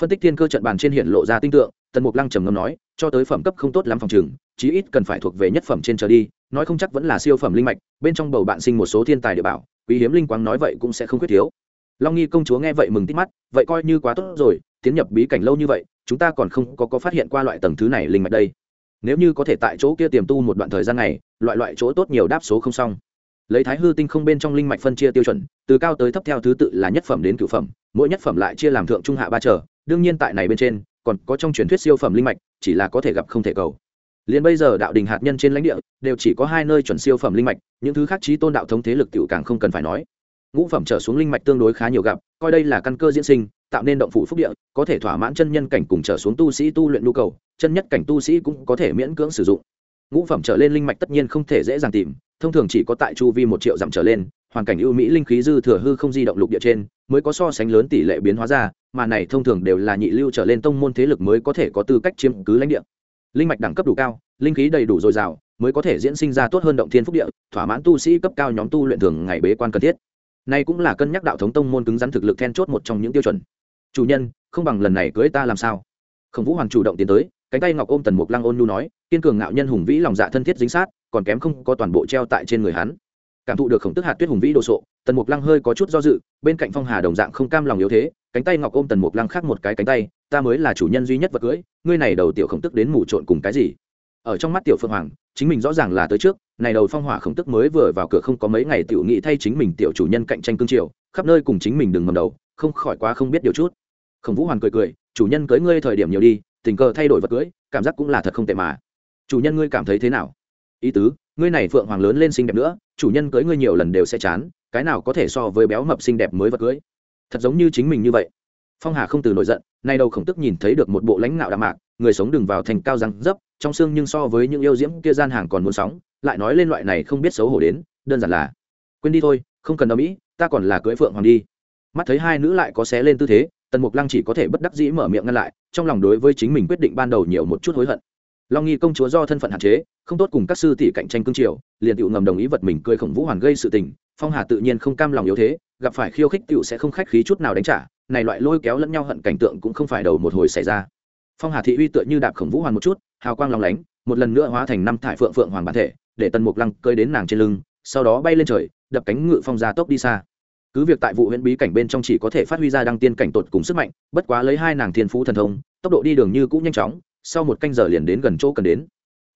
phân tích thiên cơ trận bàn trên hiện lộ ra tinh tượng tần mục lăng trầm ngâm nói cho tới phẩm cấp không tốt lắm phòng trường chí ít cần phải thuộc về nhất phẩm trên trở đi nói không chắc vẫn là siêu phẩm linh mạch bên trong bầu bạn sinh một số thiên tài địa bảo quý hiếm linh quang nói vậy cũng sẽ không khuyết thiếu. Long nghi công chúa nghe vậy mừng tít mắt vậy coi như quá tốt rồi tiến nhập bí cảnh lâu như vậy chúng ta còn không có, có phát hiện qua loại tầng thứ này linh mạch đây. Nếu như có thể tại chỗ kia tiềm tu một đoạn thời gian này loại loại chỗ tốt nhiều đáp số không xong. Lấy thái hư tinh không bên trong linh mạch phân chia tiêu chuẩn từ cao tới thấp theo thứ tự là nhất phẩm đến cửu phẩm mỗi nhất phẩm lại chia làm thượng trung hạ ba trở đương nhiên tại này bên trên, còn có trong truyền thuyết siêu phẩm linh mạch, chỉ là có thể gặp không thể cầu. Liền bây giờ đạo đình hạt nhân trên lãnh địa, đều chỉ có hai nơi chuẩn siêu phẩm linh mạch, những thứ khác trí tôn đạo thống thế lực tiểu càng không cần phải nói. Ngũ phẩm trở xuống linh mạch tương đối khá nhiều gặp, coi đây là căn cơ diễn sinh, tạo nên động phủ phúc địa, có thể thỏa mãn chân nhân cảnh cùng trở xuống tu sĩ tu luyện nhu cầu, chân nhất cảnh tu sĩ cũng có thể miễn cưỡng sử dụng ngũ phẩm trở lên linh mạch tất nhiên không thể dễ dàng tìm, thông thường chỉ có tại chu vi một triệu dặm trở lên, hoàn cảnh ưu mỹ linh khí dư thừa hư không di động lục địa trên, mới có so sánh lớn tỷ lệ biến hóa ra, mà này thông thường đều là nhị lưu trở lên tông môn thế lực mới có thể có tư cách chiếm cứ lãnh địa. Linh mạch đẳng cấp đủ cao, linh khí đầy đủ dồi dào, mới có thể diễn sinh ra tốt hơn động thiên phúc địa, thỏa mãn tu sĩ cấp cao nhóm tu luyện thường ngày bế quan cần thiết. Nay cũng là cân nhắc đạo thống tông môn cứng rắn thực lực then chốt một trong những tiêu chuẩn. Chủ nhân, không bằng lần này cưới ta làm sao? Khổng vũ hoàng chủ động tiến tới, cánh tay ngọc ôm tần mục lăng ôn nhu nói kiên cường ngạo nhân hùng vĩ lòng dạ thân thiết dính sát, còn kém không có toàn bộ treo tại trên người hắn. Cảm thụ được khổng tức hạt tuyết hùng vĩ đồ sộ, tần mục lăng hơi có chút do dự, bên cạnh phong hà đồng dạng không cam lòng yếu thế, cánh tay ngọc ôm tần mục lăng khác một cái cánh tay, ta mới là chủ nhân duy nhất vật cưỡi ngươi này đầu tiểu khổng tức đến mù trộn cùng cái gì? Ở trong mắt tiểu phượng hoàng, chính mình rõ ràng là tới trước, này đầu phong hỏa khổng tức mới vừa vào cửa không có mấy ngày tiểu nghị thay chính mình tiểu chủ nhân cạnh tranh cương triều, khắp nơi cùng chính mình đừng ngầm đầu, không khỏi quá không biết điều chút. Khổng vũ hoàn cười cười, chủ nhân cưới ngươi thời điểm nhiều đi, tình cờ thay đổi vật cưới, cảm giác cũng là thật không tệ mà chủ nhân ngươi cảm thấy thế nào? Ý tứ, ngươi này phượng hoàng lớn lên xinh đẹp nữa, chủ nhân cưới ngươi nhiều lần đều sẽ chán, cái nào có thể so với béo mập xinh đẹp mới vật cưới? Thật giống như chính mình như vậy. Phong hà không từ nổi giận, nay đầu khổng tức nhìn thấy được một bộ lãnh nạo đạm mạc, người sống đừng vào thành cao răng dấp, trong xương nhưng so với những yêu diễm kia gian hàng còn muốn sóng, lại nói lên loại này không biết xấu hổ đến, đơn giản là, quên đi thôi, không cần ở mỹ ta còn là cưới phượng hoàng đi. Mắt thấy hai nữ lại có xé lên tư thế, tần mục lăng chỉ có thể bất đắc dĩ mở miệng ngăn lại, trong lòng đối với chính mình quyết định ban đầu nhiều một chút hối hận long nghi công chúa do thân phận hạn chế, không tốt cùng các sư tỷ cạnh tranh cương triều, liền tựu ngầm đồng ý vật mình cười khổng vũ hoàn gây sự tình, phong hà tự nhiên không cam lòng yếu thế, gặp phải khiêu khích tựu sẽ không khách khí chút nào đánh trả, này loại lôi kéo lẫn nhau hận cảnh tượng cũng không phải đầu một hồi xảy ra. Phong hà thị uy tựa như đạp khổng vũ hoàn một chút, hào quang lòng lánh, một lần nữa hóa thành năm thải phượng phượng hoàng bản thể, để tần mục lăng cơi đến nàng trên lưng, sau đó bay lên trời, đập cánh ngự phong ra tốc đi xa. Cứ việc tại vụ huyện bí cảnh bên trong chỉ có thể phát huy ra đăng tiên cảnh tột cùng sức mạnh, bất quá lấy hai nàng thiên phú thần thông, tốc độ đi đường như cũng nhanh chóng sau một canh giờ liền đến gần chỗ cần đến.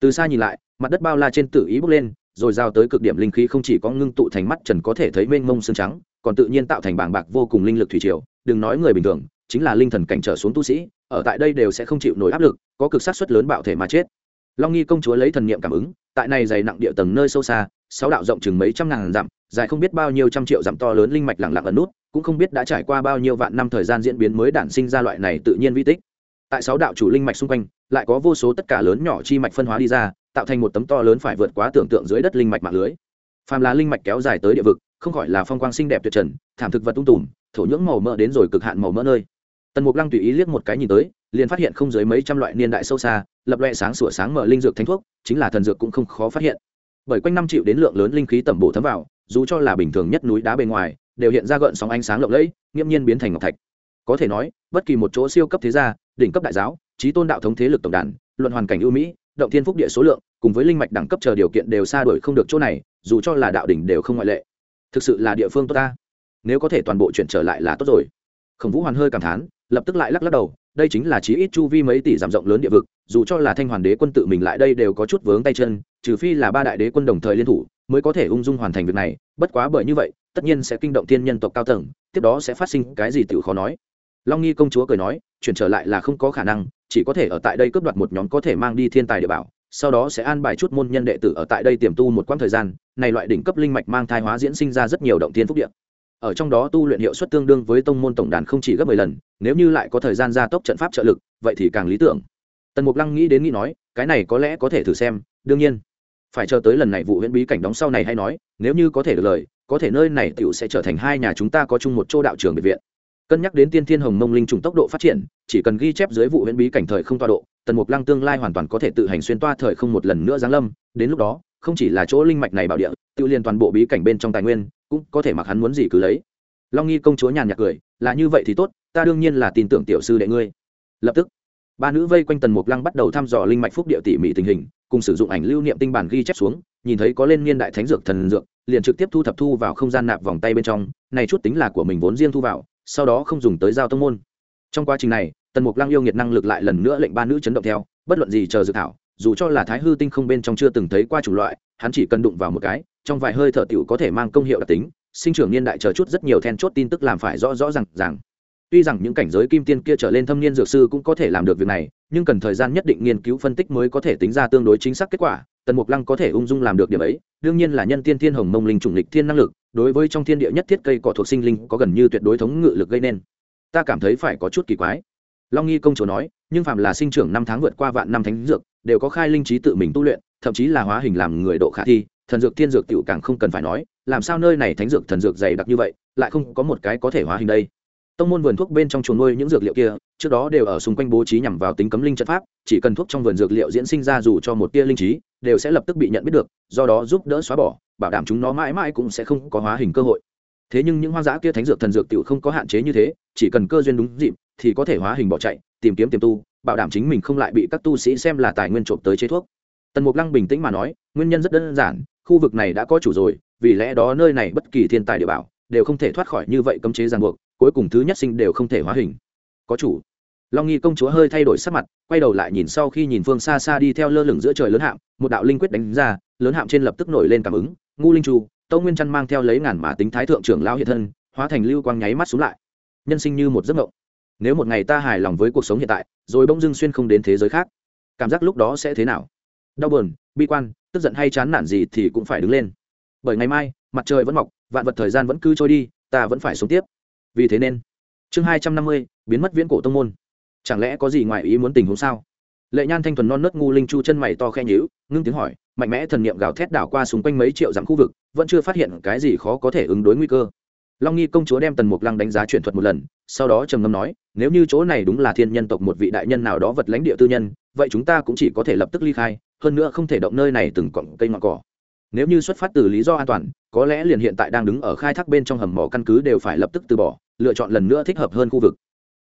Từ xa nhìn lại, mặt đất bao la trên tự ý bước lên, rồi giao tới cực điểm linh khí không chỉ có ngưng tụ thành mắt trần có thể thấy mênh mông xương trắng, còn tự nhiên tạo thành bảng bạc vô cùng linh lực thủy triều. Đừng nói người bình thường, chính là linh thần cảnh trở xuống tu sĩ, ở tại đây đều sẽ không chịu nổi áp lực, có cực sát suất lớn bạo thể mà chết. Long nghi công chúa lấy thần niệm cảm ứng, tại này dày nặng địa tầng nơi sâu xa, sáu đạo rộng chừng mấy trăm ngàn dặm, dài không biết bao nhiêu trăm triệu dặm to lớn linh mạch lặng lặng ẩn nút, cũng không biết đã trải qua bao nhiêu vạn năm thời gian diễn biến mới đản sinh ra loại này tự nhiên vi tích tại sáu đạo chủ linh mạch xung quanh, lại có vô số tất cả lớn nhỏ chi mạch phân hóa đi ra, tạo thành một tấm to lớn phải vượt quá tưởng tượng dưới đất linh mạch mạng lưới. Phàm là linh mạch kéo dài tới địa vực, không khỏi là phong quang xinh đẹp tuyệt trần, thảm thực vật tung tùm, thổ nhưỡng màu mỡ đến rồi cực hạn màu mỡ nơi. Tần mục lăng tùy ý liếc một cái nhìn tới, liền phát hiện không dưới mấy trăm loại niên đại sâu xa, lập loại sáng sủa sáng mở linh dược thánh thuốc, chính là thần dược cũng không khó phát hiện. Bởi quanh năm triệu đến lượng lớn linh khí tẩm bổ thấm vào, dù cho là bình thường nhất núi đá bề ngoài, đều hiện ra gợn sóng ánh sáng lộng lẫy, nghiễm nhiên biến thành ngọc thạch. Có thể nói, bất kỳ một chỗ siêu cấp thế gia đỉnh cấp đại giáo, trí tôn đạo thống thế lực tổng đàn, luận hoàn cảnh ưu mỹ, động thiên phúc địa số lượng, cùng với linh mạch đẳng cấp chờ điều kiện đều xa đổi không được chỗ này, dù cho là đạo đỉnh đều không ngoại lệ. Thực sự là địa phương tốt ta. Nếu có thể toàn bộ chuyển trở lại là tốt rồi. Khổng vũ hoàn hơi cảm thán, lập tức lại lắc lắc đầu, đây chính là chí ít chu vi mấy tỷ giảm rộng lớn địa vực, dù cho là thanh hoàn đế quân tự mình lại đây đều có chút vướng tay chân, trừ phi là ba đại đế quân đồng thời liên thủ, mới có thể ung dung hoàn thành việc này, bất quá bởi như vậy, tất nhiên sẽ kinh động thiên nhân tộc cao tầng, tiếp đó sẽ phát sinh cái gì tự khó nói long nghi công chúa cười nói, chuyển trở lại là không có khả năng, chỉ có thể ở tại đây cướp đoạt một nhóm có thể mang đi thiên tài địa bảo, sau đó sẽ an bài chút môn nhân đệ tử ở tại đây tiềm tu một quãng thời gian, này loại đỉnh cấp linh mạch mang thai hóa diễn sinh ra rất nhiều động thiên phúc địa. Ở trong đó tu luyện hiệu suất tương đương với tông môn tổng đàn không chỉ gấp mười lần, nếu như lại có thời gian gia tốc trận pháp trợ lực, vậy thì càng lý tưởng. Tần mục lăng nghĩ đến nghĩ nói, cái này có lẽ có thể thử xem, đương nhiên. Phải chờ tới lần này vụ huyễn bí cảnh đóng sau này hay nói, nếu như có thể được lời, có thể nơi này tựu sẽ trở thành hai nhà chúng ta có chung một chỗ đạo trường biệt viện cân nhắc đến tiên thiên hồng mông linh trùng tốc độ phát triển, chỉ cần ghi chép dưới vụ huyễn bí cảnh thời không toa độ, tần mục lăng tương lai hoàn toàn có thể tự hành xuyên toa thời không một lần nữa giáng lâm. Đến lúc đó, không chỉ là chỗ linh mạch này bảo địa, tự liên toàn bộ bí cảnh bên trong tài nguyên, cũng có thể mặc hắn muốn gì cứ lấy. Long nghi công chúa nhàn nhạt cười, là như vậy thì tốt, ta đương nhiên là tin tưởng tiểu sư đệ ngươi. Lập tức, ba nữ vây quanh tần mục lăng bắt đầu thăm dò linh mạch phúc địa tỉ mỉ tình hình, cùng sử dụng ảnh lưu niệm tinh bản ghi chép xuống, nhìn thấy có lên niên đại thánh dược thần dược, liền trực tiếp thu thập thu vào không gian nạp vòng tay bên trong, này chút tính là của mình vốn riêng thu vào sau đó không dùng tới giao tông môn. Trong quá trình này, tần mục lăng yêu nghiệt năng lực lại lần nữa lệnh ba nữ chấn động theo, bất luận gì chờ dự thảo, dù cho là thái hư tinh không bên trong chưa từng thấy qua chủng loại, hắn chỉ cần đụng vào một cái, trong vài hơi thở tiểu có thể mang công hiệu đặc tính, sinh trưởng niên đại chờ chút rất nhiều then chốt tin tức làm phải rõ rõ rằng rằng tuy rằng những cảnh giới kim tiên kia trở lên thâm niên dược sư cũng có thể làm được việc này, nhưng cần thời gian nhất định nghiên cứu phân tích mới có thể tính ra tương đối chính xác kết quả tần mục lăng có thể ung dung làm được điểm ấy, đương nhiên là nhân tiên thiên hồng mông linh chủng lịch thiên năng lực, đối với trong thiên địa nhất thiết cây cỏ thuộc sinh linh có gần như tuyệt đối thống ngự lực gây nên. Ta cảm thấy phải có chút kỳ quái. Long nghi công chúa nói, nhưng phạm là sinh trưởng năm tháng vượt qua vạn năm thánh dược, đều có khai linh trí tự mình tu luyện, thậm chí là hóa hình làm người độ khả thi, thần dược thiên dược tiểu càng không cần phải nói, làm sao nơi này thánh dược thần dược dày đặc như vậy, lại không có một cái có thể hóa hình đây? Tông môn vườn thuốc bên trong chuồng nuôi những dược liệu kia, trước đó đều ở xung quanh bố trí nhằm vào tính cấm linh trận pháp, chỉ cần thuốc trong vườn dược liệu diễn sinh ra dù cho một tia linh trí đều sẽ lập tức bị nhận biết được, do đó giúp đỡ xóa bỏ, bảo đảm chúng nó mãi mãi cũng sẽ không có hóa hình cơ hội. Thế nhưng những hoang dã kia thánh dược thần dược tiểu không có hạn chế như thế, chỉ cần cơ duyên đúng dịp, thì có thể hóa hình bỏ chạy, tìm kiếm tiềm tu, bảo đảm chính mình không lại bị các tu sĩ xem là tài nguyên trộm tới chế thuốc. Tần mục lăng bình tĩnh mà nói, nguyên nhân rất đơn giản, khu vực này đã có chủ rồi, vì lẽ đó nơi này bất kỳ thiên tài địa bảo, đều không thể thoát khỏi như vậy cấm chế ràng buộc, cuối cùng thứ nhất sinh đều không thể hóa hình. Có chủ long nghi công chúa hơi thay đổi sắc mặt, quay đầu lại nhìn sau khi nhìn phương xa xa đi theo lơ lửng giữa trời lớn hạm, một đạo linh quyết đánh ra, lớn hạm trên lập tức nổi lên cảm ứng ngu linh chu tâu nguyên chăn mang theo lấy ngàn mã tính thái thượng trưởng lao hiện thân, hóa thành lưu quang nháy mắt xuống lại. Nhân sinh như một giấc mộng. Nếu một ngày ta hài lòng với cuộc sống hiện tại, rồi bỗng dưng xuyên không đến thế giới khác, cảm giác lúc đó sẽ thế nào? Đau buồn, bi quan, tức giận hay chán nản gì thì cũng phải đứng lên. Bởi ngày mai, mặt trời vẫn mọc, vạn vật thời gian vẫn cứ trôi đi, ta vẫn phải sống tiếp. Vì thế nên, chương hai trăm năm mươi, biến mất viễn cổ tông môn chẳng lẽ có gì ngoài ý muốn tình huống sao? Lệ nhan thanh thuần non nớt ngu linh chu chân mày to khe nhữ ngưng tiếng hỏi, mạnh mẽ thần niệm gào thét đảo qua xung quanh mấy triệu dặm khu vực, vẫn chưa phát hiện cái gì khó có thể ứng đối nguy cơ. Long nghi công chúa đem tần mục lăng đánh giá chuyển thuật một lần, sau đó trầm ngâm nói, nếu như chỗ này đúng là thiên nhân tộc một vị đại nhân nào đó vật lãnh địa tư nhân, vậy chúng ta cũng chỉ có thể lập tức ly khai, hơn nữa không thể động nơi này từng cọng cây ngọn cỏ. Nếu như xuất phát từ lý do an toàn, có lẽ liền hiện tại đang đứng ở khai thác bên trong hầm mỏ căn cứ đều phải lập tức từ bỏ, lựa chọn lần nữa thích hợp hơn khu vực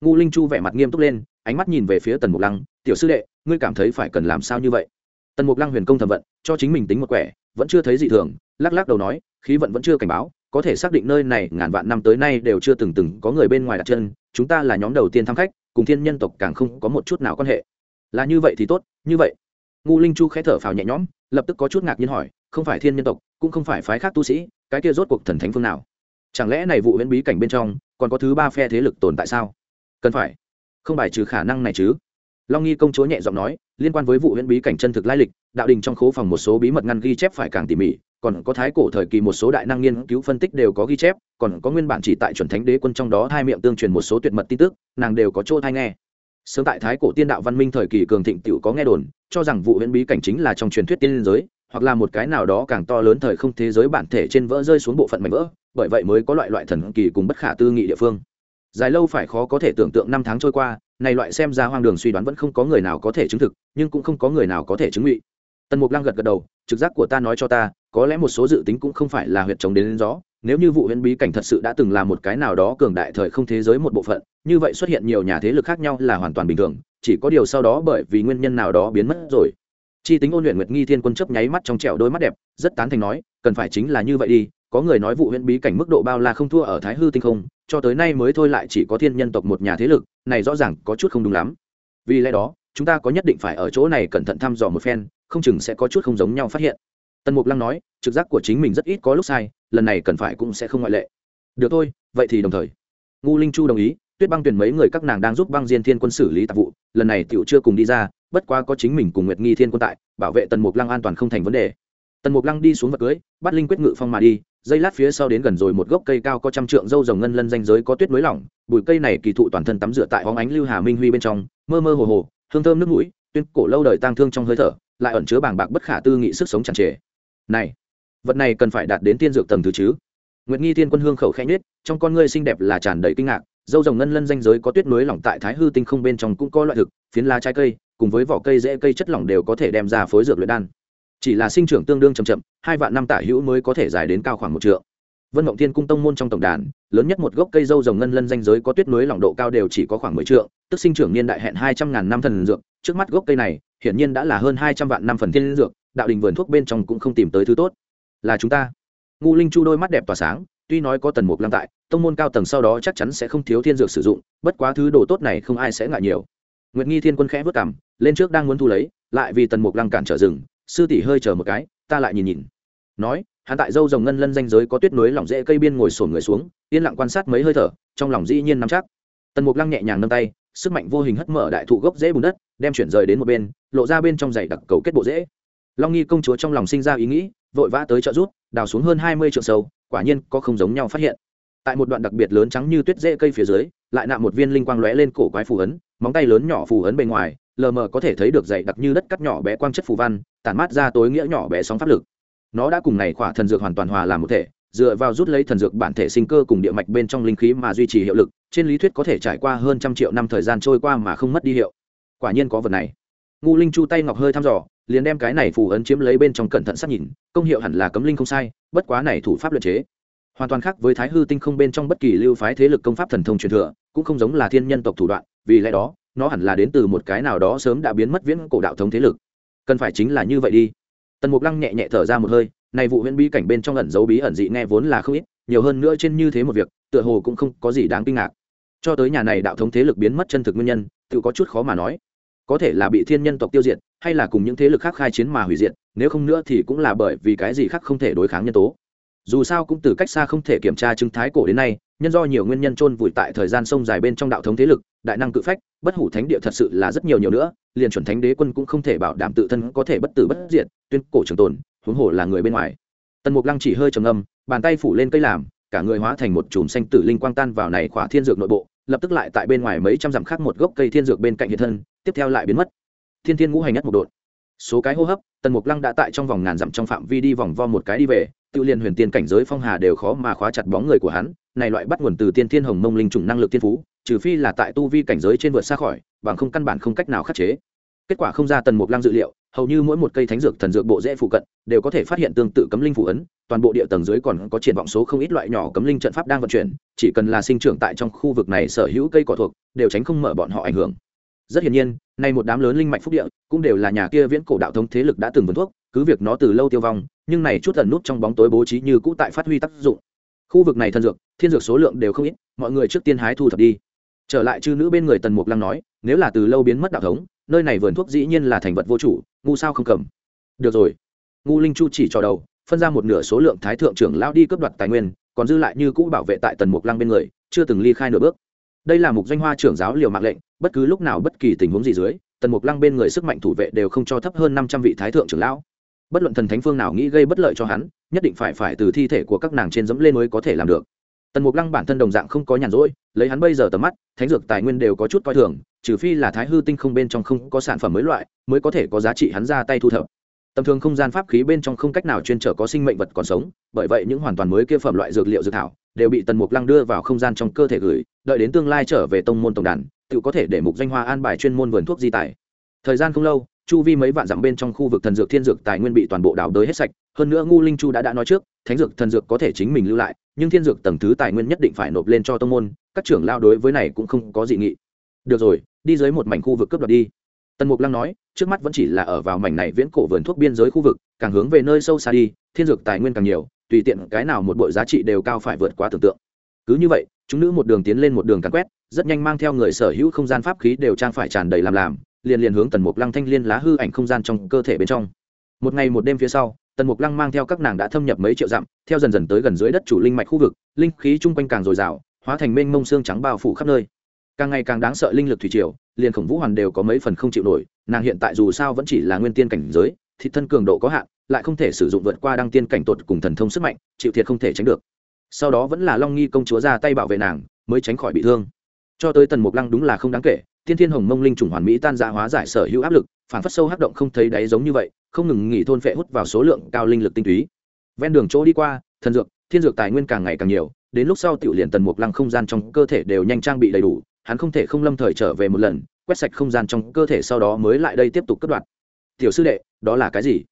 ngu linh chu vẻ mặt nghiêm túc lên, ánh mắt nhìn về phía tần mục lăng, tiểu sư đệ, ngươi cảm thấy phải cần làm sao như vậy? Tần mục lăng huyền công thẩm vận, cho chính mình tính một quẻ, vẫn chưa thấy gì thường, lắc lắc đầu nói, khí vận vẫn chưa cảnh báo, có thể xác định nơi này ngàn vạn năm tới nay đều chưa từng từng có người bên ngoài đặt chân, chúng ta là nhóm đầu tiên thăm khách, cùng thiên nhân tộc càng không có một chút nào quan hệ. Là như vậy thì tốt, như vậy. Ngu linh chu khẽ thở phào nhẹ nhõm, lập tức có chút ngạc nhiên hỏi, không phải thiên nhân tộc, cũng không phải phái khác tu sĩ, cái kia rốt cuộc thần thánh phương nào? Chẳng lẽ này vụ huyễn bí cảnh bên trong, còn có thứ ba phe thế lực tồn tại sao? Cần phải. Không bài trừ khả năng này chứ. Long nghi công chúa nhẹ giọng nói, liên quan với vụ huyễn bí cảnh chân thực lai lịch, đạo đình trong khố phòng một số bí mật ngăn ghi chép phải càng tỉ mỉ, còn có thái cổ thời kỳ một số đại năng nghiên cứu phân tích đều có ghi chép, còn có nguyên bản chỉ tại chuẩn thánh đế quân trong đó hai miệng tương truyền một số tuyệt mật tin tức, nàng đều có chỗ thai nghe. Sớm tại thái cổ tiên đạo văn minh thời kỳ cường thịnh tiểu có nghe đồn, cho rằng vụ huyễn bí cảnh chính là trong truyền thuyết tiên giới, hoặc là một cái nào đó càng to lớn thời không thế giới bản thể trên vỡ rơi xuống bộ phận mảnh vỡ, bởi vậy mới có loại loại thần kỳ cùng bất khả tư nghị địa phương dài lâu phải khó có thể tưởng tượng năm tháng trôi qua này loại xem ra hoang đường suy đoán vẫn không có người nào có thể chứng thực nhưng cũng không có người nào có thể chứng ngụy. Tần mục lăng gật gật đầu trực giác của ta nói cho ta có lẽ một số dự tính cũng không phải là huyệt chống đến, đến rõ nếu như vụ huyễn bí cảnh thật sự đã từng là một cái nào đó cường đại thời không thế giới một bộ phận như vậy xuất hiện nhiều nhà thế lực khác nhau là hoàn toàn bình thường chỉ có điều sau đó bởi vì nguyên nhân nào đó biến mất rồi. Chi tính ôn luyện nguyệt nghi thiên quân chấp nháy mắt trong trẻo đôi mắt đẹp rất tán thành nói cần phải chính là như vậy đi có người nói vụ huyễn bí cảnh mức độ bao la không thua ở thái hư tinh không, cho tới nay mới thôi lại chỉ có thiên nhân tộc một nhà thế lực, này rõ ràng có chút không đúng lắm. Vì lẽ đó, chúng ta có nhất định phải ở chỗ này cẩn thận thăm dò một phen, không chừng sẽ có chút không giống nhau phát hiện. Tần mục lăng nói, trực giác của chính mình rất ít có lúc sai, lần này cần phải cũng sẽ không ngoại lệ. Được thôi, vậy thì đồng thời. Ngu linh chu đồng ý, tuyết băng tuyển mấy người các nàng đang giúp băng diên thiên quân xử lý tạp vụ, lần này tiểu chưa cùng đi ra, bất quá có chính mình cùng nguyệt nghi thiên quân tại, bảo vệ tần mục lăng an toàn không thành vấn đề. Tần mục lăng đi xuống vật cưới, bắt linh quyết ngự phong mà đi dây lát phía sau đến gần rồi một gốc cây cao có trăm trượng dâu rồng ngân lân danh giới có tuyết núi lỏng, bụi cây này kỳ thụ toàn thân tắm rửa tại hóng ánh lưu hà minh huy bên trong, mơ mơ hồ hồ, hương thơm nước mũi, tuyên cổ lâu đời tang thương trong hơi thở, lại ẩn chứa bàng bạc bất khả tư nghị sức sống tràn trề. Này, vật này cần phải đạt đến tiên dược tầng thứ chứ? Nguyệt nghi tiên quân hương khẩu khẽ nhết trong con ngươi xinh đẹp là tràn đầy kinh ngạc, dâu rồng ngân lân danh giới có tuyết núi lỏng tại thái hư tinh không bên trong cũng có loại thực, phiến lá trái cây, cùng với vỏ cây dễ cây chất lỏng đều có thể đem ra phối dược luyện đan chỉ là sinh trưởng tương đương chậm chậm, hai vạn năm tả hữu mới có thể dài đến cao khoảng một trượng. Vân mộng thiên cung tông môn trong tổng đàn, lớn nhất một gốc cây dâu rồng ngân lân danh giới có tuyết núi lỏng độ cao đều chỉ có khoảng mười trượng, tức sinh trưởng niên đại hẹn hai trăm ngàn năm thần dược. Trước mắt gốc cây này, hiển nhiên đã là hơn hai trăm vạn năm phần thiên dược, đạo đình vườn thuốc bên trong cũng không tìm tới thứ tốt. Là chúng ta. Ngu linh chu đôi mắt đẹp tỏa sáng, tuy nói có tần mục lăng tại, tông môn cao tầng sau đó chắc chắn sẽ không thiếu thiên dược sử dụng, bất quá thứ đồ tốt này không ai sẽ ngại nhiều. Nguyệt nghi thiên quân khẽ vất cảm lên trước đang muốn thu lấy, lại vì tần mục lăng cản trở rừng sư tỷ hơi chờ một cái, ta lại nhìn nhìn. Nói, hắn tại dâu rồng ngân lân danh giới có tuyết núi lỏng rễ cây biên ngồi sổn người xuống, yên lặng quan sát mấy hơi thở, trong lòng dĩ nhiên nắm chắc. Tần mục lăng nhẹ nhàng nâng tay, sức mạnh vô hình hất mở đại thụ gốc rễ bùn đất, đem chuyển rời đến một bên, lộ ra bên trong giày đặc cầu kết bộ rễ. Long nghi công chúa trong lòng sinh ra ý nghĩ, vội vã tới trợ rút đào xuống hơn hai mươi triệu sâu, quả nhiên có không giống nhau phát hiện. Tại một đoạn đặc biệt lớn trắng như tuyết rễ cây phía dưới, lại nạm một viên linh quang lóe lên cổ quái phù ấn, móng tay lớn nhỏ phù ấn bề ngoài lờ mờ có thể thấy được dày đặc như đất cắt nhỏ bé quang chất phù văn, tản mát ra tối nghĩa nhỏ bé sóng pháp lực. Nó đã cùng này khỏa thần dược hoàn toàn hòa làm một thể, dựa vào rút lấy thần dược bản thể sinh cơ cùng địa mạch bên trong linh khí mà duy trì hiệu lực, trên lý thuyết có thể trải qua hơn trăm triệu năm thời gian trôi qua mà không mất đi hiệu. Quả nhiên có vật này. Ngu linh chu tay ngọc hơi thăm dò, liền đem cái này phù ấn chiếm lấy bên trong cẩn thận sát nhìn, công hiệu hẳn là cấm linh không sai, bất quá này thủ pháp luật chế, hoàn toàn khác với thái hư tinh không bên trong bất kỳ lưu phái thế lực công pháp thần thông truyền thừa, cũng không giống là thiên nhân tộc thủ đoạn, vì lẽ đó nó hẳn là đến từ một cái nào đó sớm đã biến mất viễn cổ đạo thống thế lực. Cần phải chính là như vậy đi. Tần mục lăng nhẹ nhẹ thở ra một hơi, này vụ huyễn bí cảnh bên trong ẩn dấu bí ẩn dị nghe vốn là không ít, nhiều hơn nữa trên như thế một việc, tựa hồ cũng không có gì đáng kinh ngạc. Cho tới nhà này đạo thống thế lực biến mất chân thực nguyên nhân, tự có chút khó mà nói. Có thể là bị thiên nhân tộc tiêu diệt, hay là cùng những thế lực khác khai chiến mà hủy diệt, nếu không nữa thì cũng là bởi vì cái gì khác không thể đối kháng nhân tố. Dù sao cũng từ cách xa không thể kiểm tra chứng thái cổ đến nay, nhân do nhiều nguyên nhân chôn vùi tại thời gian sông dài bên trong đạo thống thế lực, đại năng cự phách bất hủ thánh địa thật sự là rất nhiều nhiều nữa, liền chuẩn thánh đế quân cũng không thể bảo đảm tự thân có thể bất tử bất diệt, tuyên cổ trường tồn, huống hồ là người bên ngoài. Tần mục lăng chỉ hơi trầm âm bàn tay phủ lên cây làm, cả người hóa thành một chùm xanh tử linh quang tan vào này khỏa thiên dược nội bộ, lập tức lại tại bên ngoài mấy trăm dặm khác một gốc cây thiên dược bên cạnh hiện thân, tiếp theo lại biến mất. Thiên thiên ngũ hành nhất một đột số cái hô hấp, tần mục lăng đã tại trong vòng ngàn dặm trong phạm vi đi vòng vo một cái đi về, tự liên huyền tiên cảnh giới phong hà đều khó mà khóa chặt bóng người của hắn này loại bắt nguồn từ tiên thiên hồng mông linh trùng năng lực tiên phú, trừ phi là tại tu vi cảnh giới trên vượt xa khỏi, bằng không căn bản không cách nào khắc chế. Kết quả không ra tần mục lăng dự liệu, hầu như mỗi một cây thánh dược thần dược bộ rễ phụ cận, đều có thể phát hiện tương tự cấm linh phụ ấn, toàn bộ địa tầng dưới còn có triển vọng số không ít loại nhỏ cấm linh trận pháp đang vận chuyển, chỉ cần là sinh trưởng tại trong khu vực này sở hữu cây cỏ thuộc, đều tránh không mở bọn họ ảnh hưởng. Rất hiển nhiên nay một đám lớn linh mạch phúc địa, cũng đều là nhà kia viễn cổ đạo thống thế lực đã từng vườn thuốc, cứ việc nó từ lâu tiêu vong, nhưng này chút thần nút trong bóng tối bố trí như cũ tại phát huy tác dụng khu vực này thần dược, thiên dược số lượng đều không ít, mọi người trước tiên hái thu thập đi. Trở lại chư nữ bên người tần mục lăng nói, nếu là từ lâu biến mất đạo thống, nơi này vườn thuốc dĩ nhiên là thành vật vô chủ, ngu sao không cầm. Được rồi. Ngu linh chu chỉ cho đầu, phân ra một nửa số lượng thái thượng trưởng lao đi cướp đoạt tài nguyên, còn dư lại như cũ bảo vệ tại tần mục lăng bên người, chưa từng ly khai nửa bước. Đây là mục doanh hoa trưởng giáo liều mạng lệnh, bất cứ lúc nào bất kỳ tình huống gì dưới, tần mục lăng bên người sức mạnh thủ vệ đều không cho thấp hơn năm trăm vị thái thượng trưởng lão bất luận thần thánh phương nào nghĩ gây bất lợi cho hắn, nhất định phải phải từ thi thể của các nàng trên dẫm lên mới có thể làm được. Tần mục lăng bản thân đồng dạng không có nhàn rỗi, lấy hắn bây giờ tầm mắt, thánh dược tài nguyên đều có chút coi thường, trừ phi là thái hư tinh không bên trong không có sản phẩm mới loại, mới có thể có giá trị hắn ra tay thu thập. Tầm thường không gian pháp khí bên trong không cách nào chuyên trở có sinh mệnh vật còn sống, bởi vậy những hoàn toàn mới kia phẩm loại dược liệu dược thảo đều bị tần mục lăng đưa vào không gian trong cơ thể gửi, đợi đến tương lai trở về tông môn tổng đàn, tự có thể để mục danh hoa an bài chuyên môn vườn thuốc di tài thời gian không lâu chu vi mấy vạn dặm bên trong khu vực thần dược thiên dược tài nguyên bị toàn bộ đảo đới hết sạch, hơn nữa ngu linh chu đã đã nói trước, thánh dược thần dược có thể chính mình lưu lại, nhưng thiên dược tầng thứ tài nguyên nhất định phải nộp lên cho tông môn, các trưởng lao đối với này cũng không có dị nghị. Được rồi, đi dưới một mảnh khu vực cướp đoạt đi. Tần mục lăng nói, trước mắt vẫn chỉ là ở vào mảnh này viễn cổ vườn thuốc biên giới khu vực, càng hướng về nơi sâu xa đi, thiên dược tài nguyên càng nhiều, tùy tiện cái nào một bội giá trị đều cao phải vượt quá tưởng tượng. Cứ như vậy, chúng nữ một đường tiến lên một đường càng quét, rất nhanh mang theo người sở hữu không gian pháp khí đều trang phải tràn đầy làm làm liền liền hướng tần mục lăng thanh liên lá hư ảnh không gian trong cơ thể bên trong. Một ngày một đêm phía sau, tần mục lăng mang theo các nàng đã thâm nhập mấy triệu dặm, theo dần dần tới gần dưới đất chủ linh mạch khu vực, linh khí chung quanh càng dồi dào, hóa thành mênh mông xương trắng bao phủ khắp nơi. Càng ngày càng đáng sợ linh lực thủy triều, liền khổng vũ hoàn đều có mấy phần không chịu nổi, nàng hiện tại dù sao vẫn chỉ là nguyên tiên cảnh giới thì thân cường độ có hạn, lại không thể sử dụng vượt qua đăng tiên cảnh tột cùng thần thông sức mạnh, chịu thiệt không thể tránh được. Sau đó vẫn là long nghi công chúa ra tay bảo vệ nàng, mới tránh khỏi bị thương. Cho tới tần mục lăng đúng là không đáng kể tiên thiên hồng mông linh trùng hoàn mỹ tan ra hóa giải sở hữu áp lực phản phất sâu hắc động không thấy đáy giống như vậy, không ngừng nghỉ thôn phệ hút vào số lượng cao linh lực tinh túy. Ven đường chỗ đi qua, thần dược, thiên dược tài nguyên càng ngày càng nhiều, đến lúc sau tiểu liền tần mục lăng không gian trong cơ thể đều nhanh trang bị đầy đủ, hắn không thể không lâm thời trở về một lần, quét sạch không gian trong cơ thể sau đó mới lại đây tiếp tục cất đoạt tiểu sư đệ, đó là cái gì?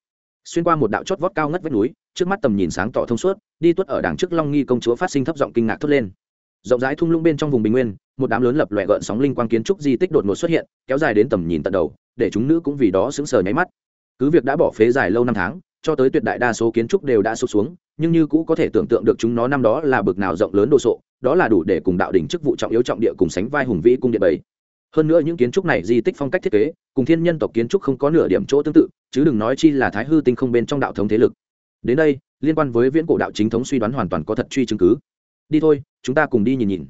Xuyên qua một đạo chót vót cao ngất vách núi, trước mắt tầm nhìn sáng tỏ thông suốt, đi tuất ở đằng trước long nghi công chúa phát sinh thấp giọng kinh ngạc thốt lên rộng rãi thung lũng bên trong vùng bình nguyên, một đám lớn lập loẹ gợn sóng linh quang kiến trúc di tích đột ngột xuất hiện, kéo dài đến tầm nhìn tận đầu, để chúng nữ cũng vì đó sững sờ nháy mắt. Cứ việc đã bỏ phế dài lâu năm tháng, cho tới tuyệt đại đa số kiến trúc đều đã sụp xuống, nhưng như cũ có thể tưởng tượng được chúng nó năm đó là bực nào rộng lớn đồ sộ, đó là đủ để cùng đạo đỉnh chức vụ trọng yếu trọng địa cùng sánh vai hùng vĩ cung điện bảy. Hơn nữa những kiến trúc này di tích phong cách thiết kế, cùng thiên nhân tộc kiến trúc không có nửa điểm chỗ tương tự, chứ đừng nói chi là thái hư tinh không bên trong đạo thống thế lực. Đến đây, liên quan với viễn cổ đạo chính thống suy đoán hoàn toàn có thật truy chứng cứ đi thôi, chúng ta cùng đi nhìn nhìn.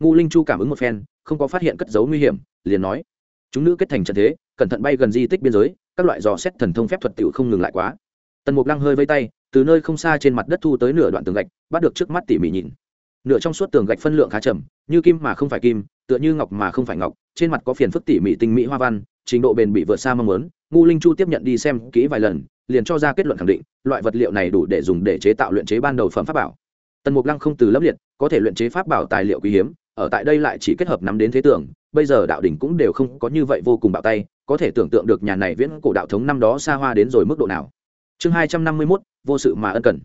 Ngu linh chu cảm ứng một phen, không có phát hiện cất dấu nguy hiểm, liền nói. Chúng nữ kết thành trận thế, cẩn thận bay gần di tích biên giới, các loại dò xét thần thông phép thuật t không ngừng lại quá. Tần mục lăng hơi vây tay, từ nơi không xa trên mặt đất thu tới nửa đoạn tường gạch, bắt được trước mắt tỉ mỉ nhìn. Nửa trong suốt tường gạch phân lượng khá trầm như kim mà không phải kim, tựa như ngọc mà không phải ngọc, trên mặt có phiền phức tỉ mỉ tinh mỹ hoa văn, trình độ bền bị vượt xa mong muốn. Ngu linh chu tiếp nhận đi xem kỹ vài lần, liền cho ra kết luận khẳng định, loại vật liệu này đủ để dùng để chế tạo luyện chế ban đầu phẩm pháp bảo tần mục lăng không từ lấp liệt có thể luyện chế pháp bảo tài liệu quý hiếm ở tại đây lại chỉ kết hợp nắm đến thế tưởng bây giờ đạo đỉnh cũng đều không có như vậy vô cùng bạo tay có thể tưởng tượng được nhà này viễn cổ đạo thống năm đó xa hoa đến rồi mức độ nào. Chương hai trăm năm mươi mốt vô sự mà ân cần.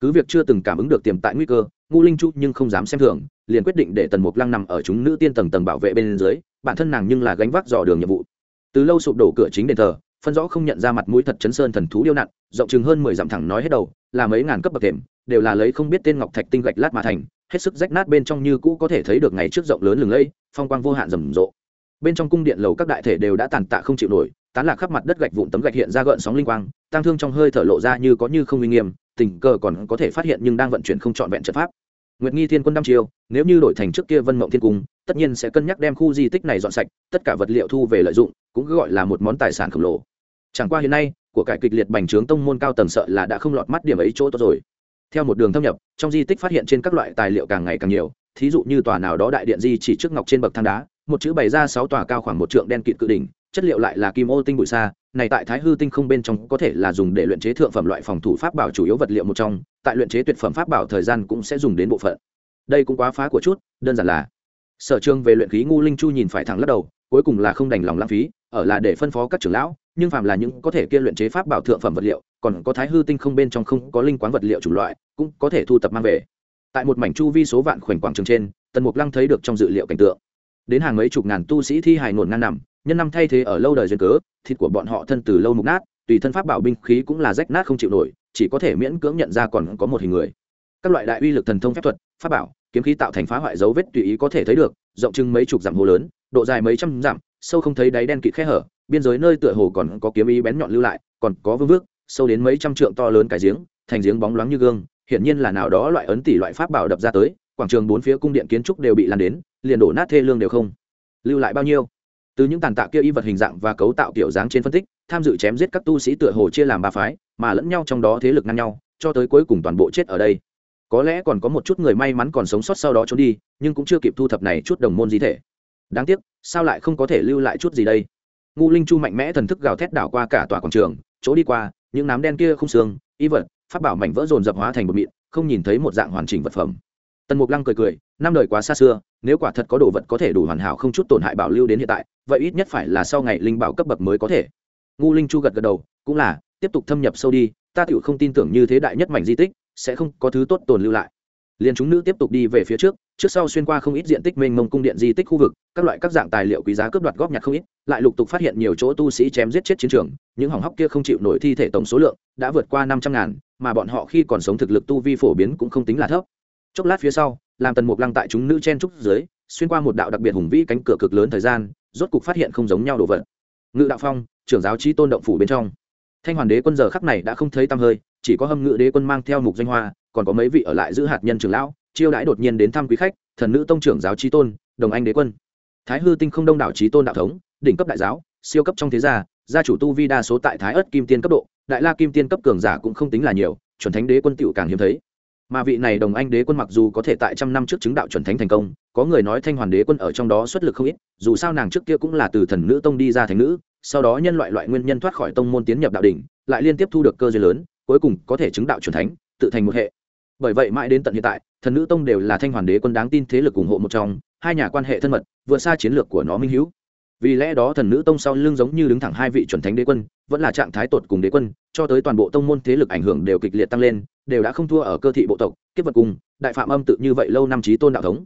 Cứ việc chưa từng cảm ứng được tiềm tại nguy cơ ngu linh chu nhưng không dám xem thường liền quyết định để tần mục lăng nằm ở chúng nữ tiên tầng tầng bảo vệ bên dưới bản thân nàng nhưng là gánh vác dò đường nhiệm vụ. Từ lâu sụp đổ cửa chính đền thờ phân rõ không nhận ra mặt mũi thật chấn sơn thần thú điêu nặn, rộng chừng hơn mười dặm thẳng nói hết đầu là mấy ngàn cấp bậc thềm đều là lấy không biết tên ngọc thạch tinh gạch lát mà thành, hết sức rách nát bên trong như cũ có thể thấy được ngày trước rộng lớn lừng lẫy, phong quang vô hạn rầm rộ. Bên trong cung điện lầu các đại thể đều đã tàn tạ không chịu nổi, tán lạc khắp mặt đất gạch vụn tấm gạch hiện ra gợn sóng linh quang tăng thương trong hơi thở lộ ra như có như không uy nghiêm, tình cờ còn có thể phát hiện nhưng đang vận chuyển không trọn vẹn trận pháp. Nguyệt nghi thiên quân năm chiêu, nếu như đổi thành trước kia vân mộng thiên cung, tất nhiên sẽ cân nhắc đem khu di tích này dọn sạch, tất cả vật liệu thu về lợi dụng, cũng cứ gọi là một món tài sản khổng lồ. Chẳng qua hiện nay, của cải kịch liệt bành trướng tông môn cao tầng sợ là đã không lọt mắt điểm ấy chỗ tốt rồi theo một đường thâm nhập, trong di tích phát hiện trên các loại tài liệu càng ngày càng nhiều, thí dụ như tòa nào đó đại điện di chỉ trước ngọc trên bậc thang đá, một chữ bày ra sáu tòa cao khoảng một trượng đen kịt cự đỉnh, chất liệu lại là kim ô tinh bụi xa này tại thái hư tinh không bên trong có thể là dùng để luyện chế thượng phẩm loại phòng thủ pháp bảo chủ yếu vật liệu một trong, tại luyện chế tuyệt phẩm pháp bảo thời gian cũng sẽ dùng đến bộ phận. Đây cũng quá phá của chút, đơn giản là, sở trường về luyện khí ngu linh chu nhìn phải thẳng lắc đầu, cuối cùng là không đành lòng lãng phí, ở là để phân phó các trưởng lão, nhưng phàm là những có thể kia luyện chế pháp bảo thượng phẩm vật liệu còn có thái hư tinh không bên trong không có linh quán vật liệu chủng loại, cũng có thể thu tập mang về. Tại một mảnh chu vi số vạn khoảnh quảng trường trên, tần mục lăng thấy được trong dự liệu cảnh tượng. Đến hàng mấy chục ngàn tu sĩ thi hài nổn ngang nằm, nhân năm thay thế ở lâu đời duyên cớ, thịt của bọn họ thân từ lâu mục nát, tùy thân pháp bảo binh khí cũng là rách nát không chịu nổi, chỉ có thể miễn cưỡng nhận ra còn có một hình người. Các loại đại uy lực thần thông phép thuật, pháp bảo, kiếm khí tạo thành phá hoại dấu vết tùy ý có thể thấy được, rộng chừng mấy chục dặm hồ lớn, độ dài mấy trăm dặm, sâu không thấy đáy đen kịt khe hở, biên giới nơi tựa hồ còn có kiếm ý bén nhọn lưu lại, còn có vương vước sâu đến mấy trăm trượng to lớn cái giếng, thành giếng bóng loáng như gương, hiển nhiên là nào đó loại ấn tỷ loại pháp bảo đập ra tới, quảng trường bốn phía cung điện kiến trúc đều bị lan đến, liền đổ nát thê lương đều không. Lưu lại bao nhiêu? Từ những tàn tạ kia y vật hình dạng và cấu tạo kiểu dáng trên phân tích, tham dự chém giết các tu sĩ tựa hồ chia làm ba phái, mà lẫn nhau trong đó thế lực ngăn nhau, cho tới cuối cùng toàn bộ chết ở đây. Có lẽ còn có một chút người may mắn còn sống sót sau đó trốn đi, nhưng cũng chưa kịp thu thập này chút đồng môn di thể. Đáng tiếc, sao lại không có thể lưu lại chút gì đây? Ngu linh chu mạnh mẽ thần thức gào thét đảo qua cả tòa quảng trường, chỗ đi qua những nám đen kia không xương, y vật phát bảo mảnh vỡ dồn dập hóa thành một mịn, không nhìn thấy một dạng hoàn chỉnh vật phẩm. Tần mục lăng cười cười, năm đời quá xa xưa, nếu quả thật có đồ vật có thể đủ hoàn hảo không chút tổn hại bảo lưu đến hiện tại, vậy ít nhất phải là sau ngày linh bảo cấp bậc mới có thể. Ngu linh chu gật gật đầu, cũng là, tiếp tục thâm nhập sâu đi, ta tựu không tin tưởng như thế đại nhất mảnh di tích, sẽ không có thứ tốt tồn lưu lại liền chúng nữ tiếp tục đi về phía trước trước sau xuyên qua không ít diện tích mênh mông cung điện di tích khu vực, các loại các dạng tài liệu quý giá cướp đoạt góp nhặt không ít, lại lục tục phát hiện nhiều chỗ tu sĩ chém giết chết chiến trường, những hỏng hóc kia không chịu nổi thi thể tổng số lượng, đã vượt qua năm trăm ngàn, mà bọn họ khi còn sống thực lực tu vi phổ biến cũng không tính là thấp. Chốc lát phía sau, làm tần mục lăng tại chúng nữ chen trúc dưới, xuyên qua một đạo đặc biệt hùng vĩ cánh cửa cực lớn thời gian, rốt cục phát hiện không giống nhau đồ vật. Ngự đạo phong, trưởng giáo trí tôn động phủ bên trong. Thanh hoàn đế quân giờ khắc này đã không thấy tăm hơi, chỉ có hâm ngự đế quân mang theo mục danh hoa còn có mấy vị ở lại giữ hạt nhân trường lão, chiêu đãi đột nhiên đến thăm quý khách, thần nữ tông trưởng giáo trí tôn, đồng anh đế quân. Thái hư tinh không đông đảo trí tôn đạo thống, đỉnh cấp đại giáo, siêu cấp trong thế gia gia chủ tu vi đa số tại thái ất kim tiên cấp độ, đại la kim tiên cấp cường giả cũng không tính là nhiều, chuẩn thánh đế quân tựu càng hiếm thấy. Mà vị này đồng anh đế quân mặc dù có thể tại trăm năm trước chứng đạo chuẩn thánh thành công, có người nói thanh hoàn đế quân ở trong đó xuất lực không ít, dù sao nàng trước kia cũng là từ thần nữ tông đi ra thành nữ, sau đó nhân loại loại nguyên nhân thoát khỏi tông môn tiến nhập đạo đỉnh, lại liên tiếp thu được cơ duyên lớn, cuối cùng có thể chứng đạo chuẩn thánh, tự thành một hệ bởi vậy mãi đến tận hiện tại, thần nữ tông đều là thanh hoàn đế quân đáng tin thế lực ủng hộ một trong, hai nhà quan hệ thân mật, vượt xa chiến lược của nó minh hữu. Vì lẽ đó thần nữ tông sau lưng giống như đứng thẳng hai vị chuẩn thánh đế quân, vẫn là trạng thái tột cùng đế quân, cho tới toàn bộ tông môn thế lực ảnh hưởng đều kịch liệt tăng lên, đều đã không thua ở cơ thị bộ tộc, kiếp vật cùng, đại phạm âm tự như vậy lâu năm trí tôn đạo thống.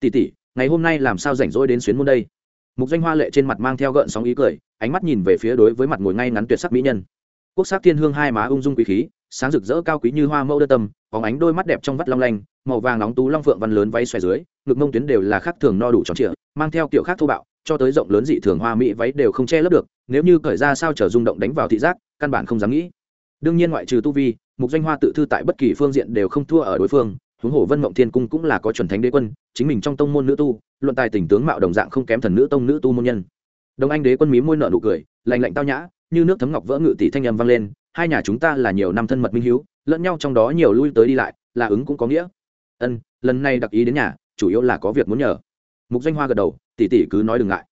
Tỷ tỷ, ngày hôm nay làm sao rảnh rỗi đến xuyến môn đây? Mục danh hoa lệ trên mặt mang theo gợn sóng ý cười, ánh mắt nhìn về phía đối với mặt ngồi ngay ngắn tuyệt sắc mỹ nhân. Quốc sắc thiên hương hai má ung dung quý khí sáng rực rỡ cao quý như hoa mẫu đơn tâm có ánh đôi mắt đẹp trong vắt long lanh, màu vàng nóng tú long phượng văn lớn váy xòe dưới, ngực mông tuyến đều là khác thường no đủ tròn trịa, mang theo kiểu khác thô bạo, cho tới rộng lớn dị thường hoa mỹ váy đều không che lấp được, nếu như cởi ra sao trở rung động đánh vào thị giác, căn bản không dám nghĩ. Đương nhiên ngoại trừ tu vi, mục danh hoa tự thư tại bất kỳ phương diện đều không thua ở đối phương, huống hồ vân mộng thiên cung cũng là có chuẩn thánh đế quân, chính mình trong tông môn nữ tu, luận tài tình tướng mạo đồng dạng không kém thần nữ tông nữ tu môn nhân. Đồng anh đế quân mí môi nợ nụ cười lành lạnh tao nhã, như nước thấm ngọc vỡ ngự tỷ thanh âm vang lên hai nhà chúng ta là nhiều năm thân mật minh hiếu, lẫn nhau trong đó nhiều lui tới đi lại, là ứng cũng có nghĩa. Ân, lần này đặc ý đến nhà, chủ yếu là có việc muốn nhờ. Mục danh hoa gật đầu, tỷ tỷ cứ nói đừng ngại.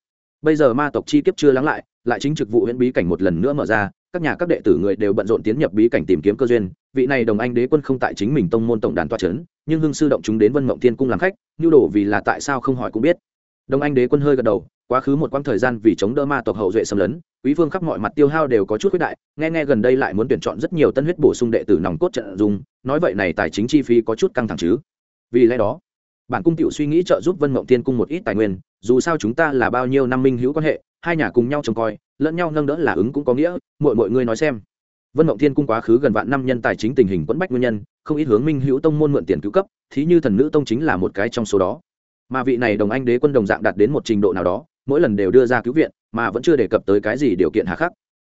Bây giờ ma tộc chi kiếp chưa lắng lại lại chính trực vụ huyện bí cảnh một lần nữa mở ra, các nhà các đệ tử người đều bận rộn tiến nhập bí cảnh tìm kiếm cơ duyên. Vị này đồng anh đế quân không tại chính mình tông môn tổng đàn toa c h ấ n nhưng hưng sư động chúng đến vân mộng thiên cung làm khách, nhu đổ vì là tại sao không hỏi cũng biết. Đông anh đế quân hơi gật đầu, quá khứ một quãng thời gian vì chống đỡ ma tộc hậu duệ xâm lấn, quý vương khắp mọi mặt tiêu hao đều có chút quyết đại, nghe nghe gần đây lại muốn tuyển chọn rất nhiều tân huyết bổ sung đệ tử nòng cốt trận dùng, nói vậy này tài chính chi phí có chút căng thẳng chứ. Vì lẽ đó, bản cung tiểu suy nghĩ trợ giúp vân mộng thiên cung một ít tài nguyên, dù sao chúng ta là bao nhiêu năm minh hữu quan hệ, hai nhà cùng nhau trông coi, lẫn nhau nâng đỡ là ứng cũng có nghĩa mọi mọi người nói xem. Vân mộng thiên cung quá khứ gần vạn năm nhân tài chính tình hình quẫn bách nguyên nhân, không ít hướng minh hữu tông môn mượn tiền cứu cấp, thí như thần nữ tông chính là một cái trong số đó mà vị này đồng anh đế quân đồng dạng đạt đến một trình độ nào đó, mỗi lần đều đưa ra cứu viện, mà vẫn chưa đề cập tới cái gì điều kiện hà khắc.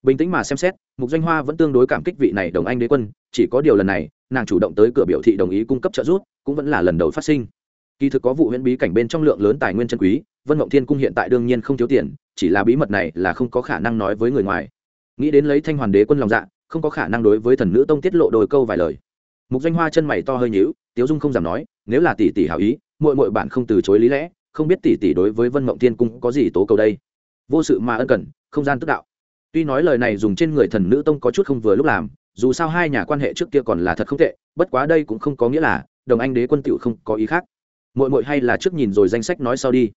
Bình tĩnh mà xem xét, mục danh hoa vẫn tương đối cảm kích vị này đồng anh đế quân, chỉ có điều lần này, nàng chủ động tới cửa biểu thị đồng ý cung cấp trợ giúp, cũng vẫn là lần đầu phát sinh. Kỳ thực có vụ huyễn bí cảnh bên trong lượng lớn tài nguyên chân quý, vân mộng thiên cung hiện tại đương nhiên không thiếu tiền, chỉ là bí mật này là không có khả năng nói với người ngoài. Nghĩ đến lấy thanh hoàn đế quân lòng dạ không có khả năng đối với thần nữ tông tiết lộ đôi câu vài lời. Mục danh hoa chân mày to hơi nhíu, tiếu dung không dám nói, nếu là tỷ tỷ hảo ý muội muội bạn không từ chối lý lẽ, không biết tỷ tỷ đối với vân mộng thiên cung có gì tố cầu đây. Vô sự mà ân cần, không gian tức đạo. Tuy nói lời này dùng trên người thần nữ tông có chút không vừa lúc làm, dù sao hai nhà quan hệ trước kia còn là thật không tệ, bất quá đây cũng không có nghĩa là đồng anh đế quân tựu không có ý khác. Muội muội hay là trước nhìn rồi danh sách nói sau đi.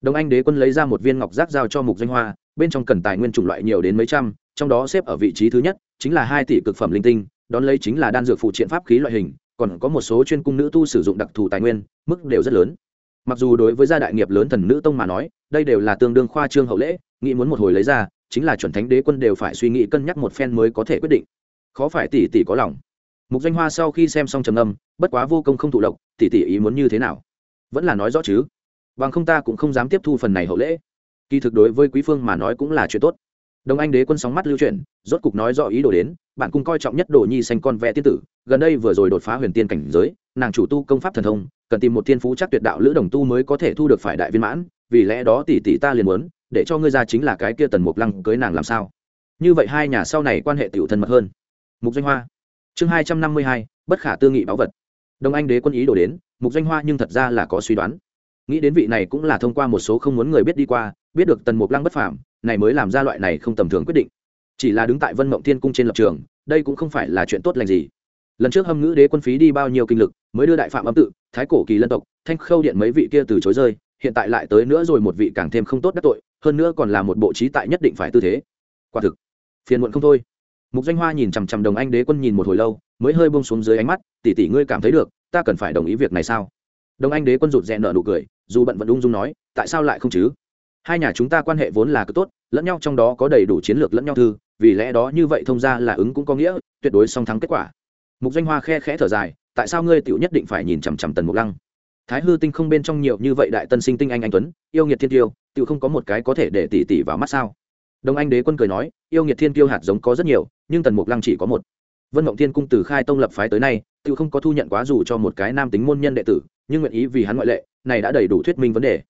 Đồng anh đế quân lấy ra một viên ngọc giác giao cho mục danh hoa, bên trong cần tài nguyên chủng loại nhiều đến mấy trăm, trong đó xếp ở vị trí thứ nhất chính là hai tỷ cực phẩm linh tinh, đón lấy chính là đan dược phụ triện pháp khí loại hình còn có một số chuyên cung nữ tu sử dụng đặc thù tài nguyên, mức đều rất lớn. Mặc dù đối với gia đại nghiệp lớn thần nữ tông mà nói, đây đều là tương đương khoa trương hậu lễ, nghĩ muốn một hồi lấy ra, chính là chuẩn thánh đế quân đều phải suy nghĩ cân nhắc một phen mới có thể quyết định. Khó phải tỷ tỷ có lòng. Mục danh hoa sau khi xem xong trầm âm bất quá vô công không thụ lộc, tỷ tỷ ý muốn như thế nào? Vẫn là nói rõ chứ. Bằng không ta cũng không dám tiếp thu phần này hậu lễ. Kỳ thực đối với quý phương mà nói cũng là chuyện tốt. Đồng anh đế quân sóng mắt lưu chuyển, rốt cục nói rõ ý đồ đến bạn cung coi trọng nhất đồ nhi xanh con vẽ tiên tử, gần đây vừa rồi đột phá huyền tiên cảnh giới, nàng chủ tu công pháp thần thông, cần tìm một thiên phú chắc tuyệt đạo lữ đồng tu mới có thể thu được phải đại viên mãn, vì lẽ đó tỷ tỷ ta liền muốn, để cho ngươi ra chính là cái kia tần mục lăng cưới nàng làm sao. Như vậy hai nhà sau này quan hệ tiểu thân mật hơn. Mục doanh hoa. Chương hai trăm năm mươi hai, bất khả tư nghị báu vật. Đồng anh đế quân ý đổ đến, mục doanh hoa nhưng thật ra là có suy đoán. Nghĩ đến vị này cũng là thông qua một số không muốn người biết đi qua, biết được tần mục lăng bất phàm, này mới làm ra loại này không tầm thường quyết định chỉ là đứng tại vân mộng thiên cung trên lập trường, đây cũng không phải là chuyện tốt lành gì. Lần trước hâm ngữ đế quân phí đi bao nhiêu kinh lực, mới đưa đại phạm âm tự, thái cổ kỳ lân tộc, thanh khâu điện mấy vị kia từ chối rơi, hiện tại lại tới nữa rồi một vị càng thêm không tốt đắc tội, hơn nữa còn là một bộ trí tại nhất định phải tư thế. Quả thực, phiền muộn không thôi. Mục danh hoa nhìn chằm chằm đồng anh đế quân nhìn một hồi lâu, mới hơi bông xuống dưới ánh mắt, tỷ tỷ ngươi cảm thấy được, ta cần phải đồng ý việc này sao? Đồng anh đế quân rụt rẽ nợ nụ cười, dù bận vẫn ung dung nói, tại sao lại không chứ? Hai nhà chúng ta quan hệ vốn là cực tốt, lẫn nhau trong đó có đầy đủ chiến lược lẫn nhau thư vì lẽ đó như vậy thông ra là ứng cũng có nghĩa, tuyệt đối song thắng kết quả. Mục danh hoa khe khẽ thở dài, tại sao ngươi tiểu nhất định phải nhìn chằm chằm tần mục lăng? Thái hư tinh không bên trong nhiều như vậy đại tân sinh tinh anh anh tuấn, yêu nghiệt thiên tiêu, tiểu không có một cái có thể để tỷ tỷ vào mắt sao? Đông anh đế quân cười nói, yêu nghiệt thiên tiêu hạt giống có rất nhiều, nhưng tần mục lăng chỉ có một. Vân mộng thiên cung từ khai tông lập phái tới nay tự không có thu nhận quá dù cho một cái nam tính môn nhân đệ tử, nhưng nguyện ý vì hắn ngoại lệ, này đã đầy đủ thuyết minh vấn đề.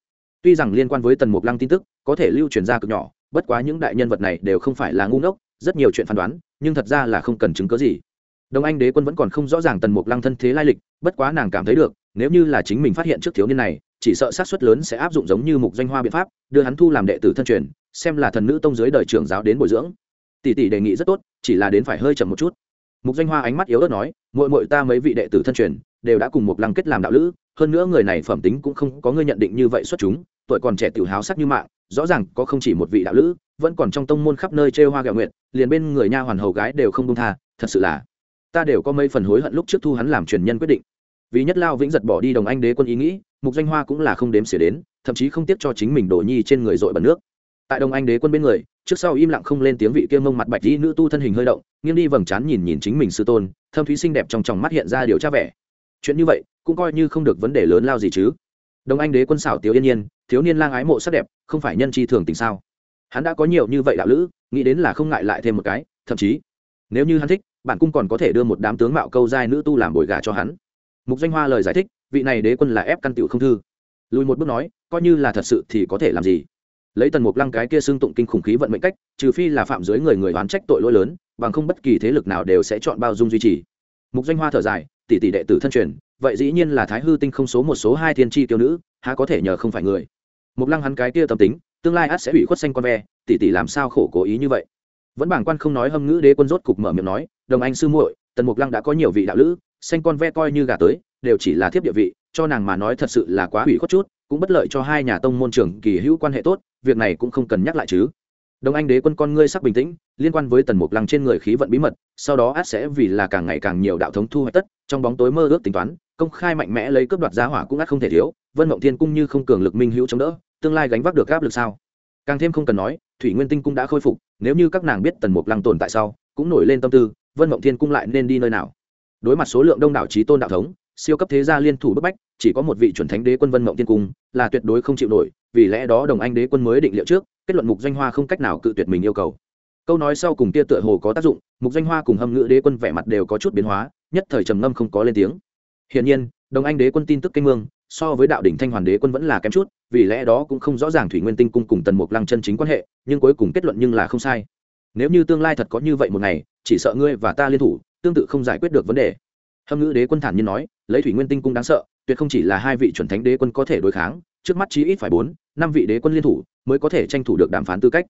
Tuy rằng liên quan với tần mục lăng tin tức, có thể lưu truyền ra cực nhỏ bất quá những đại nhân vật này đều không phải là ngu ngốc, rất nhiều chuyện phán đoán, nhưng thật ra là không cần chứng cớ gì. Đông anh đế quân vẫn còn không rõ ràng tần mục lăng thân thế lai lịch, bất quá nàng cảm thấy được, nếu như là chính mình phát hiện trước thiếu niên này, chỉ sợ sát suất lớn sẽ áp dụng giống như mục danh hoa biện pháp, đưa hắn thu làm đệ tử thân truyền, xem là thần nữ tông dưới đời trưởng giáo đến bồi dưỡng. Tỷ tỷ đề nghị rất tốt, chỉ là đến phải hơi chậm một chút. Mục danh hoa ánh mắt yếu ớt nói, muội muội ta mấy vị đệ tử thân truyền, đều đã cùng mục lăng kết làm đạo lữ, hơn nữa người này phẩm tính cũng không có ngươi nhận định như vậy xuất chúng, tuổi còn trẻ tiểu háo sắc như mạng rõ ràng có không chỉ một vị đạo lữ, vẫn còn trong tông môn khắp nơi trêu hoa gạo nguyện liền bên người nha hoàn hầu gái đều không công tha, thật sự là, ta đều có mấy phần hối hận lúc trước thu hắn làm truyền nhân quyết định. Vì nhất lao vĩnh giật bỏ đi đồng anh đế quân ý nghĩ, mục danh hoa cũng là không đếm xỉa đến, thậm chí không tiếc cho chính mình đổ nhi trên người dội bẩn nước. Tại đồng anh đế quân bên người, trước sau im lặng không lên tiếng vị kia mông mặt bạch dĩ nữ tu thân hình hơi động, nghiêng đi vầng trán nhìn nhìn chính mình sư tôn, thâm thúy xinh đẹp trong tròng mắt hiện ra điều tra vẻ. Chuyện như vậy, cũng coi như không được vấn đề lớn lao gì chứ. Đồng anh đế quân xảo tiếu yên nhiên thiếu niên lang ái mộ sắc đẹp, không phải nhân chi thường tình sao? Hắn đã có nhiều như vậy đạo lữ, nghĩ đến là không ngại lại thêm một cái, thậm chí, nếu như hắn thích bản cung còn có thể đưa một đám tướng mạo câu giai nữ tu làm bồi gà cho hắn. Mục danh hoa lời giải thích, vị này đế quân là ép căn tiểu không thư. Lùi một bước nói, coi như là thật sự thì có thể làm gì? Lấy tần mục lăng cái kia xương tụng kinh khủng khí vận mệnh cách, trừ phi là phạm dưới người người oán trách tội lỗi lớn, bằng không bất kỳ thế lực nào đều sẽ chọn bao dung duy trì. Mục danh hoa thở dài, tỷ tỷ đệ tử thân truyền, vậy dĩ nhiên là thái hư tinh không số một số hai thiên tri tiêu nữ, há có thể nhờ không phải người? Mục lăng hắn cái kia tâm tính, tương lai ắt sẽ hủy khuất xanh con ve, tỷ tỷ làm sao khổ cố ý như vậy? Vẫn bảng quan không nói hâm ngữ đế quân rốt cục mở miệng nói, đồng anh sư muội, tần mục lăng đã có nhiều vị đạo lữ, xanh con ve coi như gà tới, đều chỉ là thiếp địa vị, cho nàng mà nói thật sự là quá hủy khuất chút, cũng bất lợi cho hai nhà tông môn trưởng kỳ hữu quan hệ tốt, việc này cũng không cần nhắc lại chứ. Đồng anh đế quân con ngươi sắc bình tĩnh, liên quan với tần mục lăng trên người khí vận bí mật, sau đó át sẽ vì là càng ngày càng nhiều đạo thống thu hoạch tất, trong bóng tối mơ ước tính toán, công khai mạnh mẽ lấy cướp đoạt giá hỏa cũng át không thể thiếu, vân mộng thiên cung như không cường lực minh hữu chống đỡ tương lai gánh vác được áp lực sao? Càng thêm không cần nói, thủy nguyên tinh cung đã khôi phục, nếu như các nàng biết tần mục lăng tồn tại sau, cũng nổi lên tâm tư, vân mộng thiên cung lại nên đi nơi nào? Đối mặt số lượng đông đảo trí tôn đạo thống, siêu cấp thế gia liên thủ bức bách, chỉ có một vị chuẩn thánh đế quân vân mộng Thiên cung, là tuyệt đối không chịu nổi, vì lẽ đó đồng anh đế quân mới định liệu trước, kết luận mục Doanh hoa không cách nào cự tuyệt mình yêu cầu. Câu nói sau cùng kia tựa hồ có tác dụng, mục Doanh hoa cùng hâm ngữ đế quân vẻ mặt đều có chút biến hóa, nhất thời trầm ngâm không có lên tiếng. Hiển nhiên, đồng anh đế quân tin tức kinh mương, so với đạo đỉnh thanh hoàn đế quân vẫn là kém chút vì lẽ đó cũng không rõ ràng thủy nguyên tinh cung cùng tần mục lăng chân chính quan hệ, nhưng cuối cùng kết luận nhưng là không sai. Nếu như tương lai thật có như vậy một ngày, chỉ sợ ngươi và ta liên thủ, tương tự không giải quyết được vấn đề. Hâm ngữ đế quân thản nhiên nói, lấy thủy nguyên tinh cung đáng sợ, tuyệt không chỉ là hai vị chuẩn thánh đế quân có thể đối kháng, trước mắt chí ít phải bốn, năm vị đế quân liên thủ mới có thể tranh thủ được đàm phán tư cách.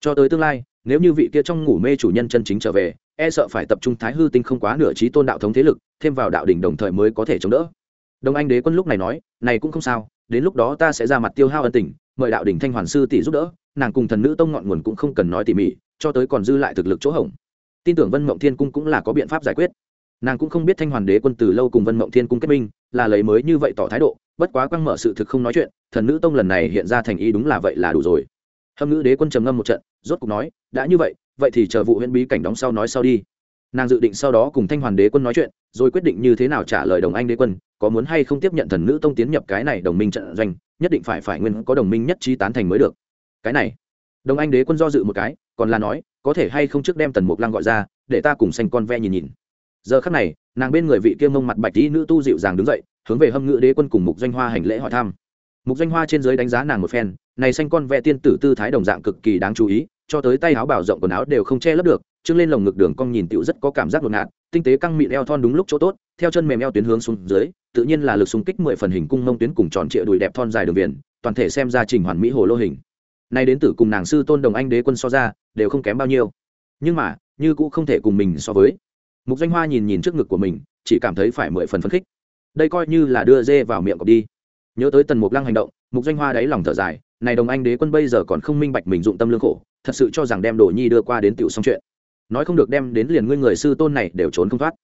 Cho tới tương lai, nếu như vị kia trong ngủ mê chủ nhân chân chính trở về e sợ phải tập trung thái hư tinh không quá nửa trí tôn đạo thống thế lực, thêm vào đạo đỉnh đồng thời mới có thể chống đỡ. Đồng anh đế quân lúc này nói, này cũng không sao đến lúc đó ta sẽ ra mặt tiêu hao ân tình, mời đạo đỉnh thanh hoàn sư tỷ giúp đỡ, nàng cùng thần nữ tông ngọn nguồn cũng không cần nói tỉ mỉ, cho tới còn dư lại thực lực chỗ hỏng. Tin tưởng vân mộng thiên cung cũng là có biện pháp giải quyết. Nàng cũng không biết thanh hoàn đế quân từ lâu cùng vân mộng thiên cung kết minh, là lấy mới như vậy tỏ thái độ, bất quá quăng mở sự thực không nói chuyện, thần nữ tông lần này hiện ra thành ý đúng là vậy là đủ rồi. Hâm nữ đế quân trầm ngâm một trận, rốt cục nói, đã như vậy vậy thì chờ vụ huyễn bí cảnh đóng sau nói sau đi. Nàng dự định sau đó cùng thanh hoàn đế quân nói chuyện, rồi quyết định như thế nào trả lời đồng anh đế quân có muốn hay không tiếp nhận thần nữ tông tiến nhập cái này đồng minh trận doanh, nhất định phải phải nguyên có đồng minh nhất trí tán thành mới được. Cái này đồng anh đế quân do dự một cái, còn là nói, có thể hay không trước đem tần mục lăng gọi ra, để ta cùng xanh con ve nhìn nhìn. Giờ khắc này, nàng bên người vị kia mông mặt bạch tí nữ tu dịu dàng đứng dậy, hướng về hâm ngự đế quân cùng mục doanh hoa hành lễ hỏi thăm. Mục doanh hoa trên giới đánh giá nàng một phen, này xanh con ve tiên tử tư thái đồng dạng cực kỳ đáng chú ý, cho tới tay áo bảo rộng quần áo đều không che lấp được, trưng lên lồng ngực đường cong nhìn tựu rất có cảm giác ngột ngạt tinh tế căng mịn eo thon đúng lúc chỗ tốt, theo chân mềm eo tuyến hướng xuống dưới, tự nhiên là lực xung kích mười phần hình cung mông tuyến cùng tròn trịa đùi đẹp thon dài đường viền, toàn thể xem ra trình hoàn mỹ hồ lô hình. Nay đến tử cùng nàng sư tôn đồng anh đế quân so ra, đều không kém bao nhiêu. Nhưng mà, như cũng không thể cùng mình so với. Mục danh hoa nhìn nhìn trước ngực của mình, chỉ cảm thấy phải mười phần phấn khích. Đây coi như là đưa dê vào miệng cọp đi. Nhớ tới tần mục lăng hành động, mục danh hoa đáy lòng thở dài, này đồng anh đế quân bây giờ còn không minh bạch mình dụng tâm lương khổ, thật sự cho rằng đem đồ nhi đưa qua đến tiểu xong chuyện nói không được đem đến liền ngươi người sư tôn này đều trốn không thoát.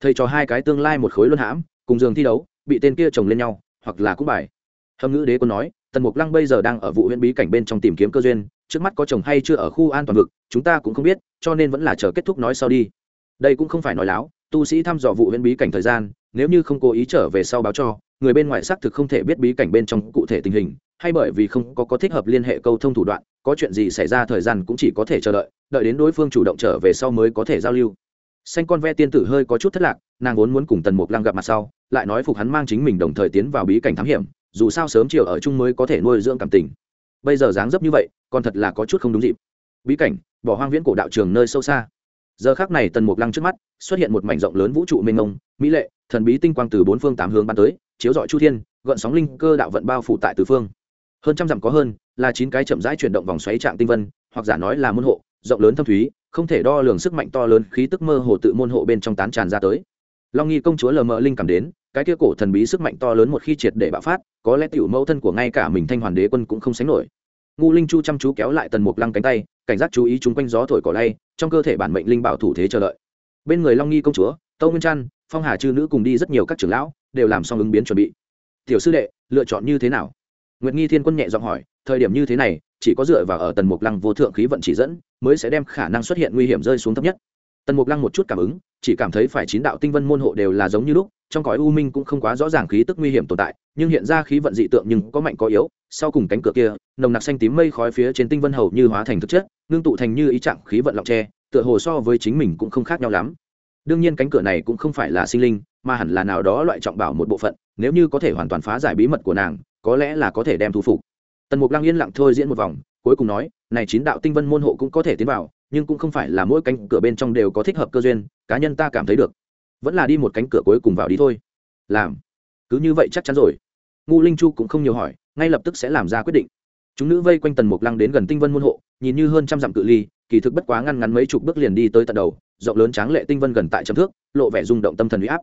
Thầy cho hai cái tương lai một khối luân hãm, cùng giường thi đấu, bị tên kia chồng lên nhau, hoặc là cũng bài. Hâm ngữ đế quân nói, tần mục lăng bây giờ đang ở vụ huyện bí cảnh bên trong tìm kiếm cơ duyên, trước mắt có chồng hay chưa ở khu an toàn vực, chúng ta cũng không biết, cho nên vẫn là chờ kết thúc nói sau đi. Đây cũng không phải nói láo, tu sĩ thăm dò vụ huyện bí cảnh thời gian, nếu như không cố ý trở về sau báo cho, người bên ngoài xác thực không thể biết bí cảnh bên trong cụ thể tình hình, hay bởi vì không có có thích hợp liên hệ câu thông thủ đoạn, có chuyện gì xảy ra thời gian cũng chỉ có thể chờ đợi đợi đến đối phương chủ động trở về sau mới có thể giao lưu. Xanh con ve tiên tử hơi có chút thất lạc, nàng vốn muốn cùng tần mục lăng gặp mặt sau, lại nói phục hắn mang chính mình đồng thời tiến vào bí cảnh thám hiểm, dù sao sớm chiều ở chung mới có thể nuôi dưỡng cảm tình. Bây giờ dáng dấp như vậy, còn thật là có chút không đúng dịp. Bí cảnh, bỏ hoang viễn cổ đạo trường nơi sâu xa. Giờ khác này tần mục lăng trước mắt, xuất hiện một mảnh rộng lớn vũ trụ mênh mông, mỹ lệ, thần bí tinh quang từ bốn phương tám hướng bắn tới, chiếu dọi chu thiên, gợn sóng linh cơ đạo vận bao phủ tại tứ phương. Hơn trăm dặm có hơn, là chín cái chậm rãi chuyển động vòng xoáy trạng tinh vân, hoặc giả nói là môn hộ rộng lớn thâm thúy, không thể đo lường sức mạnh to lớn, khí tức mơ hồ tự môn hộ bên trong tán tràn ra tới. Long nghi công chúa lờ mờ linh cảm đến, cái kia cổ thần bí sức mạnh to lớn một khi triệt để bạo phát, có lẽ tiểu mẫu thân của ngay cả mình thanh hoàn đế quân cũng không sánh nổi. Ngu linh chu chăm chú kéo lại tần mục lăng cánh tay, cảnh giác chú ý chung quanh gió thổi cỏ lay, trong cơ thể bản mệnh linh bảo thủ thế chờ đợi. Bên người long nghi công chúa, tâu nguyên trăn, phong hà chư nữ cùng đi rất nhiều các trưởng lão, đều làm xong ứng biến chuẩn bị. Tiểu sư đệ, lựa chọn như thế nào? Nguyệt nghi thiên quân nhẹ giọng hỏi, thời điểm như thế này chỉ có dựa vào ở tần mục lăng vô thượng khí vận chỉ dẫn, mới sẽ đem khả năng xuất hiện nguy hiểm rơi xuống thấp nhất. Tần mục lăng một chút cảm ứng, chỉ cảm thấy phải chín đạo tinh vân môn hộ đều là giống như lúc, trong cõi u minh cũng không quá rõ ràng khí tức nguy hiểm tồn tại, nhưng hiện ra khí vận dị tượng nhưng có mạnh có yếu, sau cùng cánh cửa kia, nồng nặc xanh tím mây khói phía trên tinh vân hầu như hóa thành thực chất, ngưng tụ thành như ý trạng khí vận lọc tre tựa hồ so với chính mình cũng không khác nhau lắm. Đương nhiên cánh cửa này cũng không phải là sinh linh, mà hẳn là nào đó loại trọng bảo một bộ phận, nếu như có thể hoàn toàn phá giải bí mật của nàng, có lẽ là có thể đem thu phục tần mục lăng yên lặng thôi diễn một vòng, cuối cùng nói, này chín đạo tinh vân môn hộ cũng có thể tiến vào, nhưng cũng không phải là mỗi cánh cửa bên trong đều có thích hợp cơ duyên, cá nhân ta cảm thấy được. Vẫn là đi một cánh cửa cuối cùng vào đi thôi. Làm. Cứ như vậy chắc chắn rồi. Ngu linh chu cũng không nhiều hỏi, ngay lập tức sẽ làm ra quyết định. Chúng nữ vây quanh tần mục lăng đến gần tinh vân môn hộ, nhìn như hơn trăm dặm cự ly, kỳ thực bất quá ngăn ngắn mấy chục bước liền đi tới tận đầu, rộng lớn tráng lệ tinh vân gần tại chấm thước, lộ vẻ rung động tâm thần huy áp.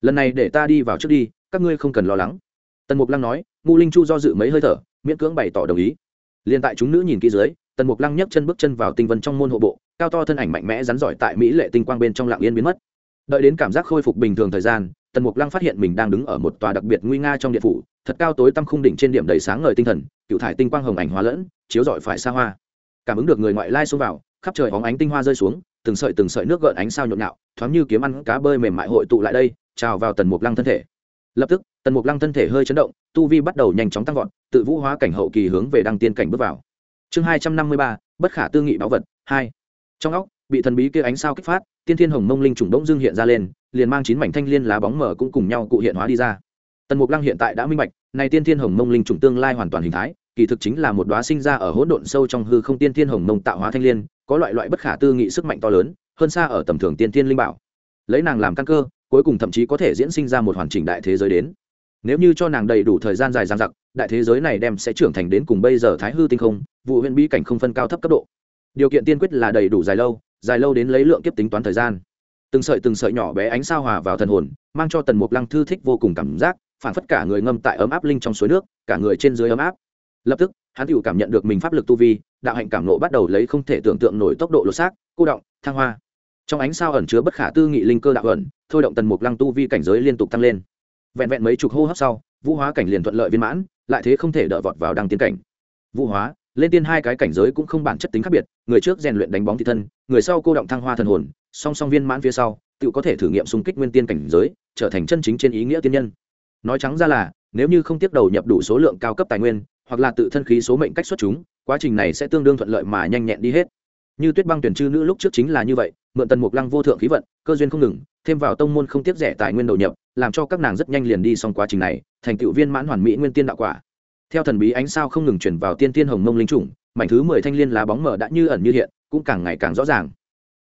Lần này để ta đi vào trước đi, các ngươi không cần lo lắng. Tần mục lăng nói ngu linh chu do dự mấy hơi thở miễn cưỡng bày tỏ đồng ý. Liền tại chúng nữ nhìn kỹ dưới, tần mục lăng nhấc chân bước chân vào tinh vân trong môn hộ bộ, cao to thân ảnh mạnh mẽ rắn giỏi tại mỹ lệ tinh quang bên trong lạng yên biến mất. Đợi đến cảm giác khôi phục bình thường thời gian, tần mục lăng phát hiện mình đang đứng ở một tòa đặc biệt nguy nga trong điện phủ, thật cao tối tăm khung đỉnh trên điểm đầy sáng ngời tinh thần, cựu thải tinh quang hồng ảnh hóa lẫn, chiếu rọi phải xa hoa. Cảm ứng được người ngoại lai xông vào, khắp trời hóng ánh tinh hoa rơi xuống, từng sợi từng sợi nước gợn ánh sao nhộn nhạo, thoáng như kiếm ăn cá bơi mềm mại hội tụ lại đây, trào vào tần mục lăng thân thể. Lập tức tần mục lăng thân thể hơi chấn động, tu vi bắt đầu nhanh chóng tăng vọt, tự vũ hóa cảnh hậu kỳ hướng về đăng tiên cảnh bước vào. Chương hai trăm năm mươi ba, bất khả tư nghị báu vật, hai. Trong óc, bị thần bí kia ánh sao kích phát, tiên thiên hồng mông linh trùng đống dương hiện ra lên, liền mang chín mảnh thanh liên lá bóng mở cũng cùng nhau cụ hiện hóa đi ra. Tần mục lăng hiện tại đã minh bạch, này tiên thiên hồng mông linh trùng tương lai hoàn toàn hình thái, kỳ thực chính là một đóa sinh ra ở hỗn độn sâu trong hư không tiên thiên hồng mông tạo hóa thanh liên, có loại loại bất khả tư nghị sức mạnh to lớn, hơn xa ở tầm thường tiên thiên linh bảo. Lấy nàng làm căn cơ, cuối cùng thậm chí có thể diễn sinh ra một hoàn chỉnh đại thế giới đến nếu như cho nàng đầy đủ thời gian dài dằng dặc, đại thế giới này đem sẽ trưởng thành đến cùng bây giờ thái hư tinh không, vụ huyện bí cảnh không phân cao thấp cấp độ. Điều kiện tiên quyết là đầy đủ dài lâu dài lâu đến lấy lượng kiếp tính toán thời gian. Từng sợi từng sợi nhỏ bé ánh sao hòa vào thần hồn, mang cho tần mục lăng thư thích vô cùng cảm giác, phản phất cả người ngâm tại ấm áp linh trong suối nước, cả người trên dưới ấm áp. Lập tức, hắn tự cảm nhận được mình pháp lực tu vi, đạo hạnh cảm nộ bắt đầu lấy không thể tưởng tượng nổi tốc độ lột xác, cô động, thăng hoa. Trong ánh sao ẩn chứa bất khả tư nghị linh cơ đạo ẩn, thôi động tần mục lăng tu vi cảnh giới liên tục tăng lên vẹn vẹn mấy chục hô hấp sau, vũ hóa cảnh liền thuận lợi viên mãn, lại thế không thể đợi vọt vào đăng tiến cảnh. Vũ hóa, lên tiên hai cái cảnh giới cũng không bản chất tính khác biệt, người trước rèn luyện đánh bóng thị thân, người sau cô động thăng hoa thần hồn, song song viên mãn phía sau, tự có thể thử nghiệm xung kích nguyên tiên cảnh giới, trở thành chân chính trên ý nghĩa tiên nhân. Nói trắng ra là, nếu như không tiếp đầu nhập đủ số lượng cao cấp tài nguyên, hoặc là tự thân khí số mệnh cách xuất chúng, quá trình này sẽ tương đương thuận lợi mà nhanh nhẹn đi hết như tuyết băng tuyển chư nữ lúc trước chính là như vậy, mượn tần mục lăng vô thượng khí vận, cơ duyên không ngừng, thêm vào tông môn không tiếp rẻ tài nguyên đầu nhập, làm cho các nàng rất nhanh liền đi xong quá trình này, thành tựu viên mãn hoàn mỹ nguyên tiên đạo quả. Theo thần bí ánh sao không ngừng chuyển vào tiên tiên hồng mông linh trùng, mảnh thứ mười thanh liên lá bóng mở đã như ẩn như hiện, cũng càng ngày càng rõ ràng.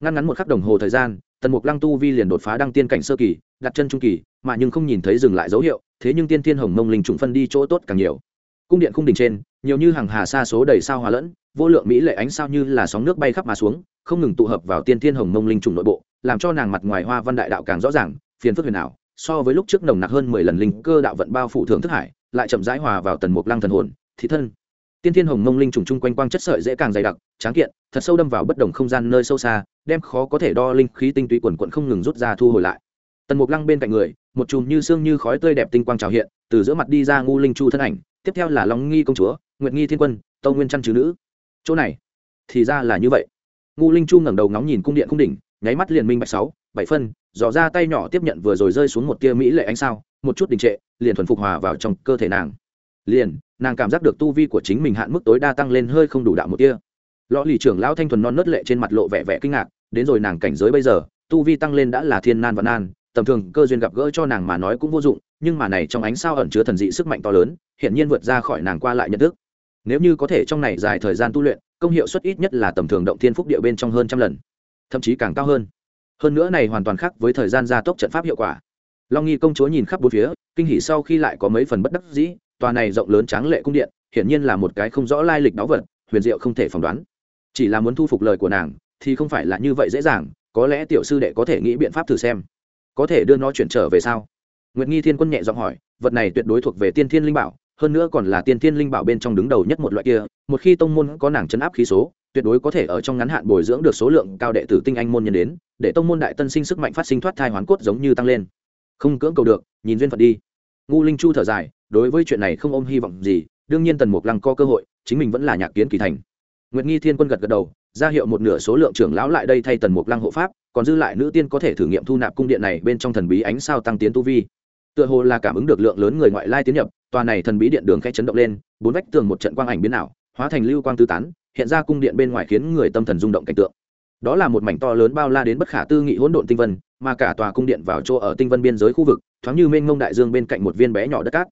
Ngăn ngắn một khắc đồng hồ thời gian, tần mục lăng tu vi liền đột phá đăng tiên cảnh sơ kỳ, đặt chân trung kỳ, mà nhưng không nhìn thấy dừng lại dấu hiệu, thế nhưng tiên tiên hồng mông linh trùng phân đi chỗ tốt càng nhiều cung điện cung đình trên, nhiều như hàng hà xa số đầy sao hòa lẫn, vô lượng mỹ lệ ánh sao như là sóng nước bay khắp mà xuống, không ngừng tụ hợp vào tiên thiên hồng mông linh trùng nội bộ, làm cho nàng mặt ngoài hoa văn đại đạo càng rõ ràng, phiền phức huyền ảo, so với lúc trước nồng nặc hơn mười lần linh cơ đạo vận bao phủ thường thức hải, lại chậm rãi hòa vào tần mục lăng thần hồn, thị thân. Tiên thiên hồng mông linh trùng chung quanh quang chất sợi dễ càng dày đặc, tráng kiện, thật sâu đâm vào bất đồng không gian nơi sâu xa, đem khó có thể đo linh khí tinh túy quần quận không ngừng rút ra thu hồi lại. Tần mục lăng bên cạnh người, một chùm như xương như khói tươi đẹp tinh quang trào hiện, từ giữa mặt đi ra ngu linh chu thân ảnh tiếp theo là long nghi công chúa nguyệt nghi thiên quân tâu nguyên trăn chứ nữ chỗ này thì ra là như vậy ngu linh chu ngẩng đầu ngóng nhìn cung điện cung đỉnh nháy mắt liền minh bạch sáu bảy phân dò ra tay nhỏ tiếp nhận vừa rồi rơi xuống một tia mỹ lệ ánh sao một chút đình trệ liền thuần phục hòa vào trong cơ thể nàng liền nàng cảm giác được tu vi của chính mình hạn mức tối đa tăng lên hơi không đủ đạo một tia lõ lì trưởng lão thanh thuần non nớt lệ trên mặt lộ vẻ vẻ kinh ngạc đến rồi nàng cảnh giới bây giờ tu vi tăng lên đã là thiên nan và nan tầm thường cơ duyên gặp gỡ cho nàng mà nói cũng vô dụng nhưng mà này trong ánh sao ẩn chứa thần dị sức mạnh to lớn hiện nhiên vượt ra khỏi nàng qua lại nhận thức. Nếu như có thể trong này dài thời gian tu luyện, công hiệu suất ít nhất là tầm thường động thiên phúc địa bên trong hơn trăm lần, thậm chí càng cao hơn. Hơn nữa này hoàn toàn khác với thời gian gia tốc trận pháp hiệu quả. Long nghi công chúa nhìn khắp bốn phía, kinh hỉ sau khi lại có mấy phần bất đắc dĩ, tòa này rộng lớn tráng lệ cung điện, hiển nhiên là một cái không rõ lai lịch đáo vật, huyền diệu không thể phỏng đoán. Chỉ là muốn thu phục lời của nàng, thì không phải là như vậy dễ dàng, có lẽ tiểu sư đệ có thể nghĩ biện pháp thử xem. Có thể đưa nó chuyển trở về sao? Nguyệt nghi thiên quân nhẹ giọng hỏi, vật này tuyệt đối thuộc về tiên thiên linh bảo hơn nữa còn là tiên thiên linh bảo bên trong đứng đầu nhất một loại kia, một khi tông môn có nàng chấn áp khí số, tuyệt đối có thể ở trong ngắn hạn bồi dưỡng được số lượng cao đệ tử tinh anh môn nhân đến, để tông môn đại tân sinh sức mạnh phát sinh thoát thai hoán cốt giống như tăng lên. Không cưỡng cầu được, nhìn duyên phận đi. Ngu linh chu thở dài, đối với chuyện này không ôm hy vọng gì, đương nhiên tần mục lăng có cơ hội, chính mình vẫn là nhạc kiến kỳ thành. Nguyệt nghi thiên quân gật gật đầu, ra hiệu một nửa số lượng trưởng lão lại đây thay tần mục lăng hộ pháp, còn dư lại nữ tiên có thể thử nghiệm thu nạp cung điện này bên trong thần bí ánh sao tăng tiến tu vi. Tựa hồ là cảm ứng được lượng lớn người ngoại lai tiến nhập tòa này thần bí điện đường khẽ chấn động lên, bốn vách tường một trận quang ảnh biến ảo, hóa thành lưu quang tứ tán, hiện ra cung điện bên ngoài khiến người tâm thần rung động cảnh tượng. Đó là một mảnh to lớn bao la đến bất khả tư nghị hỗn độn tinh vân, mà cả tòa cung điện vào chỗ ở tinh vân biên giới khu vực, thoáng như mênh mông đại dương bên cạnh một viên bé nhỏ đất cát.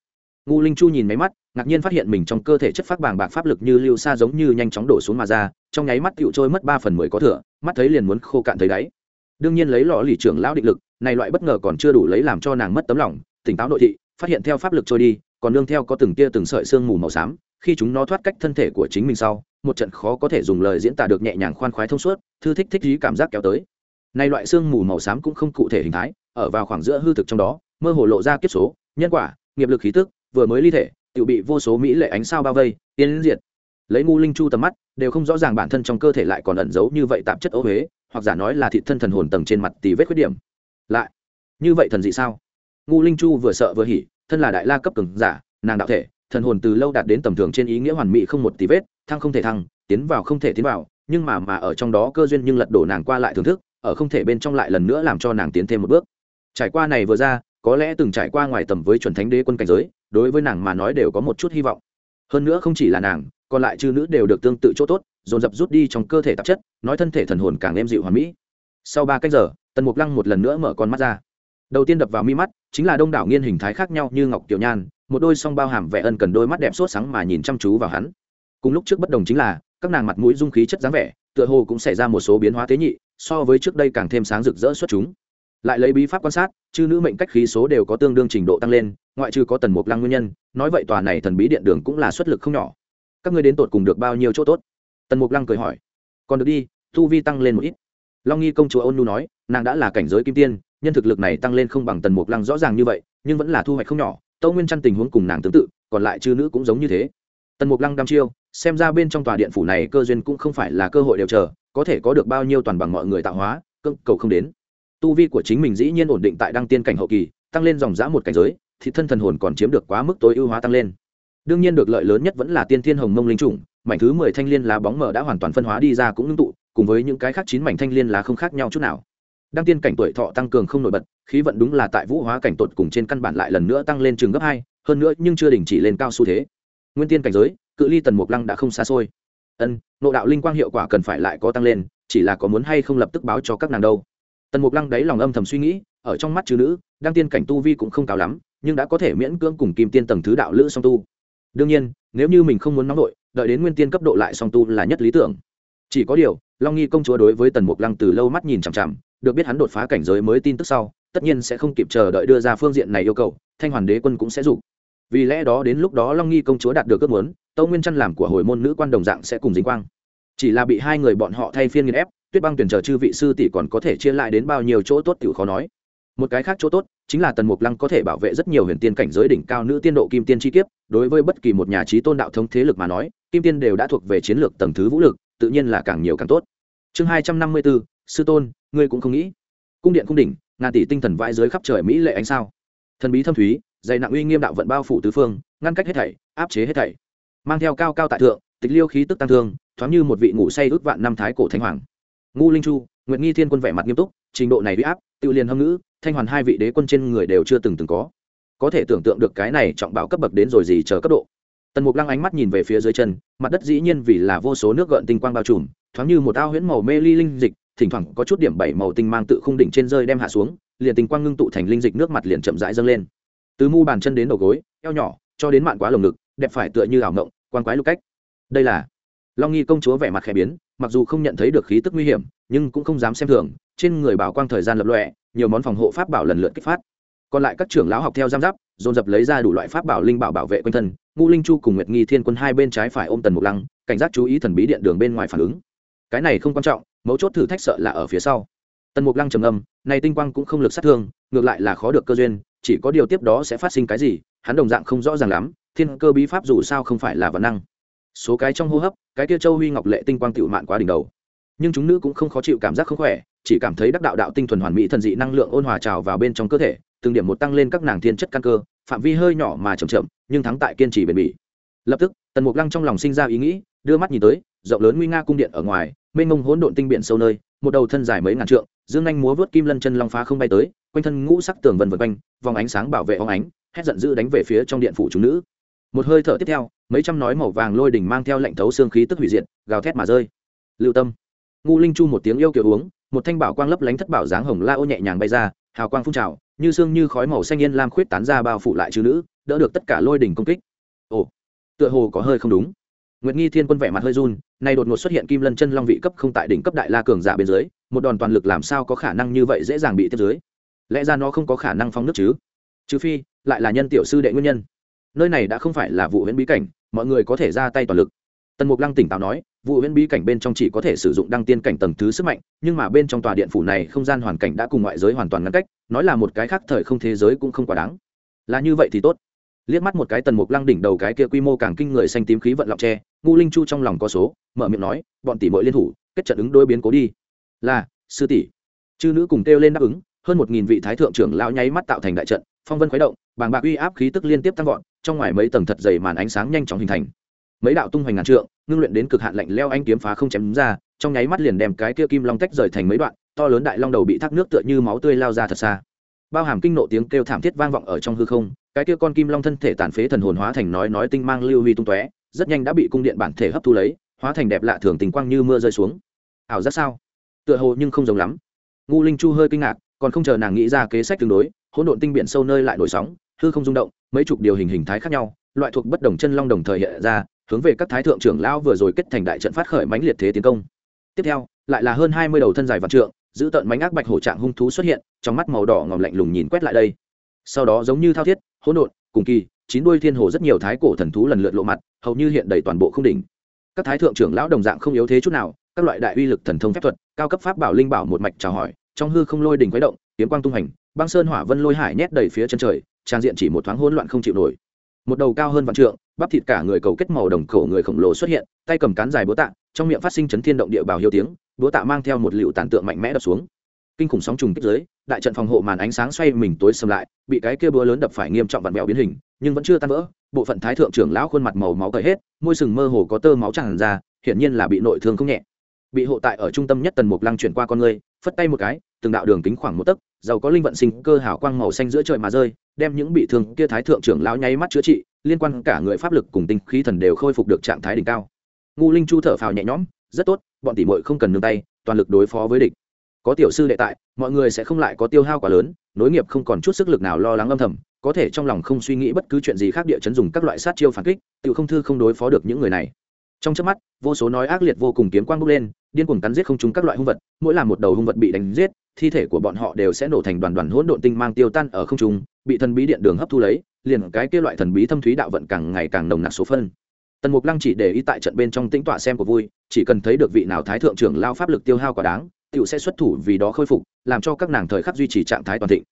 Ngu linh chu nhìn máy mắt, ngạc nhiên phát hiện mình trong cơ thể chất phát bàng bạc pháp lực như lưu xa giống như nhanh chóng đổ xuống mà ra, trong nháy mắt tựu trôi mất ba phần mười có thừa, mắt thấy liền muốn khô cạn thấy đáy. Đương nhiên lấy lò lì trưởng lão định lực, này loại bất ngờ còn chưa đủ lấy làm cho nàng mất tấm lòng, tỉnh táo nội thị, phát hiện theo pháp lực trôi đi còn nương theo có từng tia từng sợi xương mù màu xám, khi chúng nó thoát cách thân thể của chính mình sau, một trận khó có thể dùng lời diễn tả được nhẹ nhàng khoan khoái thông suốt, thư thích thích ý cảm giác kéo tới. Nay loại xương mù màu xám cũng không cụ thể hình thái, ở vào khoảng giữa hư thực trong đó, mơ hồ lộ ra kiếp số, nhân quả, nghiệp lực khí tức, vừa mới ly thể tự bị vô số mỹ lệ ánh sao bao vây tiến diệt. Lấy ngu linh chu tầm mắt, đều không rõ ràng bản thân trong cơ thể lại còn ẩn giấu như vậy tạp chất ô huế, hoặc giả nói là thị thân thần hồn tầng trên mặt tì vết khuyết điểm. Lại, như vậy thần dị sao? Ngu linh chu vừa sợ vừa hỉ thân là đại la cấp cường giả, nàng đạo thể, thần hồn từ lâu đạt đến tầm thường trên ý nghĩa hoàn mỹ không một tí vết, thăng không thể thăng, tiến vào không thể tiến vào, nhưng mà mà ở trong đó cơ duyên nhưng lật đổ nàng qua lại thưởng thức, ở không thể bên trong lại lần nữa làm cho nàng tiến thêm một bước. Trải qua này vừa ra, có lẽ từng trải qua ngoài tầm với chuẩn thánh đế quân cảnh giới, đối với nàng mà nói đều có một chút hy vọng. Hơn nữa không chỉ là nàng, còn lại chư nữ đều được tương tự chỗ tốt, dồn dập rút đi trong cơ thể tạp chất, nói thân thể thần hồn càng êm dịu hoàn mỹ. Sau ba cách giờ, tần mục lăng một lần nữa mở con mắt ra đầu tiên đập vào mi mắt, chính là đông đảo nghiên hình thái khác nhau như ngọc tiểu nhan, một đôi song bao hàm vẻ ân cần đôi mắt đẹp sốt sáng mà nhìn chăm chú vào hắn. Cùng lúc trước bất đồng chính là, các nàng mặt mũi dung khí chất dáng vẻ, tựa hồ cũng xảy ra một số biến hóa tế nhị, so với trước đây càng thêm sáng rực rỡ xuất chúng. Lại lấy bí pháp quan sát, chư nữ mệnh cách khí số đều có tương đương trình độ tăng lên, ngoại trừ có tần mục lăng nguyên nhân, nói vậy tòa này thần bí điện đường cũng là xuất lực không nhỏ. Các ngươi đến tột cùng được bao nhiêu chỗ tốt? Tần mục lăng cười hỏi. Còn được đi thu vi tăng lên một ít. Long nghi công chúa ôn nu nói, nàng đã là cảnh giới kim tiên nhân thực lực này tăng lên không bằng tần mục lăng rõ ràng như vậy, nhưng vẫn là thu hoạch không nhỏ tâu nguyên chăn tình huống cùng nàng tương tự, còn lại chư nữ cũng giống như thế. Tần mục lăng đăm chiêu, xem ra bên trong tòa điện phủ này cơ duyên cũng không phải là cơ hội đều chờ, có thể có được bao nhiêu toàn bằng mọi người tạo hóa cơ cầu không đến. Tu vi của chính mình dĩ nhiên ổn định tại đăng tiên cảnh hậu kỳ, tăng lên dòng dã một cảnh giới, thì thân thần hồn còn chiếm được quá mức tối ưu hóa tăng lên. Đương nhiên được lợi lớn nhất vẫn là tiên thiên hồng mông linh chủng, mảnh thứ mười thanh liên lá bóng mờ đã hoàn toàn phân hóa đi ra cũng ngưng tụ, cùng với những cái khác chín mảnh thanh liên lá không khác nhau chút nào đăng tiên cảnh tuổi thọ tăng cường không nổi bật, khí vận đúng là tại vũ hóa cảnh tột cùng trên căn bản lại lần nữa tăng lên trường gấp hai, hơn nữa nhưng chưa đình chỉ lên cao xu thế. Nguyên tiên cảnh giới, cự ly tần mục lăng đã không xa xôi. Ân nộ đạo linh quang hiệu quả cần phải lại có tăng lên, chỉ là có muốn hay không lập tức báo cho các nàng đâu. Tần mục lăng đáy lòng âm thầm suy nghĩ, ở trong mắt chữ nữ, đăng tiên cảnh tu vi cũng không cao lắm, nhưng đã có thể miễn cưỡng cùng kim tiên tầng thứ đạo lữ song tu. Đương nhiên, nếu như mình không muốn nóng đội đợi đến nguyên tiên cấp độ lại song tu là nhất lý tưởng. Chỉ có điều, long nghi công chúa đối với tần mục lăng từ lâu mắt nhìn chằm chằm được biết hắn đột phá cảnh giới mới tin tức sau, tất nhiên sẽ không kịp chờ đợi đưa ra phương diện này yêu cầu, thanh hoàn đế quân cũng sẽ dục vì lẽ đó đến lúc đó long nghi công chúa đạt được ước muốn, tâu nguyên chăn làm của hồi môn nữ quan đồng dạng sẽ cùng dính quang. Chỉ là bị hai người bọn họ thay phiên nghiên ép, tuyết băng tuyển chờ chư vị sư tỷ còn có thể chia lại đến bao nhiêu chỗ tốt tiểu khó nói. Một cái khác chỗ tốt chính là tần mục lăng có thể bảo vệ rất nhiều huyền tiên cảnh giới đỉnh cao nữ tiên độ kim tiên chi kiếp, đối với bất kỳ một nhà trí tôn đạo thống thế lực mà nói, kim tiên đều đã thuộc về chiến lược tầng thứ vũ lực, tự nhiên là càng nhiều càng tốt. Chương hai trăm năm mươi bốn, sư tôn ngươi cũng không nghĩ. Cung điện cung đỉnh, ngàn tỷ tinh thần vãi dưới khắp trời mỹ lệ ánh sao. Thần bí thâm thúy, dày nặng uy nghiêm đạo vận bao phủ tứ phương, ngăn cách hết thảy, áp chế hết thảy. Mang theo cao cao tại thượng, tịch liêu khí tức tăng thương, thoáng như một vị ngủ say ước vạn năm thái cổ thánh hoàng. Ngu linh chu nguyện nghi thiên quân vẻ mặt nghiêm túc, trình độ này huy áp, tự liền hâm ngữ, thanh hoàn hai vị đế quân trên người đều chưa từng từng có. Có thể tưởng tượng được cái này trọng bảo cấp bậc đến rồi gì chờ cấp độ. Tần mục lăng ánh mắt nhìn về phía dưới chân, mặt đất dĩ nhiên vì là vô số nước gợn tinh quang bao trùm, thoáng như một ao huyễn màu mê ly linh dịch thỉnh thoảng có chút điểm bảy màu tinh mang tự khung đỉnh trên rơi đem hạ xuống, liền tinh quang ngưng tụ thành linh dịch nước mặt liền chậm rãi dâng lên. Từ mu bàn chân đến đầu gối, eo nhỏ, cho đến mạn quá lồng ngực, đẹp phải tựa như ảo ngộng quan quái lục cách. Đây là long nghi công chúa vẻ mặt khẽ biến, mặc dù không nhận thấy được khí tức nguy hiểm, nhưng cũng không dám xem thường, trên người bảo quang thời gian lập lọe nhiều món phòng hộ pháp bảo lần lượt kích phát. Còn lại các trưởng lão học theo giam giáp, dồn dập lấy ra đủ loại pháp bảo linh bảo bảo vệ quanh thân, ngũ linh chu cùng nguyệt nghi thiên quân hai bên trái phải ôm tần mục lăng, cảnh giác chú ý thần bí điện đường bên ngoài phản ứng. Cái này không quan trọng mấu chốt thử thách sợ là ở phía sau. Tần mục lăng trầm âm này tinh quang cũng không lực sát thương, ngược lại là khó được cơ duyên, chỉ có điều tiếp đó sẽ phát sinh cái gì, hắn đồng dạng không rõ ràng lắm, thiên cơ bí pháp dù sao không phải là văn năng. Số cái trong hô hấp, cái kia châu huy ngọc lệ tinh quang tiểu mạn quá đỉnh đầu. Nhưng chúng nữ cũng không khó chịu cảm giác không khỏe, chỉ cảm thấy đắc đạo đạo tinh thuần hoàn mỹ thần dị năng lượng ôn hòa trào vào bên trong cơ thể, từng điểm một tăng lên các nàng thiên chất căn cơ, phạm vi hơi nhỏ mà chậm chậm, nhưng thắng tại kiên trì bền bỉ lập tức, tần mục lăng trong lòng sinh ra ý nghĩ, đưa mắt nhìn tới, rộng lớn nguy nga cung điện ở ngoài, mênh mông hỗn độn tinh biển sâu nơi, một đầu thân dài mấy ngàn trượng, dương anh múa vớt kim lân chân long phá không bay tới, quanh thân ngũ sắc tường vần vần quanh, vòng ánh sáng bảo vệ óng ánh, hét giận dữ đánh về phía trong điện phủ chúng nữ. Một hơi thở tiếp theo, mấy trăm nói màu vàng lôi đỉnh mang theo lệnh thấu xương khí tức hủy diệt, gào thét mà rơi. Lưu tâm, ngu linh chu một tiếng yêu kiểu uống, một thanh bảo quang lấp lánh thất bảo dáng hồng la ô nhẹ nhàng bay ra, hào quang phun trào, như xương như khói màu xanh yên lam khuyết tán ra bao phủ lại chữ nữ, đỡ được tất cả lôi đỉnh công kích tựa hồ có hơi không đúng. Nguyệt nghi thiên quân vẻ mặt hơi run, nay đột ngột xuất hiện kim lân chân long vị cấp không tại đỉnh cấp đại la cường giả bên dưới, một đòn toàn lực làm sao có khả năng như vậy dễ dàng bị tiếp dưới? Lẽ ra nó không có khả năng phóng nước chứ? Trừ phi, lại là nhân tiểu sư đệ nguyên nhân. Nơi này đã không phải là vụ huyễn bí cảnh, mọi người có thể ra tay toàn lực. Tần mục lăng tỉnh táo nói, vụ huyễn bí cảnh bên trong chỉ có thể sử dụng đăng tiên cảnh tầng thứ sức mạnh, nhưng mà bên trong tòa điện phủ này không gian hoàn cảnh đã cùng ngoại giới hoàn toàn ngăn cách, nói là một cái khác thời không thế giới cũng không quá đáng. Là như vậy thì tốt liếc mắt một cái tần mục lăng đỉnh đầu cái kia quy mô càng kinh người xanh tím khí vận lọng tre ngu linh chu trong lòng có số, mở miệng nói, bọn tỷ mội liên thủ, kết trận ứng đôi biến cố đi. Là, sư tỷ. Chư nữ cùng kêu lên đáp ứng, hơn một nghìn vị thái thượng trưởng lão nháy mắt tạo thành đại trận, phong vân khuấy động, bàng bạc uy áp khí tức liên tiếp tăng vọt, trong ngoài mấy tầng thật dày màn ánh sáng nhanh chóng hình thành. Mấy đạo tung hoành ngàn trượng, ngưng luyện đến cực hạn lạnh leo anh kiếm phá không chém ra, trong nháy mắt liền đem cái kia kim long tách rời thành mấy đoạn, to lớn đại long đầu bị thác nước tựa như máu tươi lao ra thật xa. Bao hàm kinh nộ tiếng kêu thảm thiết vang vọng ở trong hư không cái kia con kim long thân thể tàn phế thần hồn hóa thành nói nói tinh mang lưu huy tung tóe, rất nhanh đã bị cung điện bản thể hấp thu lấy, hóa thành đẹp lạ thường tình quang như mưa rơi xuống. Ảo giác sao? Tựa hồ nhưng không giống lắm. Ngu linh chu hơi kinh ngạc, còn không chờ nàng nghĩ ra kế sách tương đối, hỗn độn tinh biển sâu nơi lại nổi sóng, hư không rung động, mấy chục điều hình hình thái khác nhau, loại thuộc bất đồng chân long đồng thời hiện ra, hướng về các thái thượng trưởng lão vừa rồi kết thành đại trận phát khởi mãnh liệt thế tiến công. Tiếp theo, lại là hơn hai mươi đầu thân dài vạn trượng, giữ tận mánh ác bạch hổ trạng hung thú xuất hiện, trong mắt màu đỏ ngòm lạnh lùng nhìn quét lại đây. Sau đó giống như thao thiết hỗn độn, cùng kỳ, chín đuôi thiên hồ rất nhiều thái cổ thần thú lần lượt lộ mặt, hầu như hiện đầy toàn bộ không đỉnh. Các thái thượng trưởng lão đồng dạng không yếu thế chút nào, các loại đại uy lực thần thông phép thuật, cao cấp pháp bảo linh bảo một mạch chào hỏi, trong hư không lôi đỉnh quấy động, kiếm quang tung hành, băng sơn hỏa vân lôi hải nhét đầy phía chân trời, trang diện chỉ một thoáng hỗn loạn không chịu nổi. Một đầu cao hơn vạn trượng, bắp thịt cả người cầu kết màu đồng cổ người khổng lồ xuất hiện, tay cầm cán dài búa tạ, trong miệng phát sinh chấn thiên động địa bào hiếu tiếng, búa tạ mang theo một liệu tàn tượng mạnh mẽ đập xuống kinh khủng sóng trùng kích dưới đại trận phòng hộ màn ánh sáng xoay mình tối xâm lại, bị cái kia búa lớn đập phải nghiêm trọng vặn vẹo biến hình, nhưng vẫn chưa tan vỡ, bộ phận thái thượng trưởng lão khuôn mặt màu máu cởi hết, môi sừng mơ hồ có tơ máu tràn ra, hiển nhiên là bị nội thương không nhẹ. Bị hộ tại ở trung tâm nhất tần mục lăng chuyển qua con người, phất tay một cái, từng đạo đường kính khoảng một tấc, giàu có linh vận sinh cơ hảo quang màu xanh giữa trời mà rơi, đem những bị thương kia thái thượng trưởng lão nháy mắt chữa trị, liên quan cả người pháp lực cùng tinh khí thần đều khôi phục được trạng thái đỉnh cao. Ngu linh chu thở phào nhẹ nhõm, rất tốt, bọn tỷ muội không cần nương tay, toàn lực đối phó với địch có tiểu sư đệ tại, mọi người sẽ không lại có tiêu hao quá lớn, nối nghiệp không còn chút sức lực nào lo lắng âm thầm, có thể trong lòng không suy nghĩ bất cứ chuyện gì khác địa chấn dùng các loại sát chiêu phản kích tự không thư không đối phó được những người này. Trong chớp mắt, vô số nói ác liệt vô cùng kiếm quang bốc lên, điên cuồng cắn giết không chúng các loại hung vật, mỗi làm một đầu hung vật bị đánh giết, thi thể của bọn họ đều sẽ nổ thành đoàn đoàn hỗn độn tinh mang tiêu tan ở không trung, bị thần bí điện đường hấp thu lấy, liền cái kia loại thần bí thâm thúy đạo vận càng ngày càng nồng nặc số phân. Tần mục lăng chỉ để ý tại trận bên trong tĩnh tọa xem của vui, chỉ cần thấy được vị nào thái thượng trưởng lao pháp lực tiêu hao quá đáng Tiểu sẽ xuất thủ vì đó khôi phục, làm cho các nàng thời khắc duy trì trạng thái toàn thịnh.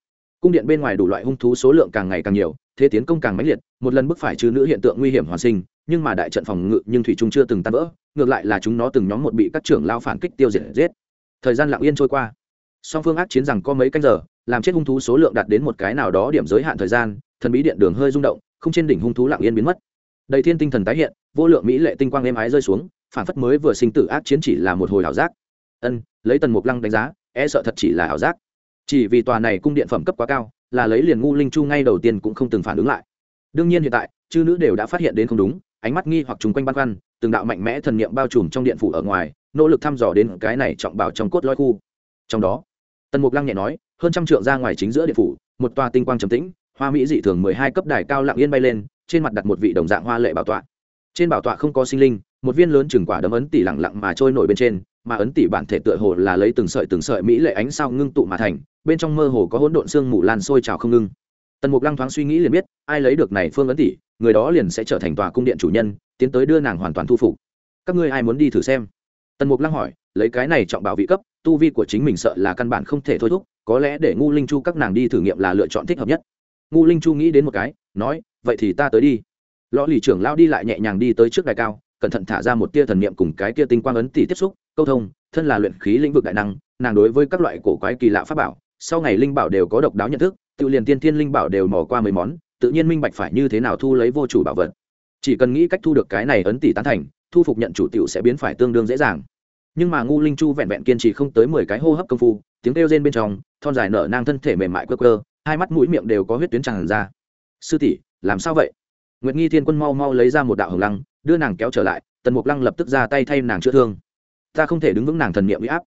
Cung điện bên ngoài đủ loại hung thú số lượng càng ngày càng nhiều, thế tiến công càng mãnh liệt, một lần bức phải trừ nữ hiện tượng nguy hiểm hoàn sinh, nhưng mà đại trận phòng ngự nhưng thủy trung chưa từng tan vỡ, ngược lại là chúng nó từng nhóm một bị các trưởng lao phản kích tiêu diệt giết. Thời gian lặng yên trôi qua. Song phương ác chiến rằng có mấy canh giờ, làm chết hung thú số lượng đạt đến một cái nào đó điểm giới hạn thời gian, thần bí điện đường hơi rung động, không trên đỉnh hung thú lặng yên biến mất. Đầy thiên tinh thần tái hiện, vô lượng mỹ lệ tinh quang êm ái rơi xuống, phản phất mới vừa sinh tử ác chiến chỉ là một hồi ảo giác ân, lấy tần mục lăng đánh giá e sợ thật chỉ là ảo giác. Chỉ vì tòa này cung điện phẩm cấp quá cao, là lấy liền ngu linh chu ngay đầu tiên cũng không từng phản ứng lại. Đương nhiên hiện tại, chư nữ đều đã phát hiện đến không đúng, ánh mắt nghi hoặc chung quanh băn khoăn, từng đạo mạnh mẽ thần niệm bao trùm trong điện phủ ở ngoài, nỗ lực thăm dò đến cái này trọng bảo trong cốt lõi khu. Trong đó, tần mục lăng nhẹ nói, hơn trăm trượng ra ngoài chính giữa điện phủ, một tòa tinh quang trầm tĩnh, hoa mỹ dị thường mười hai cấp đài cao lặng yên bay lên, trên mặt đặt một vị đồng dạng hoa lệ bảo tọa. Trên bảo tọa không có sinh linh, một viên lớn chừng quả đấm ấn tỷ lặng lặng mà trôi nổi bên trên mà ấn tỷ bản thể tựa hồ là lấy từng sợi từng sợi mỹ lệ ánh sao ngưng tụ mà thành, bên trong mơ hồ có hỗn độn xương mù lan sôi trào không ngưng. Tần mục lăng thoáng suy nghĩ liền biết, ai lấy được này phương ấn tỷ người đó liền sẽ trở thành tòa cung điện chủ nhân, tiến tới đưa nàng hoàn toàn thu phục. Các ngươi ai muốn đi thử xem? Tần mục lăng hỏi, lấy cái này trọng bảo vị cấp, tu vi của chính mình sợ là căn bản không thể thôi thúc, có lẽ để ngu linh chu các nàng đi thử nghiệm là lựa chọn thích hợp nhất. Ngu linh chu nghĩ đến một cái, nói, vậy thì ta tới đi. Lõ lì trưởng lao đi lại nhẹ nhàng đi tới trước đài cao, cẩn thận thả ra một tia thần niệm cùng cái tia tinh quang ấn tỷ tiếp xúc câu thông, thân là luyện khí lĩnh vực đại năng, nàng đối với các loại cổ quái kỳ lạ pháp bảo, sau ngày linh bảo đều có độc đáo nhận thức, tự liền tiên thiên linh bảo đều mò qua mấy món, tự nhiên minh bạch phải như thế nào thu lấy vô chủ bảo vật. Chỉ cần nghĩ cách thu được cái này ấn tỷ tán thành, thu phục nhận chủ tiểu sẽ biến phải tương đương dễ dàng. Nhưng mà ngu linh chu vẹn vẹn kiên trì không tới mười cái hô hấp công phu, tiếng kêu rên bên trong, thon dài nở nang thân thể mềm mại quơ quơ, hai mắt mũi miệng đều có huyết tuyến tràn ra. Sư tỷ, làm sao vậy? Nguyệt nghi thiên quân mau mau lấy ra một đạo hồng lăng, đưa nàng kéo trở lại, tần mục lăng lập tức ra tay thay nàng chữa thương ta không thể đứng vững nàng thần niệm bị áp.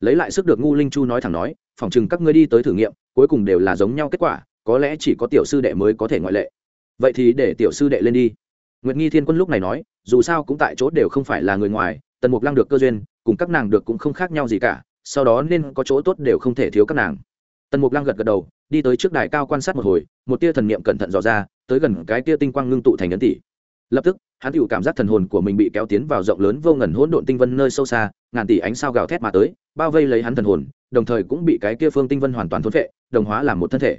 Lấy lại sức được ngu linh chu nói thẳng nói phỏng chừng các ngươi đi tới thử nghiệm, cuối cùng đều là giống nhau kết quả, có lẽ chỉ có tiểu sư đệ mới có thể ngoại lệ. Vậy thì để tiểu sư đệ lên đi. Nguyệt nghi thiên quân lúc này nói, dù sao cũng tại chỗ đều không phải là người ngoài, tần mục lăng được cơ duyên, cùng các nàng được cũng không khác nhau gì cả, sau đó nên có chỗ tốt đều không thể thiếu các nàng. Tần mục lăng gật gật đầu, đi tới trước đài cao quan sát một hồi, một tia thần niệm cẩn thận dò ra, tới gần cái tia tinh quang ngưng tụ thành ấn tỷ lập tức, hắn tự cảm giác thần hồn của mình bị kéo tiến vào rộng lớn vô ngần hỗn độn tinh vân nơi sâu xa, ngàn tỷ ánh sao gào thét mà tới, bao vây lấy hắn thần hồn, đồng thời cũng bị cái kia phương tinh vân hoàn toàn thôn vệ đồng hóa làm một thân thể.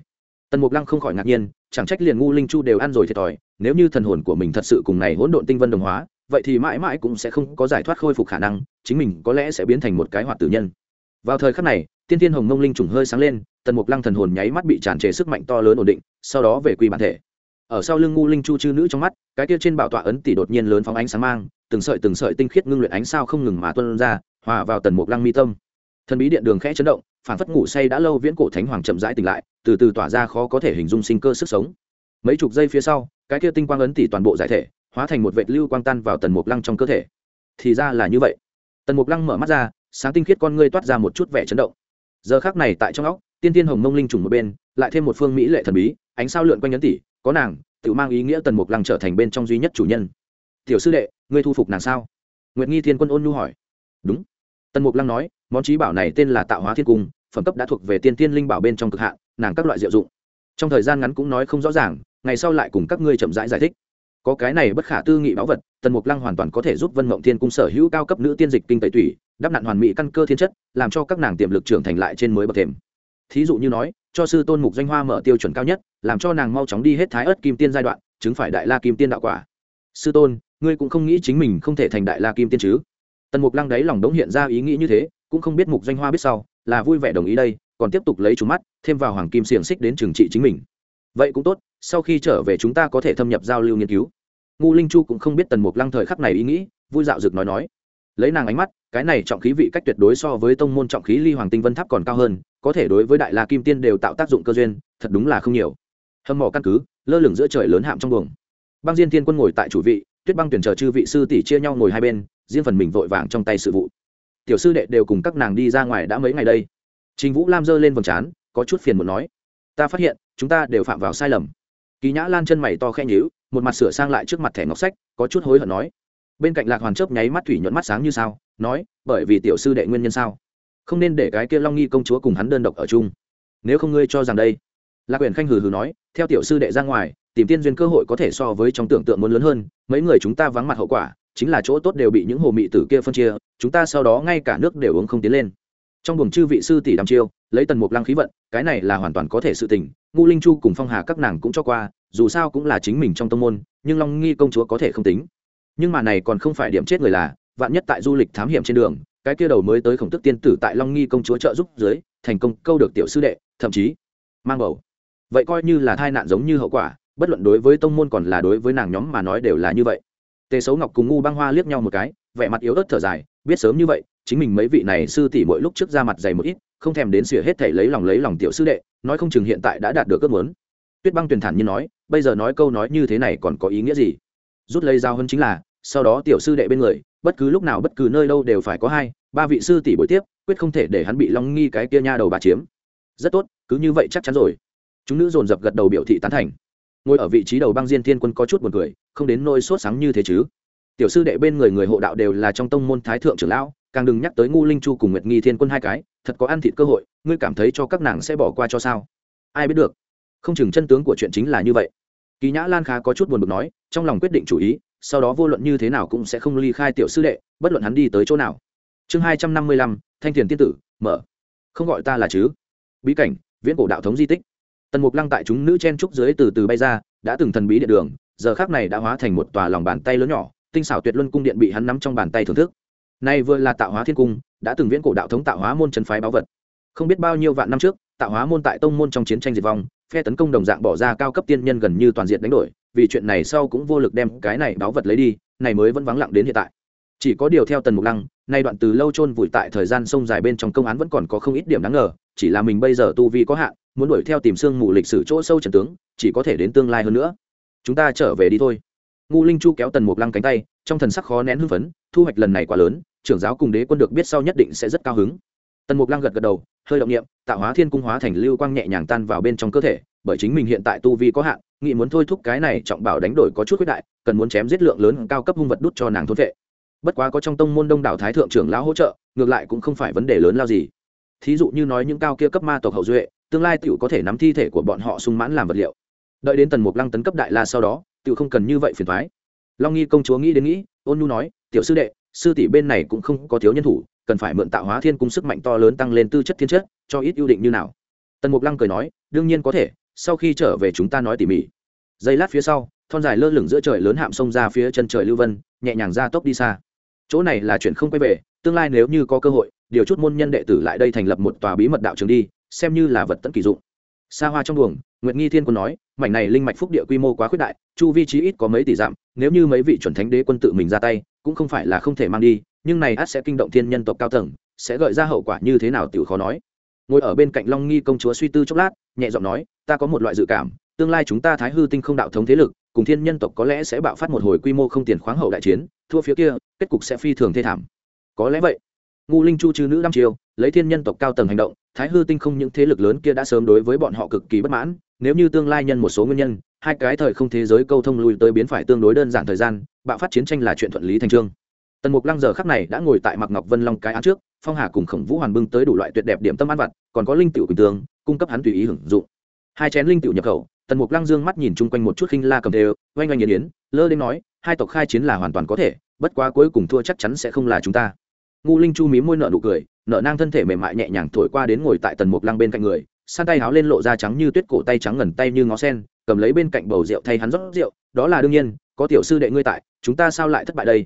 Tần mục lăng không khỏi ngạc nhiên, chẳng trách liền ngu linh chu đều ăn rồi thiệt thòi, nếu như thần hồn của mình thật sự cùng này hỗn độn tinh vân đồng hóa, vậy thì mãi mãi cũng sẽ không có giải thoát khôi phục khả năng, chính mình có lẽ sẽ biến thành một cái hoạt tử nhân. Vào thời khắc này, tiên tiên hồng mông linh trùng hơi sáng lên, tần mục lăng thần hồn nháy mắt bị tràn trề sức mạnh to lớn ổn định, sau đó về quy bản thể ở sau lưng ngu linh chu chư nữ trong mắt, cái kia trên bảo tọa ấn tỷ đột nhiên lớn phóng ánh sáng mang, từng sợi từng sợi tinh khiết ngưng luyện ánh sao không ngừng mà tuân ra, hòa vào tần mục lăng mi tâm. Thần bí điện đường khẽ chấn động, phản phất ngủ say đã lâu viễn cổ thánh hoàng chậm rãi tỉnh lại, từ từ tỏa ra khó có thể hình dung sinh cơ sức sống. Mấy chục giây phía sau, cái kia tinh quang ấn tỷ toàn bộ giải thể, hóa thành một vệt lưu quang tan vào tần mục lăng trong cơ thể. Thì ra là như vậy. Tần mục lăng mở mắt ra, sáng tinh khiết con ngươi toát ra một chút vẻ chấn động. Giờ khác này tại trong óc, tiên tiên hồng mông linh trùng một bên, lại thêm một phương mỹ lệ thần bí, ánh sao lượn quanh ấn tỷ có nàng tự mang ý nghĩa tần mục lăng trở thành bên trong duy nhất chủ nhân. Tiểu sư đệ ngươi thu phục nàng sao? Nguyệt nghi thiên quân ôn nhu hỏi. Đúng. Tần mục lăng nói món trí bảo này tên là tạo hóa thiên cung phẩm cấp đã thuộc về tiên tiên linh bảo bên trong cực hạn nàng các loại diệu dụng. Trong thời gian ngắn cũng nói không rõ ràng ngày sau lại cùng các ngươi chậm rãi giải, giải thích. Có cái này bất khả tư nghị báu vật tần mục lăng hoàn toàn có thể giúp vân mộng thiên cung sở hữu cao cấp nữ tiên dịch kinh tẩy thủy đắp nặn hoàn mỹ căn cơ thiên chất làm cho các nàng tiềm lực trưởng thành lại trên mới bậc thềm. Thí dụ như nói cho sư tôn mục danh hoa mở tiêu chuẩn cao nhất làm cho nàng mau chóng đi hết thái ớt kim tiên giai đoạn, chứng phải đại la kim tiên đạo quả. Sư tôn, ngươi cũng không nghĩ chính mình không thể thành đại la kim tiên chứ? Tần mục lăng đáy lòng đống hiện ra ý nghĩ như thế, cũng không biết mục danh hoa biết sau, là vui vẻ đồng ý đây, còn tiếp tục lấy chúng mắt, thêm vào hoàng kim xiềng xích đến trừng trị chính mình. Vậy cũng tốt, sau khi trở về chúng ta có thể thâm nhập giao lưu nghiên cứu. Ngu linh chu cũng không biết tần mục lăng thời khắc này ý nghĩ, vui dạo rực nói nói. Lấy nàng ánh mắt, cái này trọng khí vị cách tuyệt đối so với tông môn trọng khí ly hoàng tinh vân tháp còn cao hơn, có thể đối với đại la kim tiên đều tạo tác dụng cơ duyên, thật đúng là không nhiều hầm mỏ căn cứ, lơ lửng giữa trời lớn hạm trong buồng. Băng diên thiên quân ngồi tại chủ vị, tuyết băng tuyển chờ chư vị sư tỷ chia nhau ngồi hai bên, riêng phần mình vội vàng trong tay sự vụ. Tiểu sư đệ đều cùng các nàng đi ra ngoài đã mấy ngày đây. Trình vũ lam giơ lên vầng trán, có chút phiền muốn nói, ta phát hiện, chúng ta đều phạm vào sai lầm. Kỳ nhã lan chân mày to khe nhíu, một mặt sửa sang lại trước mặt thẻ ngọc sách, có chút hối hận nói, bên cạnh lạc hoàn chớp nháy mắt thủy nhuận mắt sáng như sao, nói, bởi vì tiểu sư đệ nguyên nhân sao? Không nên để cái kia long nghi công chúa cùng hắn đơn độc ở chung. Nếu không ngươi cho rằng đây lạc quyền khanh hừ hừ nói, theo tiểu sư đệ ra ngoài, tìm tiên duyên cơ hội có thể so với trong tưởng tượng muốn lớn hơn, mấy người chúng ta vắng mặt hậu quả, chính là chỗ tốt đều bị những hồ mị tử kia phân chia, chúng ta sau đó ngay cả nước đều uống không tiến lên. Trong buồng chư vị sư tỷ đăm chiêu, lấy tần mục lăng khí vận, cái này là hoàn toàn có thể sự tình ngu linh chu cùng phong hà các nàng cũng cho qua, dù sao cũng là chính mình trong tông môn, nhưng long nghi công chúa có thể không tính. Nhưng mà này còn không phải điểm chết người là, vạn nhất tại du lịch thám hiểm trên đường, cái kia đầu mới tới khổng tức tiên tử tại long nghi công chúa trợ giúp dưới, thành công câu được tiểu sư đệ, thậm chí mang bầu vậy coi như là tai nạn giống như hậu quả, bất luận đối với tông môn còn là đối với nàng nhóm mà nói đều là như vậy. Tề xấu ngọc cùng ngu băng hoa liếc nhau một cái, vẻ mặt yếu ớt thở dài, biết sớm như vậy, chính mình mấy vị này sư tỷ mỗi lúc trước ra mặt dày một ít, không thèm đến xỉa hết thể lấy lòng lấy lòng tiểu sư đệ, nói không chừng hiện tại đã đạt được ước muốn. Tuyết băng tuyển thản như nói, bây giờ nói câu nói như thế này còn có ý nghĩa gì? Rút lấy dao hơn chính là, sau đó tiểu sư đệ bên người, bất cứ lúc nào bất cứ nơi đâu đều phải có hai, ba vị sư tỷ buổi tiếp, quyết không thể để hắn bị long nghi cái kia nha đầu bà chiếm. Rất tốt, cứ như vậy chắc chắn rồi chúng nữ dồn dập gật đầu biểu thị tán thành. Ngồi ở vị trí đầu băng diên thiên quân có chút buồn cười, không đến nôi sốt sáng như thế chứ. Tiểu sư đệ bên người người hộ đạo đều là trong tông môn thái thượng trưởng lão, càng đừng nhắc tới ngu linh chu cùng nguyệt nghi thiên quân hai cái, thật có ăn thịt cơ hội, ngươi cảm thấy cho các nàng sẽ bỏ qua cho sao? Ai biết được. Không chừng chân tướng của chuyện chính là như vậy. Kỳ nhã lan khá có chút buồn bực nói, trong lòng quyết định chủ ý, sau đó vô luận như thế nào cũng sẽ không ly khai tiểu sư đệ, bất luận hắn đi tới chỗ nào. Chương hai trăm năm mươi lăm, thanh thiền tiên tử, mở. Không gọi ta là chứ. Bí cảnh, viễn cổ đạo thống di tích tần mục lăng tại chúng nữ chen trúc dưới từ từ bay ra, đã từng thần bí địa đường, giờ khác này đã hóa thành một tòa lòng bàn tay lớn nhỏ, tinh xảo tuyệt luân cung điện bị hắn nắm trong bàn tay thưởng thức. Nay vừa là tạo hóa thiên cung, đã từng viễn cổ đạo thống tạo hóa môn chân phái báu vật. Không biết bao nhiêu vạn năm trước, tạo hóa môn tại tông môn trong chiến tranh diệt vong, phe tấn công đồng dạng bỏ ra cao cấp tiên nhân gần như toàn diện đánh đổi, vì chuyện này sau cũng vô lực đem cái này báu vật lấy đi, này mới vẫn vắng lặng đến hiện tại. Chỉ có điều theo tần mục lăng, nay đoạn từ lâu chôn vùi tại thời gian sông dài bên trong công án vẫn còn có không ít điểm đáng ngờ, chỉ là mình bây giờ tu vi có hạn muốn đuổi theo tìm xương mù lịch sử chỗ sâu trần tướng, chỉ có thể đến tương lai hơn nữa. Chúng ta trở về đi thôi. Ngu linh chu kéo tần mục lăng cánh tay, trong thần sắc khó nén hưng phấn, thu hoạch lần này quá lớn, trưởng giáo cùng đế quân được biết sau nhất định sẽ rất cao hứng. Tần mục lăng gật gật đầu, hơi động nghiệm tạo hóa thiên cung hóa thành lưu quang nhẹ nhàng tan vào bên trong cơ thể, bởi chính mình hiện tại tu vi có hạn nghị muốn thôi thúc cái này trọng bảo đánh đổi có chút quyết đại, cần muốn chém giết lượng lớn cao cấp hung vật đút cho nàng thôn vệ. Bất quá có trong tông môn đông đảo thái thượng trưởng lão hỗ trợ, ngược lại cũng không phải vấn đề lớn lao gì. Thí dụ như nói những cao kia cấp ma tộc hậu duệ tương lai tiểu có thể nắm thi thể của bọn họ sung mãn làm vật liệu. Đợi đến tần mục lăng tấn cấp đại la sau đó, tiểu không cần như vậy phiền thoái long nghi công chúa nghĩ đến nghĩ, ôn nhu nói, tiểu sư đệ, sư tỷ bên này cũng không có thiếu nhân thủ, cần phải mượn tạo hóa thiên cung sức mạnh to lớn tăng lên tư chất thiên chất, cho ít ưu định như nào? Tần mục lăng cười nói, đương nhiên có thể, sau khi trở về chúng ta nói tỉ mỉ. Giây lát phía sau, thon dài lơ lửng giữa trời lớn hạm sông ra phía chân trời lưu vân, nhẹ nhàng ra tốc đi xa. Chỗ này là chuyện không quay về, tương lai nếu như có cơ hội, điều chút môn nhân đệ tử lại đây thành lập một tòa bí mật đạo trường đi xem như là vật tận kỳ dụng. Xa hoa trong buồng, nguyệt nghi thiên quân nói, mảnh này linh mạch phúc địa quy mô quá khuyết đại, chu vi trí ít có mấy tỷ dặm, nếu như mấy vị chuẩn thánh đế quân tự mình ra tay, cũng không phải là không thể mang đi, nhưng này ắt sẽ kinh động thiên nhân tộc cao tầng, sẽ gợi ra hậu quả như thế nào tiểu khó nói. Ngồi ở bên cạnh long nghi công chúa suy tư chốc lát, nhẹ giọng nói, ta có một loại dự cảm, tương lai chúng ta thái hư tinh không đạo thống thế lực, cùng thiên nhân tộc có lẽ sẽ bạo phát một hồi quy mô không tiền khoáng hậu đại chiến, thua phía kia, kết cục sẽ phi thường thê thảm. Có lẽ vậy ngu linh chu chư nữ năm chiều lấy thiên nhân tộc cao tầng hành động, thái hư tinh không những thế lực lớn kia đã sớm đối với bọn họ cực kỳ bất mãn, nếu như tương lai nhân một số nguyên nhân, hai cái thời không thế giới câu thông lùi tới biến phải tương đối đơn giản thời gian, bạo phát chiến tranh là chuyện thuận lý thành trương. Tần mục lăng giờ khắc này đã ngồi tại mặc ngọc vân long cái án trước, phong hà cùng khổng vũ hoàn bưng tới đủ loại tuyệt đẹp điểm tâm ăn vặt, còn có linh tiểu quỳnh tường, cung cấp hắn tùy ý hưởng dụng. Hai chén linh tiểu nhập khẩu, tần mục lăng dương mắt nhìn chung quanh một chút khinh la cầm đều, oanh oanh yến yến lơ đến nói, hai tộc khai chiến là hoàn toàn có thể, bất quá cuối cùng thua chắc chắn sẽ không là chúng ta ngu linh chu mí môi nợ nụ cười nợ nang thân thể mềm mại nhẹ nhàng thổi qua đến ngồi tại tần mục lăng bên cạnh người san tay háo lên lộ ra trắng như tuyết cổ tay trắng ngần tay như ngó sen, cầm lấy bên cạnh bầu rượu thay hắn rót rượu, đó là đương nhiên, có tiểu sư đệ ngươi tại, chúng ta sao lại thất bại đây?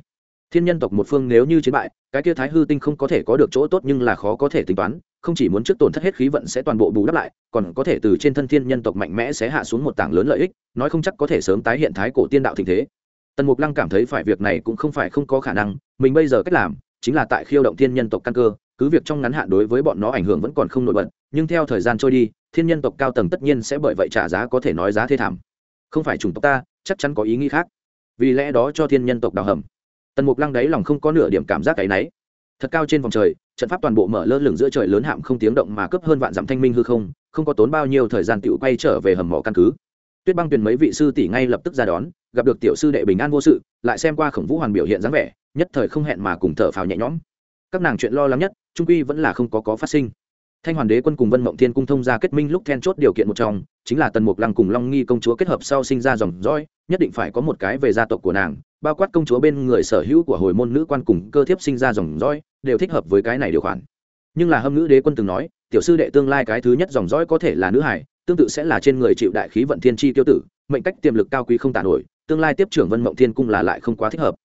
Thiên nhân tộc một phương nếu như chiến bại, cái kia thái hư tinh không có thể có được chỗ tốt nhưng là khó có thể tính toán, không chỉ muốn trước tổn thất hết khí vận sẽ toàn bộ bù đắp lại, còn có thể từ trên thân thiên nhân tộc mạnh mẽ sẽ hạ xuống một tảng lớn lợi ích, nói không chắc có thể sớm tái hiện thái cổ tiên đạo tình thế. Tần mục lăng cảm thấy phải việc này cũng không phải không có khả năng, mình bây giờ cách làm chính là tại khiêu động thiên nhân tộc căn cơ, cứ việc trong ngắn hạn đối với bọn nó ảnh hưởng vẫn còn không nổi bật, nhưng theo thời gian trôi đi, thiên nhân tộc cao tầng tất nhiên sẽ bởi vậy trả giá có thể nói giá thê thảm. Không phải chủng tộc ta, chắc chắn có ý nghĩ khác. Vì lẽ đó cho thiên nhân tộc đào hầm. Tần mục lăng đáy lòng không có nửa điểm cảm giác cái náy thật cao trên vòng trời, trận pháp toàn bộ mở lơ lửng giữa trời lớn hạm không tiếng động mà cướp hơn vạn dặm thanh minh hư không không có tốn bao nhiêu thời gian tựu quay trở về hầm mỏ căn cứ. Tuyết băng tuyền mấy vị sư tỷ ngay lập tức ra đón, gặp được tiểu sư đệ bình an vô sự, lại xem qua khổng vũ hoàn biểu hiện dáng vẻ nhất thời không hẹn mà cùng thở phào nhẹ nhõm. Các nàng chuyện lo lắng nhất, trung quy vẫn là không có có phát sinh. Thanh hoàn đế quân cùng vân mộng thiên cung thông ra kết minh lúc then chốt điều kiện một trong, chính là tần mục lăng cùng long nghi công chúa kết hợp sau sinh ra dòng dõi, nhất định phải có một cái về gia tộc của nàng, bao quát công chúa bên người sở hữu của hồi môn nữ quan cùng cơ thiếp sinh ra dòng dõi, đều thích hợp với cái này điều khoản. Nhưng là hâm nữ đế quân từng nói, tiểu sư đệ tương lai cái thứ nhất dòng dõi có thể là nữ hải, tương tự sẽ là trên người chịu đại khí vận thiên chi tiêu tử, mệnh cách tiềm lực cao quý không tàn nổi, tương lai tiếp trưởng vân mộng thiên cung là lại không quá thích hợp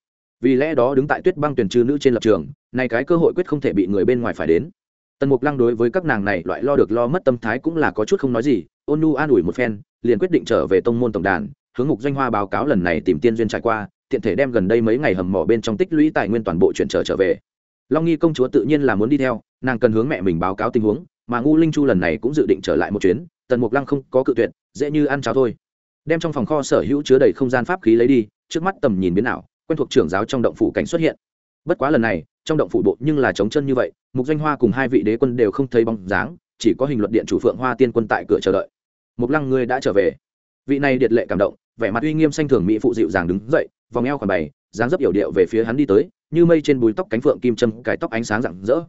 vì lẽ đó đứng tại tuyết băng tuyển trừ nữ trên lập trường này cái cơ hội quyết không thể bị người bên ngoài phải đến. Tần mục lăng đối với các nàng này loại lo được lo mất tâm thái cũng là có chút không nói gì, ôn nu an ủi một phen, liền quyết định trở về tông môn tổng đàn, hướng ngục doanh hoa báo cáo lần này tìm tiên duyên trải qua, tiện thể đem gần đây mấy ngày hầm mỏ bên trong tích lũy tài nguyên toàn bộ chuyển trở trở về. Long nghi công chúa tự nhiên là muốn đi theo, nàng cần hướng mẹ mình báo cáo tình huống, mà ngu linh chu lần này cũng dự định trở lại một chuyến, tần mục lăng không có cự tuyệt, dễ như ăn cháo thôi. Đem trong phòng kho sở hữu chứa đầy không gian pháp khí lấy đi, trước mắt tầm nhìn biến ảo quen thuộc trưởng giáo trong động phủ cảnh xuất hiện. Bất quá lần này, trong động phủ bộ nhưng là trống chân như vậy, mục doanh hoa cùng hai vị đế quân đều không thấy bóng dáng, chỉ có hình luật điện chủ phượng hoa tiên quân tại cửa chờ đợi. Mục lăng ngươi đã trở về. Vị này điệt lệ cảm động, vẻ mặt uy nghiêm xanh thường mỹ phụ dịu dàng đứng dậy, vòng eo khoản bày, dáng dấp yểu điệu về phía hắn đi tới, như mây trên bùi tóc cánh phượng kim châm cải tóc ánh sáng rạng rỡ.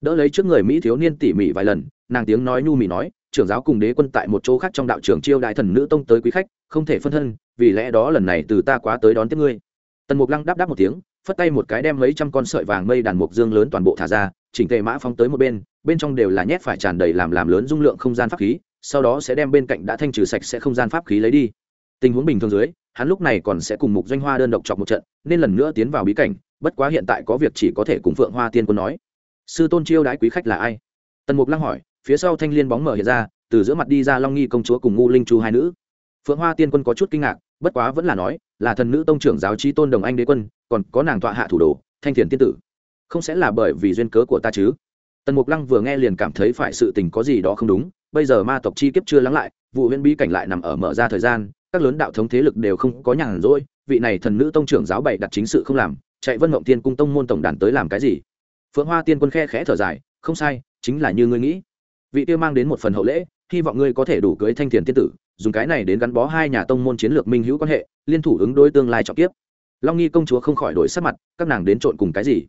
Đỡ lấy trước người mỹ thiếu niên tỉ mỉ vài lần, nàng tiếng nói nhu mỉ nói, trưởng giáo cùng đế quân tại một chỗ khác trong đạo trường chiêu đại thần nữ tông tới quý khách, không thể phân thân, vì lẽ đó lần này từ ta quá tới đón tiếp ngươi tần mục lăng đáp đáp một tiếng, phất tay một cái đem mấy trăm con sợi vàng mây đàn mục dương lớn toàn bộ thả ra, chỉnh tề mã phóng tới một bên bên trong đều là nhét phải tràn đầy làm làm lớn dung lượng không gian pháp khí, sau đó sẽ đem bên cạnh đã thanh trừ sạch sẽ không gian pháp khí lấy đi. Tình huống bình thường dưới, hắn lúc này còn sẽ cùng mục doanh hoa đơn độc chọc một trận, nên lần nữa tiến vào bí cảnh, bất quá hiện tại có việc chỉ có thể cùng phượng hoa tiên quân nói. Sư tôn chiêu đãi quý khách là ai? Tần mục lăng hỏi, phía sau thanh liên bóng mở hiện ra, từ giữa mặt đi ra long nghi công chúa cùng ngu linh chu hai nữ. Phượng hoa tiên quân có chút kinh ngạc, bất quá vẫn là nói là thần nữ tông trưởng giáo trí tôn đồng anh đế quân, còn có nàng tọa hạ thủ đồ, thanh thiền tiên tử. Không sẽ là bởi vì duyên cớ của ta chứ? Tần mục lăng vừa nghe liền cảm thấy phải sự tình có gì đó không đúng, bây giờ ma tộc chi kiếp chưa lắng lại, vụ huyễn bí cảnh lại nằm ở mở ra thời gian, các lớn đạo thống thế lực đều không có nhàn rỗi, vị này thần nữ tông trưởng giáo bảy đặt chính sự không làm, chạy vân mộng tiên cung tông môn tổng đàn tới làm cái gì? Phượng hoa tiên quân khe khẽ thở dài, không sai, chính là như ngươi nghĩ. Vị tiêu mang đến một phần hậu lễ, hy vọng ngươi có thể đủ cưới thanh thiền tiên tử dùng cái này đến gắn bó hai nhà tông môn chiến lược minh hữu quan hệ, liên thủ ứng đối tương lai trọng tiếp long nghi công chúa không khỏi đổi sắc mặt, các nàng đến trộn cùng cái gì?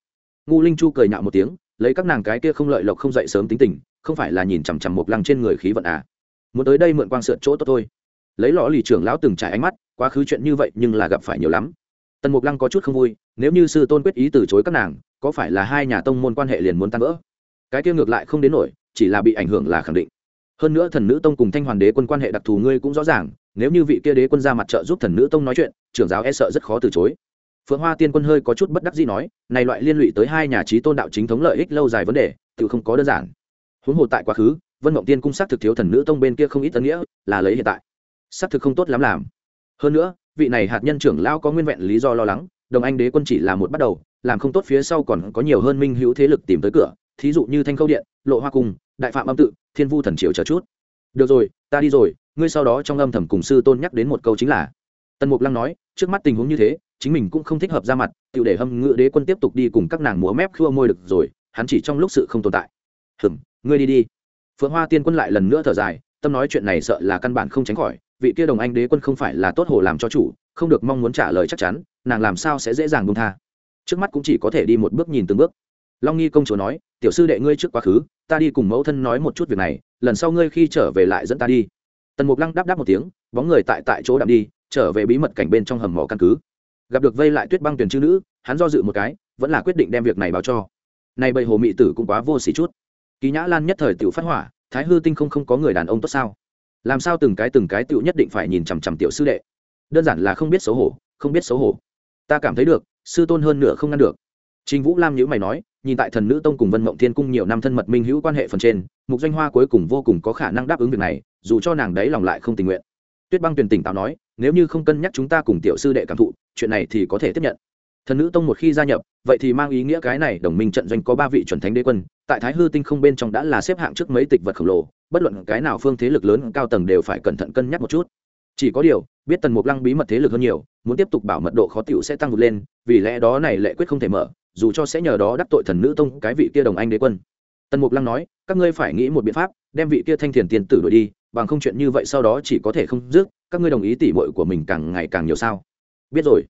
Ngu linh chu cười nhạo một tiếng, lấy các nàng cái kia không lợi lộc không dậy sớm tính tình, không phải là nhìn chằm chằm một lăng trên người khí vận à? Muốn tới đây mượn quang sượt chỗ tốt thôi. Lấy lõ lì trưởng lão từng trải ánh mắt, quá khứ chuyện như vậy nhưng là gặp phải nhiều lắm. Tần mục lăng có chút không vui, nếu như sư tôn quyết ý từ chối các nàng, có phải là hai nhà tông môn quan hệ liền muốn tan vỡ? Cái kia ngược lại không đến nổi, chỉ là bị ảnh hưởng là khẳng định hơn nữa thần nữ tông cùng thanh hoàn đế quân quan hệ đặc thù ngươi cũng rõ ràng, nếu như vị kia đế quân ra mặt trợ giúp thần nữ tông nói chuyện, trưởng giáo e sợ rất khó từ chối. Phượng hoa tiên quân hơi có chút bất đắc gì nói, này loại liên lụy tới hai nhà trí tôn đạo chính thống lợi ích lâu dài vấn đề, tự không có đơn giản. Huống hồ tại quá khứ, vân mộng tiên cung xác thực thiếu thần nữ tông bên kia không ít tân nghĩa, là lấy hiện tại. Xác thực không tốt lắm làm. Hơn nữa, vị này hạt nhân trưởng lao có nguyên vẹn lý do lo lắng, đồng anh đế quân chỉ là một bắt đầu, làm không tốt phía sau còn có nhiều hơn minh hữu thế lực tìm tới cửa, thí dụ như thanh khâu điện, lộ hoa cung, đại phạm âm tự thiên vu thần triều chờ chút. Được rồi, ta đi rồi, ngươi sau đó trong âm thầm cùng sư tôn nhắc đến một câu chính là. Tần mục lăng nói, trước mắt tình huống như thế, chính mình cũng không thích hợp ra mặt tự để hâm ngự đế quân tiếp tục đi cùng các nàng múa mép khua môi được rồi, hắn chỉ trong lúc sự không tồn tại. Hừm, ngươi đi đi. Phượng hoa tiên quân lại lần nữa thở dài, tâm nói chuyện này sợ là căn bản không tránh khỏi, vị kia đồng anh đế quân không phải là tốt hồ làm cho chủ, không được mong muốn trả lời chắc chắn, nàng làm sao sẽ dễ dàng buông tha. Trước mắt cũng chỉ có thể đi một bước nhìn từng bước long nghi công chúa nói tiểu sư đệ ngươi trước quá khứ ta đi cùng mẫu thân nói một chút việc này lần sau ngươi khi trở về lại dẫn ta đi. Tần mục lăng đáp đáp một tiếng bóng người tại tại chỗ đạm đi trở về bí mật cảnh bên trong hầm mỏ căn cứ. Gặp được vây lại tuyết băng tuyển chữ nữ hắn do dự một cái vẫn là quyết định đem việc này báo cho. Này bầy hồ mị tử cũng quá vô xỉ chút. Kỳ nhã lan nhất thời tiểu phát hỏa thái hư tinh không không có người đàn ông tốt sao? Làm sao từng cái từng cái tiểu nhất định phải nhìn chằm chằm tiểu sư đệ? Đơn giản là không biết xấu hổ không biết xấu hổ. Ta cảm thấy được sư tôn hơn nửa không ngăn được. Trình Vũ Lam nhữ mày nói, nhìn tại Thần Nữ Tông cùng Vân Mộng Thiên Cung nhiều năm thân mật minh hữu quan hệ phần trên, Mục danh Hoa cuối cùng vô cùng có khả năng đáp ứng việc này, dù cho nàng đấy lòng lại không tình nguyện. Tuyết Băng tuyển tỉnh táo nói, nếu như không cân nhắc chúng ta cùng tiểu sư đệ cảm thụ, chuyện này thì có thể tiếp nhận. Thần Nữ Tông một khi gia nhập, vậy thì mang ý nghĩa cái này đồng minh trận doanh có ba vị chuẩn thánh đế quân, tại Thái Hư Tinh không bên trong đã là xếp hạng trước mấy tịch vật khổng lồ, bất luận cái nào phương thế lực lớn cao tầng đều phải cẩn thận cân nhắc một chút. Chỉ có điều, biết Tần Mục Lăng bí mật thế lực hơn nhiều, muốn tiếp tục bảo mật độ khó tiểu sẽ tăng vượt lên, vì lẽ đó này lệ quyết không thể mở, dù cho sẽ nhờ đó đắc tội thần nữ tông cái vị kia đồng anh đế quân. Tần mục lăng nói, các ngươi phải nghĩ một biện pháp, đem vị kia thanh thiền tiền tử đuổi đi, bằng không chuyện như vậy sau đó chỉ có thể không dứt, các ngươi đồng ý tỉ mội của mình càng ngày càng nhiều sao? Biết rồi.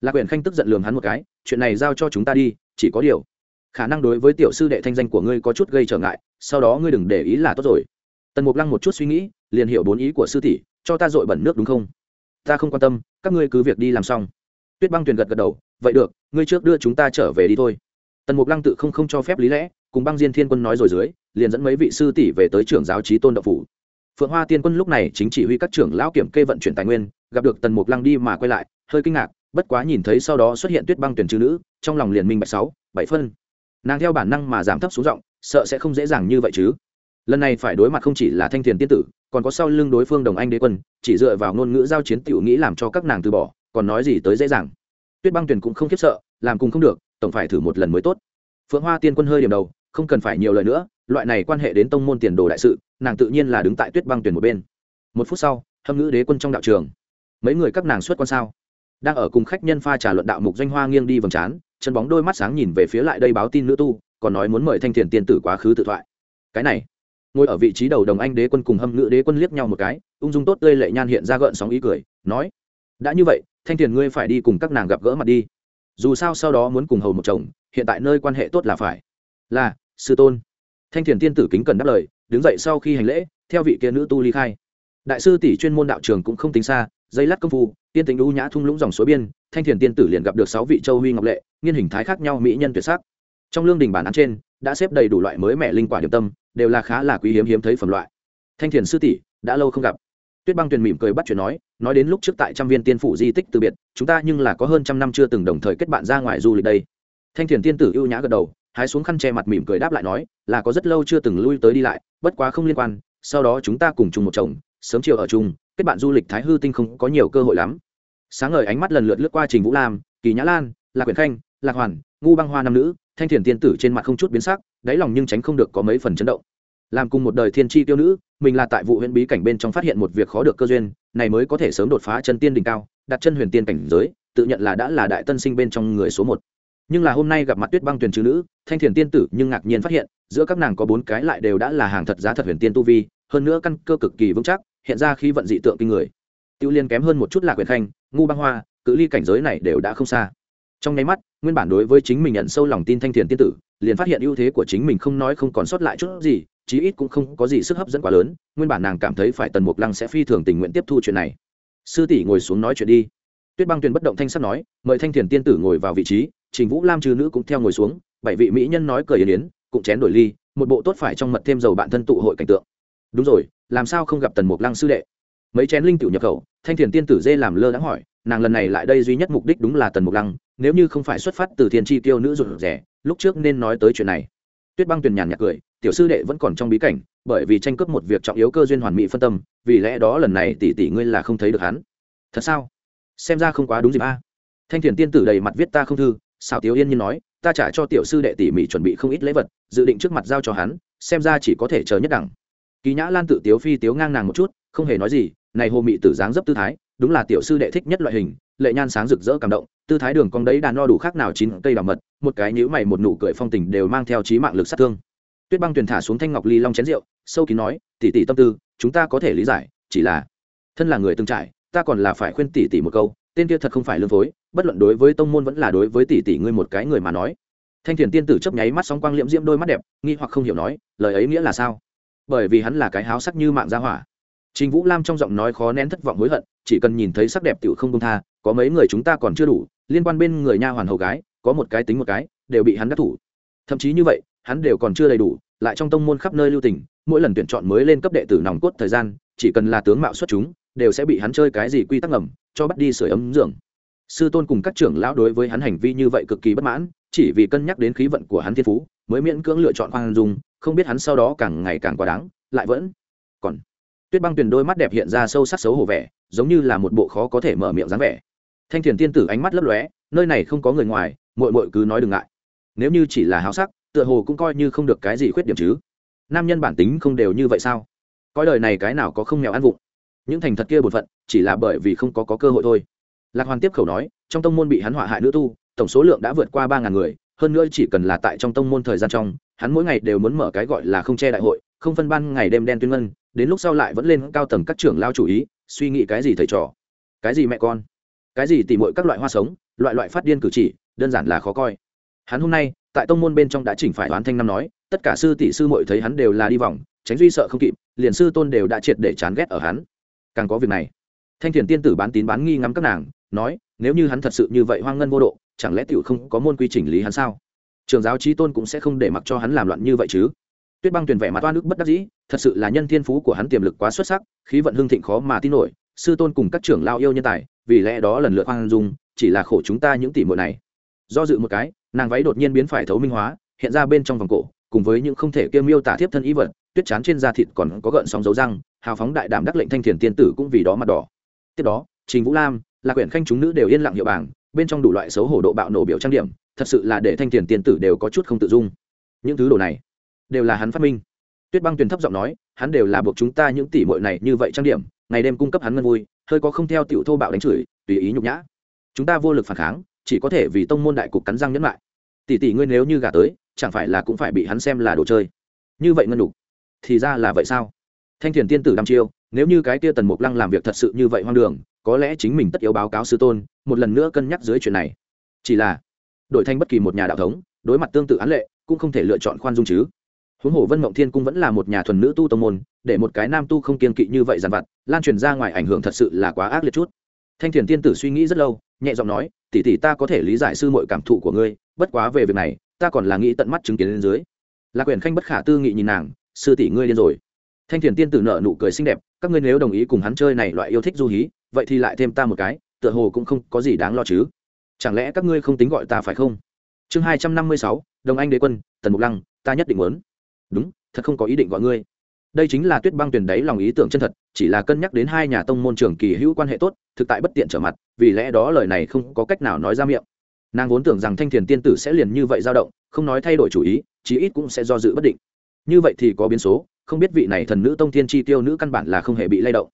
Lạc quyển khanh tức giận lường hắn một cái, chuyện này giao cho chúng ta đi, chỉ có điều. Khả năng đối với tiểu sư đệ thanh danh của ngươi có chút gây trở ngại, sau đó ngươi đừng để ý là tốt rồi. Tần mục lăng một chút suy nghĩ, liền hiểu bốn ý của sư tỷ, cho ta dội bẩn nước đúng không? Ta không quan tâm, các ngươi cứ việc đi làm xong tuyết băng tuyền gật gật đầu, vậy được, ngươi trước đưa chúng ta trở về đi thôi. Tần mục lăng tự không không cho phép lý lẽ, cùng băng diên thiên quân nói rồi dưới, liền dẫn mấy vị sư tỷ về tới trưởng giáo trí tôn đậu phủ. Phượng hoa tiên quân lúc này chính chỉ huy các trưởng lão kiểm kê vận chuyển tài nguyên, gặp được tần mục lăng đi mà quay lại, hơi kinh ngạc, bất quá nhìn thấy sau đó xuất hiện tuyết băng tuyển chữ nữ, trong lòng liền minh bạch sáu, bảy phân. Nàng theo bản năng mà giảm thấp xuống giọng, sợ sẽ không dễ dàng như vậy chứ? Lần này phải đối mặt không chỉ là thanh thiền tiên tử, còn có sau lưng đối phương đồng anh đế quân, chỉ dựa vào ngôn ngữ giao chiến tiểu nghĩ làm cho các nàng từ bỏ còn nói gì tới dễ dàng. Tuyết băng tuyển cũng không khiếp sợ, làm cùng không được, tổng phải thử một lần mới tốt. Phượng hoa tiên quân hơi điểm đầu, không cần phải nhiều lời nữa, loại này quan hệ đến tông môn tiền đồ đại sự, nàng tự nhiên là đứng tại tuyết băng tuyển một bên. Một phút sau, hâm ngữ đế quân trong đạo trường. Mấy người các nàng xuất quan sao? Đang ở cùng khách nhân pha trả luận đạo mục doanh hoa nghiêng đi vầng trán, chân bóng đôi mắt sáng nhìn về phía lại đây báo tin nữ tu, còn nói muốn mời thanh thiền tiên tử quá khứ tự thoại. Cái này, ngồi ở vị trí đầu đồng anh đế quân cùng hâm ngữ đế quân liếc nhau một cái, ung dung tốt tươi lệ nhan hiện ra gợn sóng ý cười, nói, đã như vậy thanh thiền ngươi phải đi cùng các nàng gặp gỡ mặt đi. Dù sao sau đó muốn cùng hầu một chồng, hiện tại nơi quan hệ tốt là phải. Là, sư tôn. Thanh thiền tiên tử kính cần đáp lời, đứng dậy sau khi hành lễ, theo vị kia nữ tu ly khai. Đại sư tỷ chuyên môn đạo trường cũng không tính xa, dây lát công phu, tiên tính đu nhã thung lũng dòng suối biên, thanh thiền tiên tử liền gặp được sáu vị châu huy ngọc lệ, nghiên hình thái khác nhau mỹ nhân tuyệt sắc. Trong lương đình bản án trên, đã xếp đầy đủ loại mới mẻ linh quả điểm tâm, đều là khá là quý hiếm hiếm thấy phẩm loại. Thanh thiền sư tỷ, đã lâu không gặp tuyết băng tuyền mỉm cười bắt chuyện nói nói đến lúc trước tại trăm viên tiên phủ di tích từ biệt, chúng ta nhưng là có hơn trăm năm chưa từng đồng thời kết bạn ra ngoài du lịch đây. Thanh thiền tiên tử ưu nhã gật đầu, hái xuống khăn che mặt mỉm cười đáp lại nói, là có rất lâu chưa từng lui tới đi lại, bất quá không liên quan, sau đó chúng ta cùng chung một chồng, sớm chiều ở chung, kết bạn du lịch thái hư tinh không có nhiều cơ hội lắm. Sáng ngời ánh mắt lần lượt lướt qua trình vũ lam, kỳ nhã lan, lạc quyền khanh, lạc hoàn, ngu băng hoa nam nữ, thanh thiền tiên tử trên mặt không chút biến sắc, đáy lòng nhưng tránh không được có mấy phần chấn động làm cùng một đời thiên tri tiêu nữ, mình là tại vụ huyện bí cảnh bên trong phát hiện một việc khó được cơ duyên, này mới có thể sớm đột phá chân tiên đỉnh cao, đặt chân huyền tiên cảnh giới, tự nhận là đã là đại tân sinh bên trong người số một. Nhưng là hôm nay gặp mặt tuyết băng tuyển chữ nữ, thanh thiền tiên tử nhưng ngạc nhiên phát hiện, giữa các nàng có bốn cái lại đều đã là hàng thật giá thật huyền tiên tu vi, hơn nữa căn cơ cực kỳ vững chắc, hiện ra khi vận dị tượng kinh người. Tiêu liên kém hơn một chút là quyền khanh, ngu băng hoa, cự ly cảnh giới này đều đã không xa. Trong nháy mắt, nguyên bản đối với chính mình nhận sâu lòng tin thanh thiền tiên tử liền phát hiện ưu thế của chính mình không nói không còn sót lại chút gì, chí ít cũng không có gì sức hấp dẫn quá lớn, nguyên bản nàng cảm thấy phải tần mục lăng sẽ phi thường tình nguyện tiếp thu chuyện này. Sư tỷ ngồi xuống nói chuyện đi. Tuyết băng tuyền bất động thanh sắt nói, mời thanh thiền tiên tử ngồi vào vị trí, trình vũ lam trừ nữ cũng theo ngồi xuống, bảy vị mỹ nhân nói cười yến yến, cũng chén đổi ly, một bộ tốt phải trong mật thêm dầu bạn thân tụ hội cảnh tượng. Đúng rồi, làm sao không gặp tần mục lăng sư đệ? Mấy chén linh tiểu nhập khẩu, thanh thiền tiên tử dê làm lơ đã hỏi, nàng lần này lại đây duy nhất mục đích đúng là tần mục lăng nếu như không phải xuất phát từ thiên tri tiêu nữ rụt rẻ lúc trước nên nói tới chuyện này. Tuyết băng tuyền nhàn nhạt cười, tiểu sư đệ vẫn còn trong bí cảnh, bởi vì tranh cướp một việc trọng yếu cơ duyên hoàn mỹ phân tâm, vì lẽ đó lần này tỷ tỷ ngươi là không thấy được hắn. Thật sao? Xem ra không quá đúng dịp a. Thanh thiền tiên tử đầy mặt viết ta không thư xào tiểu yên nhiên nói, ta trả cho tiểu sư đệ tỉ mỉ chuẩn bị không ít lễ vật, dự định trước mặt giao cho hắn, xem ra chỉ có thể chờ nhất đẳng. Kỳ nhã lan tự tiếu phi tiếu ngang nàng một chút, không hề nói gì, này hồ mị tử dáng dấp tư thái, đúng là tiểu sư đệ thích nhất loại hình lệ nhan sáng rực rỡ cảm động, tư thái đường cong đấy đàn no đủ khác nào chín cây đào mật, một cái nhíu mày một nụ cười phong tình đều mang theo trí mạng lực sát thương. Tuyết băng tuyền thả xuống thanh ngọc ly long chén rượu, sâu kín nói, tỷ tỷ tâm tư, chúng ta có thể lý giải, chỉ là thân là người từng trải, ta còn là phải khuyên tỷ tỷ một câu, tên kia thật không phải lương phối, bất luận đối với tông môn vẫn là đối với tỷ tỷ ngươi một cái người mà nói. Thanh thiền tiên tử chấp nháy mắt sóng quang liễm diễm đôi mắt đẹp, nghi hoặc không hiểu nói, lời ấy nghĩa là sao? Bởi vì hắn là cái háo sắc như mạng gia hỏa. Trình vũ lam trong giọng nói khó nén thất vọng hối hận, chỉ cần nhìn thấy sắc đẹp tiểu không công tha có mấy người chúng ta còn chưa đủ, liên quan bên người nha hoàn hầu gái, có một cái tính một cái, đều bị hắn đắc thủ. Thậm chí như vậy, hắn đều còn chưa đầy đủ, lại trong tông môn khắp nơi lưu tình, mỗi lần tuyển chọn mới lên cấp đệ tử nòng cốt thời gian, chỉ cần là tướng mạo xuất chúng, đều sẽ bị hắn chơi cái gì quy tắc ngầm, cho bắt đi sửa ấm dưỡng. Sư tôn cùng các trưởng lão đối với hắn hành vi như vậy cực kỳ bất mãn, chỉ vì cân nhắc đến khí vận của hắn thiên phú, mới miễn cưỡng lựa chọn khoan dung, không biết hắn sau đó càng ngày càng quá đáng, lại vẫn còn. Tuyết băng tuyền đôi mắt đẹp hiện ra sâu sắc xấu hổ vẻ, giống như là một bộ khó có thể mở miệng dáng vẻ thanh thiền tiên tử ánh mắt lấp lóe nơi này không có người ngoài mội mội cứ nói đừng ngại. Nếu như chỉ là háo sắc tựa hồ cũng coi như không được cái gì khuyết điểm chứ. Nam nhân bản tính không đều như vậy sao? Coi đời này cái nào có không nghèo ăn vụng? Những thành thật kia bột phận chỉ là bởi vì không có, có cơ hội thôi. Lạc hoàn tiếp khẩu nói trong tông môn bị hắn hỏa hại nữ tu tổng số lượng đã vượt qua ba ngàn người hơn nữa chỉ cần là tại trong tông môn thời gian trong hắn mỗi ngày đều muốn mở cái gọi là không che đại hội không phân ban ngày đêm đen tuyên ngân đến lúc sau lại vẫn lên cao tầng các trưởng lao chủ ý suy nghĩ cái gì thầy trò? Cái gì mẹ con? Cái gì tỉ mọi các loại hoa sống, loại loại phát điên cử chỉ, đơn giản là khó coi. Hắn hôm nay, tại tông môn bên trong đã chỉnh phải đoán thanh năm nói, tất cả sư tỷ sư mội thấy hắn đều là đi vòng, tránh duy sợ không kịp, liền sư tôn đều đã triệt để chán ghét ở hắn. Càng có việc này, thanh thiền tiên tử bán tín bán nghi ngắm các nàng, nói, nếu như hắn thật sự như vậy hoang ngân vô độ, chẳng lẽ tiểu không có môn quy chỉnh lý hắn sao? Trường giáo trí tôn cũng sẽ không để mặc cho hắn làm loạn như vậy chứ. Tuyết băng tuyển vẻ mặt oan ức bất đắc dĩ, thật sự là nhân thiên phú của hắn tiềm lực quá xuất sắc, khí vận hưng thịnh khó mà tin nổi, sư tôn cùng các trưởng lao yêu nhân tài vì lẽ đó lần lượt hoang dung, chỉ là khổ chúng ta những tỷ muội này. Do dự một cái, nàng váy đột nhiên biến phải thấu minh hóa, hiện ra bên trong vòng cổ, cùng với những không thể kiêm miêu tả thiếp thân ý vật, tuyết chán trên da thịt còn có gợn sóng dấu răng, hào phóng đại đảm đắc lệnh thanh thiền tiên tử cũng vì đó mặt đỏ. Tiếp đó, trình vũ lam là quyển khanh chúng nữ đều yên lặng hiệu bảng, bên trong đủ loại xấu hổ độ bạo nổ biểu trang điểm, thật sự là để thanh thiền tiên tử đều có chút không tự dung. Những thứ đồ này đều là hắn phát minh. Tuyết băng tuyền thấp giọng nói, hắn đều là buộc chúng ta những tỷ muội này như vậy trang điểm, ngày đêm cung cấp hắn ngân vui hơi có không theo tiểu thô bạo đánh chửi, tùy ý nhục nhã. Chúng ta vô lực phản kháng, chỉ có thể vì tông môn đại cục cắn răng nhẫn lại. Tỷ tỷ ngươi nếu như gả tới, chẳng phải là cũng phải bị hắn xem là đồ chơi? Như vậy ngân đủ thì ra là vậy sao? Thanh thiền tiên tử đăm chiêu, nếu như cái kia tần mục lăng làm việc thật sự như vậy hoang đường, có lẽ chính mình tất yếu báo cáo sư tôn, một lần nữa cân nhắc dưới chuyện này. Chỉ là, đổi thành bất kỳ một nhà đạo thống, đối mặt tương tự án lệ, cũng không thể lựa chọn khoan dung chứ huống hồ vân mộng thiên cung vẫn là một nhà thuần nữ tu tông môn, để một cái nam tu không kiên kỵ như vậy dàn vặt, lan truyền ra ngoài ảnh hưởng thật sự là quá ác liệt chút. Thanh thiền tiên tử suy nghĩ rất lâu, nhẹ giọng nói, tỷ tỷ ta có thể lý giải sư mọi cảm thụ của ngươi, bất quá về việc này, ta còn là nghĩ tận mắt chứng kiến lên dưới. Lạc quyền khanh bất khả tư nghị nhìn nàng, sư tỷ ngươi điên rồi. Thanh thiền tiên tử nợ nụ cười xinh đẹp, các ngươi nếu đồng ý cùng hắn chơi này loại yêu thích du hí, vậy thì lại thêm ta một cái, tựa hồ cũng không có gì đáng lo chứ. Chẳng lẽ các ngươi không tính gọi ta phải không? Chương hai trăm năm mươi sáu đồng anh đế quân, tần mục lăng, ta nhất định muốn đúng, thật không có ý định gọi ngươi. Đây chính là tuyết băng tuyển đấy lòng ý tưởng chân thật, chỉ là cân nhắc đến hai nhà tông môn trường kỳ hữu quan hệ tốt, thực tại bất tiện trở mặt, vì lẽ đó lời này không có cách nào nói ra miệng. Nàng vốn tưởng rằng thanh thiền tiên tử sẽ liền như vậy dao động, không nói thay đổi chủ ý, chí ít cũng sẽ do dự bất định. Như vậy thì có biến số, không biết vị này thần nữ tông thiên chi tiêu nữ căn bản là không hề bị lay động.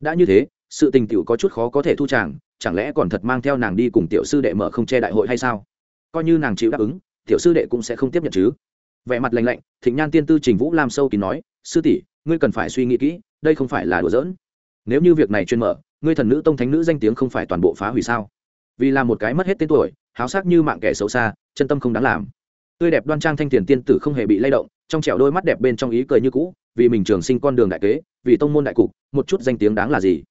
Đã như thế, sự tình tiểu có chút khó có thể thu tràng, chẳng lẽ còn thật mang theo nàng đi cùng tiểu sư đệ mở không che đại hội hay sao? Coi như nàng chịu đáp ứng, tiểu sư đệ cũng sẽ không tiếp nhận chứ vẻ mặt lành lạnh, thịnh nhan tiên tư trình vũ lam sâu kín nói, sư tỷ, ngươi cần phải suy nghĩ kỹ, đây không phải là đùa giỡn. Nếu như việc này chuyên mở, ngươi thần nữ tông thánh nữ danh tiếng không phải toàn bộ phá hủy sao? Vì là một cái mất hết tên tuổi, háo sắc như mạng kẻ xấu xa, chân tâm không đáng làm. Tươi đẹp đoan trang thanh tiền tiên tử không hề bị lay động, trong trẻo đôi mắt đẹp bên trong ý cười như cũ, vì mình trường sinh con đường đại kế, vì tông môn đại cục, một chút danh tiếng đáng là gì?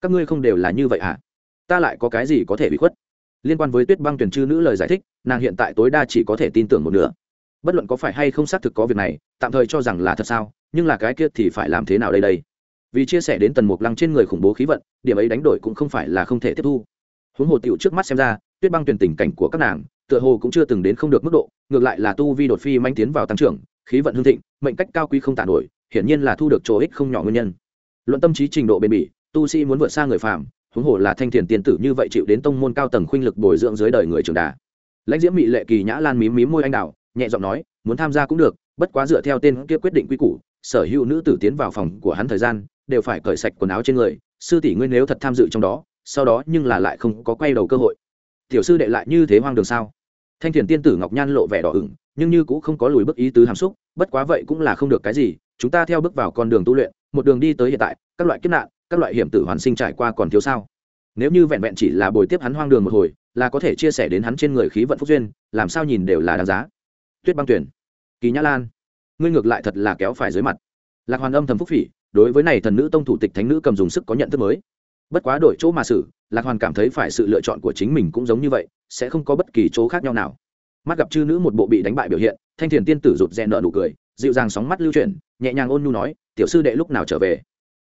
Các ngươi không đều là như vậy hả? Ta lại có cái gì có thể bị khuất? Liên quan với tuyết băng tuyển chư nữ lời giải thích, nàng hiện tại tối đa chỉ có thể tin tưởng một nửa bất luận có phải hay không xác thực có việc này, tạm thời cho rằng là thật sao, nhưng là cái kia thì phải làm thế nào đây đây? Vì chia sẻ đến tần mục lăng trên người khủng bố khí vận, điểm ấy đánh đổi cũng không phải là không thể tiếp thu. Huống hồ tiểu trước mắt xem ra, tuyết băng tuyển tình cảnh của các nàng, tựa hồ cũng chưa từng đến không được mức độ, ngược lại là tu vi đột phi manh tiến vào tăng trưởng, khí vận hương thịnh, mệnh cách cao quý không tàn nổi, hiển nhiên là thu được chỗ ích không nhỏ nguyên nhân. Luận tâm trí trình độ bền bỉ, tu sĩ muốn vượt xa người phàm, huống hồ là thanh thiền tiền tử như vậy chịu đến tông môn cao tầng khuynh lực bồi dưỡng dưới đời người trường đà. Lãnh diễm mỹ lệ kỳ nhã lan mím mím môi anh đào nhẹ giọng nói, muốn tham gia cũng được, bất quá dựa theo tên kia quyết định quy củ, sở hữu nữ tử tiến vào phòng của hắn thời gian đều phải cởi sạch quần áo trên người, sư tỷ ngươi nếu thật tham dự trong đó, sau đó nhưng là lại không có quay đầu cơ hội. Tiểu sư đệ lại như thế hoang đường sao? Thanh thiền tiên tử ngọc nhan lộ vẻ đỏ ửng, nhưng như cũng không có lùi bước ý tứ hàm xúc, bất quá vậy cũng là không được cái gì, chúng ta theo bước vào con đường tu luyện, một đường đi tới hiện tại, các loại kiếp nạn, các loại hiểm tử hoàn sinh trải qua còn thiếu sao? Nếu như vẹn vẹn chỉ là bồi tiếp hắn hoang đường một hồi, là có thể chia sẻ đến hắn trên người khí vận phúc duyên, làm sao nhìn đều là đáng giá tuyết băng tuyển. Kỳ nhã lan, ngươi ngược lại thật là kéo phải dưới mặt. Lạc hoàn âm thầm phúc phỉ, đối với này thần nữ tông thủ tịch thánh nữ cầm dùng sức có nhận thức mới. Bất quá đổi chỗ mà xử, lạc hoàn cảm thấy phải sự lựa chọn của chính mình cũng giống như vậy, sẽ không có bất kỳ chỗ khác nhau nào. Mắt gặp chư nữ một bộ bị đánh bại biểu hiện, thanh thiền tiên tử rụt rè nợ nụ cười, dịu dàng sóng mắt lưu chuyển, nhẹ nhàng ôn nhu nói, tiểu sư đệ lúc nào trở về?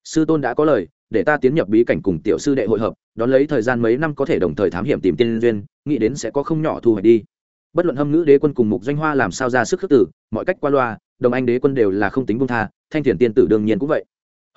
Sư tôn đã có lời, để ta tiến nhập bí cảnh cùng tiểu sư đệ hội hợp, đón lấy thời gian mấy năm có thể đồng thời thám hiểm tìm tiên duyên, nghĩ đến sẽ có không nhỏ thu hoạch đi bất luận hâm ngữ đế quân cùng mục doanh hoa làm sao ra sức khước tử mọi cách qua loa, đồng anh đế quân đều là không tính bung tha, thanh thiền tiên tử đương nhiên cũng vậy.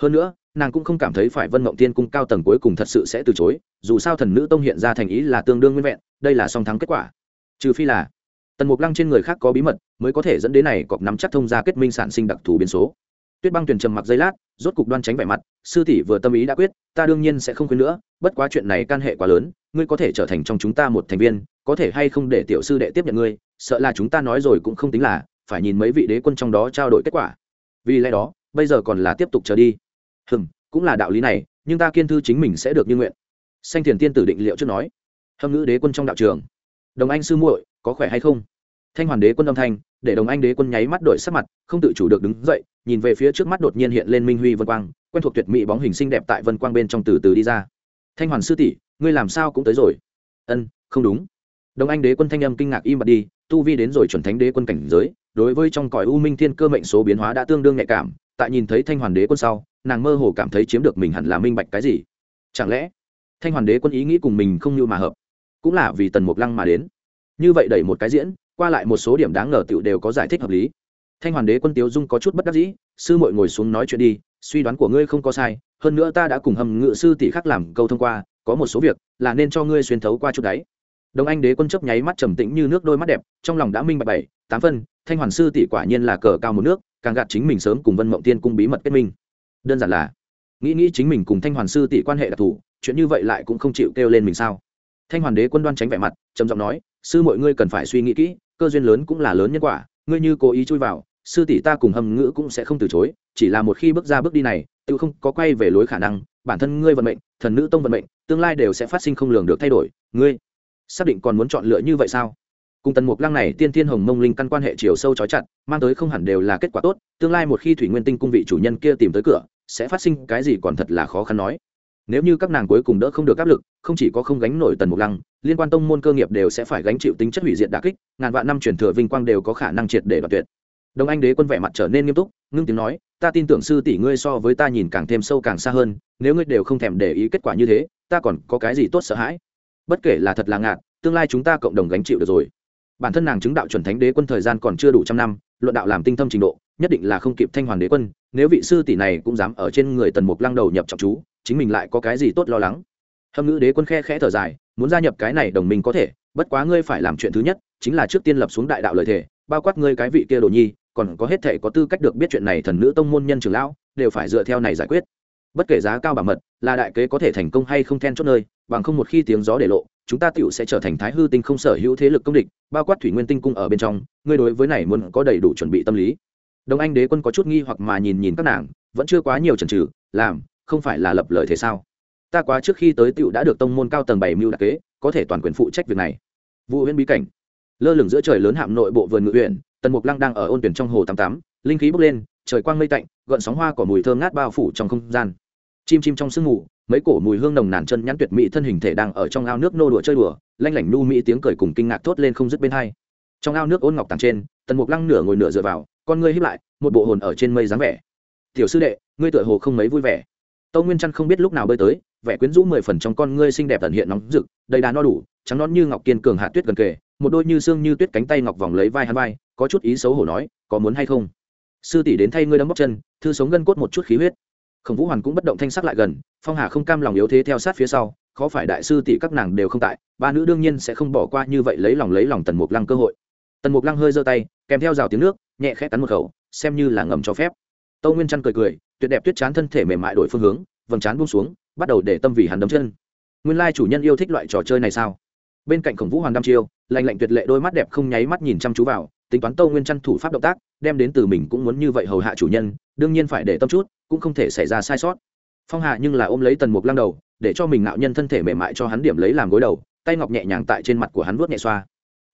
Hơn nữa, nàng cũng không cảm thấy phải vân mộng tiên cung cao tầng cuối cùng thật sự sẽ từ chối, dù sao thần nữ tông hiện ra thành ý là tương đương nguyên vẹn, đây là song thắng kết quả. Trừ phi là, tần mục lăng trên người khác có bí mật, mới có thể dẫn đến này cọp nắm chắc thông ra kết minh sản sinh đặc thù biến số. Tuyết băng tuyển trầm mặc giây lát, rốt cục đoan tránh vẻ mặt, sư tỷ vừa tâm ý đã quyết, ta đương nhiên sẽ không khuyên nữa, bất quá chuyện này can hệ quá lớn ngươi có thể trở thành trong chúng ta một thành viên, có thể hay không để tiểu sư đệ tiếp nhận ngươi, sợ là chúng ta nói rồi cũng không tính là, phải nhìn mấy vị đế quân trong đó trao đổi kết quả. Vì lẽ đó, bây giờ còn là tiếp tục chờ đi. Hừm, cũng là đạo lý này, nhưng ta kiên thư chính mình sẽ được như nguyện. Xanh thiền tiên tử định liệu trước nói. Hâm ngữ đế quân trong đạo trường. Đồng anh sư muội, có khỏe hay không? Thanh hoàn đế quân âm thanh, để đồng anh đế quân nháy mắt đổi sắc mặt, không tự chủ được đứng dậy, nhìn về phía trước mắt đột nhiên hiện lên minh huy vân quang, quen thuộc tuyệt mỹ bóng hình xinh đẹp tại vân quang bên trong từ từ đi ra. Thanh hoàn sư tỷ ngươi làm sao cũng tới rồi. Ân, không đúng. Đồng anh đế quân thanh âm kinh ngạc im bặt đi, tu vi đến rồi chuẩn thánh đế quân cảnh giới, đối với trong cõi u minh thiên cơ mệnh số biến hóa đã tương đương nhạy cảm, tại nhìn thấy thanh hoàn đế quân sau, nàng mơ hồ cảm thấy chiếm được mình hẳn là minh bạch cái gì. Chẳng lẽ, thanh hoàn đế quân ý nghĩ cùng mình không như mà hợp, cũng là vì tần mục lăng mà đến? Như vậy đẩy một cái diễn, qua lại một số điểm đáng ngờ tựu đều có giải thích hợp lý. Thanh hoàn đế quân tiếu dung có chút bất đắc dĩ, sư mội ngồi xuống nói chuyện đi, suy đoán của ngươi không có sai, hơn nữa ta đã cùng hầm ngự sư tỷ khắc làm câu thông qua có một số việc là nên cho ngươi xuyên thấu qua chút đáy đồng anh đế quân chấp nháy mắt trầm tĩnh như nước đôi mắt đẹp, trong lòng đã minh bạch bảy, tám phân, thanh hoàn sư tỷ quả nhiên là cờ cao một nước, càng gạt chính mình sớm cùng vân mộng tiên cung bí mật kết minh. Đơn giản là, nghĩ nghĩ chính mình cùng thanh hoàn sư tỷ quan hệ đặc thù, chuyện như vậy lại cũng không chịu kêu lên mình sao? Thanh hoàn đế quân đoan tránh vẻ mặt, trầm giọng nói, sư mọi ngươi cần phải suy nghĩ kỹ, cơ duyên lớn cũng là lớn nhân quả, ngươi như cố ý chui vào, sư tỷ ta cùng hầm ngữ cũng sẽ không từ chối, chỉ là một khi bước ra bước đi này, tự không có quay về lối khả năng, bản thân ngươi vận mệnh, thần nữ tông vận mệnh tương lai đều sẽ phát sinh không lường được thay đổi. Ngươi xác định còn muốn chọn lựa như vậy sao? Cùng tần mục lăng này tiên thiên hồng mông linh căn quan hệ chiều sâu trói chặt, mang tới không hẳn đều là kết quả tốt. Tương lai một khi thủy nguyên tinh cung vị chủ nhân kia tìm tới cửa, sẽ phát sinh cái gì còn thật là khó khăn nói. Nếu như các nàng cuối cùng đỡ không được áp lực, không chỉ có không gánh nổi tần mục lăng, liên quan tông môn cơ nghiệp đều sẽ phải gánh chịu tính chất hủy diệt đà kích, ngàn vạn năm truyền thừa vinh quang đều có khả năng triệt để đoạt tuyệt. Đồng anh đế quân vẻ mặt trở nên nghiêm túc, ngưng tiếng nói, ta tin tưởng sư tỷ ngươi so với ta nhìn càng thêm sâu càng xa hơn, nếu ngươi đều không thèm để ý kết quả như thế ta còn có cái gì tốt sợ hãi? Bất kể là thật là ngạn tương lai chúng ta cộng đồng gánh chịu được rồi. Bản thân nàng chứng đạo chuẩn thánh đế quân thời gian còn chưa đủ trăm năm, luận đạo làm tinh thâm trình độ, nhất định là không kịp thanh hoàng đế quân, nếu vị sư tỷ này cũng dám ở trên người tần mục lăng đầu nhập trọng chú, chính mình lại có cái gì tốt lo lắng? Hâm ngữ đế quân khe khẽ thở dài, muốn gia nhập cái này đồng minh có thể, bất quá ngươi phải làm chuyện thứ nhất, chính là trước tiên lập xuống đại đạo lời thề, bao quát ngươi cái vị kia đồ nhi, còn có hết thể có tư cách được biết chuyện này thần nữ tông môn nhân trường lão, đều phải dựa theo này giải quyết. Bất kể giá cao bảo mật là đại kế có thể thành công hay không then chốt nơi, bằng không một khi tiếng gió để lộ, chúng ta tựu sẽ trở thành thái hư tinh không sở hữu thế lực công địch, bao quát thủy nguyên tinh cung ở bên trong, ngươi đối với này muốn có đầy đủ chuẩn bị tâm lý. Đồng anh đế quân có chút nghi hoặc mà nhìn nhìn các nàng, vẫn chưa quá nhiều chần trừ làm, không phải là lập lời thế sao? Ta quá trước khi tới tựu đã được tông môn cao tầng bảy mưu đặc kế, có thể toàn quyền phụ trách việc này. Vụ huyễn bí cảnh. Lơ lửng giữa trời lớn hạm nội bộ vườn ngự huyện, tần mục lăng đang ở ôn tuyển trong hồ tám tám, linh khí bốc lên, trời quang mây tạnh, gợn sóng hoa cỏ mùi thơm ngát bao phủ trong không gian chim chim trong sương mù, mấy cổ mùi hương nồng nàn chân nhắn tuyệt mỹ thân hình thể đang ở trong ao nước nô đùa chơi đùa, lanh lảnh nu mỹ tiếng cười cùng kinh ngạc thốt lên không dứt bên hai. Trong ao nước ôn ngọc tàng trên, tần mục lăng nửa ngồi nửa dựa vào, con ngươi hiếp lại, một bộ hồn ở trên mây dáng vẻ. Tiểu sư đệ, ngươi tựa hồ không mấy vui vẻ. Tâu nguyên trăn không biết lúc nào bơi tới, vẻ quyến rũ mười phần trong con ngươi xinh đẹp tận hiện nóng rực, đầy đá no đủ, trắng nón như ngọc kiên cường hạ tuyết gần kề, một đôi như xương như tuyết cánh tay ngọc vòng lấy vai hắn vai, có chút ý xấu hổ nói, có muốn hay không? Sư tỷ đến thay ngươi đấm bóc chân, thư sống gân cốt một chút khí huyết khổng vũ hoàn cũng bất động thanh sắc lại gần, phong hà không cam lòng yếu thế theo sát phía sau, khó phải đại sư tỷ các nàng đều không tại, ba nữ đương nhiên sẽ không bỏ qua như vậy lấy lòng lấy lòng tần mục lăng cơ hội. Tần mục lăng hơi giơ tay, kèm theo rào tiếng nước, nhẹ khẽ cắn một khẩu, xem như là ngầm cho phép. Tâu nguyên chăn cười cười, tuyệt đẹp tuyết chán thân thể mềm mại đổi phương hướng, vầng chán buông xuống, bắt đầu để tâm vì hắn đấm chân. Nguyên lai chủ nhân yêu thích loại trò chơi này sao? Bên cạnh khổng vũ hoàng đăm chiêu lành lạnh tuyệt lệ đôi mắt đẹp không nháy mắt nhìn chăm chú vào tính toán tâu nguyên chăn thủ pháp động tác, đem đến từ mình cũng muốn như vậy hầu hạ chủ nhân, đương nhiên phải để tâm chút, cũng không thể xảy ra sai sót. Phong hạ nhưng là ôm lấy tần mục lăng đầu, để cho mình nạo nhân thân thể mềm mại cho hắn điểm lấy làm gối đầu, tay ngọc nhẹ nhàng tại trên mặt của hắn vuốt nhẹ xoa.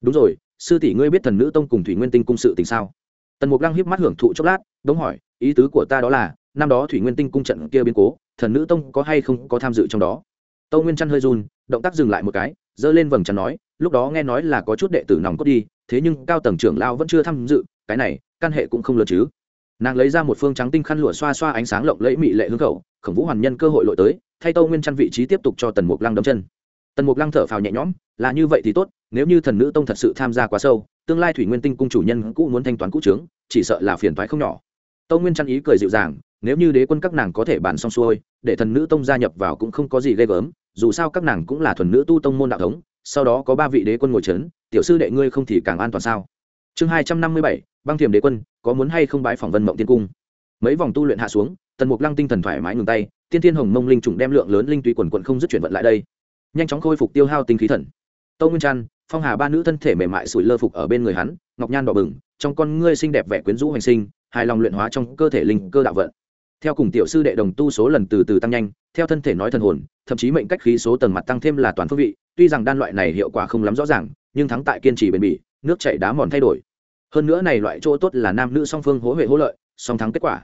Đúng rồi, sư tỷ ngươi biết thần nữ tông cùng thủy nguyên tinh cung sự tình sao? Tần mục lăng hiếp mắt hưởng thụ chốc lát, đống hỏi, ý tứ của ta đó là, năm đó thủy nguyên tinh cung trận kia biến cố, thần nữ tông có hay không có tham dự trong đó? Tâu nguyên chăn hơi run, động tác dừng lại một cái giơ lên vầng trán nói, lúc đó nghe nói là có chút đệ tử nòng cốt đi, thế nhưng cao tầng trưởng lao vẫn chưa tham dự, cái này, căn hệ cũng không lớn chứ. Nàng lấy ra một phương trắng tinh khăn lụa xoa xoa ánh sáng lộng lẫy mị lệ hướng khẩu, khổng vũ hoàn nhân cơ hội lội tới, thay tâu nguyên chăn vị trí tiếp tục cho tần mục lăng đấm chân. Tần mục lăng thở phào nhẹ nhõm, là như vậy thì tốt, nếu như thần nữ tông thật sự tham gia quá sâu, tương lai thủy nguyên tinh cung chủ nhân cũ muốn thanh toán cũ trướng, chỉ sợ là phiền thoái không nhỏ. Tâu nguyên chăn ý cười dịu dàng, nếu như đế quân các nàng có thể bàn xong xuôi, để thần nữ tông gia nhập vào cũng không có gì ghê gớm dù sao các nàng cũng là thuần nữ tu tông môn đạo thống, sau đó có ba vị đế quân ngồi trấn tiểu sư đệ ngươi không thì càng an toàn sao? Chương hai trăm năm mươi bảy, băng thiềm đế quân, có muốn hay không bái phỏng vân mộng tiên cung? Mấy vòng tu luyện hạ xuống, tần mục lăng tinh thần thoải mái ngừng tay, tiên thiên hồng mông linh trùng đem lượng lớn linh tùy quần quận không dứt chuyển vận lại đây. Nhanh chóng khôi phục tiêu hao tinh khí thần. Tâu nguyên trăn, phong hà ba nữ thân thể mềm mại sủi lơ phục ở bên người hắn, ngọc nhan đỏ bừng, trong con ngươi xinh đẹp vẻ quyến rũ hành sinh, hài lòng luyện hóa trong cơ thể linh cơ đạo vận. Theo cùng tiểu sư đệ đồng tu số lần từ từ tăng nhanh, theo thân thể nói thần hồn thậm chí mệnh cách khí số tầng mặt tăng thêm là toàn phương vị tuy rằng đan loại này hiệu quả không lắm rõ ràng nhưng thắng tại kiên trì bền bỉ nước chảy đá mòn thay đổi. Hơn nữa này loại chỗ tốt là nam nữ song phương hỗ huệ hỗ lợi song thắng kết quả.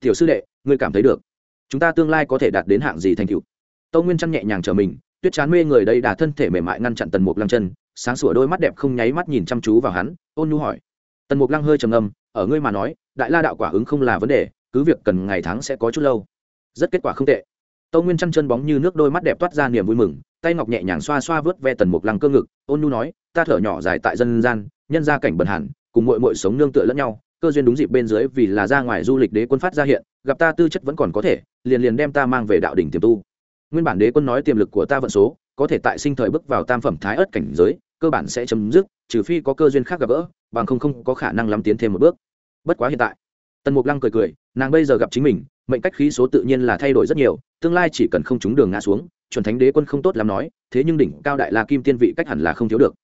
Tiểu sư đệ ngươi cảm thấy được. Chúng ta tương lai có thể đạt đến hạng gì thành tựu? Tâu nguyên chăn nhẹ nhàng trở mình tuyết chán mê người đây đà thân thể mềm mại ngăn chặn tần mục lăng chân sáng sủa đôi mắt đẹp không nháy mắt nhìn chăm chú vào hắn ôn nhu hỏi. Tần mục lăng hơi trầm âm, ở ngươi mà nói đại la đạo quả ứng không là vấn đề cứ việc cần ngày tháng sẽ có chút lâu. Rất kết quả không tệ tâu nguyên chăn chân bóng như nước đôi mắt đẹp toát ra niềm vui mừng, tay ngọc nhẹ nhàng xoa xoa vớt ve tần mục lăng cơ ngực, ôn nhu nói, ta thở nhỏ dài tại dân gian, nhân gia cảnh bần hẳn, cùng mội mội sống nương tựa lẫn nhau, cơ duyên đúng dịp bên dưới vì là ra ngoài du lịch đế quân phát ra hiện, gặp ta tư chất vẫn còn có thể, liền liền đem ta mang về đạo đỉnh tiềm tu. Nguyên bản đế quân nói tiềm lực của ta vận số, có thể tại sinh thời bước vào tam phẩm thái ớt cảnh giới, cơ bản sẽ chấm dứt, trừ phi có cơ duyên khác gặp gỡ, bằng không không có khả năng lắm tiến thêm một bước. Bất quá hiện tại, tần mục lăng cười cười, nàng bây giờ gặp chính mình mệnh cách khí số tự nhiên là thay đổi rất nhiều, tương lai chỉ cần không trúng đường ngã xuống, chuẩn thánh đế quân không tốt lắm nói, thế nhưng đỉnh cao đại la kim tiên vị cách hẳn là không thiếu được.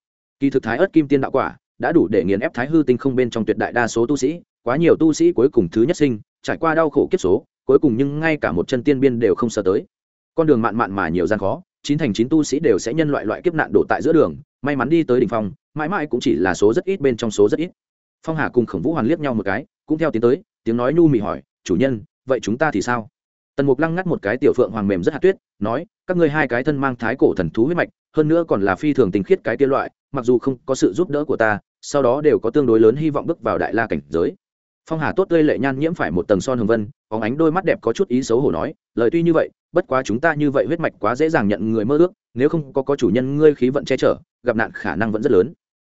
Kỳ thực thái ớt kim tiên đạo quả đã đủ để nghiền ép thái hư tinh không bên trong tuyệt đại đa số tu sĩ, quá nhiều tu sĩ cuối cùng thứ nhất sinh, trải qua đau khổ kiếp số, cuối cùng nhưng ngay cả một chân tiên biên đều không sợ tới. Con đường mạn mạn mà nhiều gian khó, chín thành chín tu sĩ đều sẽ nhân loại loại kiếp nạn đổ tại giữa đường, may mắn đi tới đỉnh phong, mãi mãi cũng chỉ là số rất ít bên trong số rất ít. Phong hà cùng khổng vũ hoàn liếc nhau một cái, cũng theo tiến tới, tiếng nói nu mị hỏi, chủ nhân vậy chúng ta thì sao? Tần mục lăng ngắt một cái tiểu phượng hoàng mềm rất hạt tuyết, nói, các ngươi hai cái thân mang thái cổ thần thú huyết mạch, hơn nữa còn là phi thường tình khiết cái kia loại, mặc dù không có sự giúp đỡ của ta, sau đó đều có tương đối lớn hy vọng bước vào đại la cảnh giới. Phong hà tốt tươi lệ nhan nhiễm phải một tầng son hồng vân có ánh đôi mắt đẹp có chút ý xấu hổ nói, lời tuy như vậy, bất quá chúng ta như vậy huyết mạch quá dễ dàng nhận người mơ ước, nếu không có có chủ nhân ngươi khí vận che chở, gặp nạn khả năng vẫn rất lớn.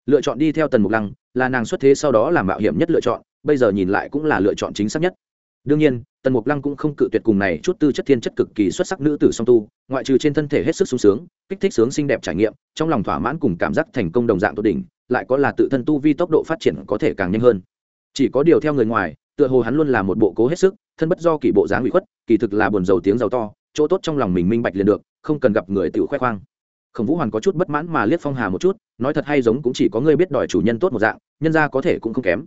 Lựa chọn đi theo tần mục lăng, là nàng xuất thế sau đó làm mạo hiểm nhất lựa chọn, bây giờ nhìn lại cũng là lựa chọn chính xác nhất. Đương nhiên tần mục lăng cũng không cự tuyệt cùng này chút tư chất thiên chất cực kỳ xuất sắc nữ tử song tu, ngoại trừ trên thân thể hết sức sung sướng, kích thích sướng xinh đẹp trải nghiệm, trong lòng thỏa mãn cùng cảm giác thành công đồng dạng tốt đỉnh, lại có là tự thân tu vi tốc độ phát triển có thể càng nhanh hơn. Chỉ có điều theo người ngoài, tựa hồ hắn luôn là một bộ cố hết sức, thân bất do kỳ bộ dáng bị khuất, kỳ thực là buồn giàu tiếng giàu to, chỗ tốt trong lòng mình minh bạch liền được, không cần gặp người tự khoe khoang. Khổng vũ hoàn có chút bất mãn mà liếc phong hà một chút, nói thật hay giống cũng chỉ có người biết đòi chủ nhân tốt một dạng, nhân ra có thể cũng không kém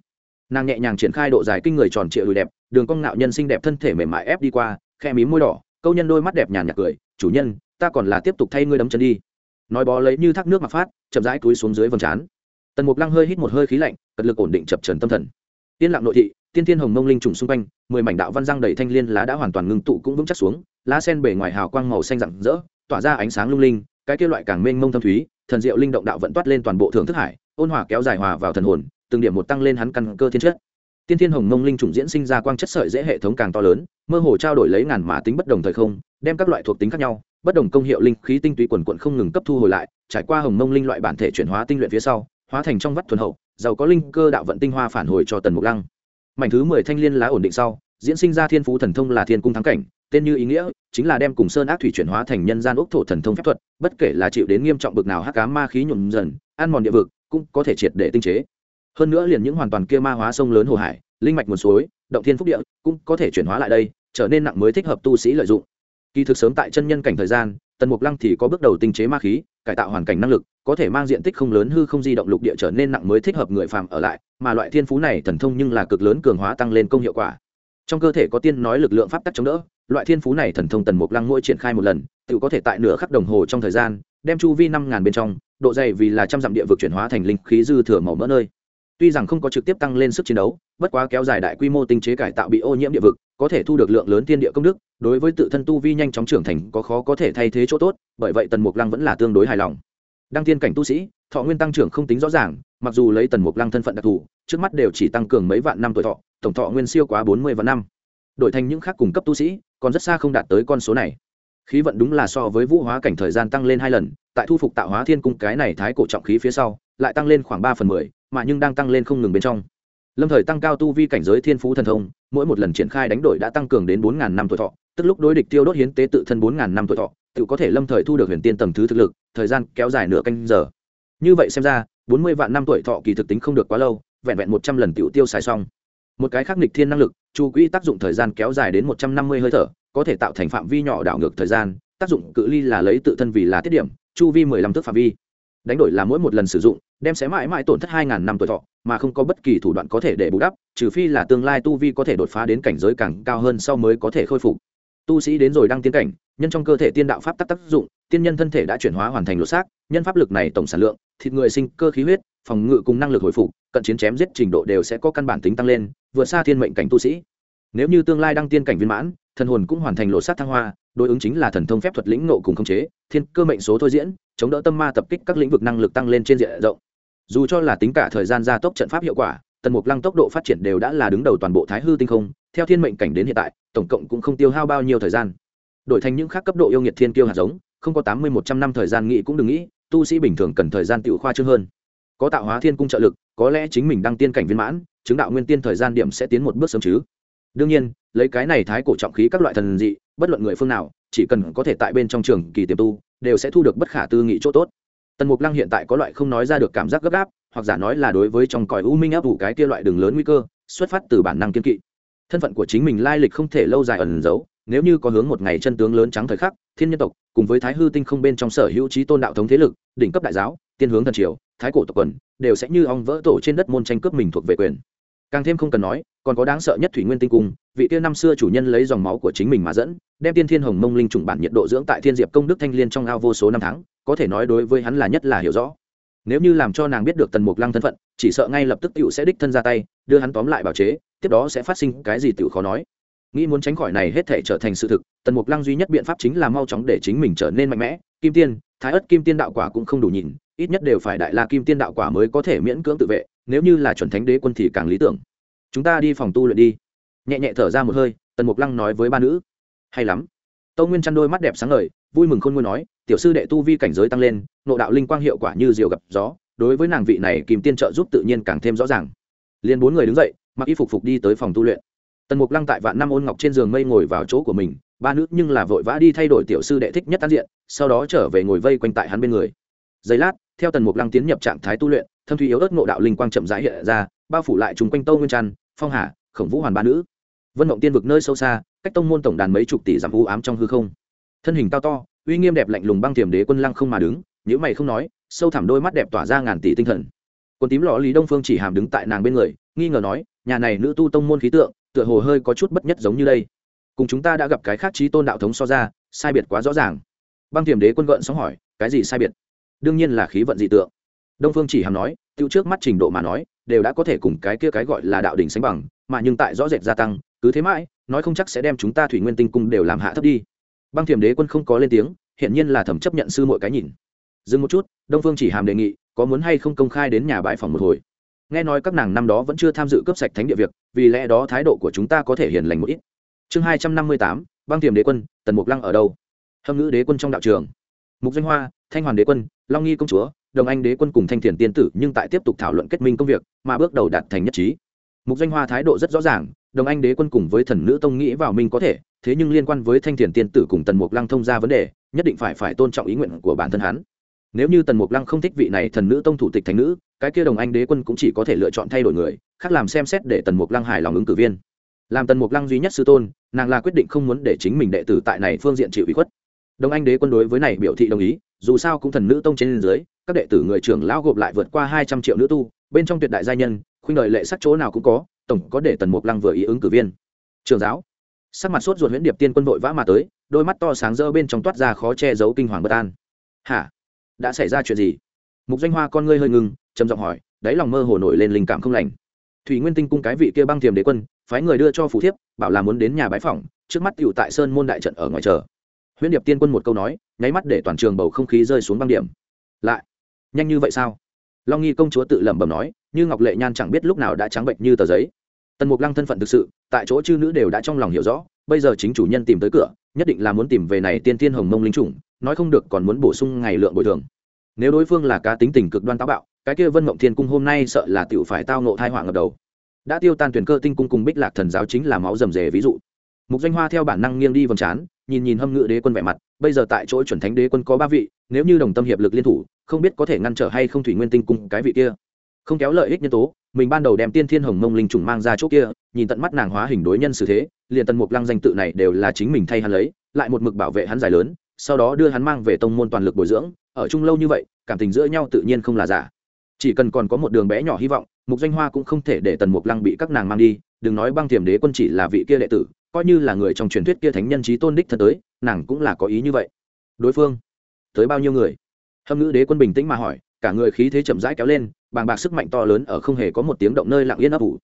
nàng nhẹ nhàng triển khai độ dài kinh người tròn trịa đùi đẹp, đường cong nạo nhân xinh đẹp thân thể mềm mại ép đi qua khe mí môi đỏ, câu nhân đôi mắt đẹp nhàn nhạt cười, chủ nhân, ta còn là tiếp tục thay ngươi đấm chân đi. Nói bó lấy như thác nước mặc phát, chậm rãi túi xuống dưới vầng trán. Tần mục lăng hơi hít một hơi khí lạnh, cật lực ổn định chập trần tâm thần. Yên lặng nội thị, tiên thiên hồng mông linh trùng xung quanh, mười mảnh đạo văn răng đầy thanh liên lá đã hoàn toàn ngưng tụ cũng vững chắc xuống, lá sen bề ngoài hào quang màu xanh rạng rỡ, tỏa ra ánh sáng lung linh, cái kia loại càng mênh mông thâm thúy, thần diệu linh động đạo vận toát lên toàn bộ thượng thức hải, ôn hòa kéo dài hòa vào thần hồn từng điểm một tăng lên hắn căn cơ thiên chất. Tiên thiên hồng mông linh trùng diễn sinh ra quang chất sợi dễ hệ thống càng to lớn, mơ hồ trao đổi lấy ngàn mã tính bất đồng thời không, đem các loại thuộc tính khác nhau, bất đồng công hiệu linh khí tinh túy quần quận không ngừng cấp thu hồi lại, trải qua hồng mông linh loại bản thể chuyển hóa tinh luyện phía sau, hóa thành trong vắt thuần hậu, giàu có linh cơ đạo vận tinh hoa phản hồi cho tần mục lăng. Mảnh thứ mười thanh liên lá ổn định sau, diễn sinh ra thiên phú thần thông là thiên cung thắng cảnh, tên như ý nghĩa, chính là đem cùng sơn ác thủy chuyển hóa thành nhân gian ốc thổ thần thông phép thuật, bất kể là chịu đến nghiêm trọng bực nào hắc cá ma khí nhuộm dần, ăn mòn địa vực, cũng có thể triệt để tinh chế hơn nữa liền những hoàn toàn kia ma hóa sông lớn hồ hải, linh mạch nguồn suối, động thiên phúc địa, cũng có thể chuyển hóa lại đây, trở nên nặng mới thích hợp tu sĩ lợi dụng. Kỳ thực sớm tại chân nhân cảnh thời gian, tần mục lăng thì có bước đầu tinh chế ma khí, cải tạo hoàn cảnh năng lực, có thể mang diện tích không lớn hư không di động lục địa trở nên nặng mới thích hợp người phàm ở lại, mà loại thiên phú này thần thông nhưng là cực lớn cường hóa tăng lên công hiệu quả. Trong cơ thể có tiên nói lực lượng pháp tắc chống đỡ, loại thiên phú này thần thông tần mục lăng mỗi triển khai một lần, tự có thể tại nửa khắc đồng hồ trong thời gian, đem chu vi năm ngàn bên trong, độ dày vì là trăm dặm địa vực chuyển hóa thành linh khí dư thừa màu mỡ nơi tuy rằng không có trực tiếp tăng lên sức chiến đấu, bất quá kéo dài đại quy mô tinh chế cải tạo bị ô nhiễm địa vực, có thể thu được lượng lớn tiên địa công đức, đối với tự thân tu vi nhanh chóng trưởng thành có khó có thể thay thế chỗ tốt, bởi vậy tần mục lăng vẫn là tương đối hài lòng. Đăng tiên cảnh tu sĩ, thọ nguyên tăng trưởng không tính rõ ràng, mặc dù lấy tần mục lăng thân phận đặc thù, trước mắt đều chỉ tăng cường mấy vạn năm tuổi thọ, tổng thọ nguyên siêu quá bốn mươi vạn năm. Đổi thành những khác cùng cấp tu sĩ, còn rất xa không đạt tới con số này. Khí vận đúng là so với vũ hóa cảnh thời gian tăng lên hai lần, tại thu phục tạo hóa thiên cung cái này thái cổ trọng khí phía sau, lại tăng lên khoảng ba phần mười mà nhưng đang tăng lên không ngừng bên trong. Lâm thời tăng cao tu vi cảnh giới thiên phú thần thông, mỗi một lần triển khai đánh đổi đã tăng cường đến bốn ngàn năm tuổi thọ, tức lúc đối địch tiêu đốt hiến tế tự thân bốn ngàn năm tuổi thọ, tự có thể lâm thời thu được huyền tiên tầng thứ thực lực, thời gian kéo dài nửa canh giờ. Như vậy xem ra, bốn mươi vạn năm tuổi thọ kỳ thực tính không được quá lâu, vẹn vẹn một trăm lần tiểu tiêu xài xong. Một cái khác nghịch thiên năng lực, chu quỹ tác dụng thời gian kéo dài đến một trăm năm mươi hơi thở, có thể tạo thành phạm vi nhỏ đảo ngược thời gian, tác dụng cự ly là lấy tự thân vì là tiết điểm, chu vi mười lăm thước phạm vi đánh đổi là mỗi một lần sử dụng, đem sẽ mãi mãi tổn thất hai ngàn năm tuổi thọ, mà không có bất kỳ thủ đoạn có thể để bù đắp, trừ phi là tương lai tu vi có thể đột phá đến cảnh giới càng cao hơn sau mới có thể khôi phục. Tu sĩ đến rồi đăng tiến cảnh, nhân trong cơ thể tiên đạo pháp tác tác dụng, tiên nhân thân thể đã chuyển hóa hoàn thành lột xác, nhân pháp lực này tổng sản lượng, thịt người sinh, cơ khí huyết, phòng ngự cùng năng lực hồi phục, cận chiến chém giết trình độ đều sẽ có căn bản tính tăng lên, vượt xa thiên mệnh cảnh tu sĩ. Nếu như tương lai đăng tiên cảnh viên mãn, thần hồn cũng hoàn thành lột xác thăng hoa đối ứng chính là thần thông phép thuật lĩnh nộ cùng khống chế, thiên cơ mệnh số thôi diễn, chống đỡ tâm ma tập kích các lĩnh vực năng lực tăng lên trên diện rộng. Dù cho là tính cả thời gian gia tốc trận pháp hiệu quả, tần mục lăng tốc độ phát triển đều đã là đứng đầu toàn bộ thái hư tinh không, theo thiên mệnh cảnh đến hiện tại, tổng cộng cũng không tiêu hao bao nhiêu thời gian. Đổi thành những khác cấp độ yêu nghiệt thiên kiêu hạt giống, không có tám mươi một trăm năm thời gian nghĩ cũng đừng nghĩ, tu sĩ bình thường cần thời gian tự khoa trương hơn. Có tạo hóa thiên cung trợ lực, có lẽ chính mình đăng tiên cảnh viên mãn, chứng đạo nguyên tiên thời gian điểm sẽ tiến một bước sớm chứ đương nhiên, lấy cái này thái cổ trọng khí các loại thần dị, bất luận người phương nào, chỉ cần có thể tại bên trong trường kỳ tiềm tu, đều sẽ thu được bất khả tư nghị chỗ tốt. Tần mục lăng hiện tại có loại không nói ra được cảm giác gấp gáp, hoặc giả nói là đối với trong còi u minh áp ủ cái kia loại đường lớn nguy cơ, xuất phát từ bản năng kiên kỵ. Thân phận của chính mình lai lịch không thể lâu dài ẩn giấu, nếu như có hướng một ngày chân tướng lớn trắng thời khắc, thiên nhân tộc, cùng với thái hư tinh không bên trong sở hữu trí tôn đạo thống thế lực, đỉnh cấp đại giáo, tiên hướng thần triều, thái cổ tộc quần, đều sẽ như ong vỡ tổ trên đất môn tranh cướp mình thuộc về quyền càng thêm không cần nói, còn có đáng sợ nhất thủy nguyên tinh cung, vị tiên năm xưa chủ nhân lấy dòng máu của chính mình mà dẫn, đem tiên thiên hồng mông linh trùng bản nhiệt độ dưỡng tại thiên diệp công đức thanh liên trong ao vô số năm tháng, có thể nói đối với hắn là nhất là hiểu rõ. Nếu như làm cho nàng biết được tần mục lăng thân phận, chỉ sợ ngay lập tức t sẽ đích thân ra tay, đưa hắn tóm lại bảo chế, tiếp đó sẽ phát sinh cái gì t khó nói. Nghĩ muốn tránh khỏi này hết thể trở thành sự thực, tần mục lăng duy nhất biện pháp chính là mau chóng để chính mình trở nên mạnh mẽ, kim tiên, thái ất kim tiên đạo quả cũng không đủ nhìn ít nhất đều phải đại la kim tiên đạo quả mới có thể miễn cưỡng tự vệ, nếu như là chuẩn thánh đế quân thì càng lý tưởng. Chúng ta đi phòng tu luyện đi. Nhẹ nhẹ thở ra một hơi, tần mục lăng nói với ba nữ. Hay lắm. Tâu nguyên chăn đôi mắt đẹp sáng ngời, vui mừng khôn nguôi nói, tiểu sư đệ tu vi cảnh giới tăng lên nộ đạo linh quang hiệu quả như diều gặp gió, đối với nàng vị này kìm tiên trợ giúp tự nhiên càng thêm rõ ràng. Liền bốn người đứng dậy, mặc y phục phục đi tới phòng tu luyện. Tần mục lăng tại vạn năm ôn ngọc trên giường mây ngồi vào chỗ của mình, ba nữ nhưng là vội vã đi thay đổi tiểu sư đệ thích nhất tán diện, sau đó trở về ngồi vây quanh tại hắn bên người. Giây lát theo tần mục lăng tiến nhập trạng thái tu luyện, thâm thủy yếu ớt ngộ đạo linh quang chậm rãi hiện ra, bao phủ lại chúng quanh tâu nguyên trăn, phong hà, khổng vũ hoàn ba nữ. Vân mộng tiên vực nơi sâu xa, cách tông môn tổng đàn mấy chục tỷ giảm u ám trong hư không. Thân hình cao to, uy nghiêm đẹp lạnh lùng băng tiềm đế quân lăng không mà đứng nhữ mày không nói, sâu thẳm đôi mắt đẹp tỏa ra ngàn tỷ tinh thần. Còn tím lọ lý đông phương chỉ hàm đứng tại nàng bên người, nghi ngờ nói, nhà này nữ tu tông môn khí tượng, tựa hồ hơi có chút bất nhất giống như đây. Cùng chúng ta đã gặp cái khác trí tôn đạo thống so ra, sai biệt quá rõ ràng. Băng tiềm đế quân gợn sóng hỏi, cái gì sai biệt? Đương nhiên là khí vận dị tượng. Đông phương chỉ hàm nói tiêu trước mắt trình độ mà nói, đều đã có thể cùng cái kia cái gọi là đạo đỉnh sánh bằng, mà nhưng tại rõ rệt gia tăng, cứ thế mãi, nói không chắc sẽ đem chúng ta thủy nguyên tinh cung đều làm hạ thấp đi. Băng thiểm đế quân không có lên tiếng hiện nhiên là thẩm chấp nhận sư mọi cái nhìn. Dừng một chút, đông phương chỉ hàm đề nghị, có muốn hay không công khai đến nhà bãi phòng một hồi? Nghe nói các nàng năm đó vẫn chưa tham dự cấp sạch thánh địa việc, vì lẽ đó thái độ của chúng ta có thể hiền lành một ít. Chương hai trăm năm mươi tám, băng thiểm đế quân, tần mục lăng ở đâu? Hâm ngữ đế quân trong đạo trường. Mục danh hoa, thanh hoàn đế quân long nghi công chúa, đồng anh đế quân cùng thanh thiền tiên tử nhưng tại tiếp tục thảo luận kết minh công việc, mà bước đầu đạt thành nhất trí. Mục danh hoa thái độ rất rõ ràng, đồng anh đế quân cùng với thần nữ tông nghĩ vào minh có thể, thế nhưng liên quan với thanh thiền tiên tử cùng tần mục lăng thông ra vấn đề, nhất định phải phải tôn trọng ý nguyện của bản thân hắn. Nếu như tần mục lăng không thích vị này thần nữ tông thủ tịch thành nữ, cái kia đồng anh đế quân cũng chỉ có thể lựa chọn thay đổi người, khác làm xem xét để tần mục lăng hài lòng ứng cử viên. Làm tần mục lăng duy nhất sư tôn, nàng là quyết định không muốn để chính mình đệ tử tại này phương diện chịu ý khuất. Đồng anh đế quân đối với này biểu thị đồng ý dù sao cũng thần nữ tông trên dưới, các đệ tử người trưởng lão gộp lại vượt qua hai trăm triệu nữ tu, bên trong tuyệt đại gia nhân, khuynh đời lệ sắc chỗ nào cũng có, tổng có để tần mục lăng vừa ý ứng cử viên. Trường giáo. Sắc mặt sốt ruột huyễn điệp tiên quân vội vã mà tới, đôi mắt to sáng rỡ bên trong toát ra khó che giấu kinh hoàng bất an. Hả? Đã xảy ra chuyện gì? Mục danh hoa con ngươi hơi ngừng, trầm giọng hỏi, đáy lòng mơ hồ nổi lên linh cảm không lành. Thủy nguyên tinh cung cái vị kia băng thiềm đế quân, phái người đưa cho phù thiếp, bảo là muốn đến nhà bái phỏng, trước mắt tựu tại sơn môn đại trận ở ngoài chờ huyễn điệp tiên quân một câu nói, nháy mắt để toàn trường bầu không khí rơi xuống băng điểm. Lại, nhanh như vậy sao? Long nghi công chúa tự lẩm bẩm nói, như ngọc lệ nhan chẳng biết lúc nào đã trắng bệnh như tờ giấy. Tần mục lăng thân phận thực sự, tại chỗ chư nữ đều đã trong lòng hiểu rõ, bây giờ chính chủ nhân tìm tới cửa, nhất định là muốn tìm về này tiên tiên hồng mông linh chủng, nói không được còn muốn bổ sung ngày lượng bồi thường. Nếu đối phương là cá tính tình cực đoan táo bạo, cái kia vân mộng thiên cung hôm nay sợ là tựu phải tao nộ thai họa ngập đầu. Đã tiêu tan tuyển cơ tinh cung cùng bích lạc thần giáo chính là máu rầm rề ví dụ. Mục danh hoa theo bản năng nghiêng đi vòng trán nhìn nhìn hâm ngự đế quân vẻ mặt, bây giờ tại chỗ chuẩn thánh đế quân có ba vị, nếu như đồng tâm hiệp lực liên thủ, không biết có thể ngăn trở hay không thủy nguyên tinh cùng cái vị kia. Không kéo lợi ích nhân tố, mình ban đầu đem tiên thiên hồng mông linh trùng mang ra chỗ kia, nhìn tận mắt nàng hóa hình đối nhân xử thế, liền tần mục lăng danh tự này đều là chính mình thay hắn lấy, lại một mực bảo vệ hắn dài lớn, sau đó đưa hắn mang về tông môn toàn lực bồi dưỡng, ở chung lâu như vậy, cảm tình giữa nhau tự nhiên không là giả. Chỉ cần còn có một đường bé nhỏ hy vọng, mục danh hoa cũng không thể để tần mục lăng bị các nàng mang đi, đừng nói băng thiềm đế quân chỉ là vị kia đệ tử coi như là người trong truyền thuyết kia thánh nhân trí tôn đích thân tới, nàng cũng là có ý như vậy. Đối phương, tới bao nhiêu người? Hâm ngữ đế quân bình tĩnh mà hỏi, cả người khí thế chậm rãi kéo lên, bàng bạc sức mạnh to lớn ở không hề có một tiếng động nơi lặng yên ấp ủ.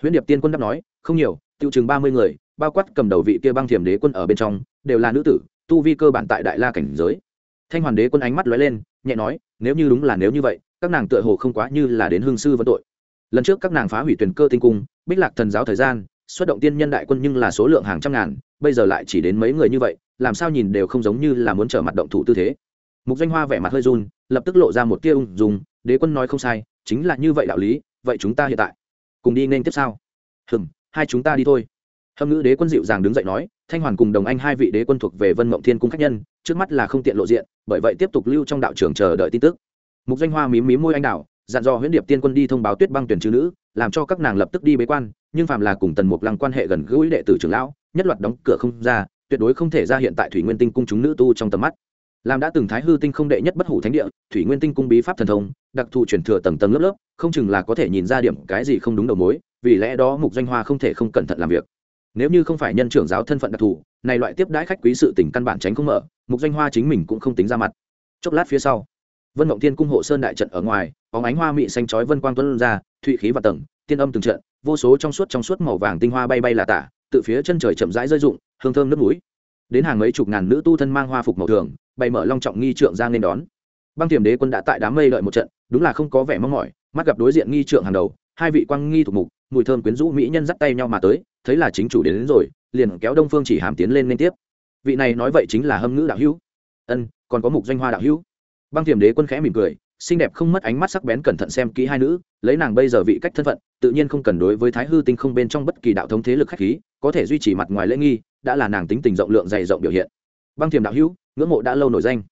Huyễn điệp tiên quân đáp nói, không nhiều, tiêu chừng ba mươi người, bao quát cầm đầu vị kia băng thiềm đế quân ở bên trong, đều là nữ tử, tu vi cơ bản tại đại la cảnh giới. Thanh hoàn đế quân ánh mắt lóe lên, nhẹ nói, nếu như đúng là nếu như vậy, các nàng tựa hồ không quá như là đến hương sư vấn tội. Lần trước các nàng phá hủy tuyển cơ tinh cung, bích lạc thần giáo thời gian xuất động tiên nhân đại quân nhưng là số lượng hàng trăm ngàn, bây giờ lại chỉ đến mấy người như vậy, làm sao nhìn đều không giống như là muốn trở mặt động thủ tư thế. Mục danh hoa vẻ mặt hơi run, lập tức lộ ra một tia ung dùng đế quân nói không sai, chính là như vậy đạo lý, vậy chúng ta hiện tại cùng đi nên tiếp sau. Hừng hai chúng ta đi thôi. Hâm ngữ đế quân dịu dàng đứng dậy nói, thanh hoàn cùng đồng anh hai vị đế quân thuộc về vân mộng thiên cung khách nhân, trước mắt là không tiện lộ diện, bởi vậy tiếp tục lưu trong đạo trường chờ đợi tin tức. Mục danh hoa mím mím môi anh đạo dặn dò huyễn điệp tiên quân đi thông báo tuyết băng tuyển chữ nữ làm cho các nàng lập tức đi bế quan, nhưng phạm là cùng tần mục lăng quan hệ gần gũi đệ tử trưởng lão, nhất loạt đóng cửa không ra, tuyệt đối không thể ra hiện tại thủy nguyên tinh cung chúng nữ tu trong tầm mắt. Làm đã từng thái hư tinh không đệ nhất bất hủ thánh địa, thủy nguyên tinh cung bí pháp thần thông, đặc thù truyền thừa tầng tầng lớp lớp, không chừng là có thể nhìn ra điểm cái gì không đúng đầu mối, vì lẽ đó mục danh hoa không thể không cẩn thận làm việc. Nếu như không phải nhân trưởng giáo thân phận đặc thù, này loại tiếp đãi khách quý sự tình căn bản tránh không mở, mục danh hoa chính mình cũng không tính ra mặt. Chốc lát phía sau vân mộng thiên cung hộ sơn đại trận ở ngoài bóng ánh hoa mị xanh chói vân quang tuấn ra thụy khí và tầng tiên âm từng trận vô số trong suốt trong suốt màu vàng tinh hoa bay bay là tả tự phía chân trời chậm rãi rơi rụng hương thơm nước núi đến hàng mấy chục ngàn nữ tu thân mang hoa phục màu thường bày mở long trọng nghi trượng giang nên đón. Băng tiềm đế quân đã tại đám mây đợi một trận đúng là không có vẻ mong mỏi mắt gặp đối diện nghi trượng hàng đầu hai vị quang nghi thuộc mục mùi thơm quyến rũ mỹ nhân dắt tay nhau mà tới thấy là chính chủ đến, đến rồi liền kéo đông phương chỉ hàm tiến lên liên tiếp. Vị này nói vậy chính là hâm ngữ đạo hữu. Ân còn có mục doanh hoa đạo hữu băng thiểm đế quân khẽ mỉm cười, xinh đẹp không mất ánh mắt sắc bén cẩn thận xem kỹ hai nữ, lấy nàng bây giờ vị cách thân phận, tự nhiên không cần đối với thái hư tinh không bên trong bất kỳ đạo thống thế lực khách khí, có thể duy trì mặt ngoài lễ nghi, đã là nàng tính tình rộng lượng dày rộng biểu hiện. Băng thiềm đạo hữu, ngưỡng mộ đã lâu nổi danh.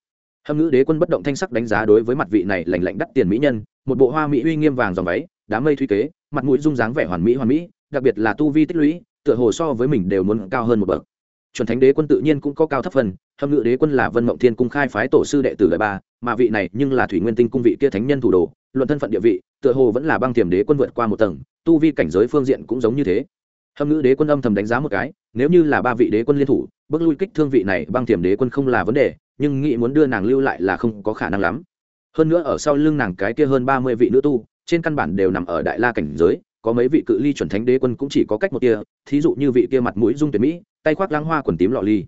Hâm ngữ đế quân bất động thanh sắc đánh giá đối với mặt vị này lành lạnh đắt tiền mỹ nhân, một bộ hoa mỹ uy nghiêm vàng dòng váy, đám mây thuy kế, mặt mũi dung dáng vẻ hoàn mỹ hoàn mỹ, đặc biệt là tu vi tích lũy, tựa hồ so với mình đều muốn cao hơn một bậc chuẩn thánh đế quân tự nhiên cũng có cao thấp phần hâm ngự đế quân là vân mộng thiên cung khai phái tổ sư đệ tử đời ba, mà vị này nhưng là thủy nguyên tinh cung vị kia thánh nhân thủ đồ, luận thân phận địa vị, tựa hồ vẫn là băng tiềm đế quân vượt qua một tầng, tu vi cảnh giới phương diện cũng giống như thế. Hâm ngự đế quân âm thầm đánh giá một cái, nếu như là ba vị đế quân liên thủ, bước lui kích thương vị này băng tiềm đế quân không là vấn đề, nhưng nghĩ muốn đưa nàng lưu lại là không có khả năng lắm. Hơn nữa ở sau lưng nàng cái kia hơn ba mươi vị nữ tu, trên căn bản đều nằm ở đại la cảnh giới, có mấy vị cự ly chuẩn thánh đế quân cũng chỉ có cách một kia thí dụ như vị kia mặt mũi dung tuyệt mỹ tay khoác lăng hoa quần tím lọ ly.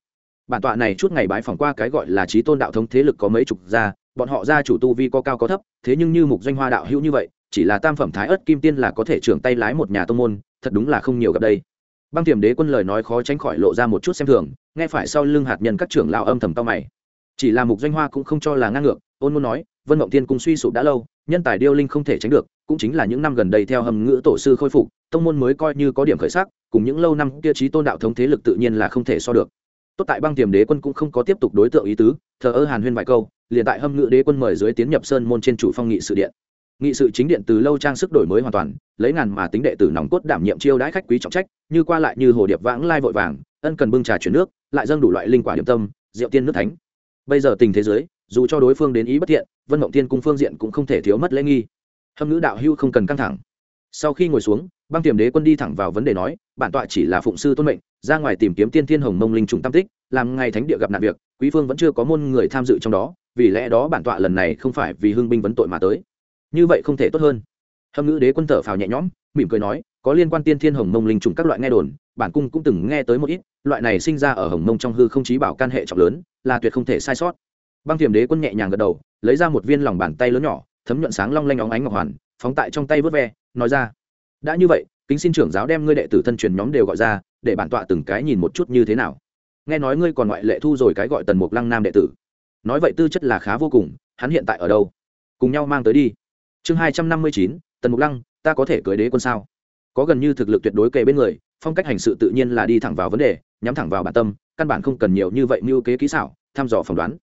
Bản tọa này chút ngày bái phỏng qua cái gọi là trí tôn đạo thống thế lực có mấy chục gia, bọn họ gia chủ tu vi có cao có thấp, thế nhưng như mục doanh hoa đạo hữu như vậy, chỉ là tam phẩm thái ớt kim tiên là có thể trưởng tay lái một nhà tông môn, thật đúng là không nhiều gặp đây. Băng tiềm đế quân lời nói khó tránh khỏi lộ ra một chút xem thường, nghe phải sau lưng hạt nhân các trưởng lao âm thầm tao mày. Chỉ là mục doanh hoa cũng không cho là ngang ngược, ôn muốn nói, vân mộng tiên cung suy sụp đã lâu, nhân tài điêu linh không thể tránh được, cũng chính là những năm gần đây theo hầm ngữ tổ sư khôi phục, tông môn mới coi như có điểm khởi sắc cùng những lâu năm kia trí tôn đạo thống thế lực tự nhiên là không thể so được. Tốt tại băng tiềm đế quân cũng không có tiếp tục đối tượng ý tứ, thờ ơ hàn huyên vài câu, liền tại hâm ngự đế quân mời dưới tiến nhập sơn môn trên chủ phong nghị sự điện. Nghị sự chính điện từ lâu trang sức đổi mới hoàn toàn, lấy ngàn mà tính đệ tử nòng cốt đảm nhiệm chiêu đãi khách quý trọng trách, như qua lại như hồ điệp vãng lai vội vàng, ân cần bưng trà chuyển nước, lại dâng đủ loại linh quả điểm tâm, rượu tiên nước thánh. Bây giờ tình thế giới, dù cho đối phương đến ý bất thiện, vân mộng tiên cung phương diện cũng không thể thiếu mất lễ nghi. Hâm ngữ đạo hưu không cần căng thẳng. Sau khi ngồi xuống băng tiềm đế quân đi thẳng vào vấn đề nói, bản tọa chỉ là phụng sư tôn mệnh, ra ngoài tìm kiếm tiên thiên hồng mông linh trùng tam tích, làm ngày thánh địa gặp nạn việc, quý phương vẫn chưa có môn người tham dự trong đó, vì lẽ đó bản tọa lần này không phải vì hưng binh vấn tội mà tới. Như vậy không thể tốt hơn. Hâm ngữ đế quân thở phào nhẹ nhõm, mỉm cười nói, có liên quan tiên thiên hồng mông linh trùng các loại nghe đồn, bản cung cũng từng nghe tới một ít, loại này sinh ra ở hồng mông trong hư không chí bảo can hệ trọng lớn, là tuyệt không thể sai sót. Băng tiềm đế quân nhẹ nhàng gật đầu, lấy ra một viên lòng bàn tay lớn nhỏ, thấm nhuận sáng long lanh óng ánh ngọc hoàn, phóng tại trong tay vớt ve, nói ra đã như vậy, kính xin trưởng giáo đem ngươi đệ tử thân truyền nhóm đều gọi ra, để bản tọa từng cái nhìn một chút như thế nào. Nghe nói ngươi còn ngoại lệ thu rồi cái gọi tần mục lăng nam đệ tử. Nói vậy tư chất là khá vô cùng, hắn hiện tại ở đâu? Cùng nhau mang tới đi. Chương hai trăm năm mươi chín, tần mục lăng, ta có thể cưới đế quân sao? Có gần như thực lực tuyệt đối kề bên người, phong cách hành sự tự nhiên là đi thẳng vào vấn đề, nhắm thẳng vào bản tâm, căn bản không cần nhiều như vậy mưu kế kỹ xảo, thăm dò phỏng đoán.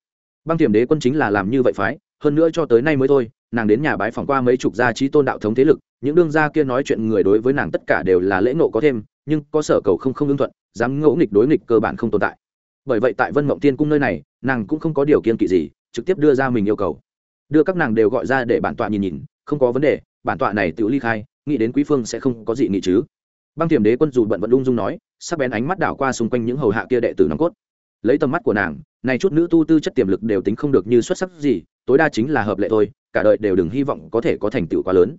Băng tiềm đế quân chính là làm như vậy phái, hơn nữa cho tới nay mới thôi nàng đến nhà bái phỏng qua mấy chục gia trí tôn đạo thống thế lực, những đương gia kia nói chuyện người đối với nàng tất cả đều là lễ nộ có thêm, nhưng có sở cầu không không ưng thuận, dám ngẫu nghịch đối nghịch cơ bản không tồn tại. Bởi vậy tại vân mộng tiên cung nơi này, nàng cũng không có điều kiện kỵ gì, trực tiếp đưa ra mình yêu cầu. Đưa các nàng đều gọi ra để bản tọa nhìn nhìn, không có vấn đề, bản tọa này tự ly khai, nghĩ đến quý phương sẽ không có gì nghị chứ. Băng tiềm đế quân dù bận vận ung dung nói, sắc bén ánh mắt đảo qua xung quanh những hầu hạ kia đệ tử nòng cốt. Lấy tầm mắt của nàng, này chút nữ tu tư chất tiềm lực đều tính không được như xuất sắc gì, tối đa chính là hợp lệ thôi cả đời đều đừng hy vọng có thể có thành tựu quá lớn.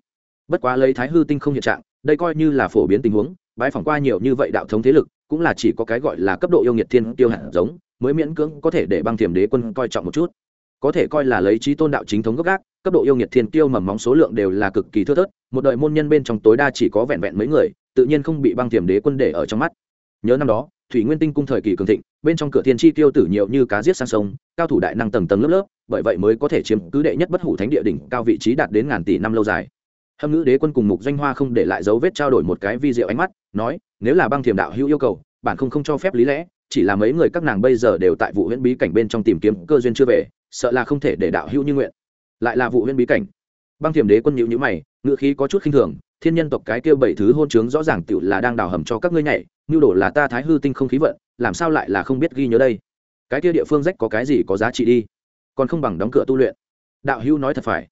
Bất quá lấy thái hư tinh không hiện trạng, đây coi như là phổ biến tình huống bãi phỏng qua nhiều như vậy đạo thống thế lực, cũng là chỉ có cái gọi là cấp độ yêu nghiệt thiên tiêu hạt giống, mới miễn cưỡng có thể để băng thiểm đế quân coi trọng một chút. Có thể coi là lấy trí tôn đạo chính thống gốc gác, cấp độ yêu nghiệt thiên tiêu mầm móng số lượng đều là cực kỳ thưa thớt, một đời môn nhân bên trong tối đa chỉ có vẹn vẹn mấy người, tự nhiên không bị băng thiểm đế quân để ở trong mắt. Nhớ năm đó, thủy nguyên tinh cung thời kỳ cường thịnh, bên trong cửa thiên chi tiêu tử nhiều như cá giết sang sông, cao thủ đại năng tầng tầng lớp lớp bởi vậy mới có thể chiếm cứ đệ nhất bất hủ thánh địa đỉnh cao vị trí đạt đến ngàn tỷ năm lâu dài. Hâm ngữ đế quân cùng mục doanh hoa không để lại dấu vết trao đổi một cái vi diệu ánh mắt, nói, nếu là băng thiềm đạo hữu yêu cầu, bản không không cho phép lý lẽ, chỉ là mấy người các nàng bây giờ đều tại vụ huyễn bí cảnh bên trong tìm kiếm cơ duyên chưa về, sợ là không thể để đạo hữu như nguyện. Lại là vụ huyễn bí cảnh. Băng thiềm đế quân nhịu nhữ mày, ngữ khí có chút khinh thường, thiên nhân tộc cái kia bảy thứ hôn trướng rõ ràng tựu là đang đào hầm cho các ngươi nhảy như đồ là ta thái hư tinh không khí vận, làm sao lại là không biết ghi nhớ đây? Cái kia địa phương rách có cái gì có giá trị đi? Còn không bằng đóng cửa tu luyện. Đạo hữu nói thật phải.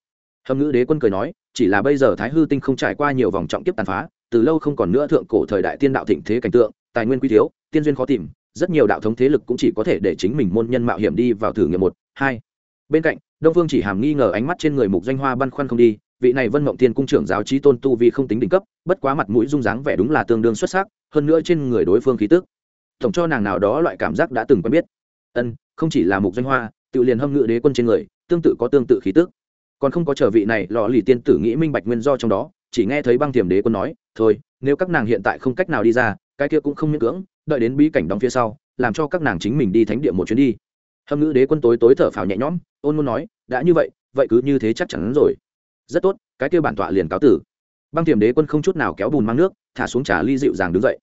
Hâm ngữ đế quân cười nói, chỉ là bây giờ thái hư tinh không trải qua nhiều vòng trọng kiếp tàn phá, từ lâu không còn nữa thượng cổ thời đại tiên đạo thịnh thế cảnh tượng, tài nguyên quý thiếu, tiên duyên khó tìm, rất nhiều đạo thống thế lực cũng chỉ có thể để chính mình môn nhân mạo hiểm đi vào thử nghiệm một, hai. Bên cạnh, đông phương chỉ hàm nghi ngờ ánh mắt trên người mục doanh hoa băn khoăn không đi, vị này vân mộng tiên cung trưởng giáo trí tôn tu vì không tính đỉnh cấp, bất quá mặt mũi dung dáng vẻ đúng là tương đương xuất sắc, hơn nữa trên người đối phương khí tức. Tổng cho nàng nào đó loại cảm giác đã từng quen biết. Ân, không chỉ là mục doanh hoa tự liền hâm ngự đế quân trên người, tương tự có tương tự khí tức. Còn không có trở vị này lò lì tiên tử nghĩ minh bạch nguyên do trong đó, chỉ nghe thấy băng thiểm đế quân nói, thôi, nếu các nàng hiện tại không cách nào đi ra, cái kia cũng không miễn cưỡng, đợi đến bí cảnh đóng phía sau, làm cho các nàng chính mình đi thánh địa một chuyến đi. Hâm ngữ đế quân tối tối thở phào nhẹ nhõm, ôn muốn nói, đã như vậy vậy cứ như thế chắc chắn rồi. Rất tốt, cái kia bản tọa liền cáo tử. Băng thiểm đế quân không chút nào kéo bùn mang nước, thả xuống trà ly dịu dàng đứng dậy.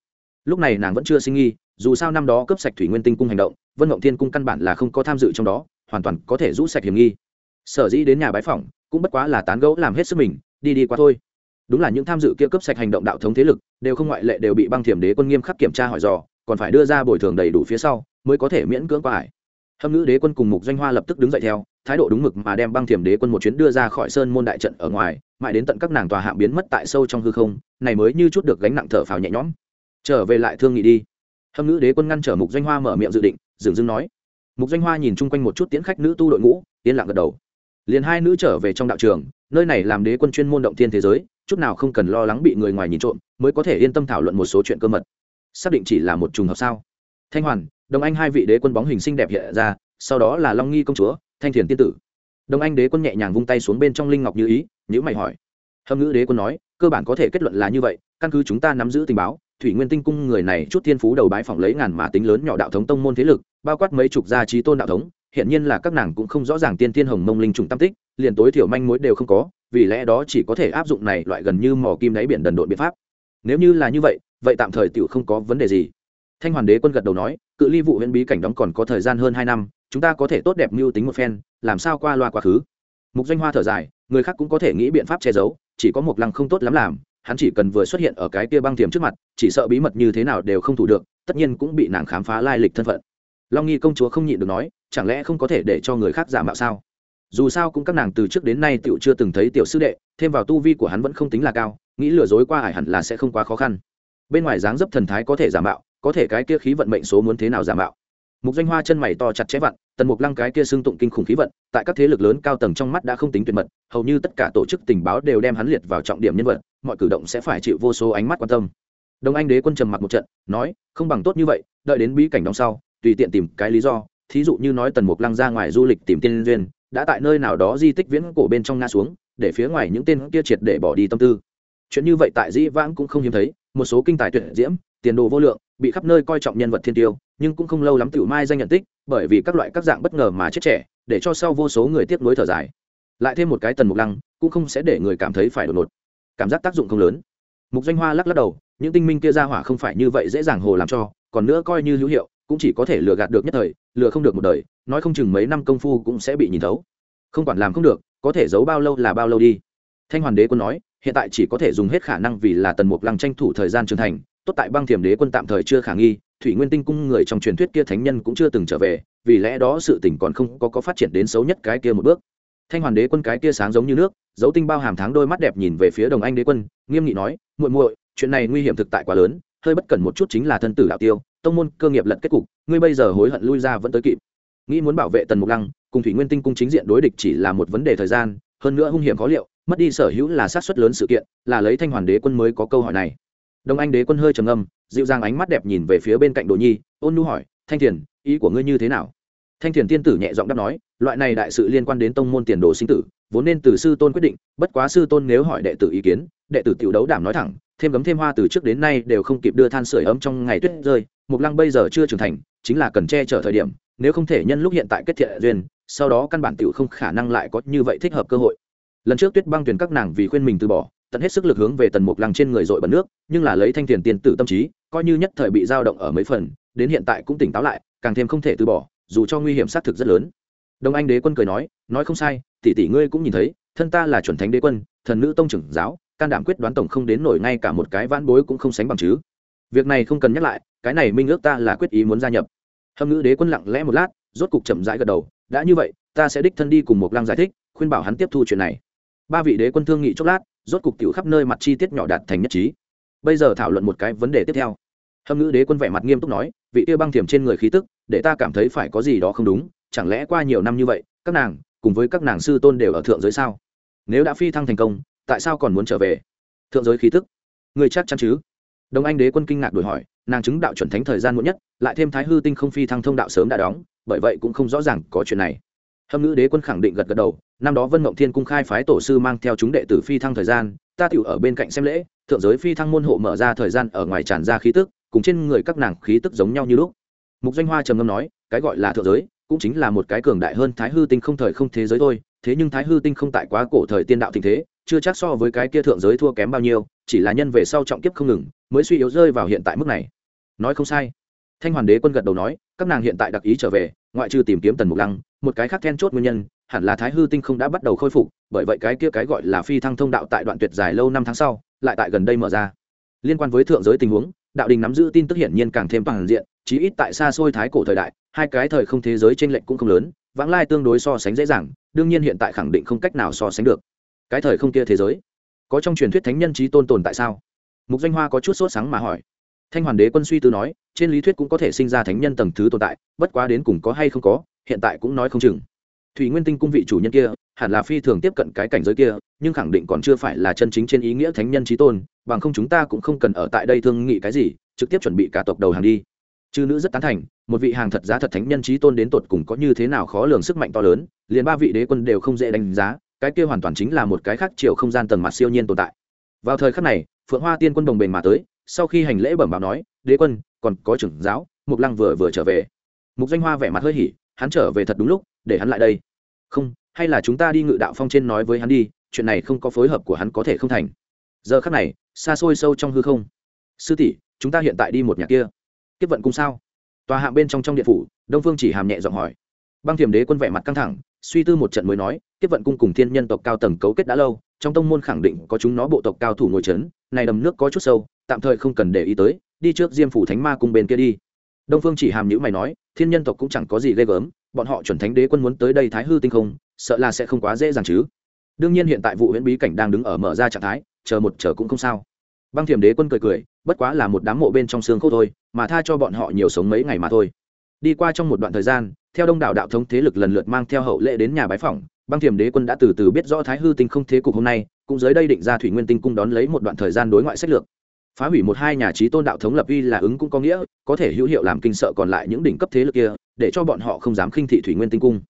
Lúc này nàng vẫn chưa sinh nghi, dù sao năm đó cấp sạch thủy nguyên tinh cung hành động, vân mộng thiên cung căn bản là không có tham dự trong đó hoàn toàn có thể rũ sạch hiểm nghi. Sở dĩ đến nhà bái phỏng, cũng bất quá là tán gẫu làm hết sức mình, đi đi qua thôi. Đúng là những tham dự kia cấp sạch hành động đạo thống thế lực, đều không ngoại lệ đều bị băng thiểm đế quân nghiêm khắc kiểm tra hỏi dò, còn phải đưa ra bồi thường đầy đủ phía sau, mới có thể miễn cưỡng qua ải. Hâm ngữ đế quân cùng mục doanh hoa lập tức đứng dậy theo, thái độ đúng mực mà đem băng thiểm đế quân một chuyến đưa ra khỏi sơn môn đại trận ở ngoài, mãi đến tận các nàng tòa hạng biến mất tại sâu trong hư không, này mới như chút được gánh nặng thở phào nhẹ nhõm. Trở về lại thương nghị đi. Hâm ngữ đế quân ngăn trở mục doanh hoa mở miệng dự định, dừng dưng nói mục doanh hoa nhìn chung quanh một chút tiễn khách nữ tu đội ngũ, yên lặng gật đầu. Liền hai nữ trở về trong đạo trường, nơi này làm đế quân chuyên môn động thiên thế giới, chút nào không cần lo lắng bị người ngoài nhìn trộm, mới có thể yên tâm thảo luận một số chuyện cơ mật. Xác định chỉ là một trùng hợp sao? Thanh hoàn đồng anh hai vị đế quân bóng hình xinh đẹp hiện ra, sau đó là long nghi công chúa, thanh thiền tiên tử. Đồng anh đế quân nhẹ nhàng vung tay xuống bên trong linh ngọc như ý nhữ mày hỏi. Hâm ngữ đế quân nói, cơ bản có thể kết luận là như vậy, căn cứ chúng ta nắm giữ tình báo thủy nguyên tinh cung người này chút thiên phú đầu bái phỏng lấy ngàn mà tính lớn nhỏ đạo thống tông môn thế lực, bao quát mấy chục gia trí tôn đạo thống hiện nhiên là các nàng cũng không rõ ràng tiên thiên hồng mông linh trùng tam tích, liền tối thiểu manh mối đều không có, vì lẽ đó chỉ có thể áp dụng này loại gần như mỏ kim đáy biển đần độn biện pháp. Nếu như là như vậy vậy tạm thời tiểu không có vấn đề gì. Thanh hoàn đế quân gật đầu nói, cự ly vụ huyện bí cảnh đóng còn có thời gian hơn hai năm, chúng ta có thể tốt đẹp mưu tính một phen, làm sao qua loa quá khứ. Mục doanh hoa thở dài, người khác cũng có thể nghĩ biện pháp che giấu, chỉ có một lăng không tốt lắm làm hắn chỉ cần vừa xuất hiện ở cái kia băng tiềm trước mặt, chỉ sợ bí mật như thế nào đều không thủ được, tất nhiên cũng bị nàng khám phá lai lịch thân phận. Long nghi công chúa không nhịn được nói, chẳng lẽ không có thể để cho người khác giả mạo sao? Dù sao cũng các nàng từ trước đến nay tựu chưa từng thấy tiểu sư đệ, thêm vào tu vi của hắn vẫn không tính là cao, nghĩ lừa dối qua ải hẳn là sẽ không quá khó khăn. Bên ngoài dáng dấp thần thái có thể giả mạo, có thể cái kia khí vận mệnh số muốn thế nào giả mạo mục danh hoa chân mày to chặt chẽ vặn, tần mục lăng cái kia xưng tụng kinh khủng khí vận, tại các thế lực lớn cao tầng trong mắt đã không tính tuyệt mật, hầu như tất cả tổ chức tình báo đều đem hắn liệt vào trọng điểm nhân vật, mọi cử động sẽ phải chịu vô số ánh mắt quan tâm. Đông anh đế quân trầm mặt một trận, nói, không bằng tốt như vậy, đợi đến bí cảnh đóng sau, tùy tiện tìm cái lý do, thí dụ như nói tần mục lăng ra ngoài du lịch tìm tiên duyên, đã tại nơi nào đó di tích viễn cổ bên trong nga xuống, để phía ngoài những tên kia triệt để bỏ đi tâm tư. Chuyện như vậy tại dĩ vãng cũng không hiếm thấy, một số kinh tài tuyệt diễm tiền đồ vô lượng, bị khắp nơi coi trọng nhân vật thiên tiêu, nhưng cũng không lâu lắm tiểu mai danh nhận tích, bởi vì các loại các dạng bất ngờ mà chết trẻ, để cho sau vô số người tiếp nối thở dài. Lại thêm một cái tần mục lăng, cũng không sẽ để người cảm thấy phải đột ngột. Cảm giác tác dụng không lớn. Mục danh hoa lắc lắc đầu, những tinh minh kia ra hỏa không phải như vậy dễ dàng hồ làm cho, còn nữa coi như hữu hiệu, cũng chỉ có thể lừa gạt được nhất thời, lừa không được một đời, nói không chừng mấy năm công phu cũng sẽ bị nhìn thấu. Không quản làm không được, có thể giấu bao lâu là bao lâu đi. Thanh hoàn đế quân nói, hiện tại chỉ có thể dùng hết khả năng vì là tần mục lăng tranh thủ thời gian trưởng thành tốt tại băng thiểm đế quân tạm thời chưa khả nghi thủy nguyên tinh cung người trong truyền thuyết kia thánh nhân cũng chưa từng trở về vì lẽ đó sự tình còn không có, có phát triển đến xấu nhất cái kia một bước. Thanh hoàn đế quân cái kia sáng giống như nước dấu tinh bao hàm tháng đôi mắt đẹp nhìn về phía đồng anh đế quân nghiêm nghị nói muội muội chuyện này nguy hiểm thực tại quá lớn hơi bất cẩn một chút chính là thân tử đạo tiêu tông môn cơ nghiệp lật kết cục ngươi bây giờ hối hận lui ra vẫn tới kịp. Nghĩ muốn bảo vệ tần mục lăng cùng thủy nguyên tinh cung chính diện đối địch chỉ là một vấn đề thời gian hơn nữa hung hiểm khó liệu mất đi sở hữu là sát xuất lớn sự kiện là lấy thanh hoàn đế quân mới có câu hỏi này đông anh đế quân hơi trầm âm dịu dàng ánh mắt đẹp nhìn về phía bên cạnh đồ nhi, ôn nu hỏi, thanh thiền, ý của ngươi như thế nào? Thanh thiền tiên tử nhẹ giọng đáp nói, loại này đại sự liên quan đến tông môn tiền đồ sinh tử, vốn nên từ sư tôn quyết định, bất quá sư tôn nếu hỏi đệ tử ý kiến, đệ tử tiểu đấu đảm nói thẳng, thêm gấm thêm hoa từ trước đến nay đều không kịp đưa than sửa ấm trong ngày tuyết rơi, mục lăng bây giờ chưa trưởng thành, chính là cần che chở thời điểm, nếu không thể nhân lúc hiện tại kết thiện duyên, sau đó căn bản tiểu không khả năng lại có như vậy thích hợp cơ hội. Lần trước tuyết băng tuyển các nàng vì khuyên mình từ bỏ tận hết sức lực hướng về tần mục lăng trên người dội bẩn nước, nhưng là lấy thanh tiền tiền tử tâm trí, coi như nhất thời bị dao động ở mấy phần, đến hiện tại cũng tỉnh táo lại, càng thêm không thể từ bỏ, dù cho nguy hiểm xác thực rất lớn. Đông anh đế quân cười nói nói không sai, tỷ tỷ ngươi cũng nhìn thấy, thân ta là chuẩn thánh đế quân, thần nữ tông trưởng giáo, can đảm quyết đoán tổng không đến nổi ngay cả một cái vãn bối cũng không sánh bằng chứ. Việc này không cần nhắc lại, cái này minh ước ta là quyết ý muốn gia nhập. Hâm ngữ đế quân lặng lẽ một lát, rốt cục chậm rãi gật đầu, đã như vậy, ta sẽ đích thân đi cùng một lăng giải thích, khuyên bảo hắn tiếp thu chuyện này. Ba vị đế quân thương nghị chốc lát rốt cục tiểu khắp nơi mặt chi tiết nhỏ đạt thành nhất trí. Bây giờ thảo luận một cái vấn đề tiếp theo. Hâm ngữ đế quân vẻ mặt nghiêm túc nói, vị kia băng thiểm trên người khí tức, để ta cảm thấy phải có gì đó không đúng, chẳng lẽ qua nhiều năm như vậy, các nàng, cùng với các nàng sư tôn đều ở thượng giới sao? Nếu đã phi thăng thành công, tại sao còn muốn trở về? Thượng giới khí tức? Người chắc chắn chứ? Đồng anh đế quân kinh ngạc đổi hỏi, nàng chứng đạo chuẩn thánh thời gian muộn nhất, lại thêm thái hư tinh không phi thăng thông đạo sớm đã đóng, bởi vậy cũng không rõ ràng có chuyện này. Hâm ngữ đế quân khẳng định gật gật đầu năm đó vân mộng thiên cung khai phái tổ sư mang theo chúng đệ tử phi thăng thời gian, ta tựu ở bên cạnh xem lễ, thượng giới phi thăng môn hộ mở ra thời gian ở ngoài tràn ra khí tức, cùng trên người các nàng khí tức giống nhau như lúc. Mục doanh hoa trầm ngâm nói, cái gọi là thượng giới, cũng chính là một cái cường đại hơn thái hư tinh không thời không thế giới thôi, thế nhưng thái hư tinh không tại quá cổ thời tiên đạo tình thế, chưa chắc so với cái kia thượng giới thua kém bao nhiêu, chỉ là nhân về sau trọng kiếp không ngừng, mới suy yếu rơi vào hiện tại mức này. Nói không sai. Thanh hoàn đế quân gật đầu nói, các nàng hiện tại đặc ý trở về, ngoại trừ tìm kiếm tần mục lăng, một cái khác then chốt nguyên nhân hẳn là thái hư tinh không đã bắt đầu khôi phục, bởi vậy cái kia cái gọi là phi thăng thông đạo tại đoạn tuyệt dài lâu năm tháng sau, lại tại gần đây mở ra. Liên quan với thượng giới tình huống, đạo đình nắm giữ tin tức hiển nhiên càng thêm toàn diện, chí ít tại xa xôi thái cổ thời đại, hai cái thời không thế giới t r ê n lệch cũng không lớn, vãng lai tương đối so sánh dễ dàng, đương nhiên hiện tại khẳng định không cách nào so sánh được. Cái thời không kia thế giới, có trong truyền thuyết thánh nhân trí tôn tồn tại sao? Mục danh hoa có chút sốt sáng mà hỏi. Thanh hoàn đế quân suy tư nói, trên lý thuyết cũng có thể sinh ra thánh nhân tầng thứ tồn tại, bất quá đến cùng có hay không có, hiện tại cũng nói không chừng thủy nguyên tinh cung vị chủ nhân kia, hẳn là phi thường tiếp cận cái cảnh giới kia, nhưng khẳng định còn chưa phải là chân chính trên ý nghĩa thánh nhân trí tôn, bằng không chúng ta cũng không cần ở tại đây thương nghị cái gì, trực tiếp chuẩn bị cả tộc đầu hàng đi. Chư nữ rất tán thành, một vị hàng thật giá thật thánh nhân trí tôn đến tột cùng có như thế nào khó lường sức mạnh to lớn, liền ba vị đế quân đều không dễ đánh giá, cái kia hoàn toàn chính là một cái khác chiều không gian tầng mặt siêu nhiên tồn tại. Vào thời khắc này, phượng hoa tiên quân đồng bền mà tới, sau khi hành lễ bẩm báo nói, đế quân, còn có trưởng giáo, mục lăng vừa vừa trở về. Mục danh hoa vẻ mặt hơi hỉ, hắn trở về thật đúng lúc, để hắn lại đây không, hay là chúng ta đi ngự đạo phong trên nói với hắn đi, chuyện này không có phối hợp của hắn có thể không thành. Giờ khắc này, xa xôi sâu trong hư không. Sư tỷ, chúng ta hiện tại đi một nhà kia. Tiếp vận cung sao? Tòa hạng bên trong trong điện phủ, đông phương chỉ hàm nhẹ giọng hỏi. Băng thiềm đế quân vẻ mặt căng thẳng, suy tư một trận mới nói tiếp vận cung cùng thiên nhân tộc cao tầng cấu kết đã lâu, trong tông môn khẳng định có chúng nó bộ tộc cao thủ ngồi trấn này đầm nước có chút sâu, tạm thời không cần để ý tới, đi trước diêm phủ thánh ma cung bên kia đi. Đông phương chỉ hàm nhữ mày nói, thiên nhân tộc cũng chẳng có gì ghê gớm bọn họ chuẩn thánh đế quân muốn tới đây thái hư tinh không, sợ là sẽ không quá dễ dàng chứ. Đương nhiên hiện tại vụ huyễn bí cảnh đang đứng ở mở ra trạng thái, chờ một chờ cũng không sao. Băng thiểm đế quân cười cười, bất quá là một đám mộ bên trong xương khô thôi, mà tha cho bọn họ nhiều sống mấy ngày mà thôi. Đi qua trong một đoạn thời gian, theo đông đảo đạo thống thế lực lần lượt mang theo hậu lệ đến nhà bái phỏng, băng thiểm đế quân đã từ từ biết rõ thái hư tinh không thế cục hôm nay, cũng dưới đây định ra thủy nguyên tinh cung đón lấy một đoạn thời gian đối ngoại sách lược phá hủy một hai nhà trí tôn đạo thống lập uy là ứng cũng có nghĩa, có thể hữu hiệu làm kinh sợ còn lại những đỉnh cấp thế lực kia, để cho bọn họ không dám khinh thị thủy nguyên tinh cung.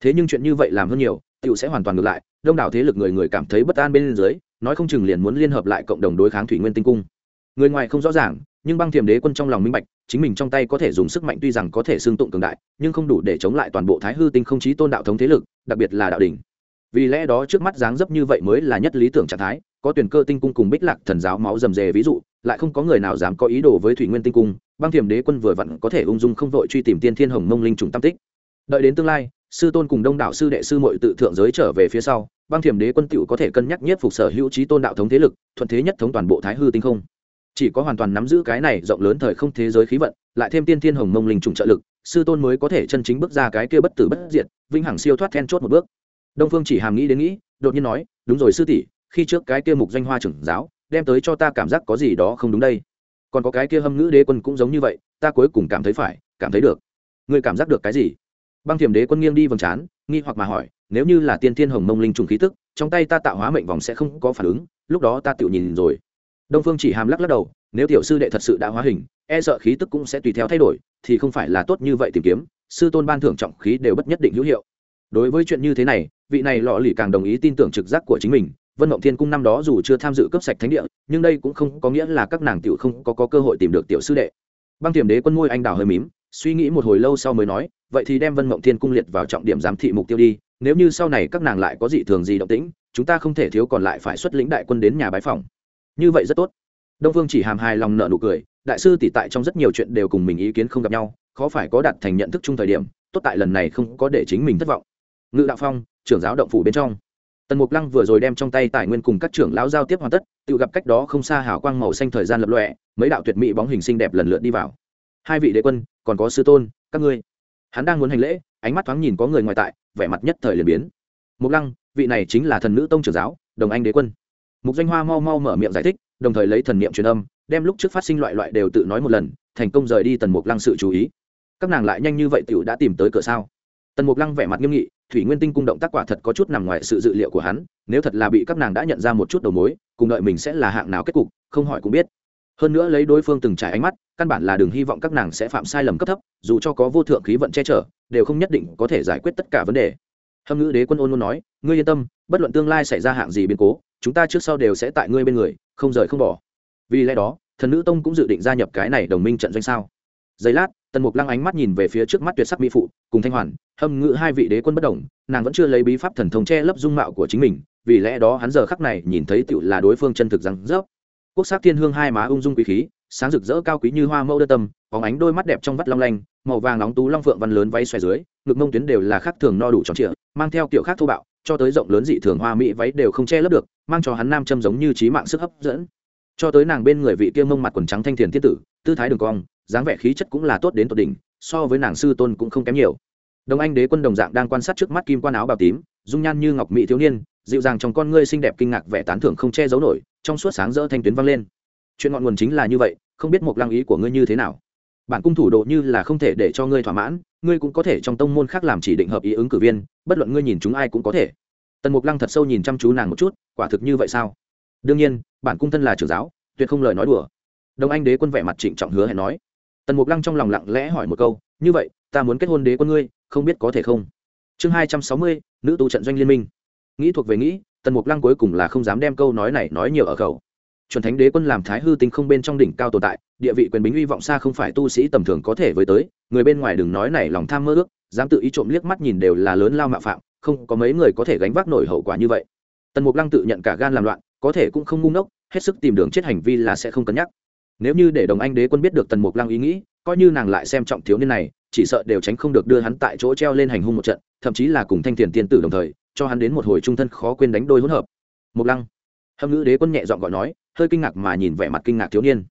Thế nhưng chuyện như vậy làm hơn nhiều tựu sẽ hoàn toàn ngược lại, đông đảo thế lực người người cảm thấy bất an bên dưới, nói không chừng liền muốn liên hợp lại cộng đồng đối kháng thủy nguyên tinh cung. Người ngoài không rõ ràng, nhưng băng thiềm đế quân trong lòng minh bạch, chính mình trong tay có thể dùng sức mạnh tuy rằng có thể xương tụng cường đại, nhưng không đủ để chống lại toàn bộ thái hư tinh không chí tôn đạo thống thế lực, đặc biệt là đạo đình vì lẽ đó trước mắt dáng dấp như vậy mới là nhất lý tưởng trạng thái, có tuyển cơ tinh cung cùng bích lạc thần giáo máu rầm rề ví dụ lại không có người nào dám có ý đồ với thủy nguyên tinh cung, băng thiềm đế quân vừa vặn có thể ung dung không vội truy tìm tiên thiên hồng mông linh trùng tam tích. Đợi đến tương lai, sư tôn cùng đông đảo sư đệ sư mội tự thượng giới trở về phía sau, băng thiềm đế quân tựu có thể cân nhắc nhất phục sở hữu trí tôn đạo thống thế lực, thuận thế nhất thống toàn bộ thái hư tinh không. Chỉ có hoàn toàn nắm giữ cái này rộng lớn thời không thế giới khí vận, lại thêm tiên thiên hồng mông linh trùng trợ lực, sư tôn mới có thể chân chính bước ra cái kia bất tử bất diệt, vinh hằng siêu thoát then chốt một bước. Đông phương chỉ hàm nghĩ đến nghĩ, đột nhiên nói, đúng rồi sư tỷ, khi trước cái kia mục danh hoa trưởng giáo đem tới cho ta cảm giác có gì đó không đúng đây. Còn có cái kia hâm ngữ đế quân cũng giống như vậy, ta cuối cùng cảm thấy phải, cảm thấy được. Ngươi cảm giác được cái gì? Băng thiềm đế quân nghiêng đi vầng trán, nghi hoặc mà hỏi, nếu như là tiên thiên hồng mông linh trùng khí tức, trong tay ta tạo hóa mệnh vòng sẽ không có phản ứng, lúc đó ta tự nhìn rồi. Đông phương chỉ hàm lắc lắc đầu, nếu tiểu sư đệ thật sự đã hóa hình e sợ khí tức cũng sẽ tùy theo thay đổi, thì không phải là tốt như vậy tìm kiếm, sư tôn ban thưởng trọng khí đều bất nhất định hữu hiệu. Đối với chuyện như thế này, vị này lọ lì càng đồng ý tin tưởng trực giác của chính mình vân mộng thiên cung năm đó dù chưa tham dự cấp sạch thánh địa nhưng đây cũng không có nghĩa là các nàng tiểu không có, có cơ hội tìm được tiểu sư đệ. Băng tiềm đế quân môi anh đào hơi mím suy nghĩ một hồi lâu sau mới nói vậy thì đem vân mộng thiên cung liệt vào trọng điểm giám thị mục tiêu đi nếu như sau này các nàng lại có dị thường gì động tĩnh chúng ta không thể thiếu còn lại phải xuất lĩnh đại quân đến nhà bái phòng như vậy rất tốt. Đông vương chỉ hàm hài lòng nợ nụ cười đại sư tỷ tại trong rất nhiều chuyện đều cùng mình ý kiến không gặp nhau khó phải có đặt thành nhận thức chung thời điểm tốt tại lần này không có để chính mình thất vọng. Ngự đạo phong trưởng giáo động phủ bên trong tần mục lăng vừa rồi đem trong tay tài nguyên cùng các trưởng lão giao tiếp hoàn tất, tự gặp cách đó không xa hào quang màu xanh thời gian lập lọe mấy đạo tuyệt mỹ bóng hình xinh đẹp lần lượt đi vào. Hai vị đế quân, còn có sư tôn, các ngươi. Hắn đang muốn hành lễ, ánh mắt thoáng nhìn có người ngoài tại, vẻ mặt nhất thời liền biến. Mục lăng, vị này chính là thần nữ tông trưởng giáo, đồng anh đế quân. Mục danh hoa mau mau mở miệng giải thích, đồng thời lấy thần niệm truyền âm, đem lúc trước phát sinh loại loại đều tự nói một lần, thành công rời đi tần mục lăng sự chú ý. Các nàng lại nhanh như vậy tiểu đã tìm tới cửa sao? Tần mục lăng vẻ mặt nghiêm nghị thủy nguyên tinh cung động tác quả thật có chút nằm ngoài sự dự liệu của hắn, nếu thật là bị các nàng đã nhận ra một chút đầu mối, cùng đợi mình sẽ là hạng nào kết cục, không hỏi cũng biết. Hơn nữa lấy đối phương từng trải ánh mắt, căn bản là đừng hy vọng các nàng sẽ phạm sai lầm cấp thấp, dù cho có vô thượng khí vận che chở, đều không nhất định có thể giải quyết tất cả vấn đề. Hâm ngữ đế quân ôn luôn nói, ngươi yên tâm, bất luận tương lai xảy ra hạng gì biến cố, chúng ta trước sau đều sẽ tại ngươi bên người, không rời không bỏ. Vì lẽ đó, thần nữ tông cũng dự định gia nhập cái này đồng minh trận doanh sao. Giây lát tần mục lăng ánh mắt nhìn về phía trước mắt tuyệt sắc mỹ phụ, cùng thanh hoàn, hâm ngự hai vị đế quân bất đồng, nàng vẫn chưa lấy bí pháp thần thông che lấp dung mạo của chính mình, vì lẽ đó hắn giờ khắc này nhìn thấy tựu là đối phương chân thực rằng rớp. Quốc sắc thiên hương hai má ung dung quý khí, sáng rực rỡ cao quý như hoa mẫu đơ tâm, bóng ánh đôi mắt đẹp trong vắt long lanh, màu vàng nóng tú long phượng văn lớn váy xoè dưới, ngực mông tuyến đều là khác thường no đủ tròn trịa, mang theo kiểu khác thô bạo, cho tới rộng lớn dị thường hoa mỹ váy đều không che lấp được, mang cho hắn nam châm giống như trí mạng sức hấp dẫn. Cho tới nàng bên người vị kia mông mặt quần trắng thanh thiền tiết tử, tư thái đường cong dáng vẻ khí chất cũng là tốt đến tột đỉnh, so với nàng sư tôn cũng không kém nhiều. Đồng anh đế quân đồng dạng đang quan sát trước mắt kim quan áo bào tím, dung nhan như ngọc mỹ thiếu niên, dịu dàng trong con ngươi xinh đẹp kinh ngạc vẻ tán thưởng không che giấu nổi, trong suốt sáng rỡ thanh tuyến vang lên. Chuyện ngọn nguồn chính là như vậy, không biết một lăng ý của ngươi như thế nào. Bản cung thủ độ như là không thể để cho ngươi thỏa mãn, ngươi cũng có thể trong tông môn khác làm chỉ định hợp ý ứng cử viên, bất luận ngươi nhìn chúng ai cũng có thể. Tần mục lăng thật sâu nhìn chăm chú nàng một chút, quả thực như vậy sao? Đương nhiên, bản cung thân là trưởng giáo, tuyệt không lời nói đùa. Đồng anh đế quân vẻ mặt trịnh trọng hứa hẹn nói tần mục lăng trong lòng lặng lẽ hỏi một câu, như vậy, ta muốn kết hôn đế quân ngươi, không biết có thể không? Chương hai trăm sáu mươi, nữ tu trận doanh liên minh. Nghĩ thuộc về nghĩ, tần mục lăng cuối cùng là không dám đem câu nói này nói nhiều ở khẩu. Chuẩn thánh đế quân làm thái hư tinh không bên trong đỉnh cao tồn tại, địa vị quyền bính hy vọng xa không phải tu sĩ tầm thường có thể với tới, người bên ngoài đừng nói này lòng tham mơ ước, dám tự ý trộm liếc mắt nhìn đều là lớn lao mạo phạm, không có mấy người có thể gánh vác nổi hậu quả như vậy. Tần mục lăng tự nhận cả gan làm loạn, có thể cũng không ngu ngốc, hết sức tìm đường chết hành vi là sẽ không cân nhắc nếu như để đồng anh đế quân biết được tần mục lăng ý nghĩ, coi như nàng lại xem trọng thiếu niên này, chỉ sợ đều tránh không được đưa hắn tại chỗ treo lên hành hung một trận, thậm chí là cùng thanh tiền tiên tử đồng thời, cho hắn đến một hồi trung thân khó quên đánh đôi hỗn hợp. Mục lăng. Hâm ngữ đế quân nhẹ dọn gọi nói, hơi kinh ngạc mà nhìn vẻ mặt kinh ngạc thiếu niên.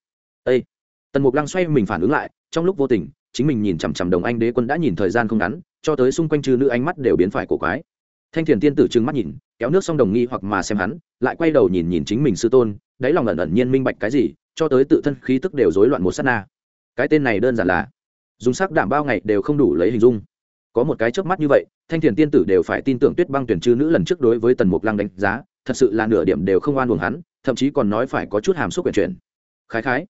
Ây tần mục lăng xoay mình phản ứng lại, trong lúc vô tình, chính mình nhìn chằm chằm đồng anh đế quân đã nhìn thời gian không ngắn, cho tới xung quanh chư nữ ánh mắt đều biến phải cổ quái. Thanh thiền tiên tử trừng mắt nhìn kéo nước xong đồng nghi hoặc mà xem hắn, lại quay đầu nhìn nhìn chính mình sư tôn, đáy lòng ẩn ẩn nhiên minh bạch cái gì, cho tới tự thân khí tức đều rối loạn một sát na. Cái tên này đơn giản là, dùng sắc đảm bao ngày đều không đủ lấy hình dung. Có một cái chớp mắt như vậy, thanh thiền tiên tử đều phải tin tưởng tuyết băng tuyển chư nữ lần trước đối với tần mục lăng đánh giá, thật sự là nửa điểm đều không oan buồng hắn, thậm chí còn nói phải có chút hàm xúc quyển chuyển. Khái khái,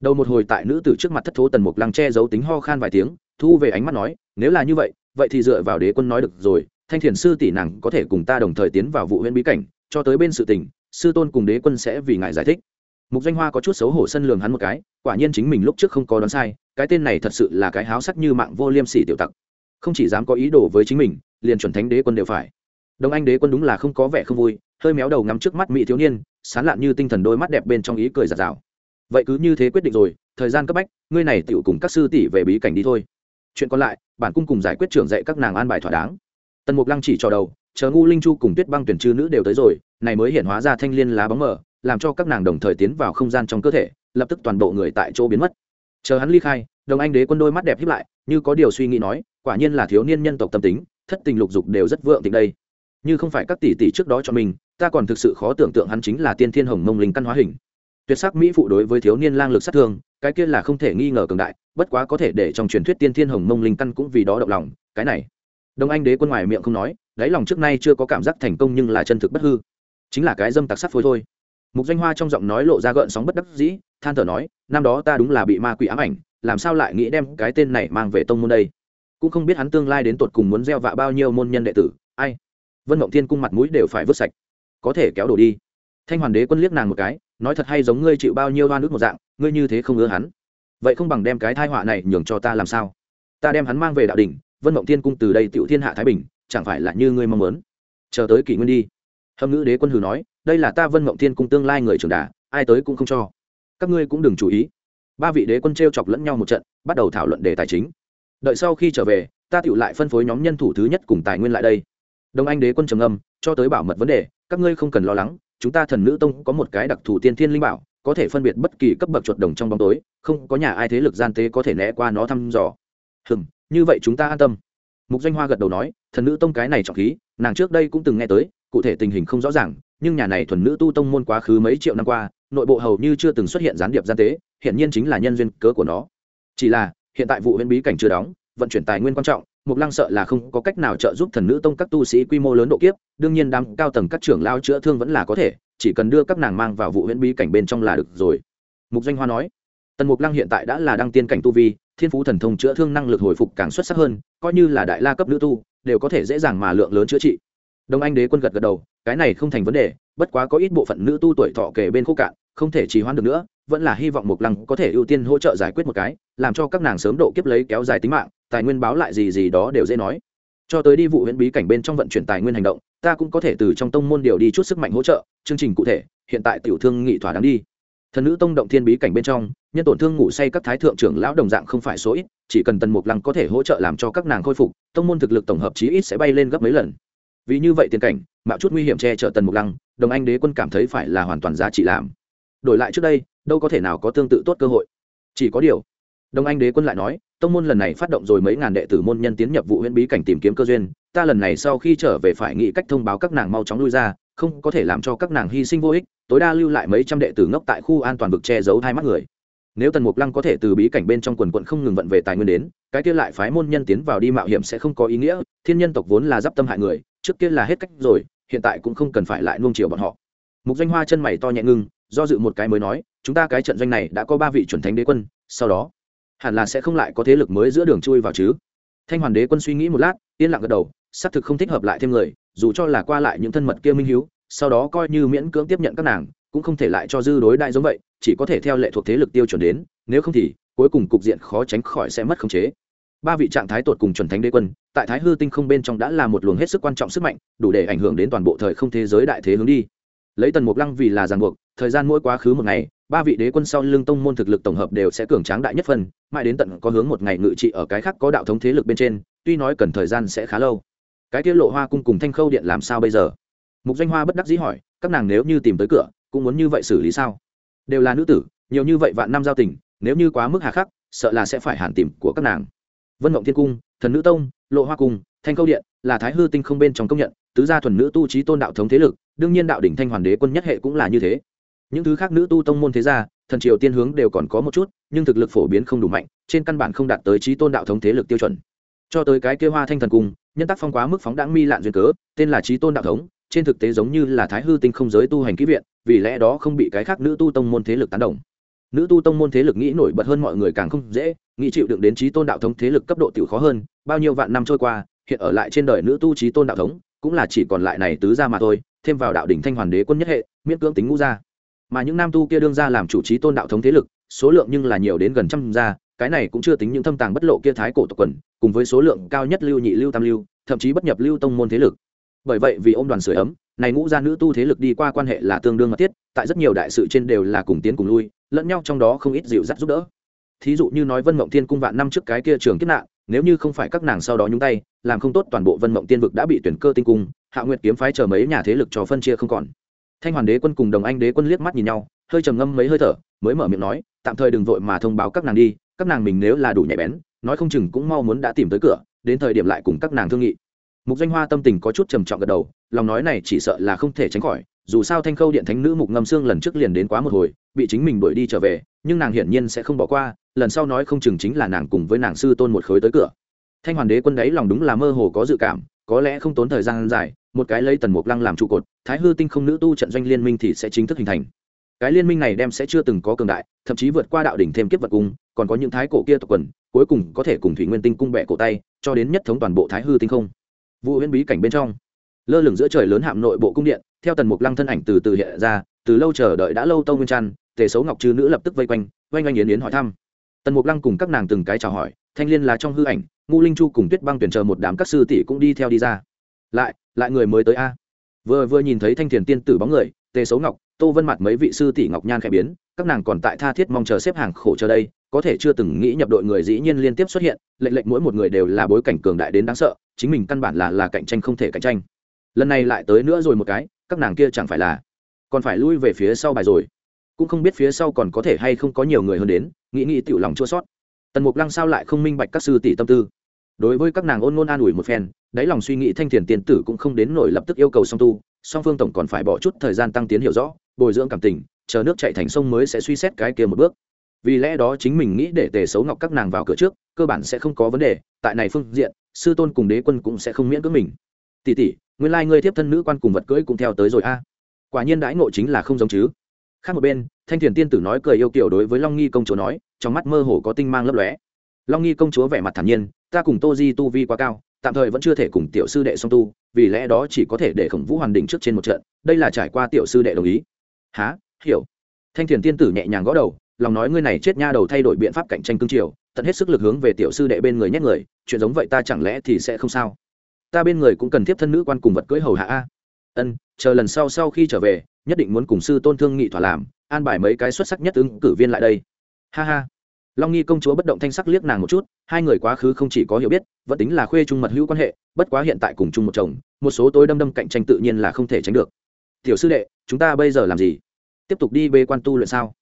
đầu một hồi tại nữ tử trước mặt thất thố tần mục lăng che giấu tính ho khan vài tiếng, thu về ánh mắt nói, nếu là như vậy vậy thì dựa vào đế quân nói được rồi thanh thiền sư tỷ nàng có thể cùng ta đồng thời tiến vào vụ huyện bí cảnh, cho tới bên sự tình, sư tôn cùng đế quân sẽ vì ngài giải thích. Mục danh hoa có chút xấu hổ sân lường hắn một cái, quả nhiên chính mình lúc trước không có đoán sai, cái tên này thật sự là cái háo sắc như mạng vô liêm sỉ tiểu tặc. Không chỉ dám có ý đồ với chính mình, liền chuẩn thánh đế quân đều phải. Đông anh đế quân đúng là không có vẻ không vui, hơi méo đầu ngắm trước mắt mỹ thiếu niên, sán lạn như tinh thần đôi mắt đẹp bên trong ý cười giạt rào. Vậy cứ như thế quyết định rồi, thời gian cấp bách, ngươi này tựu cùng các sư tỷ về bí cảnh đi thôi. Chuyện còn lại, bản cung cùng giải quyết trưởng dạy các nàng an bài thỏa đáng tần mục lăng chỉ cho đầu, chờ ngu linh chu cùng tuyết băng tuyển chư nữ đều tới rồi, này mới hiện hóa ra thanh liên lá bóng mờ, làm cho các nàng đồng thời tiến vào không gian trong cơ thể, lập tức toàn bộ người tại chỗ biến mất. Chờ hắn ly khai, đồng anh đế quân đôi mắt đẹp hiếp lại, như có điều suy nghĩ nói, quả nhiên là thiếu niên nhân tộc tâm tính, thất tình lục dục đều rất vượng tình đây. Như không phải các tỷ tỷ trước đó cho mình, ta còn thực sự khó tưởng tượng hắn chính là tiên thiên hồng mông linh căn hóa hình. Tuyệt sắc mỹ phụ đối với thiếu niên lang lực sát thương, cái kia là không thể nghi ngờ cường đại, bất quá có thể để trong truyền thuyết tiên thiên hồng mông linh căn cũng vì đó động lòng, cái này đông anh đế quân ngoài miệng không nói, đáy lòng trước nay chưa có cảm giác thành công nhưng là chân thực bất hư. Chính là cái dâm tặc sắt phôi thôi. Mục danh hoa trong giọng nói lộ ra gợn sóng bất đắc dĩ, than thở nói, năm đó ta đúng là bị ma quỷ ám ảnh, làm sao lại nghĩ đem cái tên này mang về tông môn đây? Cũng không biết hắn tương lai đến tột cùng muốn gieo vạ bao nhiêu môn nhân đệ tử, ai? Vân mộng thiên cung mặt mũi đều phải vứt sạch. Có thể kéo đổ đi. Thanh hoàn đế quân liếc nàng một cái, nói thật hay giống ngươi chịu bao nhiêu oan ức một dạng, ngươi như thế không ưa hắn. Vậy không bằng đem cái thai họa này nhường cho ta làm sao? Ta đem hắn mang về đạo đình vân mộng thiên cung từ đây tựu thiên hạ thái bình, chẳng phải là như ngươi mong muốn? Chờ tới kỷ nguyên đi. Hâm ngữ đế quân hừ nói, đây là ta vân mộng thiên cung tương lai người trưởng đà, ai tới cũng không cho. Các ngươi cũng đừng chú ý. Ba vị đế quân t r e o chọc lẫn nhau một trận, bắt đầu thảo luận đề tài chính. Đợi sau khi trở về, ta tựu lại phân phối nhóm nhân thủ thứ nhất cùng tài nguyên lại đây. Đông anh đế quân trầm âm cho tới bảo mật vấn đề, các ngươi không cần lo lắng, chúng ta thần nữ tông có một cái đặc thù tiên thiên linh bảo, có thể phân biệt bất kỳ cấp bậc chuột đồng trong bóng tối, không có nhà ai thế lực gian tế có thể né qua nó thăm dò. Hừng như vậy chúng ta an tâm. Mục danh hoa gật đầu nói, thần nữ tông cái này trọng khí, nàng trước đây cũng từng nghe tới, cụ thể tình hình không rõ ràng, nhưng nhà này thuần nữ tu tông môn quá khứ mấy triệu năm qua, nội bộ hầu như chưa từng xuất hiện gián điệp gian tế hiện nhiên chính là nhân duyên cớ của nó. Chỉ là, hiện tại vụ huyễn bí cảnh chưa đóng, vận chuyển tài nguyên quan trọng, mục lăng sợ là không có cách nào trợ giúp thần nữ tông các tu sĩ quy mô lớn độ kiếp, đương nhiên đám cao tầng các trưởng lao chữa thương vẫn là có thể, chỉ cần đưa các nàng mang vào vụ huyễn bí cảnh bên trong là được rồi. Mục danh hoa nói tần mục lăng hiện tại đã là đăng tiên cảnh tu vi, thiên phú thần thông chữa thương năng lực hồi phục càng xuất sắc hơn, coi như là đại la cấp nữ tu, đều có thể dễ dàng mà lượng lớn chữa trị. Đông anh đế quân gật gật đầu, cái này không thành vấn đề, bất quá có ít bộ phận nữ tu tuổi thọ kể bên khúc cạn, không thể trì hoãn được nữa, vẫn là hy vọng mục lăng có thể ưu tiên hỗ trợ giải quyết một cái, làm cho các nàng sớm độ kiếp lấy kéo dài tính mạng, tài nguyên báo lại gì gì đó đều dễ nói. Cho tới đi vụ huyện bí cảnh bên trong vận chuyển tài nguyên hành động, ta cũng có thể từ trong tông môn điều đi chút sức mạnh hỗ trợ, chương trình cụ thể, hiện tại tiểu thương nghị thỏa đáng đi. Thần nữ tông động thiên bí cảnh bên trong nhân tổn thương ngủ say các thái thượng trưởng lão đồng dạng không phải số ít, chỉ cần tần mục lăng có thể hỗ trợ làm cho các nàng khôi phục, tông môn thực lực tổng hợp chí ít sẽ bay lên gấp mấy lần. Vì như vậy tiền cảnh, mạo chút nguy hiểm che chở tần mục lăng, đồng anh đế quân cảm thấy phải là hoàn toàn giá trị làm. Đổi lại trước đây, đâu có thể nào có tương tự tốt cơ hội. Chỉ có điều, đồng anh đế quân lại nói, tông môn lần này phát động rồi mấy ngàn đệ tử môn nhân tiến nhập vụ huyện bí cảnh tìm kiếm cơ duyên, ta lần này sau khi trở về phải nghĩ cách thông báo các nàng mau chóng lui ra, không có thể làm cho các nàng hy sinh vô ích, tối đa lưu lại mấy trăm đệ tử ngốc tại khu an toàn vực che giấu hai mắt người nếu tần mục lăng có thể từ bí cảnh bên trong quần quận không ngừng vận về tài nguyên đến, cái kia lại phái môn nhân tiến vào đi mạo hiểm sẽ không có ý nghĩa, thiên nhân tộc vốn là d i p tâm hại người, trước kia là hết cách rồi, hiện tại cũng không cần phải lại nuông chiều bọn họ. Mục doanh hoa chân mày to nhẹ ngưng, do dự một cái mới nói, chúng ta cái trận doanh này đã có ba vị chuẩn thánh đế quân, sau đó, hẳn là sẽ không lại có thế lực mới giữa đường chui vào chứ. Thanh hoàn đế quân suy nghĩ một lát, yên lặng gật đầu, xác thực không thích hợp lại thêm người, dù cho là qua lại những thân mật kia minh hiếu, sau đó coi như miễn cưỡng tiếp nhận các nàng cũng không thể lại cho dư đối đại giống vậy, chỉ có thể theo lệ thuộc thế lực tiêu chuẩn đến, nếu không thì, cuối cùng cục diện khó tránh khỏi sẽ mất khống chế. Ba vị trạng thái tột cùng chuẩn thánh đế quân, tại thái hư tinh không bên trong đã là một luồng hết sức quan trọng sức mạnh, đủ để ảnh hưởng đến toàn bộ thời không thế giới đại thế hướng đi. Lấy tần mục lăng vì là ràng buộc, thời gian mỗi quá khứ một ngày, ba vị đế quân sau lưng tông môn thực lực tổng hợp đều sẽ cường tráng đại nhất phần, mãi đến tận có hướng một ngày ngự trị ở cái khác có đạo thống thế lực bên trên, tuy nói cần thời gian sẽ khá lâu. Cái tiết lộ hoa cung cùng thanh khâu điện làm sao bây giờ? Mục danh hoa bất đắc dĩ hỏi, các nàng nếu như tìm tới cửa cũng muốn như vậy xử lý sao? Đều là nữ tử, nhiều như vậy vạn năm giao tình, nếu như quá mức hà khắc, sợ là sẽ phải hàn tìm của các nàng. Vân mộng thiên cung, thần nữ tông, lộ hoa cung, thanh Câu điện, là thái hư tinh không bên trong công nhận, tứ gia thuần nữ tu trí tôn đạo thống thế lực, đương nhiên đạo đỉnh thanh hoàn đế quân nhất hệ cũng là như thế. Những thứ khác nữ tu tông môn thế gia, thần triều tiên hướng đều còn có một chút, nhưng thực lực phổ biến không đủ mạnh, trên căn bản không đạt tới trí tôn đạo thống thế lực tiêu chuẩn. Cho tới cái kêu hoa thanh thần cung, nhân tác phong quá mức phóng đáng mi lạn duyên cớ, tên là trí tôn đạo thống trên thực tế giống như là thái hư tinh không giới tu hành kỹ viện, vì lẽ đó không bị cái khác nữ tu tông môn thế lực tán đồng. Nữ tu tông môn thế lực nghĩ nổi bật hơn mọi người càng không dễ, nghĩ chịu đựng đến trí tôn đạo thống thế lực cấp độ tiểu khó hơn, bao nhiêu vạn năm trôi qua, hiện ở lại trên đời nữ tu trí tôn đạo thống, cũng là chỉ còn lại này tứ gia mà thôi, thêm vào đạo đỉnh thanh hoàn đế quân nhất hệ, miễn cưỡng tính ngũ gia. Mà những nam tu kia đương ra làm chủ trí tôn đạo thống thế lực, số lượng nhưng là nhiều đến gần trăm gia, cái này cũng chưa tính những thâm tàng bất lộ kia thái cổ tộc quần, cùng với số lượng cao nhất lưu nhị lưu tam lưu, thậm chí bất nhập lưu tông môn thế lực bởi vậy vì ôm đoàn sửa ấm, này ngũ gia nữ tu thế lực đi qua quan hệ là tương đương mật thiết, tại rất nhiều đại sự trên đều là cùng tiến cùng lui, lẫn nhau trong đó không ít dịu dắt giúp đỡ. Thí dụ như nói vân mộng thiên cung vạn năm trước cái kia trường kiếp nạn, nếu như không phải các nàng sau đó nhúng tay, làm không tốt toàn bộ vân mộng tiên vực đã bị tuyển cơ tinh cung, hạ nguyệt kiếm phái chờ mấy nhà thế lực cho phân chia không còn. Thanh hoàn đế quân cùng đồng anh đế quân liếc mắt nhìn nhau, hơi trầm ngâm mấy hơi thở, mới mở miệng nói, tạm thời đừng vội mà thông báo các nàng đi, các nàng mình nếu là đủ nhạy bén, nói không chừng cũng mau muốn đã tìm tới cửa, đến thời điểm lại cùng các nàng thương nghị mục danh hoa tâm tình có chút trầm trọng gật đầu, lòng nói này chỉ sợ là không thể tránh khỏi, dù sao thanh khâu điện thánh nữ mục ngâm xương lần trước liền đến quá một hồi, bị chính mình đuổi đi trở về, nhưng nàng hiển nhiên sẽ không bỏ qua, lần sau nói không chừng chính là nàng cùng với nàng sư tôn một khối tới cửa. Thanh hoàn đế quân đấy lòng đúng là mơ hồ có dự cảm, có lẽ không tốn thời gian dài, một cái lấy tần mục lăng làm trụ cột, thái hư tinh không nữ tu trận doanh liên minh thì sẽ chính thức hình thành. Cái liên minh này đem sẽ chưa từng có cường đại, thậm chí vượt qua đạo đỉnh thêm kiếp vật cung, còn có những thái cổ kia tộc quần, cuối cùng có thể cùng thủy nguyên tinh cung bẹ cổ tay, cho đến nhất thống toàn bộ thái hư tinh không vụ huyễn bí cảnh bên trong. Lơ lửng giữa trời lớn hạm nội bộ cung điện, theo tần mục lăng thân ảnh từ từ hiện ra, từ lâu chờ đợi đã lâu tâu nguyên trăn, tề xấu ngọc chư nữ lập tức vây quanh, oanh oanh yến yến hỏi thăm. Tần mục lăng cùng các nàng từng cái chào hỏi, thanh liên là trong hư ảnh ngu linh chu cùng tuyết băng tuyển chờ một đám các sư tỷ cũng đi theo đi ra. Lại lại người mới tới a. Vừa vừa nhìn thấy thanh thiền tiên tử bóng người, tề xấu ngọc, tô vân mặt mấy vị sư tỷ ngọc nhan khẽ biến, các nàng còn tại tha thiết mong chờ xếp hàng khổ chờ đây có thể chưa từng nghĩ nhập đội người dĩ nhiên liên tiếp xuất hiện, lệnh lệnh mỗi một người đều là bối cảnh cường đại đến đáng sợ, chính mình căn bản là là cạnh tranh không thể cạnh tranh. Lần này lại tới nữa rồi một cái, các nàng kia chẳng phải là còn phải lui về phía sau bài rồi. Cũng không biết phía sau còn có thể hay không có nhiều người hơn đến, nghĩ nghĩ tiểu lòng chua sót. Tần mục lăng sao lại không minh bạch các sư tỷ tâm tư. Đối với các nàng ôn ngôn an ủi một phen, đáy lòng suy nghĩ thanh thiền tiền tử cũng không đến nổi lập tức yêu cầu song tu, song phương tổng còn phải bỏ chút thời gian tăng tiến hiểu rõ, bồi dưỡng cảm tình, chờ nước chạy thành sông mới sẽ suy xét cái kia một bước vì lẽ đó chính mình nghĩ để tề xấu ngọc các nàng vào cửa trước, cơ bản sẽ không có vấn đề, tại này phương diện, sư tôn cùng đế quân cũng sẽ không miễn cưỡng mình. Tỷ tỷ, nguyên lai ngươi tiếp thân nữ quan cùng vật cưỡi cũng theo tới rồi a. Quả nhiên đãi ngộ chính là không giống chứ. Khác một bên, thanh thiền tiên tử nói cười yêu kiểu đối với long nghi công chúa nói, trong mắt mơ hồ có tinh mang lấp lóe. Long nghi công chúa vẻ mặt thản nhiên, ta cùng tô di tu vi quá cao, tạm thời vẫn chưa thể cùng tiểu sư đệ song tu, vì lẽ đó chỉ có thể để khổng vũ hoàn đỉnh trước trên một trận, đây là trải qua tiểu sư đệ đồng ý. Há hiểu. Thanh thiền tiên tử nhẹ nhàng gõ đầu lòng nói ngươi này chết nha đầu thay đổi biện pháp cạnh tranh cương triều, tận hết sức lực hướng về tiểu sư đệ bên người nhét người, chuyện giống vậy ta chẳng lẽ thì sẽ không sao? Ta bên người cũng cần tiếp thân nữ quan cùng vật cưới hầu hạ a. Ân, chờ lần sau sau khi trở về, nhất định muốn cùng sư tôn thương nghị thỏa làm, an bài mấy cái xuất sắc nhất ứng cử viên lại đây. Ha ha. Long nghi công chúa bất động thanh sắc liếc nàng một chút, hai người quá khứ không chỉ có hiểu biết, vẫn tính là khuê trung mật hữu quan hệ, bất quá hiện tại cùng chung một chồng, một số tối đâm đâm cạnh tranh tự nhiên là không thể tránh được. Tiểu sư đệ, chúng ta bây giờ làm gì? Tiếp tục đi bê quan tu luyện sao?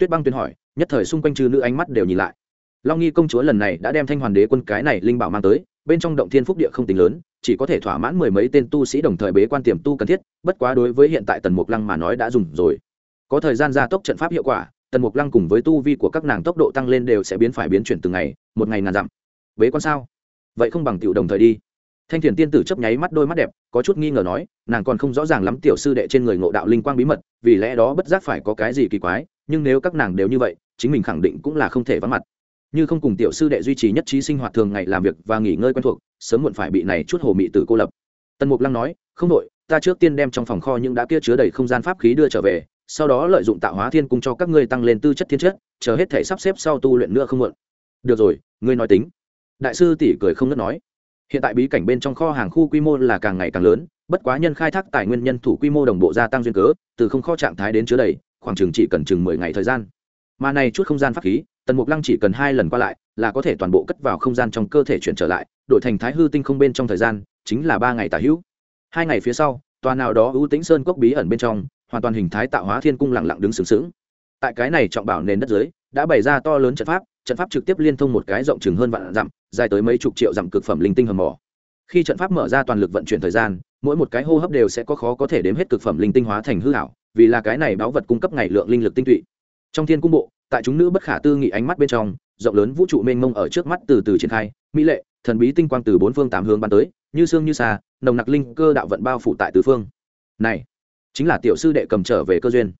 Tuyết băng tuyên hỏi, nhất thời xung quanh trừ nữ ánh mắt đều nhìn lại. Long nghi công chúa lần này đã đem thanh hoàn đế quân cái này linh bảo mang tới, bên trong động thiên phúc địa không tính lớn, chỉ có thể thỏa mãn mười mấy tên tu sĩ đồng thời bế quan tiềm tu cần thiết, bất quá đối với hiện tại tần mục lăng mà nói đã dùng rồi. Có thời gian gia tốc trận pháp hiệu quả, tần mục lăng cùng với tu vi của các nàng tốc độ tăng lên đều sẽ biến phải biến chuyển từng ngày, một ngày ngàn dặm. Bế quan sao? Vậy không bằng tiểu đồng thời đi. Thanh thiền tiên tử chấp nháy mắt đôi mắt đẹp, có chút nghi ngờ nói, nàng còn không rõ ràng lắm tiểu sư đệ trên người ngộ đạo linh quang bí mật, vì lẽ đó bất giác phải có cái gì kỳ quái nhưng nếu các nàng đều như vậy, chính mình khẳng định cũng là không thể vắng mặt. Như không cùng tiểu sư đệ duy trì nhất trí sinh hoạt thường ngày làm việc và nghỉ ngơi quen thuộc, sớm muộn phải bị này chút hồ mị tử cô lập. Tần mục lăng nói, không đội ta trước tiên đem trong phòng kho những đã kia chứa đầy không gian pháp khí đưa trở về, sau đó lợi dụng tạo hóa thiên cung cho các ngươi tăng lên tư chất thiên chất, chờ hết thể sắp xếp sau tu luyện nữa không muộn. Được rồi, ngươi nói tính. Đại sư tỷ cười không ngớt nói. Hiện tại bí cảnh bên trong kho hàng khu quy mô là càng ngày càng lớn, bất quá nhân khai thác tài nguyên nhân thủ quy mô đồng bộ gia tăng duyên cớ, từ không kho trạng thái đến chứa đầy khoảng chừng chỉ cần chừng mười ngày thời gian. Mà này chút không gian pháp khí, tần mục lăng chỉ cần hai lần qua lại, là có thể toàn bộ cất vào không gian trong cơ thể chuyển trở lại, đổi thành thái hư tinh không bên trong thời gian, chính là ba ngày tả hữu. Hai ngày phía sau, tòa nào đó ưu tĩnh sơn cốc bí ẩn bên trong, hoàn toàn hình thái tạo hóa thiên cung lặng lặng đứng sướng sướng tại cái này trọng bảo nền đất dưới, đã bày ra to lớn trận pháp trận pháp trực tiếp liên thông một cái rộng chừng hơn vạn dặm, dài tới mấy chục triệu dặm cực phẩm linh tinh hầm mỏ. Khi trận pháp mở ra toàn lực vận chuyển thời gian, mỗi một cái hô hấp đều sẽ có khó có thể đếm hết cực phẩm linh tinh hóa thành hư hảo vì là cái này báo vật cung cấp ngày lượng linh lực tinh tụy. Trong thiên cung bộ, tại chúng nữ bất khả tư nghị ánh mắt bên trong, rộng lớn vũ trụ mênh mông ở trước mắt từ từ triển khai, mỹ lệ, thần bí tinh quang từ bốn phương tám hướng bắn tới, như sương như xa nồng nặc linh cơ đạo vận bao phủ tại tứ phương. Này, chính là tiểu sư đệ cầm trở về cơ duyên.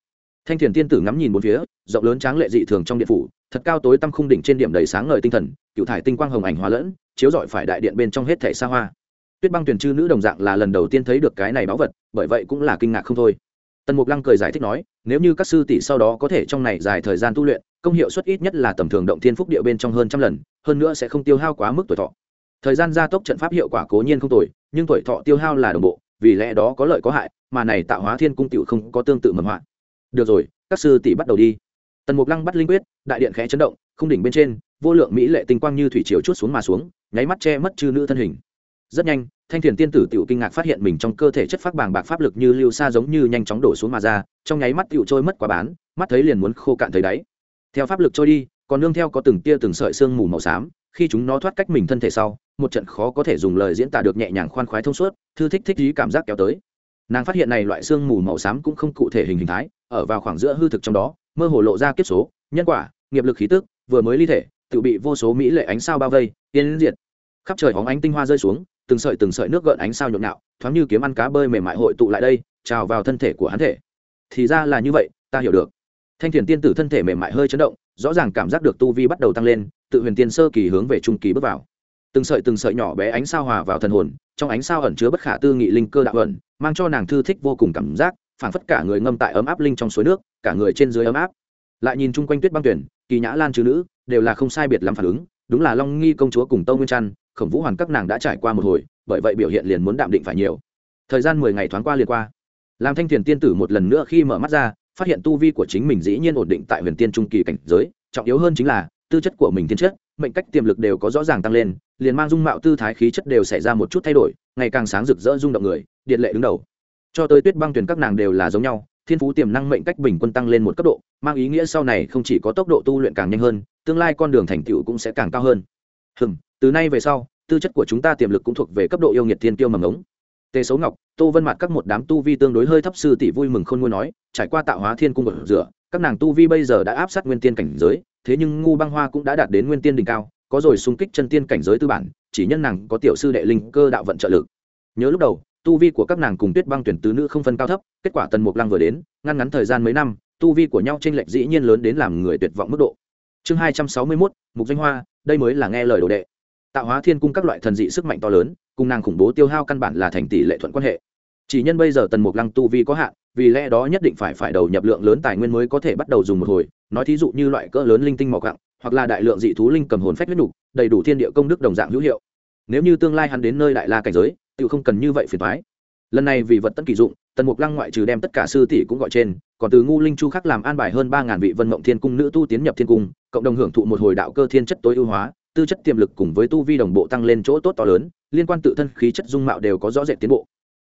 Thanh thiền tiên tử ngắm nhìn bốn phía, rộng lớn tráng lệ dị thường trong điện phủ, thật cao tối tăm khung đỉnh trên điểm đầy sáng ngời tinh thần, cựu thải tinh quang hồng ảnh hóa lẫn, chiếu rọi phải đại điện bên trong hết thảy xa hoa. Tuyết băng tuyển chư nữ đồng dạng là lần đầu tiên thấy được cái này báu vật, bởi vậy cũng là kinh ngạc không thôi tần mục lăng cười giải thích nói, nếu như các sư tỷ sau đó có thể trong này dài thời gian tu luyện, công hiệu suất ít nhất là tầm thường động thiên phúc địa bên trong hơn trăm lần, hơn nữa sẽ không tiêu hao quá mức tuổi thọ. Thời gian gia tốc trận pháp hiệu quả cố nhiên không tồi, nhưng tuổi thọ tiêu hao là đồng bộ, vì lẽ đó có lợi có hại, mà này tạo hóa thiên cung tiểu không có tương tự mầm hoạn. được rồi, các sư tỷ bắt đầu đi. Tần mục lăng bắt linh quyết, đại điện khẽ chấn động không đỉnh bên trên, vô lượng mỹ lệ tinh quang như thủy triều chút xuống mà xuống, nháy mắt che mất chư nữ thân hình. Rất nhanh thanh thiền tiên tử tiểu kinh ngạc phát hiện mình trong cơ thể chất phát bàng bạc pháp lực như lưu xa giống như nhanh chóng đổ xuống mà ra, trong nháy mắt tiểu trôi mất quá bán, mắt thấy liền muốn khô cạn thấy đáy. Theo pháp lực trôi đi, còn nương theo có từng tia từng sợi sương mù màu xám, khi chúng nó thoát cách mình thân thể sau, một trận khó có thể dùng lời diễn tả được nhẹ nhàng khoan khoái thông suốt, thư thích thích ý cảm giác kéo tới. Nàng phát hiện này loại sương mù màu xám cũng không cụ thể hình hình thái, ở vào khoảng giữa hư thực trong đó, mơ hồ lộ ra kiếp số, nhân quả, nghiệp lực khí tức, vừa mới ly thể, tự bị vô số mỹ lệ ánh sao bao vây tiên diệt. Khắp trời hóng ánh tinh hoa rơi xuống từng sợi từng sợi nước gợn ánh sao nhộn nhạo, thoáng như kiếm ăn cá bơi mềm mại hội tụ lại đây, trào vào thân thể của hắn thể. Thì ra là như vậy, ta hiểu được. Thanh thiền tiên tử thân thể mềm mại hơi chấn động, rõ ràng cảm giác được tu vi bắt đầu tăng lên, tự huyền tiên sơ kỳ hướng về trung kỳ bước vào. Từng sợi từng sợi nhỏ bé ánh sao hòa vào thần hồn, trong ánh sao ẩn chứa bất khả tư nghị linh cơ đạo ẩn, mang cho nàng thư thích vô cùng cảm giác, phảng phất cả người ngâm tại ấm áp linh trong suối nước, cả người trên dưới ấm áp. Lại nhìn chung quanh tuyết băng tuyển, kỳ nhã lan chứ nữ, đều là không sai biệt lắm phản ứng, đúng là long nghi công chúa cùng tâu nguyên trăn khổng vũ hoàn các nàng đã trải qua một hồi, bởi vậy biểu hiện liền muốn đạm định phải nhiều. Thời gian mười ngày thoáng qua liền qua. Làm thanh thiền tiên tử một lần nữa khi mở mắt ra, phát hiện tu vi của chính mình dĩ nhiên ổn định tại huyền tiên trung kỳ cảnh giới, trọng yếu hơn chính là, tư chất của mình thiên chất, mệnh cách tiềm lực đều có rõ ràng tăng lên, liền mang dung mạo tư thái khí chất đều xảy ra một chút thay đổi, ngày càng sáng rực rỡ rung động người, điện lệ đứng đầu. Cho tới tuyết băng tuyển các nàng đều là giống nhau, thiên phú tiềm năng mệnh cách bình quân tăng lên một cấp độ, mang ý nghĩa sau này không chỉ có tốc độ tu luyện càng nhanh hơn, tương lai con đường thành tựu cũng sẽ càng cao hơn. Hừm từ nay về sau, tư chất của chúng ta tiềm lực cũng thuộc về cấp độ yêu nghiệt thiên tiêu mầm ống. Tề xấu ngọc, tô vân mặt các một đám tu vi tương đối hơi thấp sư tỷ vui mừng khôn ngôi nói, trải qua tạo hóa thiên cung một rửa, các nàng tu vi bây giờ đã áp sát nguyên tiên cảnh giới, thế nhưng ngu băng hoa cũng đã đạt đến nguyên tiên đỉnh cao, có rồi xung kích chân tiên cảnh giới tư bản, chỉ nhân nàng có tiểu sư đệ linh cơ đạo vận trợ lực. Nhớ lúc đầu, tu vi của các nàng cùng tuyết băng tuyển tứ nữ không phân cao thấp, kết quả tần mục lăng vừa đến, ngăn ngắn thời gian mấy năm, tu vi của nhau t r ê n lệch dĩ nhiên lớn đến làm người tuyệt vọng mức độ. Chương hai trăm sáu mươi mốt, mục danh hoa, đây mới là nghe lời đồ đệ tạo hóa thiên cung các loại thần dị sức mạnh to lớn cùng nàng khủng bố tiêu hao căn bản là thành tỷ lệ thuận quan hệ. Chỉ nhân bây giờ tần mục lăng tu vi có hạn vì lẽ đó nhất định phải phải đầu nhập lượng lớn tài nguyên mới có thể bắt đầu dùng một hồi. Nói thí dụ như loại cỡ lớn linh tinh mỏ cặng hoặc là đại lượng dị thú linh cầm hồn phách huyết đủ, đầy đủ thiên địa công đức đồng dạng hữu hiệu. Nếu như tương lai hắn đến nơi đại la cảnh giới tự không cần như vậy phiền thoái lần này vì vật tân kỳ dụng tần mục lăng ngoại trừ đem tất cả sư tỷ cũng gọi trên còn từ ngu linh chu khắc làm an bài hơn ba ngàn vị vân mộng thiên cung nữ tu tiến nhập thiên cung cộng đồng hưởng thụ một hồi đạo cơ thiên chất tối ưu hóa tư chất tiềm lực cùng với tu vi đồng bộ tăng lên chỗ tốt to lớn, liên quan tự thân khí chất dung mạo đều có rõ rệt tiến bộ.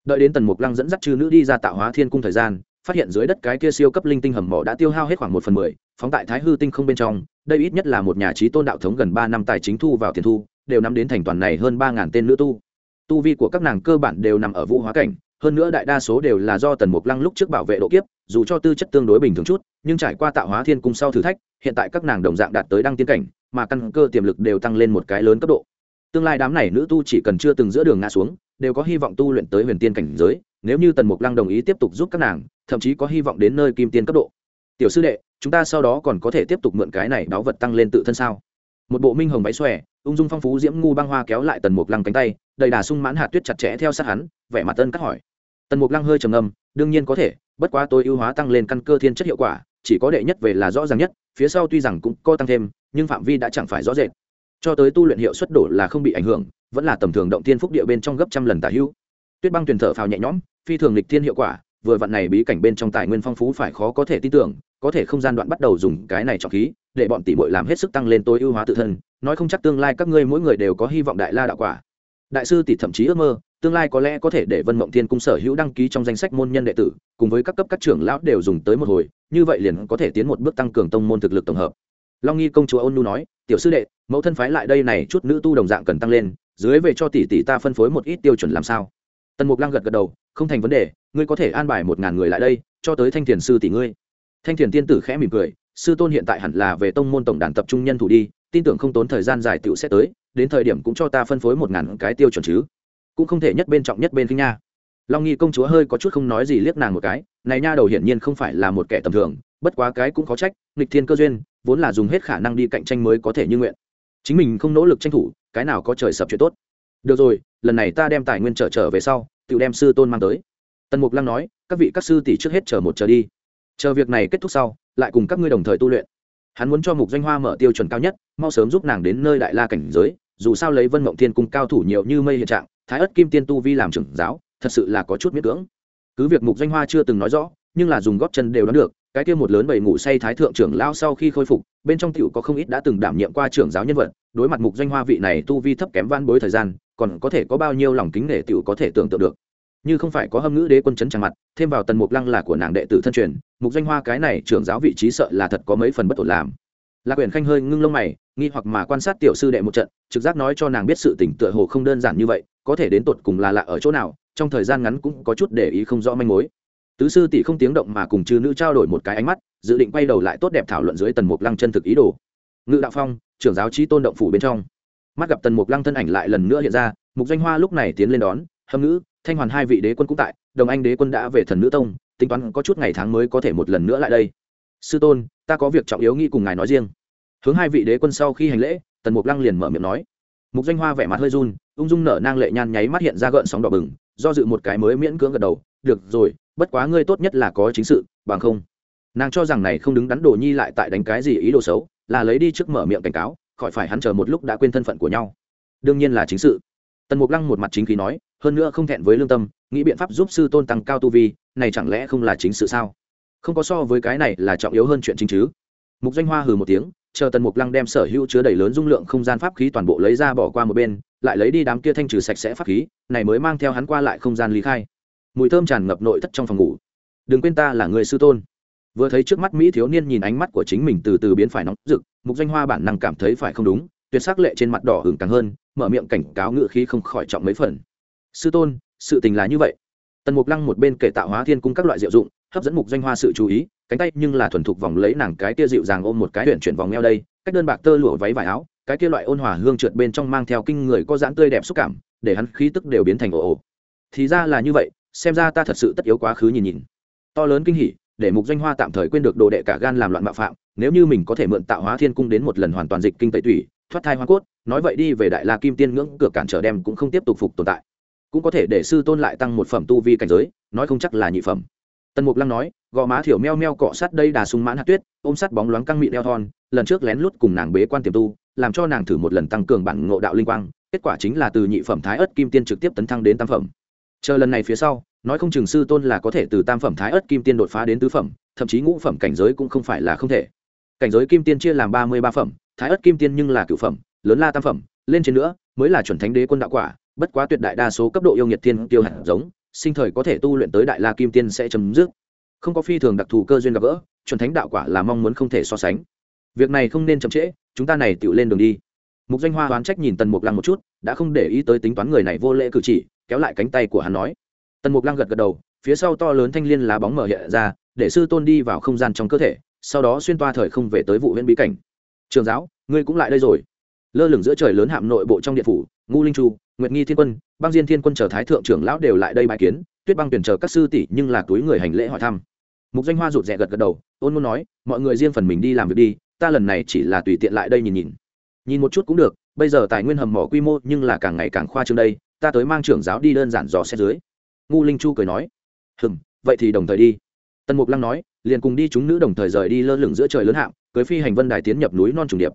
Đợi đến tần mục lăng dẫn dắt chư nữ đi ra tạo hóa thiên cung thời gian, phát hiện dưới đất cái kia siêu cấp linh tinh hầm mỏ đã tiêu hao hết khoảng một phần mười, phóng tại thái hư tinh không bên trong, đây ít nhất là một nhà trí tôn đạo thống gần ba năm tài chính thu vào tiền thu, đều nắm đến thành toàn này hơn ba ngàn tên nữ tu. Tu vi của các nàng cơ bản đều nằm ở vũ hóa cảnh, hơn nữa đại đa số đều là do tần mục lăng lúc trước bảo vệ độ kiếp, dù cho tư chất tương đối bình thường chút, nhưng trải qua tạo hóa thiên cung sau thử thách, hiện tại các nàng đồng dạng đạt tới đăng tiến cảnh mà căn cơ tiềm lực đều tăng lên một cái lớn cấp độ. Tương lai đám này nữ tu chỉ cần chưa từng giữa đường ngã xuống, đều có hy vọng tu luyện tới huyền tiên cảnh giới, nếu như tần mục lăng đồng ý tiếp tục giúp các nàng, thậm chí có hy vọng đến nơi kim tiên cấp độ. Tiểu sư đệ, chúng ta sau đó còn có thể tiếp tục mượn cái này đáo vật tăng lên tự thân sao? Một bộ minh hồng váy xòe, ung dung phong phú diễm ngu băng hoa kéo lại tần mục lăng cánh tay, đầy đà sung mãn hạt tuyết chặt chẽ theo sát hắn, vẻ mặt tân cắt hỏi. Tần mục lăng hơi trầm ngâm, đương nhiên có thể, bất quá tôi ưu hóa tăng lên căn cơ thiên chất hiệu quả chỉ có đệ nhất về là rõ ràng nhất, phía sau tuy rằng cũng có tăng thêm, nhưng phạm vi đã chẳng phải rõ rệt. Cho tới tu luyện hiệu suất đổ là không bị ảnh hưởng, vẫn là tầm thường động tiên phúc địa bên trong gấp trăm lần tả hữu. Tuyết băng tuyển thở phào nhẹ nhõm, phi thường lịch thiên hiệu quả, vừa vặn này bí cảnh bên trong tài nguyên phong phú phải khó có thể tin tưởng, có thể không gian đoạn bắt đầu dùng cái này trọng khí, để bọn tỷ muội làm hết sức tăng lên tối ưu hóa tự thân, nói không chắc tương lai các ngươi mỗi người đều có hy vọng đại la đạo quả. Đại sư tỷ thậm chí ước mơ, tương lai có lẽ có thể để vân mộng thiên cung sở hữu đăng ký trong danh sách môn nhân đệ tử, cùng với các cấp các trưởng lão đều dùng tới một hồi như vậy liền có thể tiến một bước tăng cường tông môn thực lực tổng hợp. Long nghi công chúa ôn nu nói, tiểu sư đệ, mẫu thân phái lại đây này chút nữ tu đồng dạng cần tăng lên, dưới về cho tỷ tỷ ta phân phối một ít tiêu chuẩn làm sao? Tần mục lăng gật gật đầu, không thành vấn đề, ngươi có thể an bài một ngàn người lại đây, cho tới thanh thiền sư tỷ ngươi. Thanh thiền tiên tử khẽ mỉm cười, sư tôn hiện tại hẳn là về tông môn tổng đàn tập trung nhân thủ đi, tin tưởng không tốn thời gian dài tựu sẽ tới, đến thời điểm cũng cho ta phân phối một ngàn cái tiêu chuẩn chứ. Cũng không thể nhất bên trọng nhất bên kinh nha long nghi công chúa hơi có chút không nói gì liếc nàng một cái, này nha đầu hiển nhiên không phải là một kẻ tầm thường, bất quá cái cũng có trách, nghịch thiên cơ duyên, vốn là dùng hết khả năng đi cạnh tranh mới có thể như nguyện. Chính mình không nỗ lực tranh thủ, cái nào có trời sập chuyện tốt. Được rồi, lần này ta đem tài nguyên trở trở về sau tự đem sư tôn mang tới. Tần mục lăng nói, các vị các sư tỷ trước hết chờ một chờ đi. Chờ việc này kết thúc sau, lại cùng các ngươi đồng thời tu luyện. Hắn muốn cho mục doanh hoa mở tiêu chuẩn cao nhất, mau sớm giúp nàng đến nơi đại la cảnh giới, dù sao lấy vân mộng thiên cung cao thủ nhiều như mây hiện trạng, thái ất kim tiên tu vi làm trưởng giáo thật sự là có chút miết cưỡng. Cứ việc mục danh hoa chưa từng nói rõ, nhưng là dùng góp chân đều đoán được, cái kia một lớn bầy ngủ say thái thượng trưởng lao sau khi khôi phục, bên trong tiểu có không ít đã từng đảm nhiệm qua trưởng giáo nhân vật, đối mặt mục danh hoa vị này tu vi thấp kém van bối thời gian, còn có thể có bao nhiêu lòng kính nể tiểu có thể tưởng tượng được. Như không phải có hâm ngữ đế quân chấn tràng mặt, thêm vào tần mục lăng là của nàng đệ tử thân truyền, mục danh hoa cái này trưởng giáo vị trí sợ là thật có mấy phần bất ổn làm. Lạc quyển khanh hơi ngưng lông mày, nghi hoặc mà quan sát tiểu sư đệ một trận, trực giác nói cho nàng biết sự tỉnh tựa hồ không đơn giản như vậy, có thể đến tột cùng là lạ ở chỗ nào trong thời gian ngắn cũng có chút để ý không rõ manh mối. Tứ sư tỷ không tiếng động mà cùng chư nữ trao đổi một cái ánh mắt, dự định quay đầu lại tốt đẹp thảo luận dưới tần mục lăng chân thực ý đồ. Ngự đạo phong, trưởng giáo trí tôn động phủ bên trong. Mắt gặp tần mục lăng thân ảnh lại lần nữa hiện ra, mục danh hoa lúc này tiến lên đón, hâm ngữ, thanh hoàn hai vị đế quân cũng tại, đồng anh đế quân đã về thần nữ tông, tính toán có chút ngày tháng mới có thể một lần nữa lại đây. Sư tôn, ta có việc trọng yếu nghĩ cùng ngài nói riêng. Hướng hai vị đế quân sau khi hành lễ, tần mục lăng liền mở miệng nói mục danh hoa vẻ mặt hơi run, ung dung nở nang lệ nhan nháy mắt hiện ra gợn sóng đỏ bừng, do dự một cái mới miễn cưỡng gật đầu, được rồi, bất quá ngươi tốt nhất là có chính sự, bằng không. Nàng cho rằng này không đứng đắn đồ nhi lại tại đánh cái gì ý đồ xấu, là lấy đi trước mở miệng cảnh cáo, khỏi phải hắn chờ một lúc đã quên thân phận của nhau. Đương nhiên là chính sự. Tần mục lăng một mặt chính khí nói, hơn nữa không thẹn với lương tâm, nghĩ biện pháp giúp sư tôn tăng cao tu vi, này chẳng lẽ không là chính sự sao? Không có so với cái này là trọng yếu hơn chuyện chính chứ? Mục danh hoa hừ một tiếng chờ tần mục lăng đem sở hữu chứa đầy lớn dung lượng không gian pháp khí toàn bộ lấy ra bỏ qua một bên, lại lấy đi đám kia thanh trừ sạch sẽ pháp khí, này mới mang theo hắn qua lại không gian lý khai. Mùi thơm tràn ngập nội thất trong phòng ngủ. Đừng quên ta là người sư tôn. Vừa thấy trước mắt mỹ thiếu niên nhìn ánh mắt của chính mình từ từ biến phải nóng rực, mục danh hoa bản năng cảm thấy phải không đúng, tuyệt sắc lệ trên mặt đỏ hừng càng hơn, mở miệng cảnh cáo ngự khí không khỏi trọng mấy phần. Sư tôn, sự tình là như vậy. Tần mục lăng một bên kể tạo hóa thiên cung các loại diệu dụng, hấp dẫn mục danh hoa sự chú ý cánh tay nhưng là thuần thục vòng lấy nàng cái kia dịu dàng ôm một cái huyện chuyển vòng eo đây, cách đơn bạc tơ lụa váy vải áo, cái kia loại ôn hòa hương trượt bên trong mang theo kinh người có dáng tươi đẹp xúc cảm, để hắn khí tức đều biến thành ồ ồ. Thì ra là như vậy, xem ra ta thật sự tất yếu quá khứ nhìn nhìn. To lớn kinh hỉ, để mục danh hoa tạm thời quên được đồ đệ cả gan làm loạn mạo phạm, nếu như mình có thể mượn tạo hóa thiên cung đến một lần hoàn toàn dịch kinh tẩy tủy, thoát thai hoa cốt, nói vậy đi về đại la kim tiên ngưỡng cửa cản trở đem cũng không tiếp tục phục tồn tại. Cũng có thể để sư tôn lại tăng một phẩm tu vi cảnh giới, nói không chắc là nhị phẩm tần mục lăng nói, gò má thiểu meo meo cọ sát đây đà sung mãn hạt tuyết, ôm sát bóng loáng căng mị đeo thon, lần trước lén lút cùng nàng bế quan tiềm tu, làm cho nàng thử một lần tăng cường bản ngộ đạo linh quang, kết quả chính là từ nhị phẩm thái ớt kim tiên trực tiếp tấn thăng đến tam phẩm. Chờ lần này phía sau, nói không chừng sư tôn là có thể từ tam phẩm thái ớt kim tiên đột phá đến tứ phẩm, thậm chí ngũ phẩm cảnh giới cũng không phải là không thể. Cảnh giới kim tiên chia làm ba mươi ba phẩm, thái ớt kim tiên nhưng là cựu phẩm, lớn la tam phẩm, lên trên nữa, mới là chuẩn thánh đế quân đạo quả, bất quá tuyệt đại đa số cấp độ yêu nghiệt thiên tiêu hạt giống sinh thời có thể tu luyện tới đại la kim tiên sẽ chấm dứt. Không có phi thường đặc thù cơ duyên gặp gỡ, chuẩn thánh đạo quả là mong muốn không thể so sánh. Việc này không nên chậm trễ, chúng ta này tự lên đường đi. Mục danh hoa oán trách nhìn tần mục lăng một chút, đã không để ý tới tính toán người này vô lễ cử chỉ, kéo lại cánh tay của hắn nói. Tần mục lăng gật gật đầu, phía sau to lớn thanh liên lá bóng mở hiện ra, để sư tôn đi vào không gian trong cơ thể, sau đó xuyên toa thời không về tới vụ huyện bí cảnh. Trường giáo, ngươi cũng lại đây rồi lơ lửng giữa trời lớn hạm nội bộ trong điện phủ ngu linh chu, nguyệt nghi thiên quân, băng diên thiên quân chờ thái thượng trưởng lão đều lại đây bài kiến, tuyết băng tuyển chờ các sư tỷ nhưng là túi người hành lễ hỏi thăm. Mục danh hoa rụt rè gật gật đầu, ôn muốn nói, mọi người riêng phần mình đi làm việc đi, ta lần này chỉ là tùy tiện lại đây nhìn nhìn. Nhìn một chút cũng được, bây giờ tài nguyên hầm mỏ quy mô nhưng là càng ngày càng khoa trương đây, ta tới mang trưởng giáo đi đơn giản dò xét dưới. Ngu linh chu cười nói, hừm, vậy thì đồng thời đi. Tần mục lăng nói, liền cùng đi chúng nữ đồng thời rời đi lơ lửng giữa trời lớn hạng cưới phi hành vân đài tiến nhập núi non trùng điệp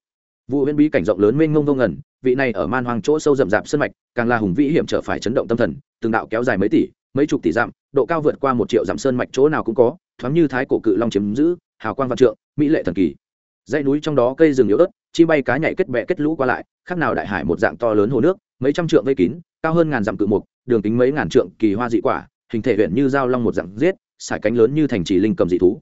vụ huyễn bí cảnh rộng lớn mênh mông vô ngần, vị này ở man hoang chỗ sâu rậm rạp sân mạch, càng là hùng vĩ hiểm trở phải chấn động tâm thần, từng đạo kéo dài mấy tỷ, mấy chục tỷ dặm, độ cao vượt qua một triệu dặm sơn mạch chỗ nào cũng có, thoáng như thái cổ cự long chiếm giữ, hào quang văn trượng, mỹ lệ thần kỳ. Dãy núi trong đó cây rừng yếu ớt chi bay cá nhảy kết bẹ kết lũ qua lại, khác nào đại hải một dạng to lớn hồ nước, mấy trăm trượng vây kín, cao hơn ngàn dặm cự mục, đường kính mấy ngàn trượng kỳ hoa dị quả, hình thể huyện như dao long một dạng giết, sải cánh lớn như thành trì linh cầm dị thú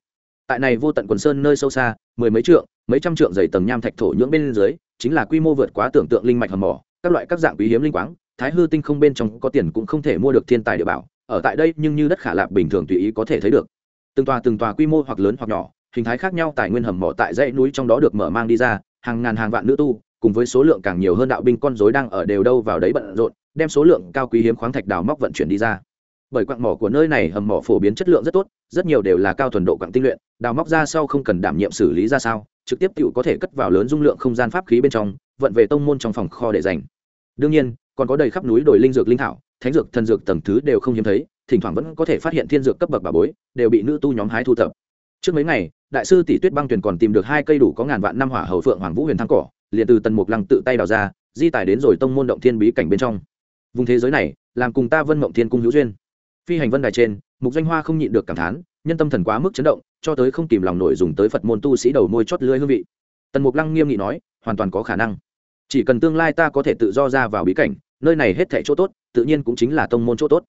tại này vô tận quần sơn nơi sâu xa, mười mấy trượng, mấy trăm trượng dày tầng nham thạch thổ nhưỡng bên dưới, chính là quy mô vượt quá tưởng tượng linh mạch hầm mỏ, các loại các dạng quý hiếm linh quáng, thái hư tinh không bên trong có tiền cũng không thể mua được thiên tài địa bảo, ở tại đây nhưng như đất khả lạp bình thường tùy ý có thể thấy được. Từng tòa từng tòa quy mô hoặc lớn hoặc nhỏ, hình thái khác nhau tài nguyên hầm mỏ tại dãy núi trong đó được mở mang đi ra, hàng ngàn hàng vạn nữ tu, cùng với số lượng càng nhiều hơn đạo binh con rối đang ở đều đâu vào đấy bận rộn, đem số lượng cao quý hiếm khoáng thạch đào móc vận chuyển đi ra bởi quặng mỏ của nơi này hầm mỏ phổ biến chất lượng rất tốt, rất nhiều đều là cao thuần độ quặng tinh luyện, đào móc ra sau không cần đảm nhiệm xử lý ra sao, trực tiếp tự có thể cất vào lớn dung lượng không gian pháp khí bên trong, vận về tông môn trong phòng kho để dành. Đương nhiên, còn có đầy khắp núi đồi linh dược linh thảo, thánh dược, thần dược tầng thứ đều không hiếm thấy, thỉnh thoảng vẫn có thể phát hiện thiên dược cấp bậc bà bối, đều bị nữ tu nhóm hái thu thập. Trước mấy ngày, đại sư tỷ tuyết băng tuyền còn tìm được hai cây đủ có ngàn vạn năm hỏa hầu phượng hoàng vũ huyền thăng cỏ, liền từ tần mục lăng tự tay đào ra, di tải đến rồi tông môn động thiên bí cảnh bên trong. Vùng thế giới này, làm cùng ta vân mộng thiên cung hữu duyên phi hành vân đài trên, mục danh hoa không nhịn được cảm thán, nhân tâm thần quá mức chấn động, cho tới không kìm lòng nổi dùng tới phật môn tu sĩ đầu môi chót lưới hương vị. Tần mục lăng nghiêm nghị nói, hoàn toàn có khả năng. Chỉ cần tương lai ta có thể tự do ra vào bí cảnh, nơi này hết thẻ chỗ tốt, tự nhiên cũng chính là tông môn chỗ tốt.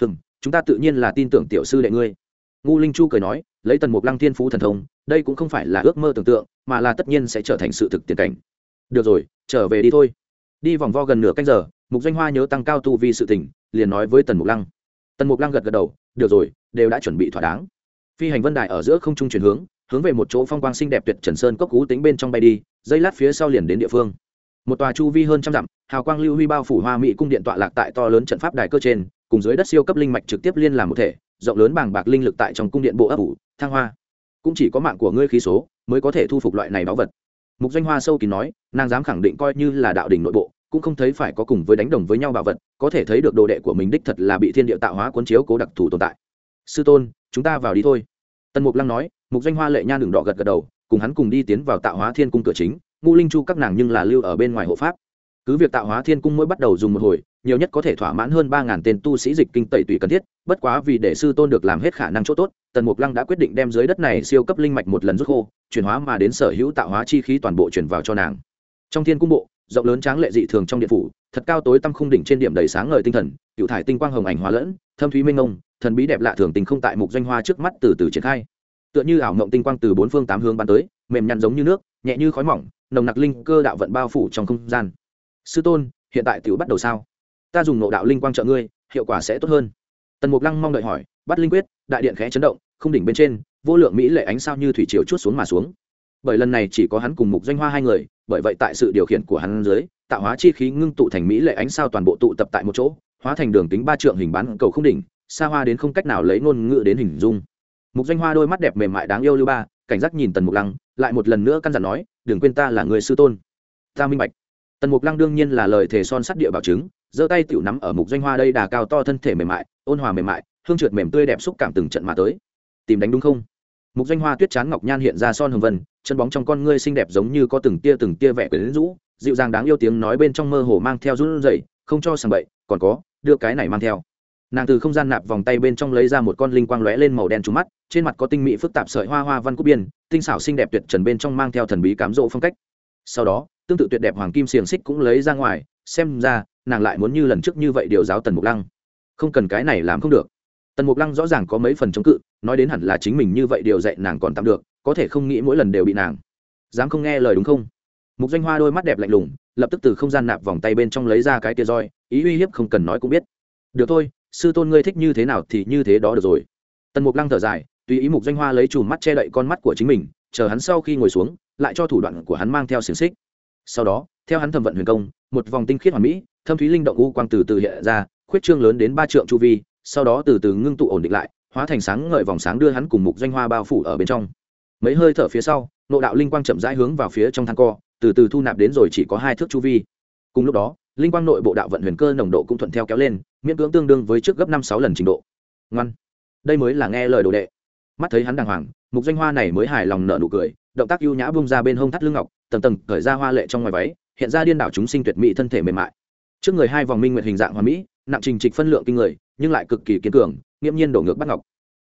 Hừm, chúng ta tự nhiên là tin tưởng tiểu sư đệ ngươi. Ngu linh chu cười nói, lấy tần mục lăng thiên phú thần thông, đây cũng không phải là ước mơ tưởng tượng, mà là tất nhiên sẽ trở thành sự thực tiền cảnh. Được rồi, trở về đi thôi. Đi vòng vo gần nửa canh giờ, mục danh hoa nhớ tăng cao tu vi sự tỉnh liền nói với tần mục lăng tần mục lăng gật gật đầu, được rồi, đều đã chuẩn bị thỏa đáng. Phi hành vân đài ở giữa không trung chuyển hướng hướng về một chỗ phong quang xinh đẹp tuyệt trần sơn cốc cú tính bên trong bay đi dây lát phía sau liền đến địa phương. Một tòa chu vi hơn trăm dặm, hào quang lưu huy bao phủ hoa mỹ cung điện tọa lạc tại to lớn trận pháp đài cơ trên, cùng dưới đất siêu cấp linh mạch trực tiếp liên làm một thể, rộng lớn bàng bạc linh lực tại trong cung điện bộ ấp ủ, thăng hoa. Cũng chỉ có mạng của ngươi khí số, mới có thể thu phục loại này báu vật. Mục danh hoa sâu kín nói, nàng dám khẳng định coi như là đạo đỉnh nội bộ cũng không thấy phải có cùng với đánh đồng với nhau bảo vật, có thể thấy được đồ đệ của mình đích thật là bị thiên địa tạo hóa cuốn chiếu cố đặc thù tồn tại. Sư tôn, chúng ta vào đi thôi. Tần mục lăng nói, mục danh hoa lệ nha đường đỏ gật gật đầu, cùng hắn cùng đi tiến vào tạo hóa thiên cung cửa chính ngu linh chu các nàng nhưng là lưu ở bên ngoài hộ pháp. Cứ việc tạo hóa thiên cung mới bắt đầu dùng một hồi, nhiều nhất có thể thỏa mãn hơn ba ngàn tên tu sĩ dịch kinh tẩy tùy cần thiết, bất quá vì để sư tôn được làm hết khả năng chỗ tốt, tần mục lăng đã quyết định đem dưới đất này siêu cấp linh mạch một lần rút khô, chuyển hóa mà đến sở hữu tạo hóa chi khí toàn bộ chuyển vào cho nàng. Trong thiên cung bộ rộng lớn tráng lệ dị thường trong điện phủ, thật cao tối tăm khung đỉnh trên điểm đầy sáng ngời tinh thần, cựu thải tinh quang hồng ảnh hóa lẫn, thâm thúy minh ngông thần bí đẹp lạ thường tình không tại mục doanh hoa trước mắt từ từ triển khai. Tựa như ảo mộng tinh quang từ bốn phương tám hướng bắn tới, mềm nhăn giống như nước, nhẹ như khói mỏng, nồng nặc linh cơ đạo vận bao phủ trong không gian. Sư tôn, hiện tại tiểu bắt đầu sao? Ta dùng nộ đạo linh quang trợ ngươi, hiệu quả sẽ tốt hơn. Tần mục lăng mong đợi hỏi, bắt linh quyết, đại điện khẽ chấn động không đỉnh bên trên, vô lượng mỹ lệ ánh sao như thủy triều chút xuống mà xuống. Bởi lần này chỉ có hắn cùng mục doanh hoa hai người bởi vậy tại sự điều khiển của hắn dưới, tạo hóa chi khí ngưng tụ thành mỹ lệ ánh sao toàn bộ tụ tập tại một chỗ, hóa thành đường kính ba trượng hình bán cầu không đỉnh, xa hoa đến không cách nào lấy ngôn ngữ đến hình dung. Mục doanh hoa đôi mắt đẹp mềm mại đáng yêu lưu ba, cảnh giác nhìn tần mục lăng, lại một lần nữa căn dặn nói, đừng quên ta là người sư tôn. Ta minh bạch. Tần mục lăng đương nhiên là lời thề son sắt địa bảo chứng, giơ tay tiểu nắm ở mục doanh hoa đây đà cao to thân thể mềm mại, ôn hòa mềm mại, hương trượt mềm tươi đẹp xúc cảm từng trận mà tới. Tìm đánh đúng không? Mục doanh hoa tuyết chán ngọc nhan hiện ra son hồng vân chân bóng trong con ngươi xinh đẹp giống như có từng tia từng tia vẻ quyến rũ, dịu dàng đáng yêu tiếng nói bên trong mơ hồ mang theo run rẩy, không cho sàng bậy, còn có, đưa cái này mang theo. Nàng từ không gian nạp vòng tay bên trong lấy ra một con linh quang lóe lên màu đen trúng mắt, trên mặt có tinh mỹ phức tạp sợi hoa hoa văn cúc biên, tinh xảo xinh đẹp tuyệt trần bên trong mang theo thần bí cám rỗ phong cách. Sau đó, tương tự tuyệt đẹp hoàng kim xiềng xích cũng lấy ra ngoài, xem ra, nàng lại muốn như lần trước như vậy điều giáo tần mục lăng. Không cần cái này làm không được. Tần mục lăng rõ ràng có mấy phần chống cự, nói đến hẳn là chính mình như vậy điều dạy nàng còn tạm được có thể không nghĩ mỗi lần đều bị nàng. Dám không nghe lời đúng không? Mục doanh hoa đôi mắt đẹp lạnh lùng, lập tức từ không gian nạp vòng tay bên trong lấy ra cái tia roi, ý uy hiếp không cần nói cũng biết. Được thôi, sư tôn ngươi thích như thế nào thì như thế đó được rồi. Tần mục lăng thở dài, tùy ý mục doanh hoa lấy chùm mắt che đậy con mắt của chính mình, chờ hắn sau khi ngồi xuống, lại cho thủ đoạn của hắn mang theo xiềng xích. Sau đó, theo hắn thẩm vận huyền công, một vòng tinh khiết hoàn mỹ, thâm thúy linh động u quang từ từ hiện ra, khuyết trương lớn đến ba trượng chu vi, sau đó từ từ ngưng tụ ổn định lại, hóa thành sáng ngời vòng sáng đưa hắn cùng mục doanh hoa bao phủ ở bên trong mấy hơi thở phía sau, nộ đạo linh quang chậm rãi hướng vào phía trong thang co, từ từ thu nạp đến rồi chỉ có hai thước chu vi. Cùng lúc đó, linh quang nội bộ đạo vận huyền cơ nồng độ cũng thuận theo kéo lên, miễn cưỡng tương đương với trước gấp năm sáu lần trình độ. Ngoan. Đây mới là nghe lời đồ đệ. Mắt thấy hắn đàng hoàng, mục danh hoa này mới hài lòng nở nụ cười, động tác ưu nhã bung ra bên hông thắt lưng ngọc, tầng tầng khởi ra hoa lệ trong ngoài váy, hiện ra điên đảo chúng sinh tuyệt mỹ thân thể mềm mại. Trước người hai vòng minh nguyện hình dạng hoa mỹ, nặng trình trịch phân lượng kinh người, nhưng lại cực kỳ kiên cường, nghiễm nhiên đổ ngược bắt ngọc.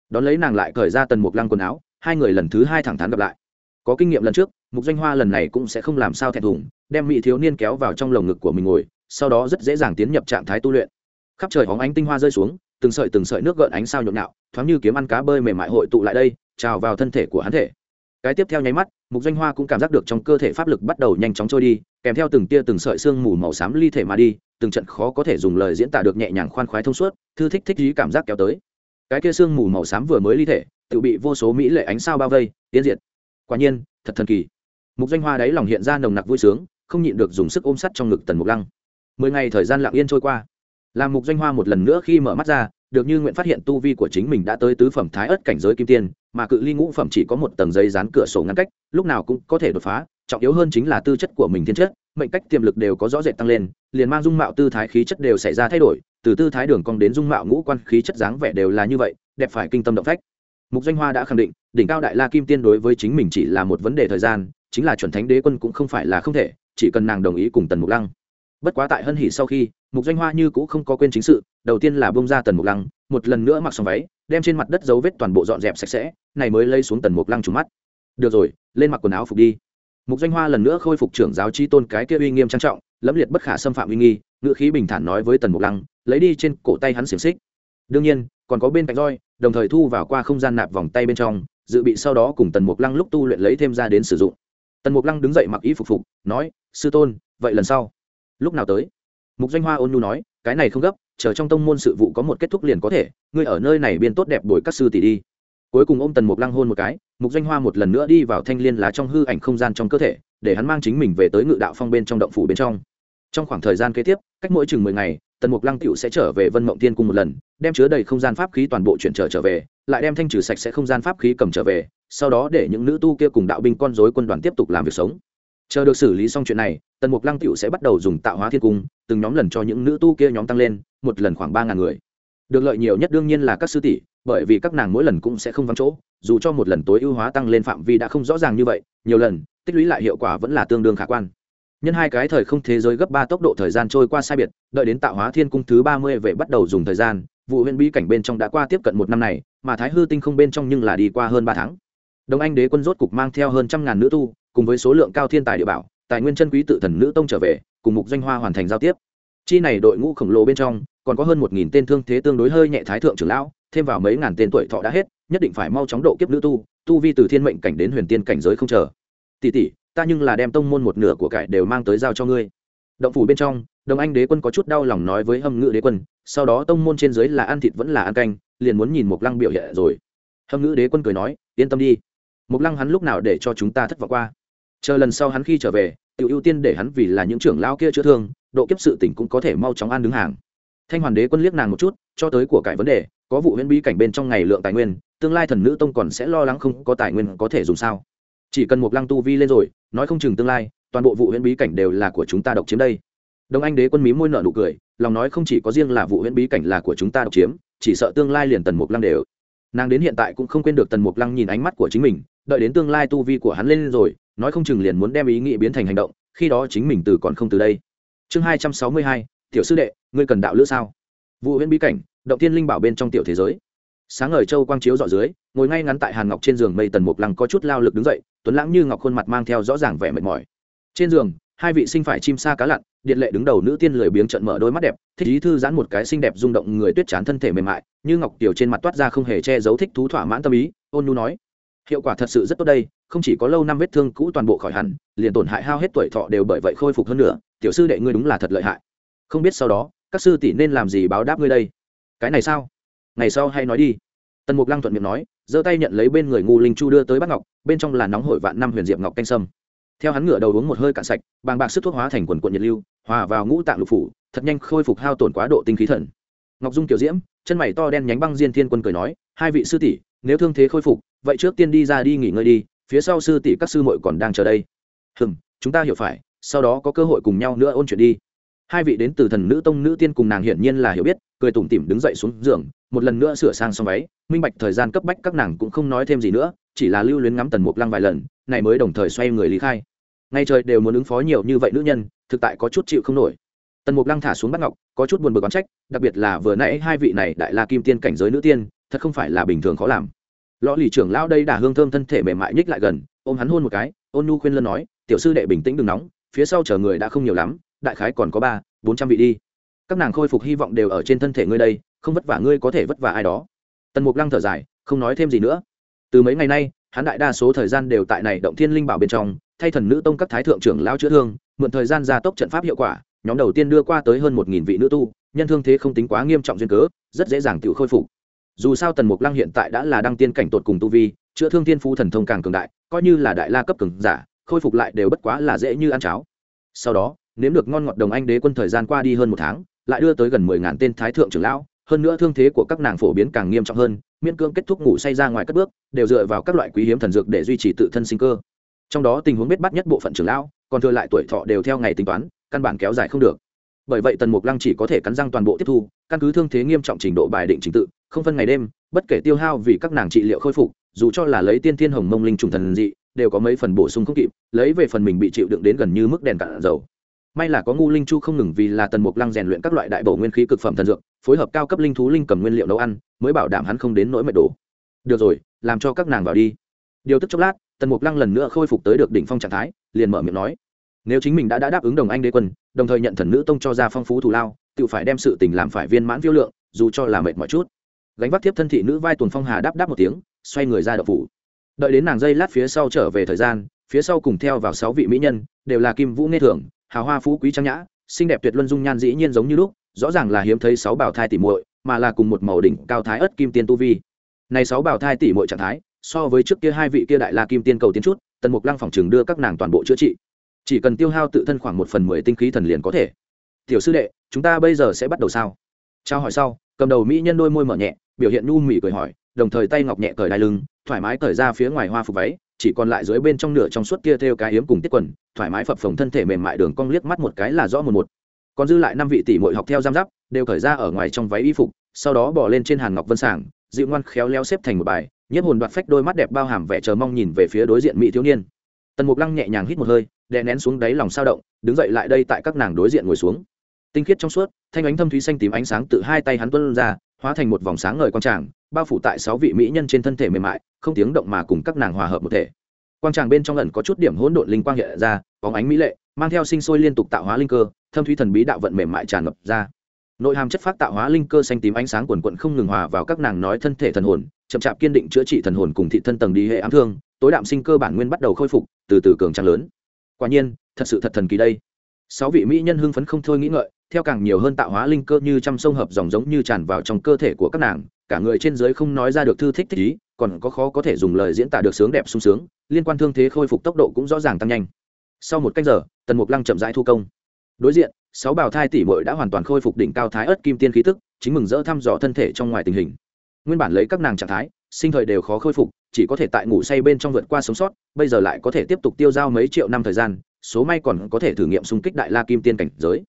Đón lấy nàng lại khởi ra tần mục lăng quần áo hai người lần thứ hai thẳng thắn gặp lại. Có kinh nghiệm lần trước, mục doanh hoa lần này cũng sẽ không làm sao thẹn thùng, đem mỹ thiếu niên kéo vào trong lồng ngực của mình ngồi, sau đó rất dễ dàng tiến nhập trạng thái tu luyện. Khắp trời hóng ánh tinh hoa rơi xuống, từng sợi từng sợi nước gợn ánh sao nhộn nhạo, thoáng như kiếm ăn cá bơi mềm mại hội tụ lại đây, trào vào thân thể của hắn thể. Cái tiếp theo nháy mắt, mục doanh hoa cũng cảm giác được trong cơ thể pháp lực bắt đầu nhanh chóng trôi đi, kèm theo từng tia từng sợi xương mù màu xám ly thể mà đi, từng trận khó có thể dùng lời diễn tả được nhẹ nhàng khoan khoái thông suốt, thư thích thích ý cảm giác kéo tới. Cái kia xương mù màu xám vừa mới ly thể tự bị vô số mỹ lệ ánh sao bao vây tiến diệt. Quả nhiên, thật thần kỳ. Mục doanh hoa đáy lòng hiện ra nồng nặc vui sướng, không nhịn được dùng sức ôm sắt trong ngực tần mục lăng. Mười ngày thời gian lặng yên trôi qua. Làm mục doanh hoa một lần nữa khi mở mắt ra, được như nguyện phát hiện tu vi của chính mình đã tới tứ phẩm thái ớt cảnh giới kim tiên, mà cự ly ngũ phẩm chỉ có một tầng giấy dán cửa sổ ngăn cách, lúc nào cũng có thể đột phá, trọng yếu hơn chính là tư chất của mình thiên chất, mệnh cách tiềm lực đều có rõ rệt tăng lên, liền mang dung mạo tư thái khí chất đều xảy ra thay đổi, từ tư thái đường cong đến dung mạo ngũ quan khí chất dáng vẻ đều là như vậy, đẹp phải kinh tâm động phách mục doanh hoa đã khẳng định, đỉnh cao đại la kim tiên đối với chính mình chỉ là một vấn đề thời gian, chính là chuẩn thánh đế quân cũng không phải là không thể, chỉ cần nàng đồng ý cùng tần mục lăng. Bất quá tại hân hỉ sau khi, mục doanh hoa như cũng không có quên chính sự, đầu tiên là bông ra tần mục lăng, một lần nữa mặc xong váy, đem trên mặt đất dấu vết toàn bộ dọn dẹp sạch sẽ, này mới lây xuống tần mục lăng trúng mắt. Được rồi, lên mặc quần áo phục đi. Mục doanh hoa lần nữa khôi phục trưởng giáo chi tôn cái kia uy nghiêm trang trọng, lẫm liệt bất khả xâm phạm uy nghi, ngữ khí bình thản nói với tần mục lăng, lấy đi trên cổ tay hắn xiềng xích. Đương nhiên còn có bên cạnh roi, đồng thời thu vào qua không gian nạp vòng tay bên trong, dự bị sau đó cùng tần mục lăng lúc tu luyện lấy thêm ra đến sử dụng. Tần mục lăng đứng dậy mặc ý phục phục, nói, sư tôn, vậy lần sau. Lúc nào tới? Mục doanh hoa ôn nhu nói, cái này không gấp, chờ trong tông môn sự vụ có một kết thúc liền có thể, ngươi ở nơi này biên tốt đẹp đổi các sư tỷ đi. Cuối cùng ôm tần mục lăng hôn một cái, mục doanh hoa một lần nữa đi vào thanh liên lá trong hư ảnh không gian trong cơ thể, để hắn mang chính mình về tới ngự đạo phong bên trong động phủ bên trong. Trong khoảng thời gian kế tiếp, cách mỗi chừng mười ngày tần mục lăng tựu sẽ trở về vân mộng tiên cung một lần, đem chứa đầy không gian pháp khí toàn bộ chuyển trở trở về, lại đem thanh trừ sạch sẽ không gian pháp khí cầm trở về, sau đó để những nữ tu kia cùng đạo binh con dối quân đoàn tiếp tục làm việc sống. Chờ được xử lý xong chuyện này, tần mục lăng tựu sẽ bắt đầu dùng tạo hóa thiên cung, từng nhóm lần cho những nữ tu kia nhóm tăng lên, một lần khoảng ba ngàn người. Được lợi nhiều nhất đương nhiên là các sư tỷ, bởi vì các nàng mỗi lần cũng sẽ không vắng chỗ, dù cho một lần tối ưu hóa tăng lên phạm vi đã không rõ ràng như vậy, nhiều lần, tích lũy lại hiệu quả vẫn là tương đương khả quan nhân hai cái thời không thế giới gấp ba tốc độ thời gian trôi qua sai biệt, đợi đến tạo hóa thiên cung thứ ba mươi về bắt đầu dùng thời gian, vụ huyện bí cảnh bên trong đã qua tiếp cận một năm này, mà thái hư tinh không bên trong nhưng là đi qua hơn ba tháng. Đồng anh đế quân rốt cục mang theo hơn trăm ngàn nữ tu, cùng với số lượng cao thiên tài địa bảo, tài nguyên chân quý tự thần nữ tông trở về, cùng mục doanh hoa hoàn thành giao tiếp. Chi này đội ngũ khổng lồ bên trong, còn có hơn một nghìn tên thương thế tương đối hơi nhẹ thái thượng trưởng lão, thêm vào mấy ngàn tên tuổi thọ đã hết, nhất định phải mau chóng độ kiếp nữ tu tu vi từ thiên mệnh cảnh đến huyền tiên cảnh giới không chờ. Tỷ tỷ ta nhưng là đem tông môn một nửa của cải đều mang tới giao cho ngươi. Động phủ bên trong, đồng anh đế quân có chút đau lòng nói với hâm ngự đế quân, sau đó tông môn trên dưới là ăn thịt vẫn là ăn canh, liền muốn nhìn Mục lăng biểu hiện rồi. Hâm ngự đế quân cười nói, yên tâm đi. Mục lăng hắn lúc nào để cho chúng ta thất vọng qua? Chờ lần sau hắn khi trở về tự ưu tiên để hắn vì là những trưởng lao kia chữa thương, độ kiếp sự tỉnh cũng có thể mau chóng ăn đứng hàng. Thanh hoàn đế quân liếc nàng một chút, cho tới của cải vấn đề, có vụ huyễn bí cảnh bên trong ngày lượng tài nguyên, tương lai thần nữ tông còn sẽ lo lắng không có tài nguyên có thể dùng sao? Chỉ cần một lăng tu vi lên rồi, nói không chừng tương lai, toàn bộ vụ huyễn bí cảnh đều là của chúng ta độc chiếm đây. Đông anh đế quân mí môi nợ nụ cười, lòng nói không chỉ có riêng là vụ huyễn bí cảnh là của chúng ta độc chiếm, chỉ sợ tương lai liền tần mục lăng đều. Nàng đến hiện tại cũng không quên được tần mục lăng nhìn ánh mắt của chính mình, đợi đến tương lai tu vi của hắn lên rồi, nói không chừng liền muốn đem ý nghĩ biến thành hành động, khi đó chính mình từ còn không từ đây. Chương hai trăm sáu mươi hai, tiểu sư đệ, ngươi cần đạo lữ sao? Vụ huyễn bí cảnh, động tiên linh bảo bên trong tiểu thế giới sáng ngời châu quang chiếu dọ dưới, ngồi ngay ngắn tại hàn ngọc trên giường mây tần mục lăng có chút lao lực đứng dậy, tuấn lãng như ngọc khuôn mặt mang theo rõ ràng vẻ mệt mỏi. Trên giường, hai vị sinh phải chim sa cá lặn, điện lệ đứng đầu nữ tiên lười biếng trận mở đôi mắt đẹp, thích ý thư giãn một cái xinh đẹp rung động người tuyết chán thân thể mềm mại, như ngọc tiểu trên mặt toát ra không hề che giấu thích thú thỏa mãn tâm ý, ôn nhu nói, hiệu quả thật sự rất tốt đây, không chỉ có lâu năm vết thương cũ toàn bộ khỏi hẳn, liền tổn hại hao hết tuổi thọ đều bởi vậy khôi phục hơn nữa, tiểu sư đệ ngươi đúng là thật lợi hại. Không biết sau đó, các sư tỷ nên làm gì báo đáp ngươi đây? Cái này sao? Ngày sau hay nói đi. Tần mục lăng thuận miệng nói, giơ tay nhận lấy bên người ngu linh chu đưa tới bát ngọc, bên trong là nóng hổi vạn năm huyền diệp ngọc canh sâm. Theo hắn ngửa đầu uống một hơi cạn sạch, bàng bạc sức thuốc hóa thành quần quận nhiệt lưu, hòa vào ngũ tạng lục phủ, thật nhanh khôi phục hao tổn quá độ tinh khí thần. Ngọc dung tiểu diễm, chân mày to đen nhánh băng diên thiên quân cười nói, hai vị sư tỷ, nếu thương thế khôi phục, vậy trước tiên đi ra đi nghỉ ngơi đi, phía sau sư tỷ các sư muội còn đang chờ đây. Hừm, chúng ta hiểu phải, sau đó có cơ hội cùng nhau nữa ôn chuyện đi. Hai vị đến từ thần nữ tông nữ tiên cùng nàng hiển nhiên là hiểu biết cười tủm tỉm đứng dậy xuống giường, một lần nữa sửa sang xong váy, minh bạch thời gian cấp bách các nàng cũng không nói thêm gì nữa, chỉ là lưu luyến ngắm tần mục lăng vài lần, này mới đồng thời xoay người lý khai. Ngay trời đều muốn ứng phó nhiều như vậy nữ nhân, thực tại có chút chịu không nổi. Tần mục lăng thả xuống bắt ngọc, có chút buồn bực oán trách, đặc biệt là vừa nãy hai vị này đại la kim tiên cảnh giới nữ tiên, thật không phải là bình thường khó làm. Lõ lì trưởng lão đây đã hương thơm thân thể mềm mại nhích lại gần, ôm hắn hôn một cái, ôn nu khuyên lân nói, tiểu sư đệ bình tĩnh đừng nóng, phía sau chờ người đã không nhiều lắm, đại khái còn có ba, bốn trăm vị đi các nàng khôi phục hy vọng đều ở trên thân thể ngươi đây, không vất vả ngươi có thể vất vả ai đó. Tần mục lăng thở dài, không nói thêm gì nữa. Từ mấy ngày nay, hắn đại đa số thời gian đều tại này động thiên linh bảo bên trong, thay thần nữ tông các thái thượng trưởng lao chữa thương, mượn thời gian gia tốc trận pháp hiệu quả, nhóm đầu tiên đưa qua tới hơn một nghìn vị nữ tu, nhân thương thế không tính quá nghiêm trọng duyên cớ, rất dễ dàng tự khôi phục. Dù sao tần mục lăng hiện tại đã là đăng tiên cảnh tột cùng tu vi, chữa thương tiên phu thần thông càng cường đại, coi như là đại la cấp cường giả, khôi phục lại đều bất quá là dễ như ăn cháo. Sau đó, nếm được ngon ngọt đồng anh đế quân thời gian qua đi hơn một tháng lại đưa tới gần mười ngàn tên thái thượng trưởng lão, hơn nữa thương thế của các nàng phổ biến càng nghiêm trọng hơn, miễn cương kết thúc ngủ say ra ngoài các bước, đều dựa vào các loại quý hiếm thần dược để duy trì tự thân sinh cơ. Trong đó tình huống biết bắt nhất bộ phận trưởng lão, còn thừa lại tuổi thọ đều theo ngày tính toán, căn bản kéo dài không được. Bởi vậy tần mục lăng chỉ có thể cắn răng toàn bộ tiếp thu, căn cứ thương thế nghiêm trọng trình độ bài định trình tự, không phân ngày đêm, bất kể tiêu hao vì các nàng trị liệu khôi phục, dù cho là lấy tiên thiên hồng mông linh trùng thần dị, đều có mấy phần bổ sung không kịp, lấy về phần mình bị chịu đựng đến gần như mức đèn cạn dầu may là có ngu linh chu không ngừng vì là tần mục lăng rèn luyện các loại đại bổ nguyên khí cực phẩm thần dược phối hợp cao cấp linh thú linh cầm nguyên liệu nấu ăn mới bảo đảm hắn không đến nỗi mệt đổ được rồi làm cho các nàng vào đi. Điều tức chốc lát tần mục lăng lần nữa khôi phục tới được đỉnh phong trạng thái liền mở miệng nói. Nếu chính mình đã, đã đáp ứng đồng anh đế quân đồng thời nhận thần nữ tông cho ra phong phú thù lao tự phải đem sự tình làm phải viên mãn viêu lượng dù cho là mệt mọi chút. Gánh vác tiếp thân thị nữ vai tuần phong hà đáp đáp một tiếng xoay người ra đậu phủ. Đợi đến nàng dây lát phía sau trở về thời gian phía sau cùng theo vào sáu vị mỹ nhân đều là kim vũ nghe thưởng hào hoa phú quý trang nhã, xinh đẹp tuyệt luân dung nhan dĩ nhiên giống như lúc, rõ ràng là hiếm thấy sáu bảo thai tỉ muội, mà là cùng một màu đỉnh cao thái ớt kim tiên tu vi. Này sáu bảo thai tỉ muội trạng thái, so với trước kia hai vị kia đại la kim tiên cầu tiến chút, tần mục lăng phòng trường đưa các nàng toàn bộ chữa trị. Chỉ cần tiêu hao tự thân khoảng một phần mười tinh khí thần liền có thể. Tiểu sư đệ, chúng ta bây giờ sẽ bắt đầu sao? Trao hỏi sau, cầm đầu mỹ nhân đôi môi mở nhẹ, biểu hiện nu mỉ cười hỏi, đồng thời tay ngọc nhẹ cởi đai lưng, thoải mái cởi ra phía ngoài hoa phục váy chỉ còn lại dưới bên trong nửa trong suốt kia theo cái hiếm cùng tiết quần, thoải mái phập phồng thân thể mềm mại đường cong liếc mắt một cái là rõ một một. Còn dư lại năm vị tỷ muội học theo giam giáp, đều cởi ra ở ngoài trong váy y phục, sau đó bỏ lên trên hàn ngọc vân sảng, dịu ngoan khéo léo xếp thành một bài, nhiếp hồn đoạt phách đôi mắt đẹp bao hàm vẻ chờ mong nhìn về phía đối diện mỹ thiếu niên. Tần mục lăng nhẹ nhàng hít một hơi, đè nén xuống đáy lòng sao động, đứng dậy lại đây tại các nàng đối diện ngồi xuống. Tinh khiết trong suốt, thanh ánh thâm thúy xanh tím ánh sáng từ hai tay hắn tuân ra, hóa thành một vòng sáng ngời quang tràng, bao phủ tại sáu vị mỹ nhân trên thân thể mềm mại không tiếng động mà cùng các nàng hòa hợp một thể. Quang tràng bên trong lần có chút điểm hỗn độn linh quang hiện ra, bóng ánh mỹ lệ, mang theo sinh sôi liên tục tạo hóa linh cơ, thâm thúy thần bí đạo vận mềm mại tràn ngập ra. Nội hàm chất phát tạo hóa linh cơ xanh tím ánh sáng quần quận không ngừng hòa vào các nàng nói thân thể thần hồn, chậm chạp kiên định chữa trị thần hồn cùng thị thân tầng đi hệ ám thương, tối đạm sinh cơ bản nguyên bắt đầu khôi phục, từ từ cường trang lớn. Quả nhiên, thật sự thật thần kỳ đây. Sáu vị mỹ nhân hưng phấn không thôi nghĩ ngợi, theo càng nhiều hơn tạo hóa linh cơ như trăm sông hợp dòng giống như tràn vào trong cơ thể của các nàng cả người trên dưới không nói ra được thư thích thích ý, còn có khó có thể dùng lời diễn tả được sướng đẹp sung sướng, liên quan thương thế khôi phục tốc độ cũng rõ ràng tăng nhanh. Sau một cách giờ, tần mục lăng chậm rãi thu công. Đối diện, sáu bào thai tỷ muội đã hoàn toàn khôi phục đỉnh cao thái ớt kim tiên khí tức, chính mừng rỡ thăm dò thân thể trong ngoài tình hình. Nguyên bản lấy các nàng trạng thái, sinh thời đều khó khôi phục, chỉ có thể tại ngủ say bên trong vượt qua sống sót, bây giờ lại có thể tiếp tục tiêu dao mấy triệu năm thời gian, số may còn có thể thử nghiệm xung kích đại la kim tiên cảnh giới.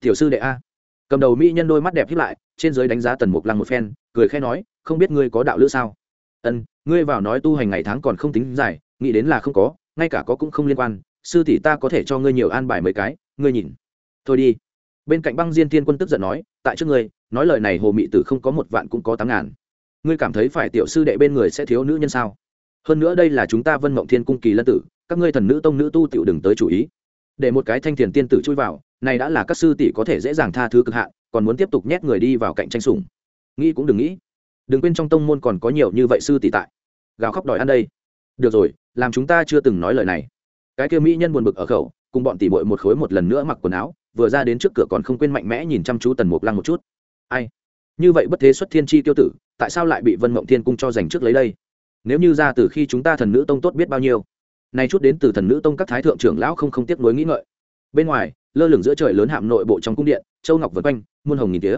Tiểu sư đệ a. Cầm đầu mỹ nhân đôi mắt đẹp hiếp lại, trên giới đánh giá tần mục lăng một phen cười khẽ nói, không biết ngươi có đạo lữ sao? Ân ngươi vào nói tu hành ngày tháng còn không tính dài, nghĩ đến là không có, ngay cả có cũng không liên quan, sư tỷ ta có thể cho ngươi nhiều an bài mấy cái, ngươi nhìn. Thôi đi. Bên cạnh băng diên thiên quân tức giận nói, tại trước ngươi, nói lời này hồ mị tử không có một vạn cũng có tám ngàn. Ngươi cảm thấy phải tiểu sư đệ bên người sẽ thiếu nữ nhân sao? Hơn nữa đây là chúng ta vân mộng thiên cung kỳ lân tử, các ngươi thần nữ tông nữ tu tiểu đừng tới chủ ý. Để một cái thanh thiền tiên tử chui vào, này đã là các sư tỷ có thể dễ dàng tha thứ cực hạn, còn muốn tiếp tục nhét người đi vào cạnh tranh sủng nghĩ cũng đừng nghĩ. Đừng quên trong tông môn còn có nhiều như vậy sư tỷ tại. Gào khóc đòi ăn đây. Được rồi, làm chúng ta chưa từng nói lời này. Cái kia mỹ nhân buồn bực ở khẩu, cùng bọn tỷ bội một khối một lần nữa mặc quần áo, vừa ra đến trước cửa còn không quên mạnh mẽ nhìn chăm chú tần mục lăng một chút. Ai? Như vậy bất thế xuất thiên chi tiêu tử, tại sao lại bị vân mộng thiên cung cho dành trước lấy đây? Nếu như ra từ khi chúng ta thần nữ tông tốt biết bao nhiêu, nay chút đến từ thần nữ tông các thái thượng trưởng lão không không tiếc nuối nghĩ ngợi. Bên ngoài, lơ lửng giữa trời lớn hạm nội bộ trong cung điện, châu ngọc vượt quanh, muôn hồng nghìn tía.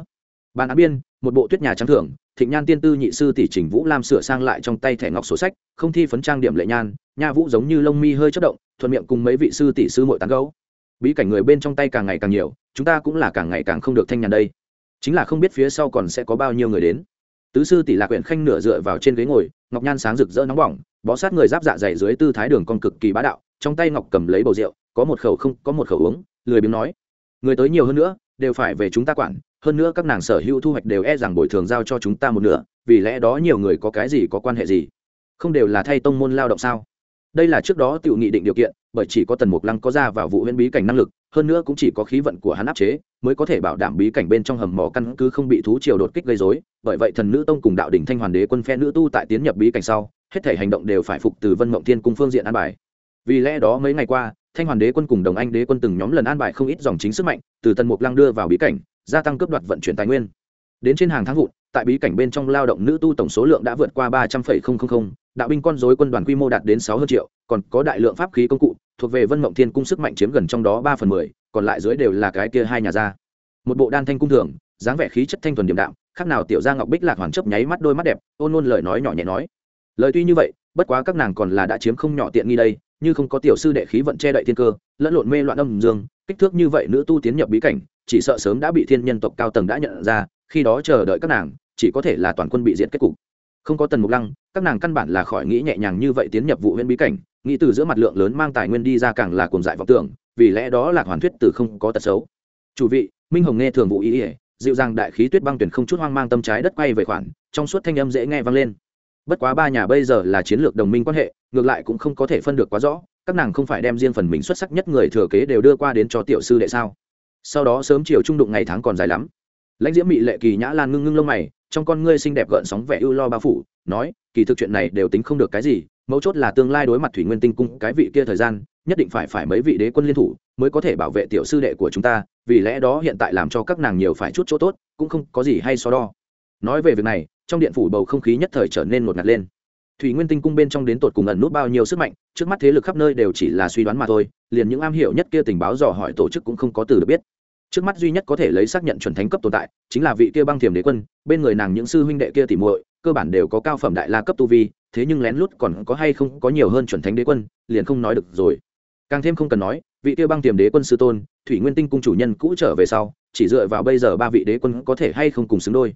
Bàn án biên một bộ tuyết nhà trắng thưởng, thịnh nhan tiên tư nhị sư tỷ trình vũ lam sửa sang lại trong tay thẻ ngọc sổ sách, không thi phấn trang điểm lệ nhan, nha vũ giống như lông mi hơi chất động, thuận miệng cùng mấy vị sư tỷ sư mội tán gấu bí cảnh người bên trong tay càng ngày càng nhiều, chúng ta cũng là càng ngày càng không được thanh nhàn đây. Chính là không biết phía sau còn sẽ có bao nhiêu người đến. Tứ sư tỷ lạc quyển khanh nửa dựa vào trên ghế ngồi, ngọc nhan sáng rực rỡ nóng bỏng, bó sát người giáp dạ dày dưới tư thái đường con cực kỳ bá đạo, trong tay ngọc cầm lấy bầu rượu, có một khẩu không, có một khẩu uống, lười biếng nói, người tới nhiều hơn nữa, đều phải về chúng ta quản hơn nữa các nàng sở hữu thu hoạch đều e rằng bồi thường giao cho chúng ta một nửa, vì lẽ đó nhiều người có cái gì có quan hệ gì? Không đều là thay tông môn lao động sao? Đây là trước đó tự nghị định điều kiện, bởi chỉ có tần mục lăng có ra vào vụ huyễn bí cảnh năng lực, hơn nữa cũng chỉ có khí vận của hắn áp chế, mới có thể bảo đảm bí cảnh bên trong hầm mỏ căn cứ không bị thú triều đột kích gây dối bởi vậy thần nữ tông cùng đạo đỉnh thanh hoàn đế quân phe nữ tu tại tiến nhập bí cảnh sau, hết thể hành động đều phải phục từ vân mộng thiên cung phương diện an bài. Vì lẽ đó mấy ngày qua, thanh hoàn đế quân cùng đồng anh đế quân từng nhóm lần an bài không ít dòng chính sức mạnh, từ tần mục lăng đưa vào bí cảnh gia tăng cấp đoạt vận chuyển tài nguyên. Đến trên hàng tháng vụt tại bí cảnh bên trong lao động nữ tu tổng số lượng đã vượt qua ba trăm linh đạo binh con dối quân đoàn quy mô đạt đến sáu hơn triệu, còn có đại lượng pháp khí công cụ, thuộc về vân mộng thiên cung sức mạnh chiếm gần trong đó ba phần mười, còn lại dưới đều là cái kia hai nhà ra một bộ đan thanh cung thường, dáng vẻ khí chất thanh thuần điểm đạm, khác nào tiểu gia ngọc bích lạc hoàn chấp nháy mắt đôi mắt đẹp, ôn ôn lời nói nhỏ nhẹ nói. Lời tuy như vậy, bất quá các nàng còn là đã chiếm không nhỏ tiện nghi đây, như không có tiểu sư đệ khí vận che đậy thiên cơ, lẫn lộn mê loạn âm dương, kích thước như vậy nữ tu tiến nhập bí cảnh chỉ sợ sớm đã bị thiên nhân tộc cao tầng đã nhận ra, khi đó chờ đợi các nàng, chỉ có thể là toàn quân bị diệt kết cục. Không có tần mục lăng, các nàng căn bản là khỏi nghĩ nhẹ nhàng như vậy tiến nhập vụ huyện bí cảnh, nghĩ từ giữa mặt lượng lớn mang tài nguyên đi ra càng là cồn dại vọng tưởng, vì lẽ đó là hoàn thuyết từ không có tật xấu. Chủ vị, minh hồng nghe thường vụ ý ỉa dịu dàng đại khí tuyết băng tuyển không chút hoang mang tâm trái đất quay về khoản, trong suốt thanh âm dễ nghe vang lên. Bất quá ba nhà bây giờ là chiến lược đồng minh quan hệ, ngược lại cũng không có thể phân được quá rõ, các nàng không phải đem riêng phần mình xuất sắc nhất người thừa kế đều đưa qua đến cho tiểu sư đệ sao? Sau đó sớm chiều trung đụng ngày tháng còn dài lắm. Lãnh diễm mị lệ kỳ nhã lan ngưng ngưng lông mày, trong con ngươi xinh đẹp gợn sóng vẻ ưu lo bao phủ, nói, kỳ thực chuyện này đều tính không được cái gì, mấu chốt là tương lai đối mặt thủy nguyên tinh cung cái vị kia thời gian, nhất định phải phải mấy vị đế quân liên thủ mới có thể bảo vệ tiểu sư đệ của chúng ta, vì lẽ đó hiện tại làm cho các nàng nhiều phải chút chỗ tốt, cũng không có gì hay so đo. Nói về việc này, trong điện phủ bầu không khí nhất thời trở nên một ngạt lên. Thủy nguyên tinh cung bên trong đến tột cùng ẩn nút bao nhiêu sức mạnh, trước mắt thế lực khắp nơi đều chỉ là suy đoán mà thôi, liền những am hiểu nhất kia tình báo dò hỏi tổ chức cũng không có từ được biết trước mắt duy nhất có thể lấy xác nhận chuẩn thánh cấp tồn tại, chính là vị kia băng thiềm đế quân, bên người nàng những sư huynh đệ kia tỉ muội, cơ bản đều có cao phẩm đại la cấp tu vi, thế nhưng lén lút còn có hay không có nhiều hơn chuẩn thánh đế quân, liền không nói được rồi. Càng thêm không cần nói, vị kia băng tiềm đế quân sư tôn, thủy nguyên tinh cung chủ nhân cũ trở về sau, chỉ dựa vào bây giờ ba vị đế quân có thể hay không cùng xứng đôi.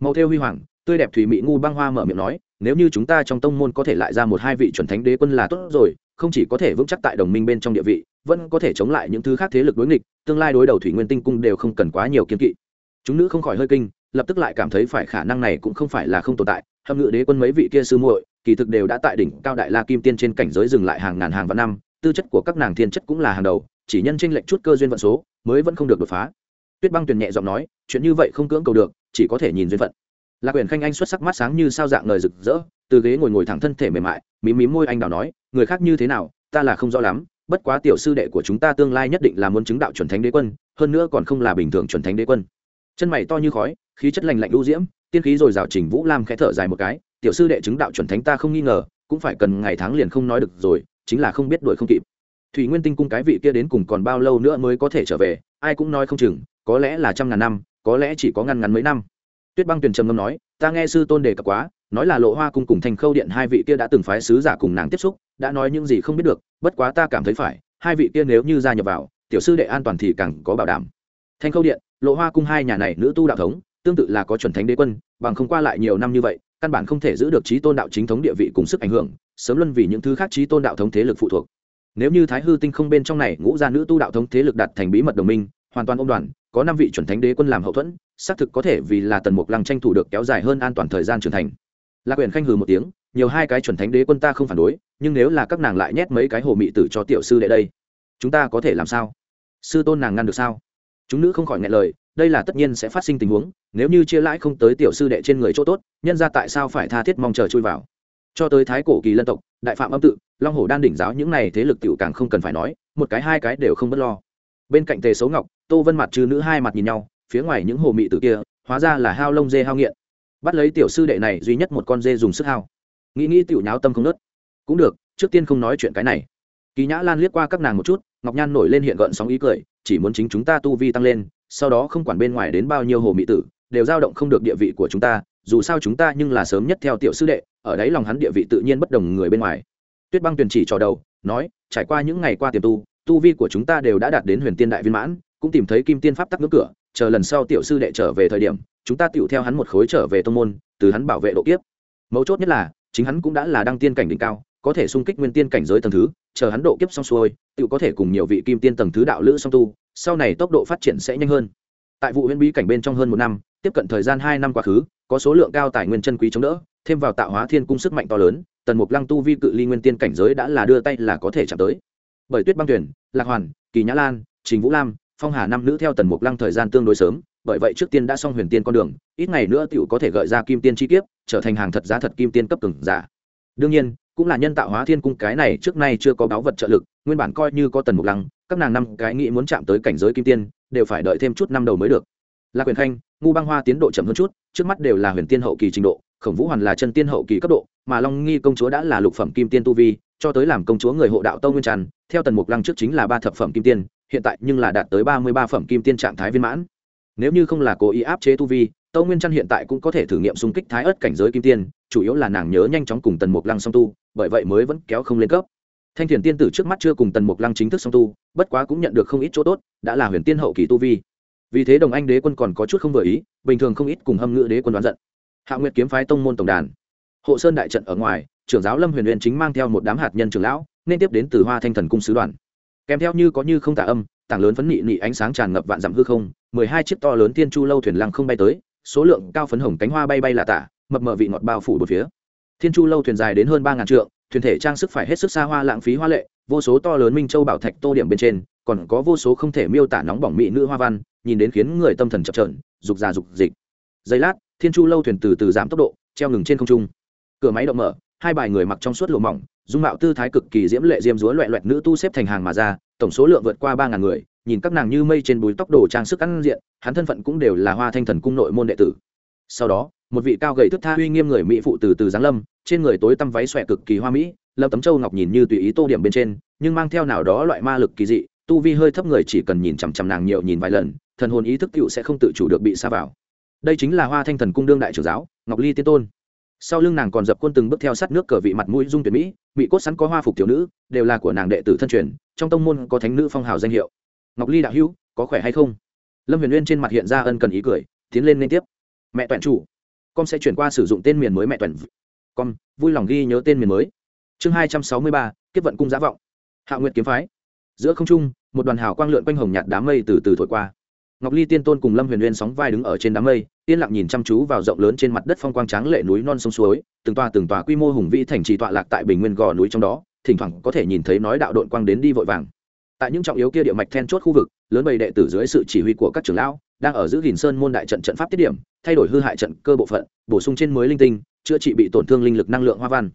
Màu theo huy hoàng, tươi đẹp thủy mỹ ngu băng hoa mở miệng nói, nếu như chúng ta trong tông môn có thể lại ra một hai vị chuẩn thánh đế quân là tốt rồi, không chỉ có thể vững chắc tại đồng minh bên trong địa vị vẫn có thể chống lại những thứ khác thế lực đối nghịch, tương lai đối đầu thủy nguyên tinh cung đều không cần quá nhiều kiên kỵ. Chúng nữ không khỏi hơi kinh, lập tức lại cảm thấy phải khả năng này cũng không phải là không tồn tại, hâm ngự đế quân mấy vị kia sư muội, kỳ thực đều đã tại đỉnh cao đại la kim tiên trên cảnh giới dừng lại hàng ngàn hàng vạn năm, tư chất của các nàng thiên chất cũng là hàng đầu, chỉ nhân tranh lệch chút cơ duyên vận số, mới vẫn không được đột phá. Tuyết băng tuyền nhẹ giọng nói, chuyện như vậy không cưỡng cầu được, chỉ có thể nhìn duyên phận. Lạc quyền khanh anh xuất sắc mắt sáng như sao dạng lời rực rỡ, từ ghế ngồi ngồi thẳng thân thể mềm mại mím mím môi anh đào nói, người khác như thế nào, ta là không rõ lắm bất quá tiểu sư đệ của chúng ta tương lai nhất định là muốn chứng đạo chuẩn thánh đế quân, hơn nữa còn không là bình thường chuẩn thánh đế quân. Chân mày to như khói, khí chất lành lạnh lưu diễm, tiên khí rồi rào trình vũ lam khẽ thở dài một cái, tiểu sư đệ chứng đạo chuẩn thánh ta không nghi ngờ, cũng phải cần ngày tháng liền không nói được rồi, chính là không biết đuổi không kịp. Thủy nguyên tinh cung cái vị kia đến cùng còn bao lâu nữa mới có thể trở về, ai cũng nói không chừng, có lẽ là trăm ngàn năm, có lẽ chỉ có ngăn ngắn mấy năm. Tuyết băng tuyền trầm ngâm nói, ta nghe sư tôn đề cập quá nói là lộ hoa cung cùng thành khâu điện hai vị kia đã từng phái sứ giả cùng nàng tiếp xúc, đã nói những gì không biết được, bất quá ta cảm thấy phải, hai vị kia nếu như gia nhập vào, tiểu sư đệ an toàn thì càng có bảo đảm. Thanh khâu điện, lộ hoa cung hai nhà này nữ tu đạo thống, tương tự là có chuẩn thánh đế quân, bằng không qua lại nhiều năm như vậy, căn bản không thể giữ được trí tôn đạo chính thống địa vị cùng sức ảnh hưởng, sớm luân vì những thứ khác trí tôn đạo thống thế lực phụ thuộc. Nếu như thái hư tinh không bên trong này ngũ gia nữ tu đạo thống thế lực đặt thành bí mật đồng minh, hoàn toàn ôm đoàn, có năm vị chuẩn thánh đế quân làm hậu thuẫn, xác thực có thể vì là tần mục lăng tranh thủ được kéo dài hơn an toàn thời gian trưởng thành lạc quyền khanh hừ một tiếng, nhiều hai cái chuẩn thánh đế quân ta không phản đối, nhưng nếu là các nàng lại nhét mấy cái hồ mị tử cho tiểu sư đệ đây, chúng ta có thể làm sao? Sư tôn nàng ngăn được sao? Chúng nữ không khỏi ngại lời, đây là tất nhiên sẽ phát sinh tình huống, nếu như chia lãi không tới tiểu sư đệ trên người chỗ tốt, nhân ra tại sao phải tha thiết mong chờ chui vào? Cho tới thái cổ kỳ lân tộc, đại phạm âm tự, long hồ đan đỉnh giáo những này thế lực tiểu càng không cần phải nói, một cái hai cái đều không bất lo. Bên cạnh tề xấu ngọc, tô vân mặt trừ nữ hai mặt nhìn nhau, phía ngoài những hồ mị tử kia, hóa ra là hao lông dê hao nghiện bắt lấy tiểu sư đệ này duy nhất một con dê dùng sức hao. Nghĩ nghĩ tiểu nháo tâm không nớt. Cũng được, trước tiên không nói chuyện cái này. Kỳ nhã lan liếc qua các nàng một chút, ngọc nhan nổi lên hiện gợn sóng ý cười, chỉ muốn chính chúng ta tu vi tăng lên, sau đó không quản bên ngoài đến bao nhiêu hồ mỹ tử, đều dao động không được địa vị của chúng ta, dù sao chúng ta nhưng là sớm nhất theo tiểu sư đệ, ở đấy lòng hắn địa vị tự nhiên bất đồng người bên ngoài. Tuyết băng tuyền chỉ trò đầu, nói, trải qua những ngày qua tiềm tu tu vi của chúng ta đều đã đạt đến huyền tiên đại viên mãn, cũng tìm thấy kim tiên pháp tắc ngưỡng cửa, chờ lần sau tiểu sư đệ trở về thời điểm chúng ta tựu theo hắn một khối trở về tông môn, từ hắn bảo vệ độ kiếp. Mấu chốt nhất là, chính hắn cũng đã là đăng tiên cảnh đỉnh cao, có thể xung kích nguyên tiên cảnh giới tầng thứ, chờ hắn độ kiếp xong xuôi, tựu có thể cùng nhiều vị kim tiên tầng thứ đạo lữ song tu, sau này tốc độ phát triển sẽ nhanh hơn. Tại vụ huyễn bí cảnh bên trong hơn một năm, tiếp cận thời gian hai năm quá khứ, có số lượng cao tài nguyên chân quý chống đỡ, thêm vào tạo hóa thiên cung sức mạnh to lớn, tần mục lăng tu vi cự ly nguyên tiên cảnh giới đã là đưa tay là có thể chạm tới. Bởi tuyết băng tuyển, lạc hoàn, kỳ nhã lan, trình vũ lam, phong hà năm nữ theo tần mục lăng thời gian tương đối sớm bởi vậy trước tiên đã xong huyền tiên con đường, ít ngày nữa t có thể gợi ra kim tiên chi kiếp, trở thành hàng thật giá thật kim tiên cấp cường giả. Đương nhiên, cũng là nhân tạo hóa thiên cung cái này trước nay chưa có báu vật trợ lực, nguyên bản coi như có tần mục lăng, các nàng năm cái nghĩ muốn chạm tới cảnh giới kim tiên, đều phải đợi thêm chút năm đầu mới được. Là quyền khanh, ngu băng hoa tiến độ chậm hơn chút, trước mắt đều là huyền tiên hậu kỳ trình độ, khổng vũ hoàn là chân tiên hậu kỳ cấp độ, mà long nghi công chúa đã là lục phẩm kim tiên tu vi, cho tới làm công chúa người hộ đạo tâu nguyên tràn theo tần mục lăng trước chính là ba thập phẩm kim tiên, hiện tại nhưng là đạt tới ba mươi ba phẩm kim tiên trạng thái viên mãn nếu như không là cố ý áp chế tu vi, tâu nguyên trăn hiện tại cũng có thể thử nghiệm xung kích thái ớt cảnh giới kim tiên, chủ yếu là nàng nhớ nhanh chóng cùng tần mục lăng song tu, bởi vậy mới vẫn kéo không lên cấp. Thanh thiền tiên tử trước mắt chưa cùng tần mục lăng chính thức song tu, bất quá cũng nhận được không ít chỗ tốt, đã là huyền tiên hậu kỳ tu vi. Vì thế đồng anh đế quân còn có chút không vừa ý, bình thường không ít cùng hâm ngự đế quân đoán giận. Hạ nguyệt kiếm phái tông môn tổng đàn. Hộ sơn đại trận ở ngoài, trưởng giáo lâm huyền huyền chính mang theo một đám hạt nhân trưởng lão, nên tiếp đến từ hoa thanh thần cung sứ đoàn kèm theo như có như không tả âm, tảng lớn phấn nị nị ánh sáng tràn ngập vạn dặm hư không, mười hai chiếc to lớn tiên chu lâu thuyền lăng không bay tới, số lượng cao phấn hồng cánh hoa bay bay là tả, mập mờ vị ngọt bao phủ một phía. Thiên chu lâu thuyền dài đến hơn ba ngàn trượng, thuyền thể trang sức phải hết sức xa hoa lãng phí hoa lệ, vô số to lớn minh châu bảo thạch tô điểm bên trên, còn có vô số không thể miêu tả nóng bỏng mỹ nữ hoa văn, nhìn đến khiến người tâm thần chập trờn rục già rục dịch. Giây lát thiên chu lâu thuyền từ từ giảm tốc độ, treo ngừng trên không trung. Cửa máy động mở, hai bài người mặc trong suốt lụa mỏng dung mạo tư thái cực kỳ diễm lệ diêm dúa loẹ loẹt nữ tu xếp thành hàng mà ra, tổng số lượng vượt qua ba ngàn người, nhìn các nàng như mây trên búi tóc đồ trang sức ăn diện, hắn thân phận cũng đều là hoa thanh thần cung nội môn đệ tử. Sau đó, một vị cao gầy thức tha uy nghiêm người mỹ phụ từ từ giáng lâm, trên người tối tăm váy xòe cực kỳ hoa mỹ, lâm tấm châu ngọc nhìn như tùy ý tô điểm bên trên, nhưng mang theo nào đó loại ma lực kỳ dị, tu vi hơi thấp người chỉ cần nhìn chằm chằm nàng nhiều nhìn vài lần, thần hồn ý thức cựu sẽ không tự chủ được bị xa vào. Đây chính là hoa thanh thần cung đương đại trưởng giáo, ngọc ly tiên tôn sau lưng nàng còn dập quân từng bước theo sát nước cờ vị mặt mũi dung tuyệt mỹ bị cốt sẵn có hoa phục thiếu nữ, đều là của nàng đệ tử thân truyền, trong tông môn có thánh nữ phong hào danh hiệu. Ngọc ly đạo hữu, có khỏe hay không? Lâm huyền uyên trên mặt hiện ra ân cần ý cười, tiến lên liên tiếp. Mẹ toàn chủ, con sẽ chuyển qua sử dụng tên miền mới mẹ toàn con, vui lòng ghi nhớ tên miền mới. Chương hai trăm sáu mươi ba, kiếp vận cung giả vọng. Hạ nguyệt kiếm phái. Giữa không trung, một đoàn hào quang lượn quanh hồng nhạt đám mây từ từ thổi qua ngọc ly tiên tôn cùng lâm huyền uyên sóng vai đứng ở trên đám mây, yên lặng nhìn chăm chú vào rộng lớn trên mặt đất phong quang tráng lệ núi non sông suối, từng tòa từng tòa quy mô hùng vĩ thành trì tọa lạc tại bình nguyên gò núi trong đó, thỉnh thoảng có thể nhìn thấy nói đạo đội quang đến đi vội vàng tại những trọng yếu kia địa mạch then chốt khu vực, lớn bầy đệ tử dưới sự chỉ huy của các trưởng lão đang ở giữ gìn sơn môn đại trận trận pháp tiết điểm, thay đổi hư hại trận cơ bộ phận, bổ sung trên mới linh tinh, chữa trị bị tổn thương linh lực năng lượng hoa văn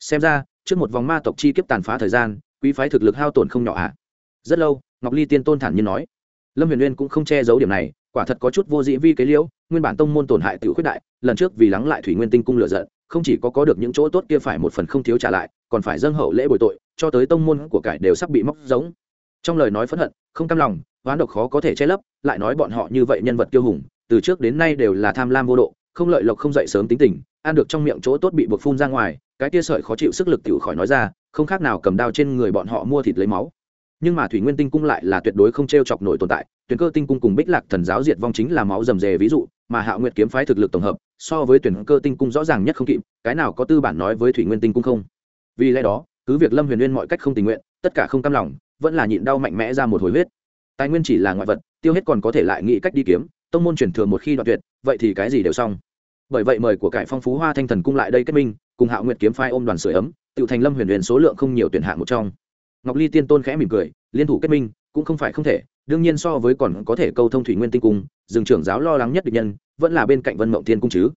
xem ra, trước một vòng ma tộc chi kiếp tàn phá thời gian, quý phái thực lực hao tổn không nhỏ ạ à. rất lâu, ngọc ly tiên tôn thản nhiên nói lâm huyền uyên cũng không che giấu điểm này, quả thật có chút vô dĩ vi kế liễu, nguyên bản tông môn tổn hại tiểu khuyết đại, lần trước vì lắng lại thủy nguyên tinh cung lựa giận, không chỉ có có được những chỗ tốt kia phải một phần không thiếu trả lại, còn phải dâng hậu lễ bồi tội, cho tới tông môn của cải đều sắp bị móc giống trong lời nói phẫn hận, không cam lòng, hoán độc khó có thể che lấp, lại nói bọn họ như vậy nhân vật kiêu hùng, từ trước đến nay đều là tham lam vô độ, không lợi lộc không dậy sớm tính tình, ăn được trong miệng chỗ tốt bị buộc phun ra ngoài, cái tia sợi khó chịu sức lực tự khỏi nói ra, không khác nào cầm đao trên người bọn họ mua thịt lấy máu nhưng mà thủy nguyên tinh cung lại là tuyệt đối không t r e o chọc nổi tồn tại, tuyển cơ tinh cung cùng bích lạc thần giáo diệt vong chính là máu rầm rề ví dụ, mà hạ nguyệt kiếm phái thực lực tổng hợp, so với tuyển cơ tinh cung rõ ràng nhất không kịp, cái nào có tư bản nói với thủy nguyên tinh cung không? Vì lẽ đó, cứ việc lâm huyền nguyên mọi cách không tình nguyện, tất cả không cam lòng, vẫn là nhịn đau mạnh mẽ ra một hồi huyết. Tài nguyên chỉ là ngoại vật, tiêu hết còn có thể lại nghĩ cách đi kiếm, tông môn truyền thừa một khi đoạn tuyệt, vậy thì cái gì đều xong. Bởi vậy mời của cải phong phú hoa thanh thần cung lại đây kết minh, cùng hạ nguyệt kiếm phái ôm đoàn sửa ấm tự thành lâm huyền huyền số lượng không nhiều tuyển hạng một trong ngọc ly tiên tôn khẽ mỉm cười, liên thủ kết minh, cũng không phải không thể, đương nhiên so với còn có thể câu thông thủy nguyên tinh cung dừng trưởng giáo lo lắng nhất định nhân, vẫn là bên cạnh vân mộng Tiên cung chứ.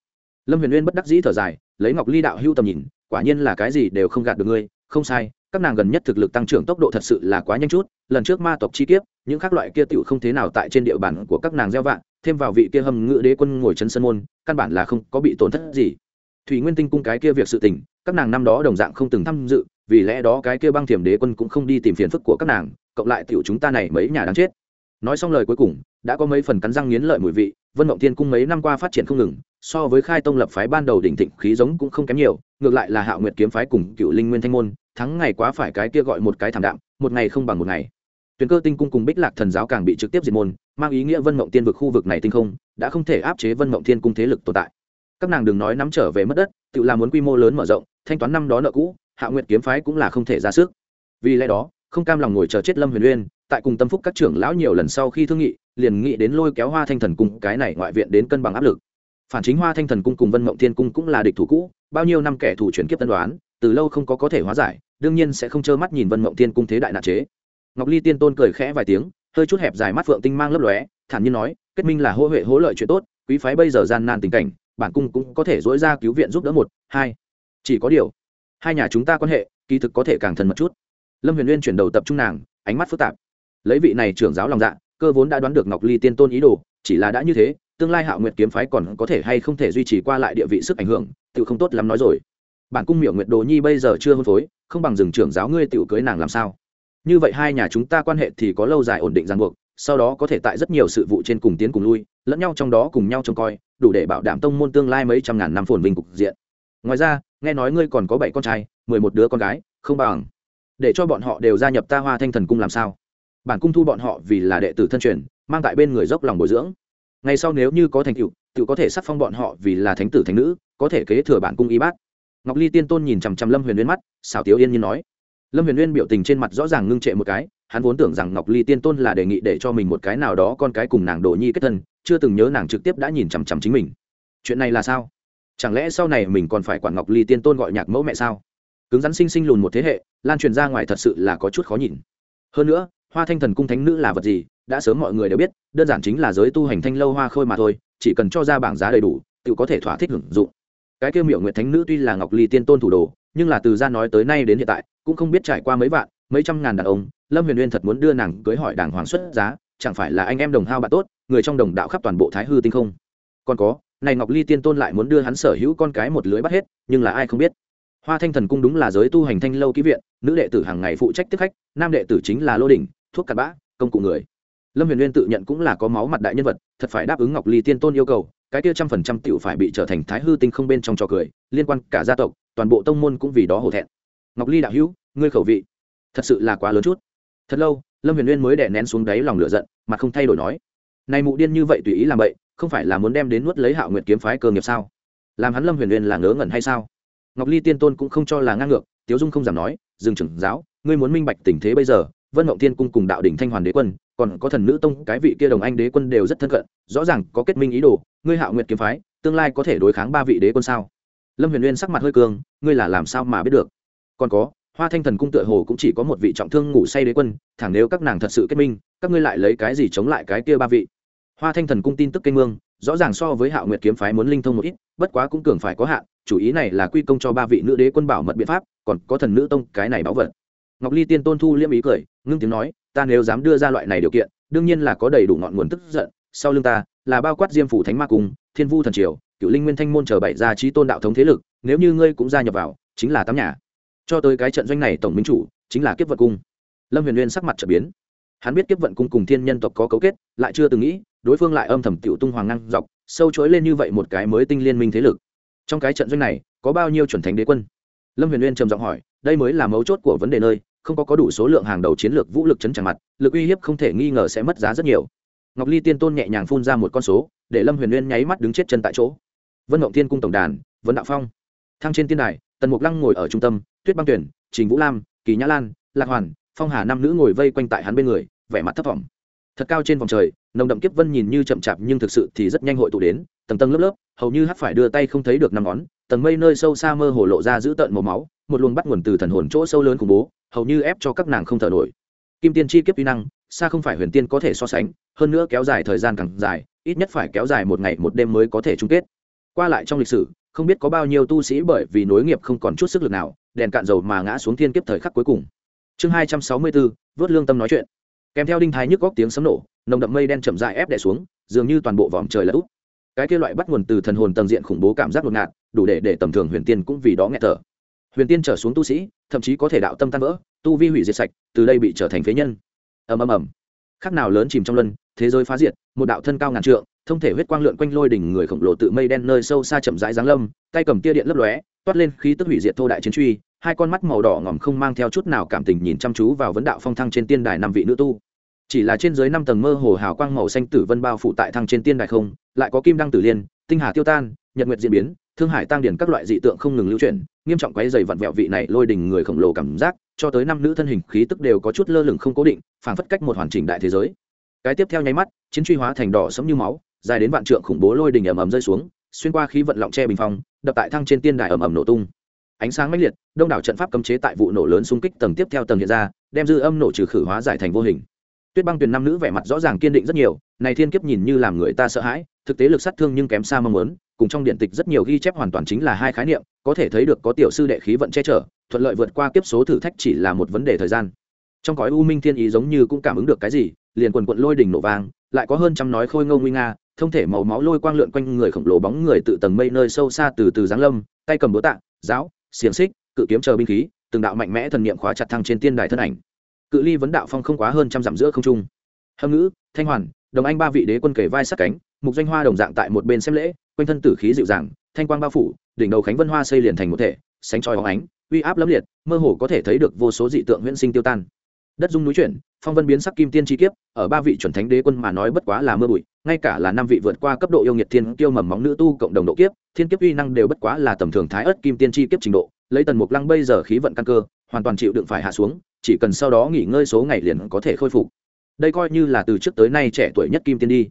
Lâm huyền Uyên bất đắc dĩ thở dài, lấy ngọc ly đạo hưu tầm nhìn, quả nhiên là cái gì đều không gạt được ngươi, không sai, các nàng gần nhất thực lực tăng trưởng tốc độ thật sự là quá nhanh chút, lần trước ma tộc chi kiếp, những khác loại kia tựu không thế nào tại trên địa bàn của các nàng gieo vạn thêm vào vị kia hầm ngự đế quân ngồi chân sân môn, căn bản là không có bị tổn thất gì. Thủy nguyên tinh cung cái kia việc sự tình, các nàng năm đó đồng dạng không từng tham dự vì lẽ đó cái kia băng thiểm đế quân cũng không đi tìm phiền phức của các nàng, cộng lại tiểu chúng ta này mấy nhà đáng chết. Nói xong lời cuối cùng, đã có mấy phần cắn răng nghiến lợi mùi vị, vân mộng thiên cung mấy năm qua phát triển không ngừng, so với khai tông lập phái ban đầu đỉnh thịnh khí giống cũng không kém nhiều, ngược lại là hạo nguyệt kiếm phái cùng cựu linh nguyên thanh môn, thắng ngày quá phải cái kia gọi một cái thảm đạm, một ngày không bằng một ngày. Tuyến cơ tinh cung cùng bích lạc thần giáo càng bị trực tiếp diệt môn, mang ý nghĩa vân mộng tiên vực khu vực này tinh không, đã không thể áp chế vân mộng thiên cung thế lực tồn tại. Các nàng đừng nói nắm trở về mất đất, tự làm muốn quy mô lớn mở rộng, thanh toán năm đó nợ cũ hạ nguyệt kiếm phái cũng là không thể ra sức. Vì lẽ đó, không cam lòng ngồi chờ chết lâm huyền uyên, tại cùng tâm phúc các trưởng lão nhiều lần sau khi thương nghị, liền nghĩ đến lôi kéo hoa thanh thần cung, cái này ngoại viện đến cân bằng áp lực. Phản chính hoa thanh thần cung cùng vân mộng thiên cung cũng là địch thủ cũ, bao nhiêu năm kẻ thủ chuyển kiếp tân đoán, từ lâu không có có thể hóa giải, đương nhiên sẽ không trơ mắt nhìn vân mộng thiên cung thế đại nạn chế. Ngọc ly tiên tôn cười khẽ vài tiếng, hơi chút hẹp dài mắt phượng tinh mang lấp lóe, thản nhiên nói, kết minh là hô huệ hỗ lợi chuyện tốt, quý phái bây giờ gian nan tình cảnh, bản cung cũng có thể dỗi ra cứu viện giúp đỡ một, hai. Chỉ có điều hai nhà chúng ta quan hệ, kỳ thực có thể càng thân mật chút. Lâm huyền uyên chuyển đầu tập trung nàng, ánh mắt phức tạp. Lấy vị này trưởng giáo lòng dạ cơ vốn đã đoán được ngọc ly tiên tôn ý đồ, chỉ là đã như thế, tương lai hạo nguyệt kiếm phái còn có thể hay không thể duy trì qua lại địa vị sức ảnh hưởng tự không tốt lắm nói rồi. Bản cung miệng nguyệt đồ nhi bây giờ chưa hôn phối, không bằng dừng trưởng giáo ngươi tự cưới nàng làm sao? Như vậy hai nhà chúng ta quan hệ thì có lâu dài ổn định ràng buộc, sau đó có thể tại rất nhiều sự vụ trên cùng tiến cùng lui, lẫn nhau trong đó cùng nhau trông coi, đủ để bảo đảm tông môn tương lai mấy trăm ngàn năm phồn vinh cục diện ngoài ra, nghe nói ngươi còn có bảy con trai, mười một đứa con gái, không bằng. Để cho bọn họ đều gia nhập ta hoa thanh thần cung làm sao? Bản cung thu bọn họ vì là đệ tử thân truyền, mang tại bên người dốc lòng bồi dưỡng. Ngày sau nếu như có thành tựu tự có thể sắc phong bọn họ vì là thánh tử thánh nữ, có thể kế thừa bản cung y bát. Ngọc ly tiên tôn nhìn chằm chằm lâm huyền uyên mắt, xảo tiếu yên nhiên nói. Lâm huyền uyên biểu tình trên mặt rõ ràng ngưng trệ một cái, hắn vốn tưởng rằng ngọc ly tiên tôn là đề nghị để cho mình một cái nào đó con cái cùng nàng đồ nhi kết thân, chưa từng nhớ nàng trực tiếp đã nhìn chằm chằm chính mình. Chuyện này là sao? Chẳng lẽ sau này mình còn phải quản ngọc ly tiên tôn gọi nhạc mẫu mẹ sao? Cứng rắn sinh sinh lùn một thế hệ, lan truyền ra ngoài thật sự là có chút khó nhìn. Hơn nữa, hoa thanh thần cung thánh nữ là vật gì, đã sớm mọi người đều biết, đơn giản chính là giới tu hành thanh lâu hoa khôi mà thôi, chỉ cần cho ra bảng giá đầy đủ, tự có thể thỏa thích hưởng dụng. Cái kêu Miệu nguyện thánh nữ tuy là ngọc ly tiên tôn thủ đồ, nhưng là từ ra nói tới nay đến hiện tại, cũng không biết trải qua mấy vạn, mấy trăm ngàn đàn ông, lâm huyền uyên thật muốn đưa nàng cưới hỏi đảng hoàng xuất giá, chẳng phải là anh em đồng hao bạn tốt, người trong đồng đạo khắp toàn bộ thái hư tinh không? Còn có này ngọc ly tiên tôn lại muốn đưa hắn sở hữu con cái một lưới bắt hết, nhưng là ai không biết. Hoa thanh thần cung đúng là giới tu hành thanh lâu ký viện, nữ đệ tử hàng ngày phụ trách tiếp khách, nam đệ tử chính là lô đình thuốc cặn bã, công cụ người. Lâm huyền nguyên tự nhận cũng là có máu mặt đại nhân vật, thật phải đáp ứng ngọc ly tiên tôn yêu cầu, cái kia trăm phần trăm tựu phải bị trở thành thái hư tinh không bên trong trò cười, liên quan cả gia tộc, toàn bộ tông môn cũng vì đó hổ thẹn. Ngọc ly đạo hữu, ngươi khẩu vị, thật sự là quá lớn chút. Thật lâu, lâm huyền nguyên mới đè nén xuống đáy lòng lửa giận mà không thay đổi nói này mụ điên như vậy tùy ý làm vậy không phải là muốn đem đến nuốt lấy hạo nguyệt kiếm phái cơ nghiệp sao? Làm hắn lâm huyền nguyên là ngớ ngẩn hay sao? Ngọc ly tiên tôn cũng không cho là ngang ngược, tiếu dung không dám nói, dừng trưởng giáo, ngươi muốn minh bạch tình thế bây giờ, vân mộng tiên cung cùng đạo đỉnh thanh hoàn đế quân, còn có thần nữ tông, cái vị kia đồng anh đế quân đều rất thân cận, rõ ràng có kết minh ý đồ, ngươi hạo nguyệt kiếm phái, tương lai có thể đối kháng ba vị đế quân sao? Lâm huyền nguyên sắc mặt hơi cương ngươi là làm sao mà biết được? Còn có, hoa thanh thần cung tựa hồ cũng chỉ có một vị trọng thương ngủ say đế quân, thẳng nếu các nàng thật sự kết minh, các ngươi lại lấy cái gì chống lại cái kia ba vị? Hoa thanh thần cung tin tức kênh mương, rõ ràng so với hạo nguyệt kiếm phái muốn linh thông một ít, bất quá cũng cường phải có hạn, chủ ý này là quy công cho ba vị nữ đế quân bảo mật biện pháp, còn có thần nữ tông, cái này bảo vật. Ngọc ly tiên tôn thu liêm ý cười, ngưng tiếng nói, ta nếu dám đưa ra loại này điều kiện, đương nhiên là có đầy đủ ngọn nguồn tức giận. Sau lưng ta là bao quát diêm phủ thánh ma cung, thiên vu thần triều cựu linh nguyên thanh môn chờ bảy gia trí tôn đạo thống thế lực, nếu như ngươi cũng gia nhập vào, chính là tám nhà. Cho tới cái trận doanh này tổng minh chủ, chính là kiếp vận cung. Lâm huyền nguyên sắc mặt trở biến. Hắn biết kiếp vận cung cùng thiên nhân tộc có cấu kết, lại chưa từng nghĩ đối phương lại âm thầm tiểu tung hoàng năng dọc, sâu chối lên như vậy một cái mới tinh liên minh thế lực. Trong cái trận doanh này, có bao nhiêu chuẩn thánh đế quân? Lâm huyền nguyên trầm giọng hỏi, đây mới là mấu chốt của vấn đề nơi, không có có đủ số lượng hàng đầu chiến lược vũ lực chấn chẳng mặt, lực uy hiếp không thể nghi ngờ sẽ mất giá rất nhiều. Ngọc ly tiên tôn nhẹ nhàng phun ra một con số, để lâm huyền nguyên nháy mắt đứng chết chân tại chỗ. Vân ngộng thiên cung tổng đàn vấn đạo phong. Thăng trên tiên đài, tần mục lăng ngồi ở trung tâm, tuyết băng tuyển, trình vũ lam, kỳ nhã lan, lạc hoàn, phong hà năm nữ ngồi vây quanh tại hắn bên người, vẻ mặt thấp thỏm thật cao trên vòng trời, nồng đậm kiếp vân nhìn như chậm chạp nhưng thực sự thì rất nhanh hội tụ đến, tầng tầng lớp lớp, hầu như hắt phải đưa tay không thấy được năm ngón, tầng mây nơi sâu xa mơ hồ lộ ra giữ tợn màu máu, một luồng bắt nguồn từ thần hồn chỗ sâu lớn khủng bố, hầu như ép cho các nàng không thở nổi. Kim tiên chi kiếp uy năng, xa không phải huyền tiên có thể so sánh, hơn nữa kéo dài thời gian càng dài, ít nhất phải kéo dài một ngày một đêm mới có thể chung kết. Qua lại trong lịch sử, không biết có bao nhiêu tu sĩ bởi vì nối nghiệp không còn chút sức lực nào, đèn cạn dầu mà ngã xuống thiên kiếp thời khắc cuối cùng. Chương hai trăm sáu mươi bốn vớt lương tâm nói chuyện kèm theo đinh thái nhức góc tiếng sấm nổ, nồng đậm mây đen chậm dại ép đè xuống, dường như toàn bộ vòm trời là úp. Cái kia loại bắt nguồn từ thần hồn tầng diện khủng bố cảm giác ngột ngạt, đủ để để tầm thường huyền tiên cũng vì đó nghe thở. Huyền tiên trở xuống tu sĩ, thậm chí có thể đạo tâm tan vỡ, tu vi hủy diệt sạch, từ đây bị trở thành phế nhân. Ầm ầm ầm. Khác nào lớn chìm trong luân, thế giới phá diệt, một đạo thân cao ngàn trượng, thông thể huyết quang lượn quanh lôi đỉnh người khổng lồ tự mây đen nơi sâu xa chậm rãi giáng lâm, tay cầm tia điện lấp lóe, toát lên khí tức hủy diệt thô đại chiến truy hai con mắt màu đỏ ngòm không mang theo chút nào cảm tình nhìn chăm chú vào vấn đạo phong thăng trên tiên đài năm vị nữ tu. Chỉ là trên dưới năm tầng mơ hồ hào quang màu xanh tử vân bao phủ tại thăng trên tiên đài không, lại có kim đăng tử liên, tinh hà tiêu tan, nhật nguyệt diễn biến, thương hải tăng điển các loại dị tượng không ngừng lưu chuyển, nghiêm trọng quấy dày vặn vẹo vị này lôi đình người khổng lồ cảm giác, cho tới năm nữ thân hình khí tức đều có chút lơ lửng không cố định, phảng phất cách một hoàn chỉnh đại thế giới. Cái tiếp theo nháy mắt, chiến truy hóa thành đỏ sẫm như máu, dài đến vạn trượng khủng bố lôi đình ầm ầm rơi xuống, xuyên qua khí vận lọng che bình phong, đập tại thăng trên tiên đài ầm ầm nổ tung ánh sáng mãnh liệt, đông đảo trận pháp cấm chế tại vụ nổ lớn xung kích tầng tiếp theo tầng hiện ra, đem dư âm nổ trừ khử hóa giải thành vô hình. Tuyết băng tuyền nam nữ vẻ mặt rõ ràng kiên định rất nhiều, này thiên kiếp nhìn như làm người ta sợ hãi, thực tế lực sát thương nhưng kém xa mong muốn, cùng trong điện tịch rất nhiều ghi chép hoàn toàn chính là hai khái niệm, có thể thấy được có tiểu sư đệ khí vận che chở, thuận lợi vượt qua kiếp số thử thách chỉ là một vấn đề thời gian. Trong cõi u minh thiên ý giống như cũng cảm ứng được cái gì, liền quần quận lôi đỉnh nổ vang, lại có hơn trăm nói khôi ngâu nguy nga, thông thể màu máu lôi quang lượn quanh người khổng lồ bóng người tự tầng mây nơi sâu xa từ từ giáng lâm, tay cầm búa tạ, giáo xiềng xích, cự kiếm chờ binh khí, từng đạo mạnh mẽ thần niệm khóa chặt thăng trên tiên đài thân ảnh. Cự ly vấn đạo phong không quá hơn trăm dặm giữa không trung. Hâm ngữ, thanh hoàn, đồng anh ba vị đế quân kể vai sát cánh, mục doanh hoa đồng dạng tại một bên xem lễ, quanh thân tử khí dịu dàng, thanh quang bao phủ, đỉnh đầu khánh vân hoa xây liền thành một thể, sánh tròi hóng ánh, uy áp lẫm liệt, mơ hồ có thể thấy được vô số dị tượng huyễn sinh tiêu tan. Đất dung núi chuyển, phong vân biến sắc kim tiên chi kiếp, ở ba vị chuẩn thánh đế quân mà nói bất quá là mưa bụi, ngay cả là năm vị vượt qua cấp độ yêu nghiệt thiên tiêu mầm móng nữ tu cộng đồng độ kiếp thiên kiếp uy năng đều bất quá là tầm thường thái ớt kim tiên chi kiếp trình độ, lấy tần mục lăng bây giờ khí vận căn cơ, hoàn toàn chịu đựng phải hạ xuống, chỉ cần sau đó nghỉ ngơi số ngày liền có thể khôi phục. Đây coi như là từ trước tới nay trẻ tuổi nhất kim tiên đi.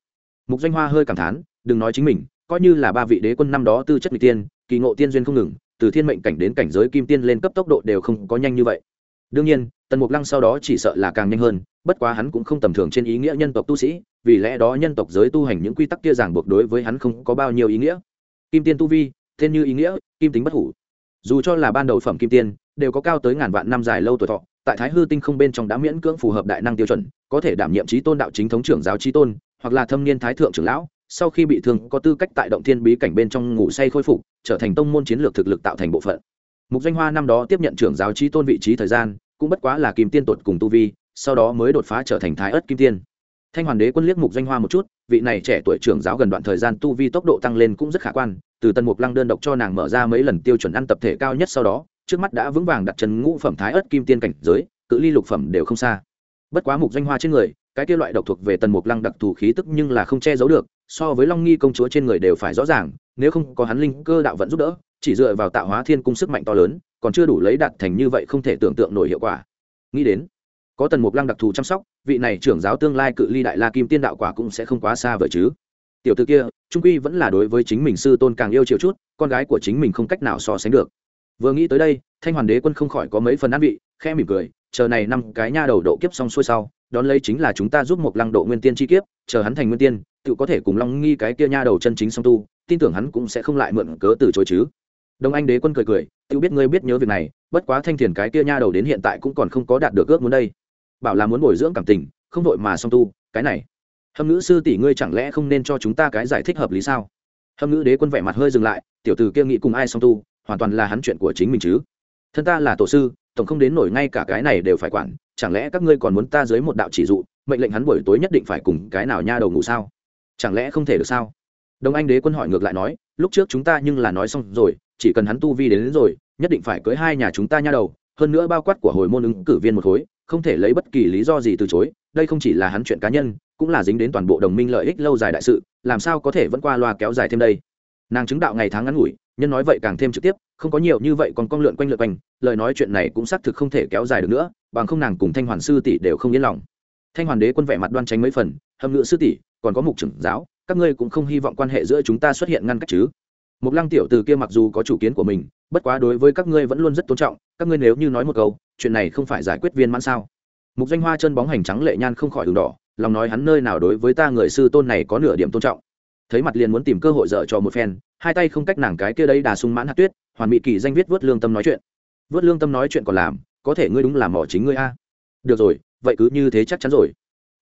Mục danh hoa hơi cảm thán, đừng nói chính mình, coi như là ba vị đế quân năm đó tư chất vị tiên, kỳ ngộ tiên duyên không ngừng, từ thiên mệnh cảnh đến cảnh giới kim tiên lên cấp tốc độ đều không có nhanh như vậy. Đương nhiên, tần mục lăng sau đó chỉ sợ là càng nhanh hơn, bất quá hắn cũng không tầm thường trên ý nghĩa nhân tộc tu sĩ, vì lẽ đó nhân tộc giới tu hành những quy tắc kia ràng buộc đối với hắn không có bao nhiêu ý nghĩa kim tiên tu vi tên như ý nghĩa, kim tính bất hủ. Dù cho là ban đầu phẩm kim tiên, đều có cao tới ngàn vạn năm dài lâu tuổi thọ, tại thái hư tinh không bên trong đã miễn cưỡng phù hợp đại năng tiêu chuẩn, có thể đảm nhiệm trí tôn đạo chính thống trưởng giáo trí tôn, hoặc là thâm niên thái thượng trưởng lão, sau khi bị thương có tư cách tại động thiên bí cảnh bên trong ngủ say khôi phục, trở thành tông môn chiến lược thực lực tạo thành bộ phận. Mục danh hoa năm đó tiếp nhận trưởng giáo trí tôn vị trí thời gian, cũng bất quá là kim tiên tột cùng tu vi, sau đó mới đột phá trở thành thái ất kim tiên thanh hoàn đế quân liếc mục danh hoa một chút, vị này trẻ tuổi trưởng giáo gần đoạn thời gian tu vi tốc độ tăng lên cũng rất khả quan, từ tân mục lăng đơn độc cho nàng mở ra mấy lần tiêu chuẩn ăn tập thể cao nhất sau đó, trước mắt đã vững vàng đặt chân ngũ phẩm thái ất kim tiên cảnh giới, cự ly lục phẩm đều không xa. Bất quá mục danh hoa trên người, cái kia loại độc thuộc về tần mục lăng đặc thù khí tức nhưng là không che giấu được, so với long nghi công chúa trên người đều phải rõ ràng, nếu không có hắn linh cơ đạo vẫn giúp đỡ, chỉ dựa vào tạo hóa thiên cung sức mạnh to lớn, còn chưa đủ lấy đạt thành như vậy không thể tưởng tượng nổi hiệu quả. Nghĩ đến có tần mục lăng đặc thù chăm sóc, vị này trưởng giáo tương lai cự ly đại la kim tiên đạo quả cũng sẽ không quá xa vời chứ. Tiểu t ử kia, trung quy vẫn là đối với chính mình sư tôn càng yêu chiều chút, con gái của chính mình không cách nào so sánh được. Vừa nghĩ tới đây, thanh hoàn đế quân không khỏi có mấy phần an vị khe mỉm cười, chờ này năm cái nha đầu độ kiếp xong xuôi sau, đón lấy chính là chúng ta giúp một lăng độ nguyên tiên chi kiếp, chờ hắn thành nguyên tiên, tự có thể cùng long nghi cái kia nha đầu chân chính song tu, tin tưởng hắn cũng sẽ không lại mượn cớ từ chối chứ. Đông anh đế quân cười cười tự biết ngươi biết nhớ việc này, bất quá thanh thiền cái kia nha đầu đến hiện tại cũng còn không có đạt được ước muốn đây bảo là muốn bồi dưỡng cảm tình không vội mà song tu cái này. Hâm ngữ sư tỷ ngươi chẳng lẽ không nên cho chúng ta cái giải thích hợp lý sao? Hâm ngữ đế quân vẻ mặt hơi dừng lại tiểu tử kia nghĩ cùng ai song tu hoàn toàn là hắn chuyện của chính mình chứ. Thân ta là tổ sư tổng không đến nổi ngay cả cái này đều phải quản chẳng lẽ các ngươi còn muốn ta dưới một đạo chỉ dụ mệnh lệnh hắn buổi tối nhất định phải cùng cái nào nha đầu ngủ sao? Chẳng lẽ không thể được sao? Đông anh đế quân hỏi ngược lại nói lúc trước chúng ta nhưng là nói xong rồi chỉ cần hắn tu vi đến, đến rồi nhất định phải cưới hai nhà chúng ta nha đầu hơn nữa bao quát của hồi môn ứng cử viên một khối không thể lấy bất kỳ lý do gì từ chối, đây không chỉ là hắn chuyện cá nhân, cũng là dính đến toàn bộ đồng minh lợi ích lâu dài đại sự, làm sao có thể vẫn qua loa kéo dài thêm đây? Nàng chứng đạo ngày tháng ngắn ngủi, nhân nói vậy càng thêm trực tiếp, không có nhiều như vậy còn con lượn quanh lượn quanh, lời nói chuyện này cũng xác thực không thể kéo dài được nữa, bằng không nàng cùng thanh hoàn sư tỷ đều không yên lòng. Thanh hoàn đế quân vẻ mặt đoan tránh mấy phần, hâm ngựa sư tỷ, còn có mục trưởng giáo, các ngươi cũng không hy vọng quan hệ giữa chúng ta xuất hiện ngăn cách chứ? Mục lăng tiểu từ kia mặc dù có chủ kiến của mình bất quá đối với các ngươi vẫn luôn rất tôn trọng, các ngươi nếu như nói một câu, chuyện này không phải giải quyết viên mãn sao? Mục danh hoa chân bóng hành trắng lệ nhan không khỏi đường đỏ, lòng nói hắn nơi nào đối với ta người sư tôn này có nửa điểm tôn trọng. Thấy mặt liền muốn tìm cơ hội dở cho một phen, hai tay không cách nàng cái kia đấy đà sung mãn hạt tuyết, hoàn mỹ kỳ danh viết vớt lương tâm nói chuyện. Vớt lương tâm nói chuyện còn làm, có thể ngươi đúng làm mỏ chính ngươi a. Được rồi, vậy cứ như thế chắc chắn rồi.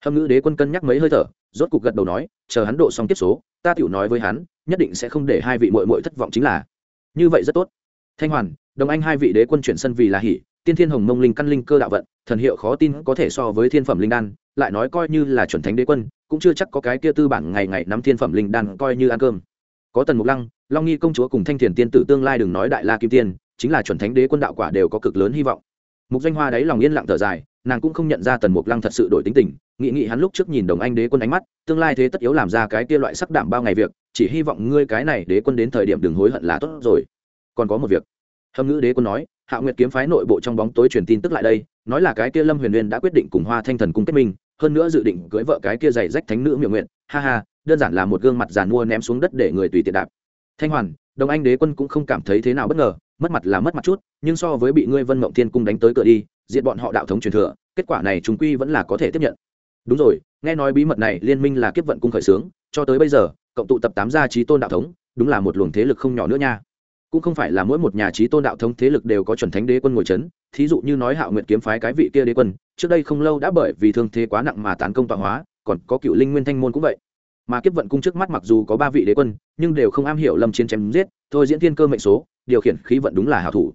Hâm ngữ đế quân cân nhắc mấy hơi thở, rốt cục gật đầu nói, chờ hắn độ xong tiếp số, ta tiểu nói với hắn, nhất định sẽ không để hai vị mội mội thất vọng chính là. Như vậy rất tốt thanh hoàn đồng anh hai vị đế quân chuyển sân vì là hỉ tiên thiên hồng mông linh căn linh cơ đạo vận, thần hiệu khó tin có thể so với thiên phẩm linh đan, lại nói coi như là chuẩn thánh đế quân, cũng chưa chắc có cái kia tư bản ngày ngày nắm thiên phẩm linh đan coi như ăn cơm. Có tần mục lăng, long nghi công chúa cùng thanh thiền tiên tử tương lai đừng nói đại la kim tiên, chính là chuẩn thánh đế quân đạo quả đều có cực lớn hy vọng. Mục danh hoa đáy lòng yên lặng thở dài, nàng cũng không nhận ra tần mục lăng thật sự đổi tính tình nghị nghị hắn lúc trước nhìn đồng anh đế quân ánh mắt, tương lai thế tất yếu làm ra cái kia loại sắc đảm bao ngày việc, chỉ hy vọng ngươi cái này đế quân đến thời điểm đừng hối hận là tốt rồi còn có một việc. Hâm ngữ đế quân nói hạ nguyệt kiếm phái nội bộ trong bóng tối truyền tin tức lại đây, nói là cái kia lâm huyền uyên đã quyết định cùng hoa thanh thần cung kết minh, hơn nữa dự định cưới vợ cái kia giày rách thánh nữ miệng nguyện. Ha ha, đơn giản là một gương mặt giàn mua ném xuống đất để người tùy tiện đạp. Thanh hoàn đồng anh đế quân cũng không cảm thấy thế nào bất ngờ, mất mặt là mất mặt chút, nhưng so với bị ngươi vân mộng thiên cung đánh tới cửa đi diện bọn họ đạo thống truyền thừa, kết quả này chúng quy vẫn là có thể tiếp nhận. Đúng rồi, nghe nói bí mật này liên minh là kiếp vận cung khởi xướng, cho tới bây giờ, cộng tụ tập tám gia trí tôn đạo thống, đúng là một luồng thế lực không nhỏ nữa nha cũng không phải là mỗi một nhà trí tôn đạo thống thế lực đều có chuẩn thánh đế quân ngồi c h ấ n thí dụ như nói hạo nguyện kiếm phái cái vị kia đế quân, trước đây không lâu đã bởi vì thương thế quá nặng mà tán công tọa hóa, còn có cựu linh nguyên thanh môn cũng vậy. Mà kiếp vận cung trước mắt mặc dù có ba vị đế quân, nhưng đều không am hiểu lâm chiến chém giết, thôi diễn thiên cơ mệnh số, điều khiển khí vận đúng là hảo thủ.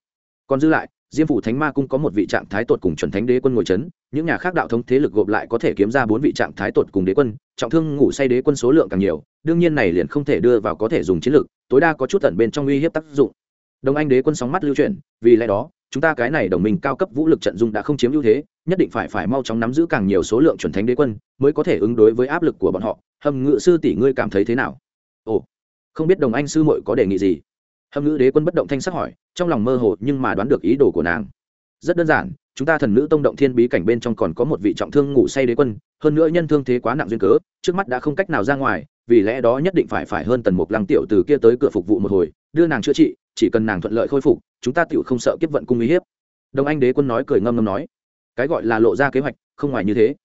Còn dư lại, diêm phủ thánh ma cung có một vị trạng thái tột cùng chuẩn thánh đế quân ngồi c h ấ n những nhà khác đạo thống thế lực gộp lại có thể kiếm ra bốn vị trạng thái tột cùng đế quân, trọng thương ngủ say đế quân số lượng càng nhiều, đương nhiên này liền không thể đưa vào có thể dùng chiến lược tối đa có chút tận bên trong uy hiếp tác dụng. Đồng anh đế quân sóng mắt lưu chuyển, vì lẽ đó, chúng ta cái này đồng minh cao cấp vũ lực trận dung đã không chiếm ưu thế, nhất định phải phải mau chóng nắm giữ càng nhiều số lượng chuẩn thánh đế quân, mới có thể ứng đối với áp lực của bọn họ. Hầm ngự sư tỷ ngươi cảm thấy thế nào? Ồ, không biết đồng anh sư muội có đề nghị gì? Hâm ngự đế quân bất động thanh sắc hỏi, trong lòng mơ hồ nhưng mà đoán được ý đồ của nàng. Rất đơn giản, chúng ta thần nữ tông động thiên bí cảnh bên trong còn có một vị trọng thương ngủ say đế quân, hơn nữa nhân thương thế quá nặng duyên cớ, trước mắt đã không cách nào ra ngoài vì lẽ đó nhất định phải phải hơn tần mục lăng tiểu từ kia tới cửa phục vụ một hồi, đưa nàng chữa trị, chỉ cần nàng thuận lợi khôi phục, chúng ta tiểu không sợ kiếp vận cung uy hiếp. Đồng anh đế quân nói cười ngâm ngâm nói. Cái gọi là lộ ra kế hoạch, không ngoài như thế.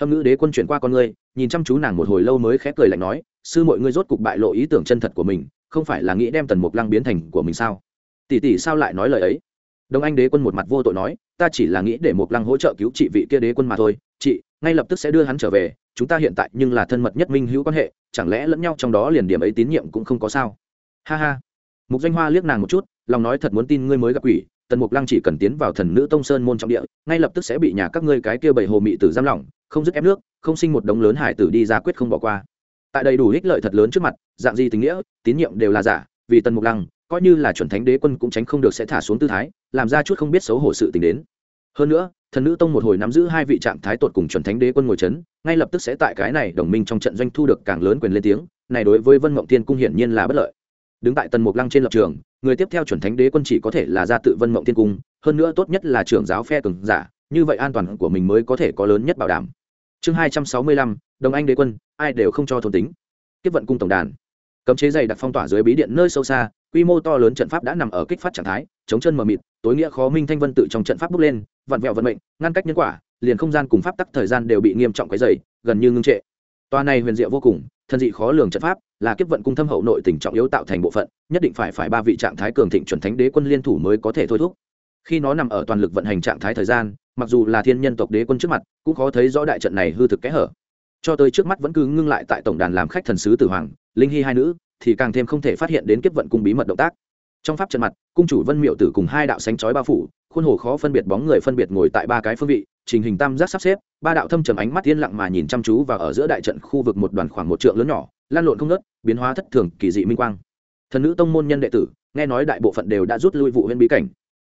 Hâm ngữ đế quân chuyển qua con ngươi, nhìn chăm chú nàng một hồi lâu mới khép cười lạnh nói, sư mọi ngươi rốt cục bại lộ ý tưởng chân thật của mình, không phải là nghĩ đem tần mục lăng biến thành của mình sao? Tỷ tỷ sao lại nói lời ấy? Đồng anh đế quân một mặt vô tội nói, ta chỉ là nghĩ để mục lăng hỗ trợ cứu trị vị kia đế quân mà thôi, chị, ngay lập tức sẽ đưa hắn trở về, chúng ta hiện tại nhưng là thân mật nhất minh hữu quan hệ chẳng lẽ lẫn nhau trong đó liền điểm ấy tín nhiệm cũng không có sao? Ha ha. Mục danh hoa liếc nàng một chút, lòng nói thật muốn tin ngươi mới gặp quỷ, tần mục lăng chỉ cần tiến vào thần nữ tông sơn môn trọng địa, ngay lập tức sẽ bị nhà các ngươi cái kia bảy hồ mị tử giam lỏng, không dứt ép nước, không sinh một đống lớn hải tử đi ra quyết không bỏ qua. Tại đầy đủ ích lợi thật lớn trước mặt, dạng gì tình nghĩa, tín nhiệm đều là giả, vì tần mục lăng, coi như là chuẩn thánh đế quân cũng tránh không được sẽ thả xuống tư thái, làm ra chút không biết xấu hổ sự tình đến. Hơn nữa thần nữ tông một hồi nắm giữ hai vị trạng thái tột cùng chuẩn thánh đế quân ngồi c h ấ n ngay lập tức sẽ tại cái này đồng minh trong trận doanh thu được càng lớn quyền lên tiếng, này đối với vân mộng tiên cung hiển nhiên là bất lợi. Đứng tại tần mục lăng trên lập trường, người tiếp theo chuẩn thánh đế quân chỉ có thể là ra tự vân mộng tiên cung, hơn nữa tốt nhất là trưởng giáo phe cường giả, như vậy an toàn của mình mới có thể có lớn nhất bảo đảm. Chương hai trăm sáu mươi lăm, đồng anh đế quân, ai đều không cho thôn tính. Tiếp vận cung tổng đàn. Cấm chế dày đặc phong tỏa dưới bí điện nơi sâu xa, quy mô to lớn trận pháp đã nằm ở kích phát trạng thái, chống chân mờ mịt, tối nghĩa khó minh thanh vân tự trong trận pháp bước lên vặn vẹo vận mệnh, ngăn cách nhân quả, liền không gian cùng pháp tắc thời gian đều bị nghiêm trọng quấy dày gần như ngưng trệ. Toa này huyền diệu vô cùng, thân dị khó lường trận pháp, là kiếp vận cung thâm hậu nội tình trọng yếu tạo thành bộ phận, nhất định phải phải ba vị trạng thái cường thịnh chuẩn thánh đế quân liên thủ mới có thể thôi thúc. Khi nó nằm ở toàn lực vận hành trạng thái thời gian, mặc dù là thiên nhân tộc đế quân trước mặt, cũng khó thấy rõ đại trận này hư thực kẽ hở. Cho tới trước mắt vẫn cứ ngưng lại tại tổng đàn làm khách thần sứ tử hoàng, linh hy hai nữ, thì càng thêm không thể phát hiện đến kiếp vận cung bí mật động tác. Trong pháp trận mặt, cung chủ vân miệu tử cùng hai đạo sánh chói bao phủ khuôn hồ khó phân biệt bóng người phân biệt ngồi tại ba cái phương vị, trình hình tam giác sắp xếp, ba đạo thâm trầm ánh mắt yên lặng mà nhìn chăm chú và ở giữa đại trận khu vực một đoàn khoảng một trượng lớn nhỏ, lan lộn không ngớt, biến hóa thất thường, kỳ dị minh quang. Thần nữ tông môn nhân đệ tử, nghe nói đại bộ phận đều đã rút lui vụ huyên bí cảnh.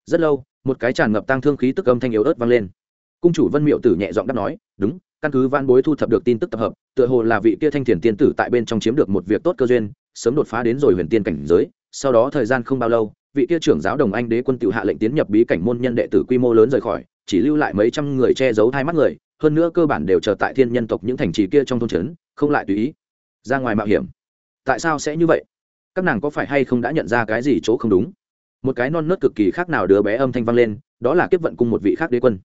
Rất lâu, một cái tràn ngập tăng thương khí tức âm thanh yếu ớt vang lên. Cung chủ vân miệu tử nhẹ giọng đáp nói, đúng, căn cứ van bối thu thập được tin tức tập hợp, tựa hồ là vị kia thanh thiền tiên tử tại bên trong chiếm được một việc tốt cơ duyên, sớm đột phá đến rồi huyền tiên cảnh giới, sau đó thời gian không bao lâu vị kia trưởng giáo đồng anh đế quân tự hạ lệnh tiến nhập bí cảnh môn nhân đệ tử quy mô lớn rời khỏi, chỉ lưu lại mấy trăm người che giấu hai mắt người, hơn nữa cơ bản đều chờ tại thiên nhân tộc những thành trì kia trong thôn trấn, không lại tùy ý ra ngoài mạo hiểm. Tại sao sẽ như vậy? Các nàng có phải hay không đã nhận ra cái gì chỗ không đúng? Một cái non nớt cực kỳ khác nào đứa bé âm thanh vang lên, đó là kiếp vận cung một vị khác đế quân.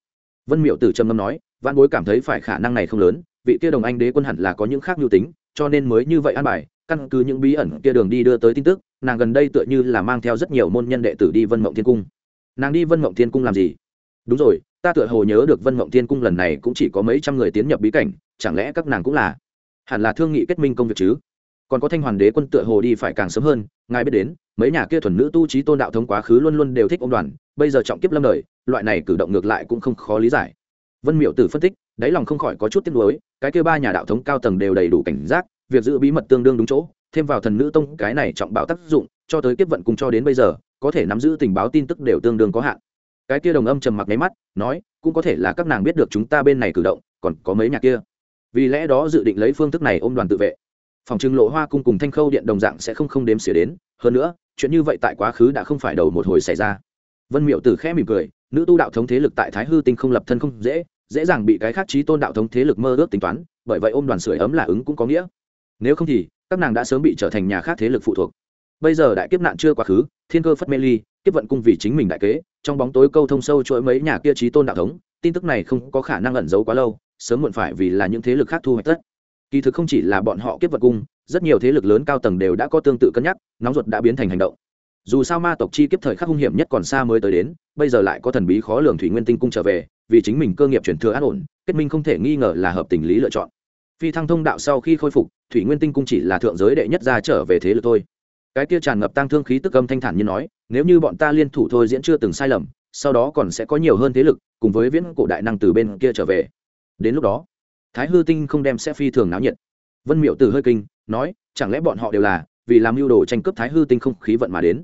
Vân miệu tử trầm ngâm nói văn bối cảm thấy phải khả năng này không lớn, vị kia đồng anh đế quân hẳn là có những khác nhu tính, cho nên mới như vậy an bài, căn cứ những bí ẩn kia đường đi đưa tới tin tức nàng gần đây tựa như là mang theo rất nhiều môn nhân đệ tử đi vân mộng thiên cung. Nàng đi vân mộng thiên cung làm gì? Đúng rồi, ta tựa hồ nhớ được vân mộng thiên cung lần này cũng chỉ có mấy trăm người tiến nhập bí cảnh, chẳng lẽ các nàng cũng là? Hẳn là thương nghị kết minh công việc chứ? Còn có thanh hoàn đế quân tựa hồ đi phải càng sớm hơn, ngài biết đến, mấy nhà kia thuần nữ tu trí tôn đạo thống quá khứ luôn luôn đều thích ông đoàn, bây giờ trọng kiếp lâm đời, loại này cử động ngược lại cũng không khó lý giải. Vân miệu tử phân tích, đáy lòng không khỏi có chút tiếc nuối, cái kia ba nhà đạo thống cao tầng đều đầy đủ cảnh giác, việc giữ bí mật tương đương đúng chỗ thêm vào thần nữ tông, cái này trọng bảo tác dụng, cho tới kiếp vận cùng cho đến bây giờ, có thể nắm giữ tình báo tin tức đều tương đương có hạn. Cái kia đồng âm trầm mặc nháy mắt, nói, cũng có thể là các nàng biết được chúng ta bên này cử động, còn có mấy nhà kia. Vì lẽ đó dự định lấy phương thức này ôm đoàn tự vệ. Phòng trưng lộ hoa cung cùng thanh khâu điện đồng dạng sẽ không không đếm xỉa đến, hơn nữa, chuyện như vậy tại quá khứ đã không phải đầu một hồi xảy ra. Vân miệu tử khẽ mỉm cười, nữ tu đạo thống thế lực tại thái hư tinh không lập thân không dễ dễ dàng bị cái khác trí tôn đạo thống thế lực mơ ước tính toán, bởi vậy ôm đoàn sưởi ấm là ứng cũng có nghĩa. Nếu không thì các nàng đã sớm bị trở thành nhà khác thế lực phụ thuộc. Bây giờ đại kiếp nạn chưa quá khứ, thiên cơ phất mê ly, kiếp vận cung vì chính mình đại kế, trong bóng tối câu thông sâu chuỗi mấy nhà kia trí tôn đạo thống, tin tức này không có khả năng ẩn giấu quá lâu, sớm muộn phải vì là những thế lực khác thu hoạch tất. Kỳ thực không chỉ là bọn họ kiếp vật cung, rất nhiều thế lực lớn cao tầng đều đã có tương tự cân nhắc, nóng ruột đã biến thành hành động. Dù sao ma tộc chi kiếp thời khắc hung hiểm nhất còn xa mới tới đến, bây giờ lại có thần bí khó lường thủy nguyên tinh cung trở về, vì chính mình cơ nghiệp chuyển thừa an ổn, kết minh không thể nghi ngờ là hợp tình lý lựa chọn phi thăng thông đạo sau khi khôi phục, thủy nguyên tinh cung chỉ là thượng giới đệ nhất ra trở về thế lực thôi. Cái kia tràn ngập tăng thương khí tức âm thanh thản như nói, nếu như bọn ta liên thủ thôi diễn chưa từng sai lầm, sau đó còn sẽ có nhiều hơn thế lực, cùng với viễn cổ đại năng từ bên kia trở về. Đến lúc đó, thái hư tinh không đem sẽ phi thường náo nhiệt. Vân miệu từ hơi kinh, nói, chẳng lẽ bọn họ đều là, vì làm mưu đồ tranh cướp thái hư tinh không khí vận mà đến?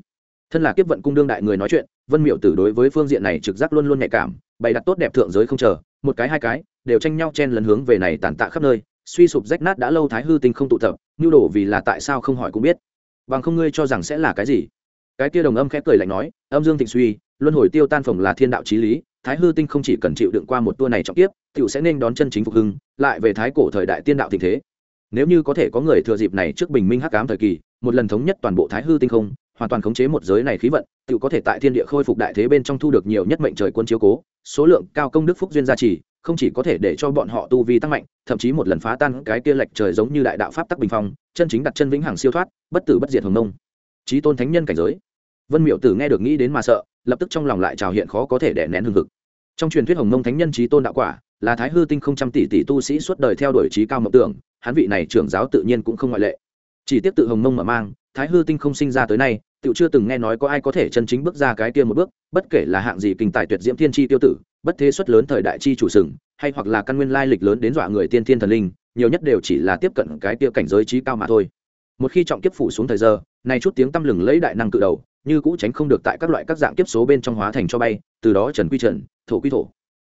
Thân là kiếp vận cung đương đại người nói chuyện, vân miệu tử đối với phương diện này trực giác luôn luôn nhạy cảm, bày đặt tốt đẹp thượng giới không chờ, một cái hai cái, đều tranh nhau chen lấn hướng về này tàn tạ khắp nơi suy sụp rách nát đã lâu thái hư tinh không tụ tập, nhu đồ vì là tại sao không hỏi cũng biết. Bằng không ngươi cho rằng sẽ là cái gì? Cái kia đồng âm khẽ cười lạnh nói, âm dương thịnh suy, luân hồi tiêu tan phồng là thiên đạo trí lý, thái hư tinh không chỉ cần chịu đựng qua một tour này trọng tiếp tiểu sẽ nên đón chân chính phục hưng, lại về thái cổ thời đại tiên đạo tình thế. Nếu như có thể có người thừa dịp này trước bình minh hắc ám thời kỳ, một lần thống nhất toàn bộ thái hư tinh không, hoàn toàn khống chế một giới này khí vận, tiểu có thể tại thiên địa khôi phục đại thế bên trong thu được nhiều nhất mệnh trời quân chiếu cố, số lượng cao công đức phúc duyên gia trì không chỉ có thể để cho bọn họ tu vi tăng mạnh, thậm chí một lần phá tan cái kia lệch trời giống như đại đạo pháp tắc bình phong, chân chính đặt chân vĩnh hằng siêu thoát, bất tử bất diệt hồng nông trí tôn thánh nhân cảnh giới. Vân miệu tử nghe được nghĩ đến mà sợ, lập tức trong lòng lại trào hiện khó có thể đè nén hương thực trong truyền thuyết hồng nông thánh nhân trí tôn đạo quả, là thái hư tinh không trăm tỷ tỷ tu sĩ suốt đời theo đuổi trí cao mộng tưởng, hắn vị này trưởng giáo tự nhiên cũng không ngoại lệ. Chỉ tiếp tự hồng nông mở mang, thái hư tinh không sinh ra tới nay tự chưa từng nghe nói có ai có thể chân chính bước ra cái kia một bước, bất kể là hạng gì kinh tài tuyệt diễm thiên chi tiêu tử, bất thế xuất lớn thời đại chi chủ sừng, hay hoặc là căn nguyên lai lịch lớn đến dọa người tiên thiên thần linh, nhiều nhất đều chỉ là tiếp cận cái kia cảnh giới trí cao mà thôi. Một khi trọng kiếp phủ xuống thời giờ này chút tiếng tâm lừng lấy đại năng cự đầu, như cũ tránh không được tại các loại các dạng kiếp số bên trong hóa thành cho bay, từ đó trần quy trần, thổ quy thổ.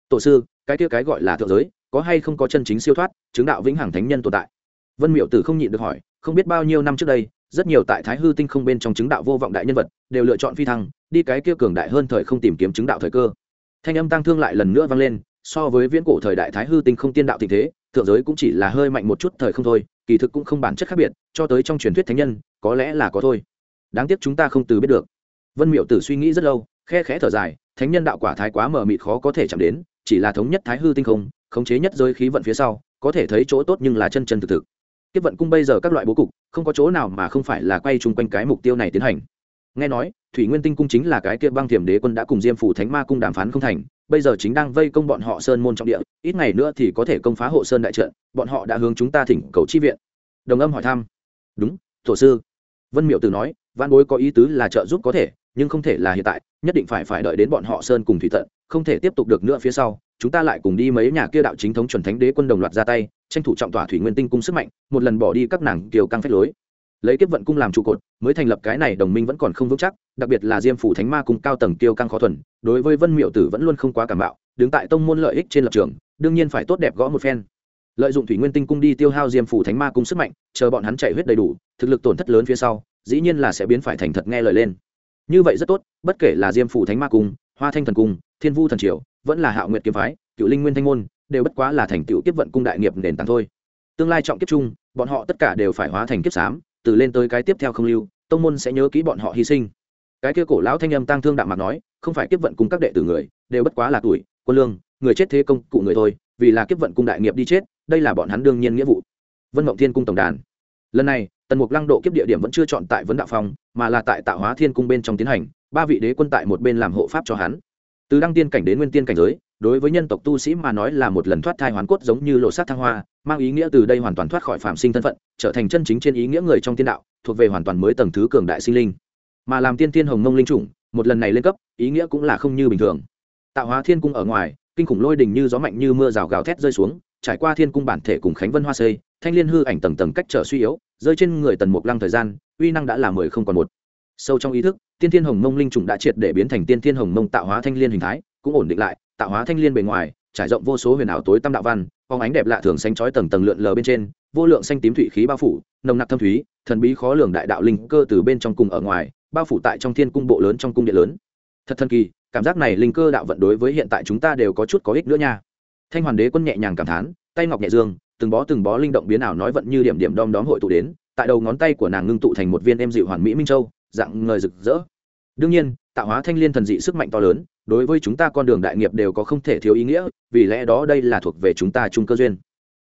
Tổ sư, cái kia cái gọi là thượng giới, có hay không có chân chính siêu thoát, chứng đạo vĩnh hằng thánh nhân tồn tại? Vân miệu tử không nhịn được hỏi không biết bao nhiêu năm trước đây, rất nhiều tại thái hư tinh không bên trong chứng đạo vô vọng đại nhân vật, đều lựa chọn phi thăng, đi cái kia cường đại hơn thời không tìm kiếm chứng đạo thời cơ. Thanh âm tăng thương lại lần nữa vang lên, so với viễn cổ thời đại thái hư tinh không tiên đạo tình thế, thượng giới cũng chỉ là hơi mạnh một chút thời không thôi, kỳ thực cũng không bản chất khác biệt, cho tới trong truyền thuyết thánh nhân, có lẽ là có thôi. Đáng tiếc chúng ta không từ biết được. Vân miệu tử suy nghĩ rất lâu, khe khẽ thở dài, thánh nhân đạo quả thái quá mờ mịt khó có thể chạm đến, chỉ là thống nhất thái hư tinh không, khống chế nhất giới khí vận phía sau, có thể thấy chỗ tốt nhưng là chân chân thực thực tiếp vận cung bây giờ các loại bố cục, không có chỗ nào mà không phải là quay chung quanh cái mục tiêu này tiến hành. Nghe nói, thủy nguyên tinh cung chính là cái kia băng thiểm đế quân đã cùng diêm phủ thánh ma cung đàm phán không thành, bây giờ chính đang vây công bọn họ sơn môn trọng địa, ít ngày nữa thì có thể công phá hộ sơn đại trận, bọn họ đã hướng chúng ta thỉnh cầu chi viện. Đồng âm hỏi thăm. Đúng thổ sư. Vân miệu từ nói văn bối có ý tứ là trợ giúp có thể, nhưng không thể là hiện tại, nhất định phải phải đợi đến bọn họ sơn cùng thủy tận, không thể tiếp tục được nữa phía sau chúng ta lại cùng đi mấy nhà kia đạo chính thống chuẩn thánh đế quân đồng loạt ra tay, tranh thủ trọng tỏa thủy nguyên tinh cung sức mạnh, một lần bỏ đi các nàng kiều căng phép lối. Lấy kiếp vận cung làm trụ cột, mới thành lập cái này đồng minh vẫn còn không vững chắc, đặc biệt là diêm phủ thánh ma cung cao tầng kiêu căng khó thuần, đối với vân miệu tử vẫn luôn không quá cảm bạo, đứng tại tông môn lợi ích trên lập trường, đương nhiên phải tốt đẹp gõ một phen. Lợi dụng thủy nguyên tinh cung đi tiêu hao diêm phủ thánh ma cung sức mạnh, chờ bọn hắn chạy huyết đầy đủ, thực lực tổn thất lớn phía sau, dĩ nhiên là sẽ biến phải thành thật nghe lời lên. Như vậy rất tốt, bất kể là diêm phủ thánh ma cung, hoa thanh thần cung, thiên vu thần triều vẫn là hạo nguyệt kiếm phái, cựu linh nguyên thanh môn, đều bất quá là thành tựu kiếp vận cung đại nghiệp nền tảng thôi. Tương lai trọng kiếp chung, bọn họ tất cả đều phải hóa thành kiếp xám, từ lên tới cái tiếp theo không lưu, tông môn sẽ nhớ kỹ bọn họ hy sinh. Cái kia cổ lão thanh âm tăng thương đạm mặt nói, không phải kiếp vận cung các đệ tử người, đều bất quá là tuổi, quân lương, người chết thế công cụ người thôi, vì là kiếp vận cung đại nghiệp đi chết, đây là bọn hắn đương nhiên nghĩa vụ. Vân mộng thiên cung tổng đàn. Lần này, tần mục lăng độ kiếp địa điểm vẫn chưa chọn tại vấn đạo phong, mà là tại tạo hóa thiên cung bên trong tiến hành, ba vị đế quân tại một bên làm hộ pháp cho hắn từ đăng tiên cảnh đến nguyên tiên cảnh giới, đối với nhân tộc tu sĩ mà nói là một lần thoát thai hoàn cốt giống như lộ sát thăng hoa, mang ý nghĩa từ đây hoàn toàn thoát khỏi phạm sinh thân phận, trở thành chân chính trên ý nghĩa người trong tiên đạo, thuộc về hoàn toàn mới tầng thứ cường đại sinh linh. Mà làm tiên tiên hồng mông linh chủng, một lần này lên cấp, ý nghĩa cũng là không như bình thường. Tạo hóa thiên cung ở ngoài, kinh khủng lôi đình như gió mạnh như mưa rào gào thét rơi xuống, trải qua thiên cung bản thể cùng khánh vân hoa xây thanh liên hư ảnh tầng tầng cách trở suy yếu, rơi trên người tần mục lăng thời gian, uy năng đã là mười không còn một sâu trong ý thức, tiên thiên hồng mông linh trùng đã triệt để biến thành tiên thiên hồng mông tạo hóa thanh liên hình thái, cũng ổn định lại, tạo hóa thanh liên bề ngoài, trải rộng vô số huyền ảo tối tâm đạo văn phóng ánh đẹp lạ thường xanh chói tầng tầng lượn lờ bên trên, vô lượng xanh tím thủy khí bao phủ, nồng nặc thâm thúy, thần bí khó lường đại đạo linh cơ từ bên trong cung ở ngoài, bao phủ tại trong thiên cung bộ lớn trong cung điện lớn. Thật thần kỳ, cảm giác này linh cơ đạo vận đối với hiện tại chúng ta đều có chút có ích nữa nha. Thanh hoàn đế quân nhẹ nhàng cảm thán, tay ngọc nhẹ dương, từng bó từng bó linh động biến ảo nói vận như điểm điểm đom đóm hội tụ đến, tại đầu ngón tay của nàng ngưng tụ thành một viên em dịu hoàn mỹ minh châu dạng người rực rỡ. Đương nhiên, tạo hóa thanh liên thần dị sức mạnh to lớn, đối với chúng ta con đường đại nghiệp đều có không thể thiếu ý nghĩa, vì lẽ đó đây là thuộc về chúng ta chung cơ duyên.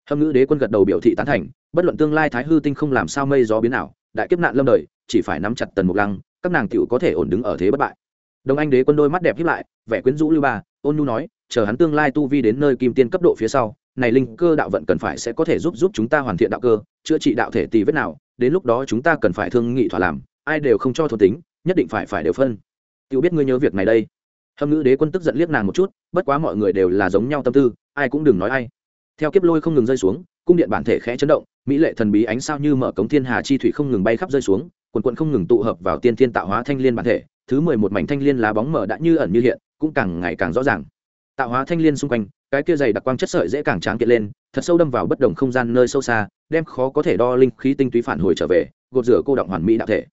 Hâm ngữ đế quân gật đầu biểu thị tán thành, bất luận tương lai thái hư tinh không làm sao mây gió biến ảo, đại kiếp nạn lâm đời, chỉ phải nắm chặt tần mục lăng, các nàng tiểu có thể ổn đứng ở thế bất bại. Đồng anh đế quân đôi mắt đẹp hiếp lại, vẻ quyến rũ lưu ba, ôn nhu nói, chờ hắn tương lai tu vi đến nơi kim tiên cấp độ phía sau, này linh cơ đạo vận cần phải sẽ có thể giúp giúp chúng ta hoàn thiện đạo cơ, chữa trị đạo thể tì vết nào, đến lúc đó chúng ta cần phải thương nghị thỏa làm ai đều không cho thôn tính, nhất định phải phải đều phân. Tiêu biết ngươi nhớ việc này đây. Hâm ngữ đế quân tức giận liếc nàng một chút, bất quá mọi người đều là giống nhau tâm tư, ai cũng đừng nói ai. Theo kiếp lôi không ngừng rơi xuống, cung điện bản thể khẽ chấn động, mỹ lệ thần bí ánh sao như mở cống thiên hà chi thủy không ngừng bay khắp rơi xuống, quần quận không ngừng tụ hợp vào tiên thiên tạo hóa thanh liên bản thể, thứ mười một mảnh thanh liên lá bóng mở đã như ẩn như hiện, cũng càng ngày càng rõ ràng. Tạo hóa thanh liên xung quanh, cái kia dày đặc quang chất sợi dễ càng tráng kiện lên, thật sâu đâm vào bất đồng không gian nơi sâu xa, đem khó có thể đo linh khí tinh túy phản hồi trở về, gột rửa cô động hoàn mỹ đạo thể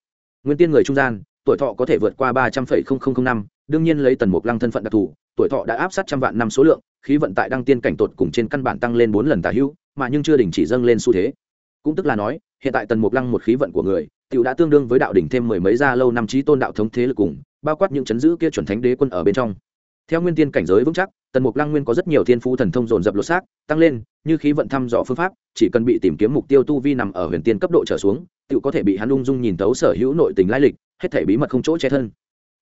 nguyên tiên người trung gian, tuổi thọ có thể vượt qua ba trăm linh năm, đương nhiên lấy tần mục lăng thân phận đặc thù, tuổi thọ đã áp sát trăm vạn năm số lượng, khí vận tại đăng tiên cảnh tột cùng trên căn bản tăng lên bốn lần tả hữu, mà nhưng chưa đình chỉ dâng lên xu thế. Cũng tức là nói, hiện tại tần mục lăng một khí vận của người, tiểu đã tương đương với đạo đỉnh thêm mười mấy gia lâu năm trí tôn đạo thống thế lực cùng, bao quát những chấn giữ kia chuẩn thánh đế quân ở bên trong. Theo nguyên tiên cảnh giới vững chắc, tần mục lăng nguyên có rất nhiều thiên phú thần thông dồn dập lột xác, tăng lên như khí vận thăm dò phương pháp, chỉ cần bị tìm kiếm mục tiêu tu vi nằm ở huyền tiên cấp độ trở xuống, tự có thể bị hắn ung dung nhìn tấu sở hữu nội tình lai lịch, hết thể bí mật không chỗ che thân.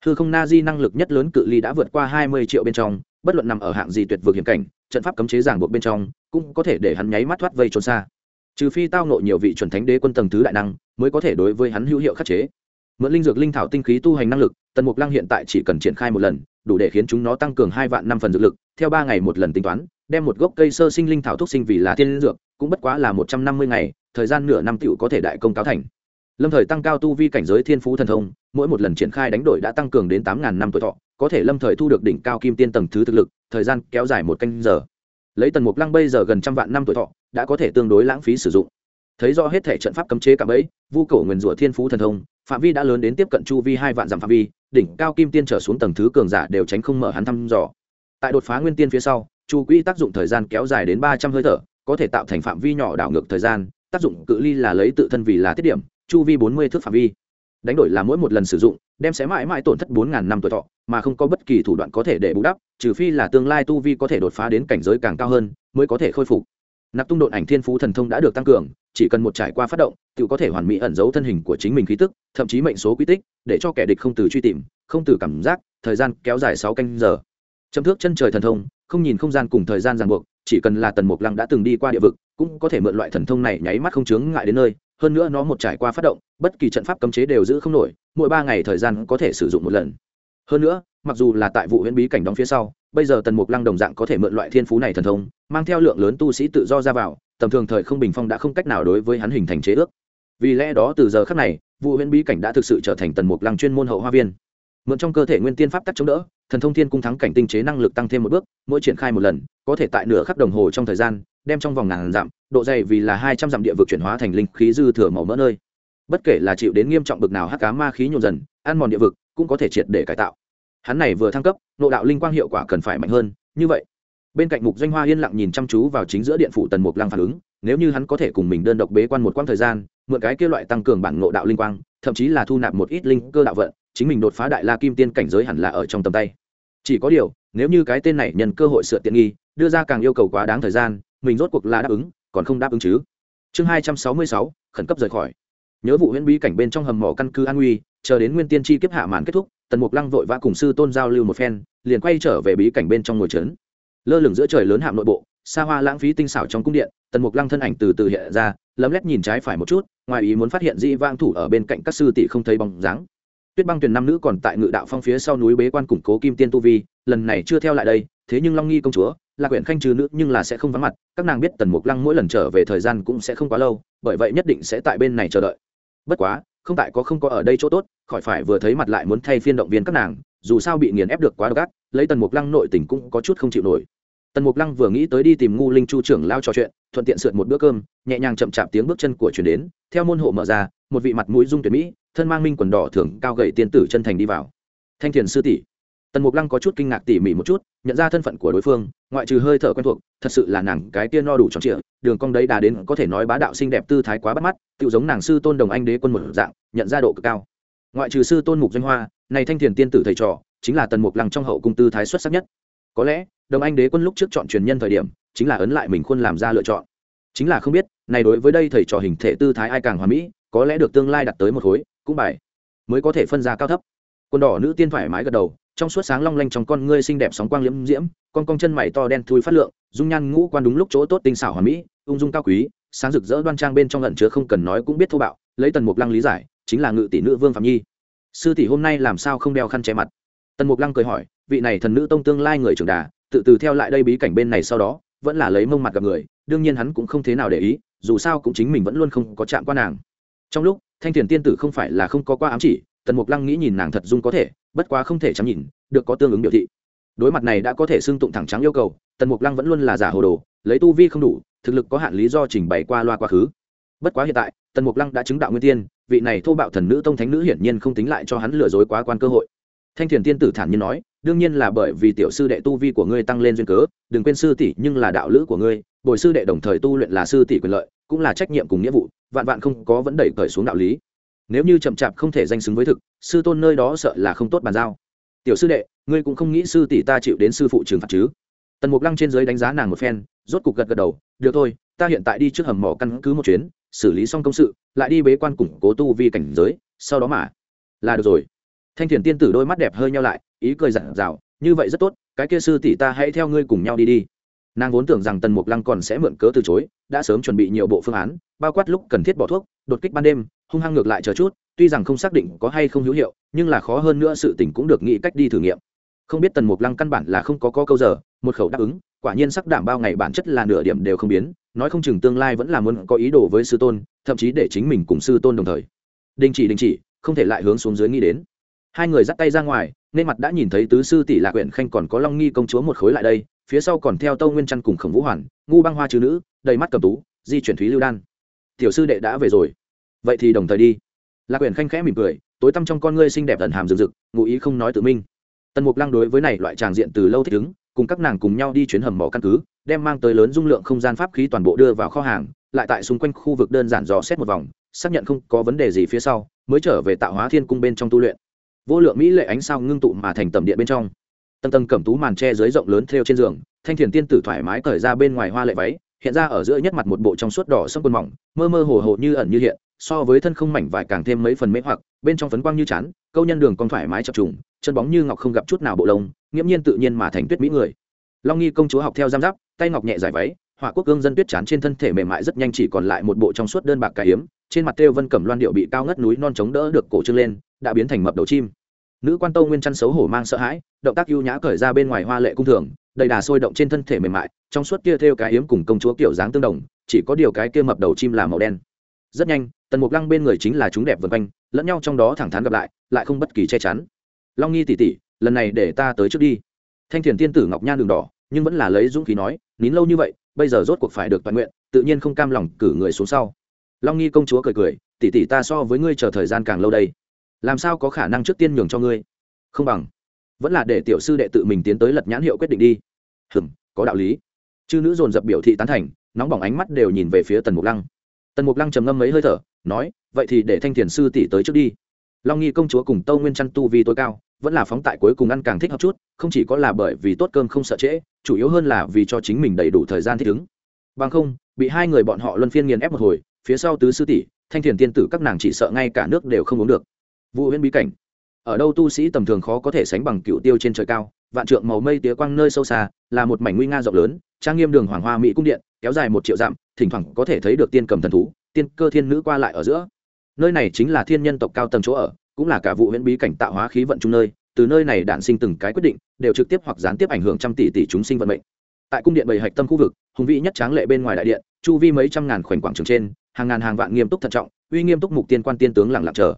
Hư không na di năng lực nhất lớn cự ly đã vượt qua hai mươi triệu bên trong, bất luận nằm ở hạng gì tuyệt vực hiểm cảnh, trận pháp cấm chế giảng buộc bên trong, cũng có thể để hắn nháy mắt thoát vây trốn xa. Trừ phi tao nộ nhiều vị chuẩn thánh đế quân tầng thứ đại năng, mới có thể đối với hắn hữu hiệu khắc chế. Mượn linh dược linh thảo tinh khí tu hành năng lực, tần mục lăng hiện tại chỉ cần triển khai một lần đủ để khiến chúng nó tăng cường hai vạn năm phần dược lực, theo ba ngày một lần tính toán, đem một gốc cây sơ sinh linh thảo thuốc sinh vì là tiên dược, cũng bất quá là một trăm năm mươi ngày, thời gian nửa năm tựu có thể đại công cáo thành. Lâm thời tăng cao tu vi cảnh giới thiên phú thần thông, mỗi một lần triển khai đánh đổi đã tăng cường đến tám ngàn năm tuổi thọ, có thể lâm thời thu được đỉnh cao kim tiên tầng thứ thực lực, thời gian kéo dài một canh giờ. Lấy tần mục lăng bây giờ gần trăm vạn năm tuổi thọ, đã có thể tương đối lãng phí sử dụng. Thấy do hết thể trận pháp cấm chế cả ấy vu cổ nguyền rủa thiên phú thần thông, phạm vi đã lớn đến tiếp cận chu vi hai vạn dặm phạm vi đỉnh cao kim tiên trở xuống tầng thứ cường giả đều tránh không mở hắn thăm dò. Tại đột phá nguyên tiên phía sau, chu quỹ tác dụng thời gian kéo dài đến ba trăm hơi thở, có thể tạo thành phạm vi nhỏ đảo ngược thời gian, tác dụng cự ly là lấy tự thân vì là tiết điểm, chu vi bốn mươi thước phạm vi. Đánh đổi là mỗi một lần sử dụng, đem sẽ mãi mãi tổn thất bốn ngàn năm tuổi thọ, mà không có bất kỳ thủ đoạn có thể để bù đắp, trừ phi là tương lai tu vi có thể đột phá đến cảnh giới càng cao hơn, mới có thể khôi phục. Nạp tung độn ảnh thiên phú thần thông đã được tăng cường chỉ cần một trải qua phát động tự có thể hoàn mỹ ẩn giấu thân hình của chính mình khí tức, thậm chí mệnh số quy tích, để cho kẻ địch không từ truy tìm, không từ cảm giác, thời gian kéo dài sáu canh giờ. Chấm thước chân trời thần thông, không nhìn không gian cùng thời gian ràng buộc, chỉ cần là tần mục lăng đã từng đi qua địa vực, cũng có thể mượn loại thần thông này nháy mắt không chướng ngại đến nơi. Hơn nữa nó một trải qua phát động, bất kỳ trận pháp cấm chế đều giữ không nổi, mỗi ba ngày thời gian có thể sử dụng một lần. Hơn nữa, mặc dù là tại vụ huyễn bí cảnh đóng phía sau, bây giờ tần mục lăng đồng dạng có thể mượn loại thiên phú này thần thông, mang theo lượng lớn tu sĩ tự do ra vào tầm thường thời không bình phong đã không cách nào đối với hắn hình thành chế ước. Vì lẽ đó từ giờ khác này, vụ huyễn bí cảnh đã thực sự trở thành tần mục lăng chuyên môn hậu hoa viên. Mượn trong cơ thể nguyên tiên pháp tắc chống đỡ, thần thông thiên cung thắng cảnh tinh chế năng lực tăng thêm một bước, mỗi triển khai một lần, có thể tại nửa khắc đồng hồ trong thời gian, đem trong vòng ngàn dặm, độ dày vì là hai trăm dặm địa vực chuyển hóa thành linh khí dư thừa màu mỡ nơi. Bất kể là chịu đến nghiêm trọng bực nào hắc cá ma khí nhộn dần, ăn mòn địa vực, cũng có thể triệt để cải tạo. Hắn này vừa thăng cấp nộ đạo linh quang hiệu quả cần phải mạnh hơn, như vậy bên cạnh mục doanh hoa yên lặng nhìn chăm chú vào chính giữa điện phủ tần mục lăng phản ứng, nếu như hắn có thể cùng mình đơn độc bế quan một quãng thời gian, mượn cái kia loại tăng cường bản ngộ đạo linh quang, thậm chí là thu nạp một ít linh cơ đạo vận, chính mình đột phá đại la kim tiên cảnh giới hẳn là ở trong tầm tay. Chỉ có điều, nếu như cái tên này nhận cơ hội sửa tiện nghi, đưa ra càng yêu cầu quá đáng thời gian, mình rốt cuộc là đáp ứng, còn không đáp ứng chứ. Chương hai trăm sáu mươi sáu, khẩn cấp rời khỏi. Nhớ vụ huyễn bí cảnh bên trong hầm mỏ căn cứ an nguy, chờ đến nguyên tiên chi kiếp hạ màn kết thúc, tần mục lăng vội vã cùng sư tôn giao lưu một phen, liền quay trở về bí cảnh bên trong ngồi trấn lơ lửng giữa trời lớn hạm nội bộ, xa hoa lãng phí tinh xảo trong cung điện, tần mục lăng thân ảnh từ từ hiện ra, lấm lét nhìn trái phải một chút, ngoài ý muốn phát hiện dĩ vang thủ ở bên cạnh các sư tỷ không thấy bóng dáng. Tuyết băng tuyển năm nữ còn tại ngự đạo phong phía sau núi bế quan củng cố kim tiên tu vi, lần này chưa theo lại đây, thế nhưng long nghi công chúa, là quyển khanh trừ nữ nhưng là sẽ không vắng mặt, các nàng biết tần mục lăng mỗi lần trở về thời gian cũng sẽ không quá lâu, bởi vậy nhất định sẽ tại bên này chờ đợi. Bất quá, không tại có không có ở đây chỗ tốt, khỏi phải vừa thấy mặt lại muốn thay phiên động viên các nàng, dù sao bị nghiền ép được quá gắt, lấy tần mục lăng nội tình cũng có chút không chịu nổi tần mục lăng vừa nghĩ tới đi tìm ngu linh chu trưởng lao trò chuyện thuận tiện sượt một bữa cơm nhẹ nhàng chậm chạp tiếng bước chân của chuyển đến theo môn hộ mở ra một vị mặt mũi dung tuyệt mỹ thân mang minh quần đỏ thường, cao gậy tiên tử chân thành đi vào. Thanh thiền sư tỷ. Tần mục lăng có chút kinh ngạc tỉ mỉ một chút nhận ra thân phận của đối phương ngoại trừ hơi thở quen thuộc thật sự là nàng cái tiên no đủ tròn trịa đường cong đấy đà đến có thể nói bá đạo xinh đẹp tư thái quá bắt mắt tự giống nàng sư tôn đồng anh đế quân một dạng nhận ra độ cực cao. Ngoại trừ sư tôn mục danh hoa này thanh thiền tiên tử thầy trò chính là tần mục lăng trong hậu cung tư thái xuất sắc nhất. Có lẽ đồng anh đế quân lúc trước chọn truyền nhân thời điểm, chính là ấn lại mình khuôn làm ra lựa chọn. Chính là không biết, này đối với đây thầy trò hình thể tư thái ai càng hòa mỹ, có lẽ được tương lai đặt tới một khối, cũng bài mới có thể phân ra cao thấp. Quần đỏ nữ tiên thoải mái gật đầu, trong suốt sáng long lanh trong con ngươi xinh đẹp sóng quang liễm diễm, con cong chân mày to đen thui phát lượng, dung nhan ngũ quan đúng lúc chỗ tốt tinh xảo hòa mỹ, ung dung cao quý, sáng rực rỡ đoan trang bên trong lận chứa không cần nói cũng biết thô bạo, lấy tần mục lăng lý giải, chính là ngự tỷ nữ vương phạm nhi. Sư tỷ hôm nay làm sao không đeo khăn che mặt? Tần mục lăng cười hỏi, vị này thần nữ tông tương lai người trưởng đà tự từ theo lại đây bí cảnh bên này sau đó, vẫn là lấy mông mặt gặp người, đương nhiên hắn cũng không thế nào để ý, dù sao cũng chính mình vẫn luôn không có chạm qua nàng. Trong lúc, thanh thiền tiên tử không phải là không có qua ám chỉ, tần mục lăng nghĩ nhìn nàng thật dung có thể, bất quá không thể chắm nhìn, được có tương ứng biểu thị. Đối mặt này đã có thể xưng tụng thẳng trắng yêu cầu, tần mục lăng vẫn luôn là giả hồ đồ, lấy tu vi không đủ, thực lực có hạn lý do trình bày qua loa quá khứ. Bất quá hiện tại, tần mục lăng đã chứng đạo nguyên tiên, vị này thô bạo thần nữ tông thánh nữ hiển nhiên không tính lại cho hắn lừa dối quá quan cơ hội. Thanh thiền tiên tử thản nhiên nói đương nhiên là bởi vì tiểu sư đệ tu vi của ngươi tăng lên duyên cớ, đừng quên sư tỷ nhưng là đạo lữ của ngươi, bồi sư đệ đồng thời tu luyện là sư tỷ quyền lợi, cũng là trách nhiệm cùng nghĩa vụ, vạn vạn không có vấn đẩy cởi xuống đạo lý. Nếu như chậm chạp không thể danh xứng với thực, sư tôn nơi đó sợ là không tốt bàn giao. Tiểu sư đệ, ngươi cũng không nghĩ sư tỷ ta chịu đến sư phụ trừng phạt chứ? Tần mục lăng trên giới đánh giá nàng một phen, rốt cục gật gật đầu, được thôi, ta hiện tại đi trước hầm mỏ căn cứ một chuyến, xử lý xong công sự, lại đi bế quan củng cố tu vi cảnh giới, sau đó mà. Là được rồi thanh thiền tiên tử đôi mắt đẹp hơi nhau lại ý cười dặn dào như vậy rất tốt cái kia sư tỷ ta hãy theo ngươi cùng nhau đi đi. Nàng vốn tưởng rằng tần mục lăng còn sẽ mượn cớ từ chối đã sớm chuẩn bị nhiều bộ phương án bao quát lúc cần thiết bỏ thuốc đột kích ban đêm hung hăng ngược lại chờ chút tuy rằng không xác định có hay không hữu hiệu nhưng là khó hơn nữa sự tỉnh cũng được nghĩ cách đi thử nghiệm. Không biết tần mục lăng căn bản là không có, có câu giờ một khẩu đáp ứng quả nhiên sắc đảm bao ngày bản chất là nửa điểm đều không biến nói không chừng tương lai vẫn là muốn có ý đồ với sư tôn thậm chí để chính mình cùng sư tôn đồng thời. Đình chỉ đình chỉ không thể lại hướng xuống dưới nghĩ đến hai người dắt tay ra ngoài, nên mặt đã nhìn thấy tứ sư tỷ lạc huyện khanh còn có long nghi công chúa một khối lại đây, phía sau còn theo tâu nguyên trăn cùng khổng vũ hoàn, ngu băng hoa chữ nữ, đầy mắt cầm tú, di chuyển thúy lưu đan. Tiểu sư đệ đã về rồi. Vậy thì đồng thời đi. Lạc huyện khanh khẽ mỉm cười, tối tăm trong con ngươi xinh đẹp thần hàm rực rực, ngụ ý không nói tự minh. Tần mục lăng đối với này loại tràng diện từ lâu thích ứng, cùng các nàng cùng nhau đi chuyến hầm mỏ căn cứ, đem mang tới lớn dung lượng không gian pháp khí toàn bộ đưa vào kho hàng, lại tại xung quanh khu vực đơn giản dò xét một vòng, xác nhận không có vấn đề gì phía sau, mới trở về tạo hóa thiên cung bên trong tu luyện vô lượng mỹ lệ ánh sao ngưng tụ mà thành tầm điện bên trong. Tầng tầng cẩm tú màn tre dưới rộng lớn theo trên giường, thanh thiền tiên tử thoải mái cởi ra bên ngoài hoa lệ váy, hiện ra ở giữa nhất mặt một bộ trong suốt đỏ sâm quần mỏng, mơ mơ hồ hồ như ẩn như hiện, so với thân không mảnh vải càng thêm mấy phần mễ hoặc, bên trong phấn quang như chán, câu nhân đường con thoải mái chập trùng, chân bóng như ngọc không gặp chút nào bộ lông, nghiễm nhiên tự nhiên mà thành tuyết mỹ người. Long nghi công chúa học theo giam giáp, tay ngọc nhẹ giải váy hỏa quốc cương dân tuyết chán trên thân thể mềm mại rất nhanh chỉ còn lại một bộ trong suốt đơn bạc cà hiếm, trên mặt têu vân cẩm loan điệu bị cao ngất núi non chống đỡ được cổ trưng lên, đã biến thành mập đầu chim nữ quan tâu nguyên chăn xấu hổ mang sợ hãi, động tác ưu nhã cởi ra bên ngoài hoa lệ cung thường, đầy đà sôi động trên thân thể mềm mại, trong suốt kia theo cái hiếm cùng công chúa kiểu dáng tương đồng, chỉ có điều cái kia mập đầu chim là màu đen. Rất nhanh, tần mục lăng bên người chính là chúng đẹp vân quanh, lẫn nhau trong đó thẳng thắn gặp lại lại không bất kỳ che chắn. Long nghi tỉ tỉ lần này để ta tới trước đi. Thanh thiền tiên tử ngọc nhan đường đỏ, nhưng vẫn là lấy dũng khí nói, nín lâu như vậy, bây giờ rốt cuộc phải được toàn nguyện, tự nhiên không cam lòng cử người xuống sau. Long nghi công chúa cười cười tỉ tỉ ta so với ngươi chờ thời gian càng lâu đây làm sao có khả năng trước tiên nhường cho ngươi? Không bằng. Vẫn là để tiểu sư đệ tự mình tiến tới lật nhãn hiệu quyết định đi. Hừm, có đạo lý. Chư nữ dồn dập biểu thị tán thành, nóng bỏng ánh mắt đều nhìn về phía tần mục lăng. Tần mục lăng trầm ngâm mấy hơi thở, nói, vậy thì để thanh thiền sư tỷ tới trước đi. Long nghi công chúa cùng tâu nguyên chăn tu vi tối cao, vẫn là phóng tại cuối cùng ăn càng thích hợp chút, không chỉ có là bởi vì tốt cơm không sợ trễ, chủ yếu hơn là vì cho chính mình đầy đủ thời gian thích ứng. Bằng không, bị hai người bọn họ luân phiên nghiền ép một hồi, phía sau tứ sư tỷ, thanh thiền tiên tử các nàng chỉ sợ ngay cả nước đều không uống được vụ huyễn bí cảnh. Ở đâu tu sĩ tầm thường khó có thể sánh bằng cựu tiêu trên trời cao, vạn trượng màu mây tía quang nơi sâu xa, là một mảnh nguy nga rộng lớn, trang nghiêm đường hoàng hoa mỹ cung điện, kéo dài một triệu dặm, thỉnh thoảng có thể thấy được tiên cầm thần thú, tiên cơ thiên nữ qua lại ở giữa. Nơi này chính là thiên nhân tộc cao tầng chỗ ở, cũng là cả vụ huyễn bí cảnh tạo hóa khí vận chung nơi, từ nơi này đản sinh từng cái quyết định, đều trực tiếp hoặc gián tiếp ảnh hưởng trăm tỷ tỷ chúng sinh vận mệnh. Tại cung điện bầy hạch tâm khu vực, hùng vĩ nhất tráng lệ bên ngoài đại điện, chu vi mấy trăm ngàn khoảnh quảng trường trên, hàng ngàn hàng vạn nghiêm túc thận trọng, uy nghiêm túc mục tiên quan tiên tướng lặng lặng chờ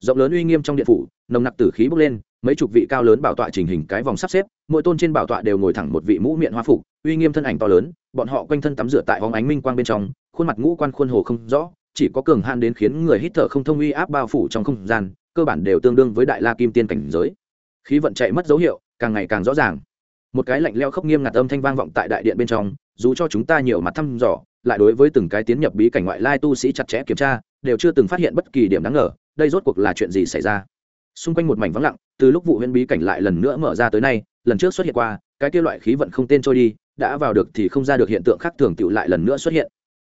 rộng lớn uy nghiêm trong điện phủ, nồng nặc tử khí bốc lên, mấy chục vị cao lớn bảo tọa trình hình cái vòng sắp xếp, mỗi tôn trên bảo tọa đều ngồi thẳng một vị mũ miệng hoa phục, uy nghiêm thân ảnh to lớn, bọn họ quanh thân tắm rửa tại hóng ánh minh quang bên trong, khuôn mặt ngũ quan khuôn hồ không rõ, chỉ có cường hạn đến khiến người hít thở không thông uy áp bao phủ trong không gian, cơ bản đều tương đương với đại la kim tiên cảnh giới. Khí vận chạy mất dấu hiệu, càng ngày càng rõ ràng. Một cái lạnh leo khốc nghiêm ngặt âm thanh vang vọng tại đại điện bên trong, dù cho chúng ta nhiều mặt thăm dò, lại đối với từng cái tiến nhập bí cảnh ngoại lai tu sĩ chặt chẽ kiểm tra, đều chưa từng phát hiện bất kỳ điểm đáng ngờ đây rốt cuộc là chuyện gì xảy ra? Xung quanh một mảnh vắng lặng, từ lúc vụ huyễn bí cảnh lại lần nữa mở ra tới nay, lần trước xuất hiện qua, cái kia loại khí vận không tên trôi đi, đã vào được thì không ra được hiện tượng khác thường tựu lại lần nữa xuất hiện.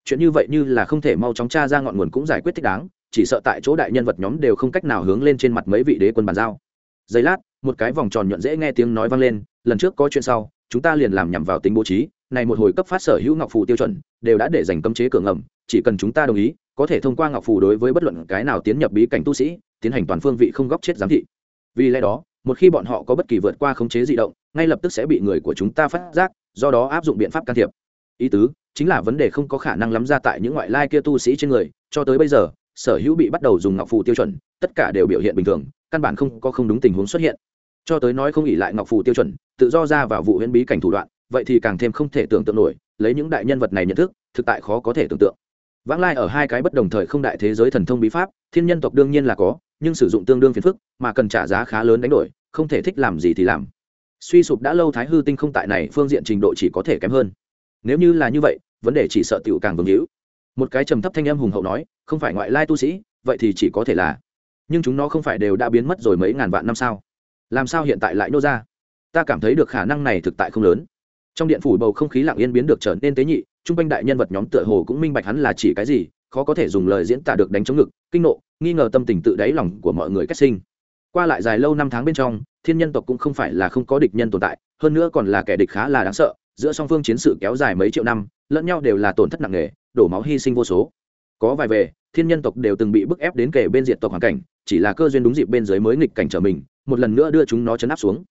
Chuyện như vậy như là không thể mau chóng tra ra ngọn nguồn cũng giải quyết thích đáng, chỉ sợ tại chỗ đại nhân vật nhóm đều không cách nào hướng lên trên mặt mấy vị đế quân bàn giao. Giây lát, một cái vòng tròn nhuận dễ nghe tiếng nói vang lên, lần trước có chuyện sau, chúng ta liền làm nhằm vào tính bố trí này một hồi cấp phát sở hữu ngọc phù tiêu chuẩn, đều đã để dành cấm chế cửa ngầm, chỉ cần chúng ta đồng ý, có thể thông qua ngọc phù đối với bất luận cái nào tiến nhập bí cảnh tu sĩ, tiến hành toàn phương vị không góc chết giám thị. Vì lẽ đó, một khi bọn họ có bất kỳ vượt qua khống chế di động, ngay lập tức sẽ bị người của chúng ta phát giác, do đó áp dụng biện pháp can thiệp. Ý tứ, chính là vấn đề không có khả năng lắm ra tại những ngoại lai kia tu sĩ trên người, cho tới bây giờ, sở hữu bị bắt đầu dùng ngọc phù tiêu chuẩn, tất cả đều biểu hiện bình thường, căn bản không có không đúng tình huống xuất hiện. Cho tới nói không ỉ lại ngọc phù tiêu chuẩn, tự do ra vào vụ huyễn bí cảnh thủ đoạn vậy thì càng thêm không thể tưởng tượng nổi, lấy những đại nhân vật này nhận thức, thực tại khó có thể tưởng tượng. Vãng lai ở hai cái bất đồng thời không đại thế giới thần thông bí pháp, thiên nhân tộc đương nhiên là có, nhưng sử dụng tương đương phiền phức, mà cần trả giá khá lớn đánh đổi, không thể thích làm gì thì làm. Suy sụp đã lâu thái hư tinh không tại này, phương diện trình độ chỉ có thể kém hơn. Nếu như là như vậy, vấn đề chỉ sợ tiểu càng vương hữu. Một cái trầm thấp thanh âm hùng hậu nói, không phải ngoại lai tu sĩ, vậy thì chỉ có thể là nhưng chúng nó không phải đều đã biến mất rồi mấy ngàn vạn năm sao? Làm sao hiện tại lại nô ra? Ta cảm thấy được khả năng này thực tại không lớn trong điện phủ bầu không khí lặng yên biến được trở nên tế nhị chung quanh đại nhân vật nhóm tựa hồ cũng minh bạch hắn là chỉ cái gì, khó có thể dùng lời diễn tả được đánh chống ngực, kinh nộ, nghi ngờ tâm tình tự đáy lòng của mọi người cách sinh. Qua lại dài lâu năm tháng bên trong, thiên nhân tộc cũng không phải là không có địch nhân tồn tại, hơn nữa còn là kẻ địch khá là đáng sợ, giữa song phương chiến sự kéo dài mấy triệu năm, lẫn nhau đều là tổn thất nặng nề, đổ máu hy sinh vô số. Có vài về, thiên nhân tộc đều từng bị bức ép đến kể bên diệt tộc hoàn cảnh, chỉ là cơ duyên đúng dịp bên dưới mới nghịch cảnh trở mình, một lần nữa đưa chúng nó chấn áp xuống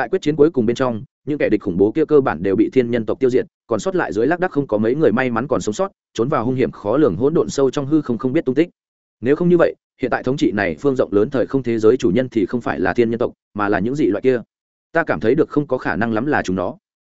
tại quyết chiến cuối cùng bên trong, những kẻ địch khủng bố kia cơ bản đều bị thiên nhân tộc tiêu diệt, còn sót lại dưới lác đắc không có mấy người may mắn còn sống sót, trốn vào hung hiểm khó lường hỗn độn sâu trong hư không không biết tung tích. Nếu không như vậy, hiện tại thống trị này phương rộng lớn thời không thế giới chủ nhân thì không phải là thiên nhân tộc, mà là những dị loại kia. Ta cảm thấy được không có khả năng lắm là chúng nó.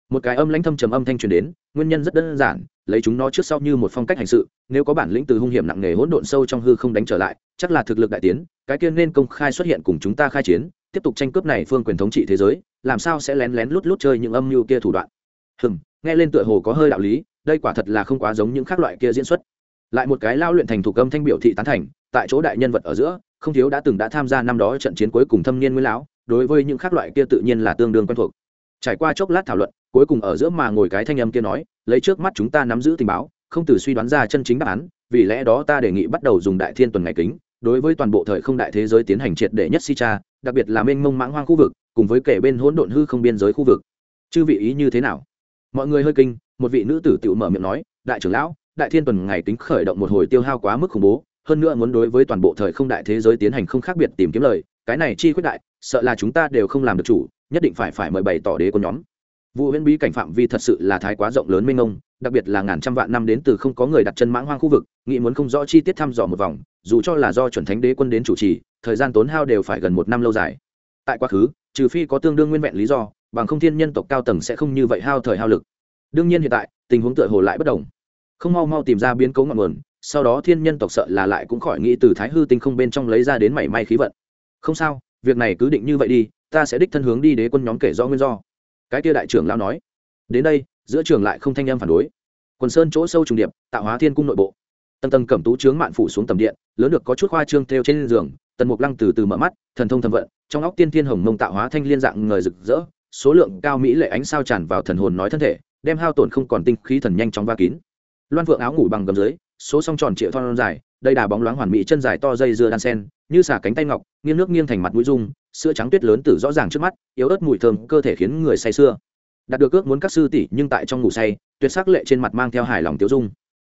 Một cái âm lãnh thâm trầm âm thanh truyền đến, nguyên nhân rất đơn giản, lấy chúng nó trước sau như một phong cách hành sự, nếu có bản lĩnh từ hung hiểm nặng nề hỗn độn sâu trong hư không đánh trở lại, chắc là thực lực đại tiến, cái kia nên công khai xuất hiện cùng chúng ta khai chiến tiếp tục tranh cướp này phương quyền thống trị thế giới, làm sao sẽ lén lén lút lút chơi những âm mưu kia thủ đoạn? Hừm, nghe lên tựa hồ có hơi đạo lý, đây quả thật là không quá giống những khác loại kia diễn xuất. Lại một cái lao luyện thành thủ âm thanh biểu thị tán thành, tại chỗ đại nhân vật ở giữa, không thiếu đã từng đã tham gia năm đó trận chiến cuối cùng thâm niên nguyên lão, đối với những khác loại kia tự nhiên là tương đương quen thuộc. Trải qua chốc lát thảo luận, cuối cùng ở giữa mà ngồi cái thanh âm kia nói, lấy trước mắt chúng ta nắm giữ tình báo, không từ suy đoán ra chân chính đáp án, vì lẽ đó ta đề nghị bắt đầu dùng đại thiên tuần ngày kính, đối với toàn bộ thời không đại thế giới tiến hành triệt để nhất si cha đặc biệt là mênh mông mãng hoang khu vực, cùng với kể bên hỗn độn hư không biên giới khu vực. Chư vị ý như thế nào? Mọi người hơi kinh, một vị nữ tử tự mở miệng nói, đại trưởng lão, đại thiên tuần ngày tính khởi động một hồi tiêu hao quá mức khủng bố, hơn nữa muốn đối với toàn bộ thời không đại thế giới tiến hành không khác biệt tìm kiếm lời, cái này chi khuyết đại, sợ là chúng ta đều không làm được chủ, nhất định phải phải mời bày tỏ đế của nhóm vụ huyễn bí cảnh phạm vi thật sự là thái quá rộng lớn mênh mông, đặc biệt là ngàn trăm vạn năm đến từ không có người đặt chân mãng hoang khu vực, nghĩ muốn không rõ chi tiết thăm dò một vòng, dù cho là do chuẩn thánh đế quân đến chủ trì, thời gian tốn hao đều phải gần một năm lâu dài. Tại quá khứ, trừ phi có tương đương nguyên vẹn lý do, bằng không thiên nhân tộc cao tầng sẽ không như vậy hao thời hao lực. Đương nhiên hiện tại, tình huống tựa hồ lại bất đồng. Không mau mau tìm ra biến cố ngọn nguồn, sau đó thiên nhân tộc sợ là lại cũng khỏi nghĩ từ thái hư tinh không bên trong lấy ra đến mảy may khí vận. Không sao, việc này cứ định như vậy đi, ta sẽ đích thân hướng đi đế quân nhóm kể do nguyên do cái kia đại trưởng lao nói. Đến đây, giữa trường lại không thanh em phản đối. Quần sơn chỗ sâu trùng điệp, tạo hóa thiên cung nội bộ. Tầng tầng cẩm tú trướng mạn phủ xuống tầm điện, lớn được có chút khoa trương theo trên giường, tần mục lăng từ từ mở mắt, thần thông thầm vận, trong óc tiên thiên hồng mông tạo hóa thanh liên dạng ngời rực rỡ, số lượng cao mỹ lệ ánh sao tràn vào thần hồn nói thân thể, đem hao tổn không còn tinh khí thần nhanh chóng va kín. Loan vượng áo ngủ bằng gầm dưới, số song tròn triệu thon dài đây đà bóng loáng hoàn mỹ chân dài to dây dưa đan sen, như xả cánh tay ngọc, nghiêng nước nghiêng thành mặt mũi dung sữa trắng tuyết lớn tử rõ ràng trước mắt, yếu ớt mùi thơm cơ thể khiến người say sưa. Đạt được ước muốn các sư tỷ nhưng tại trong ngủ say, tuyệt sắc lệ trên mặt mang theo hài lòng tiêu dung.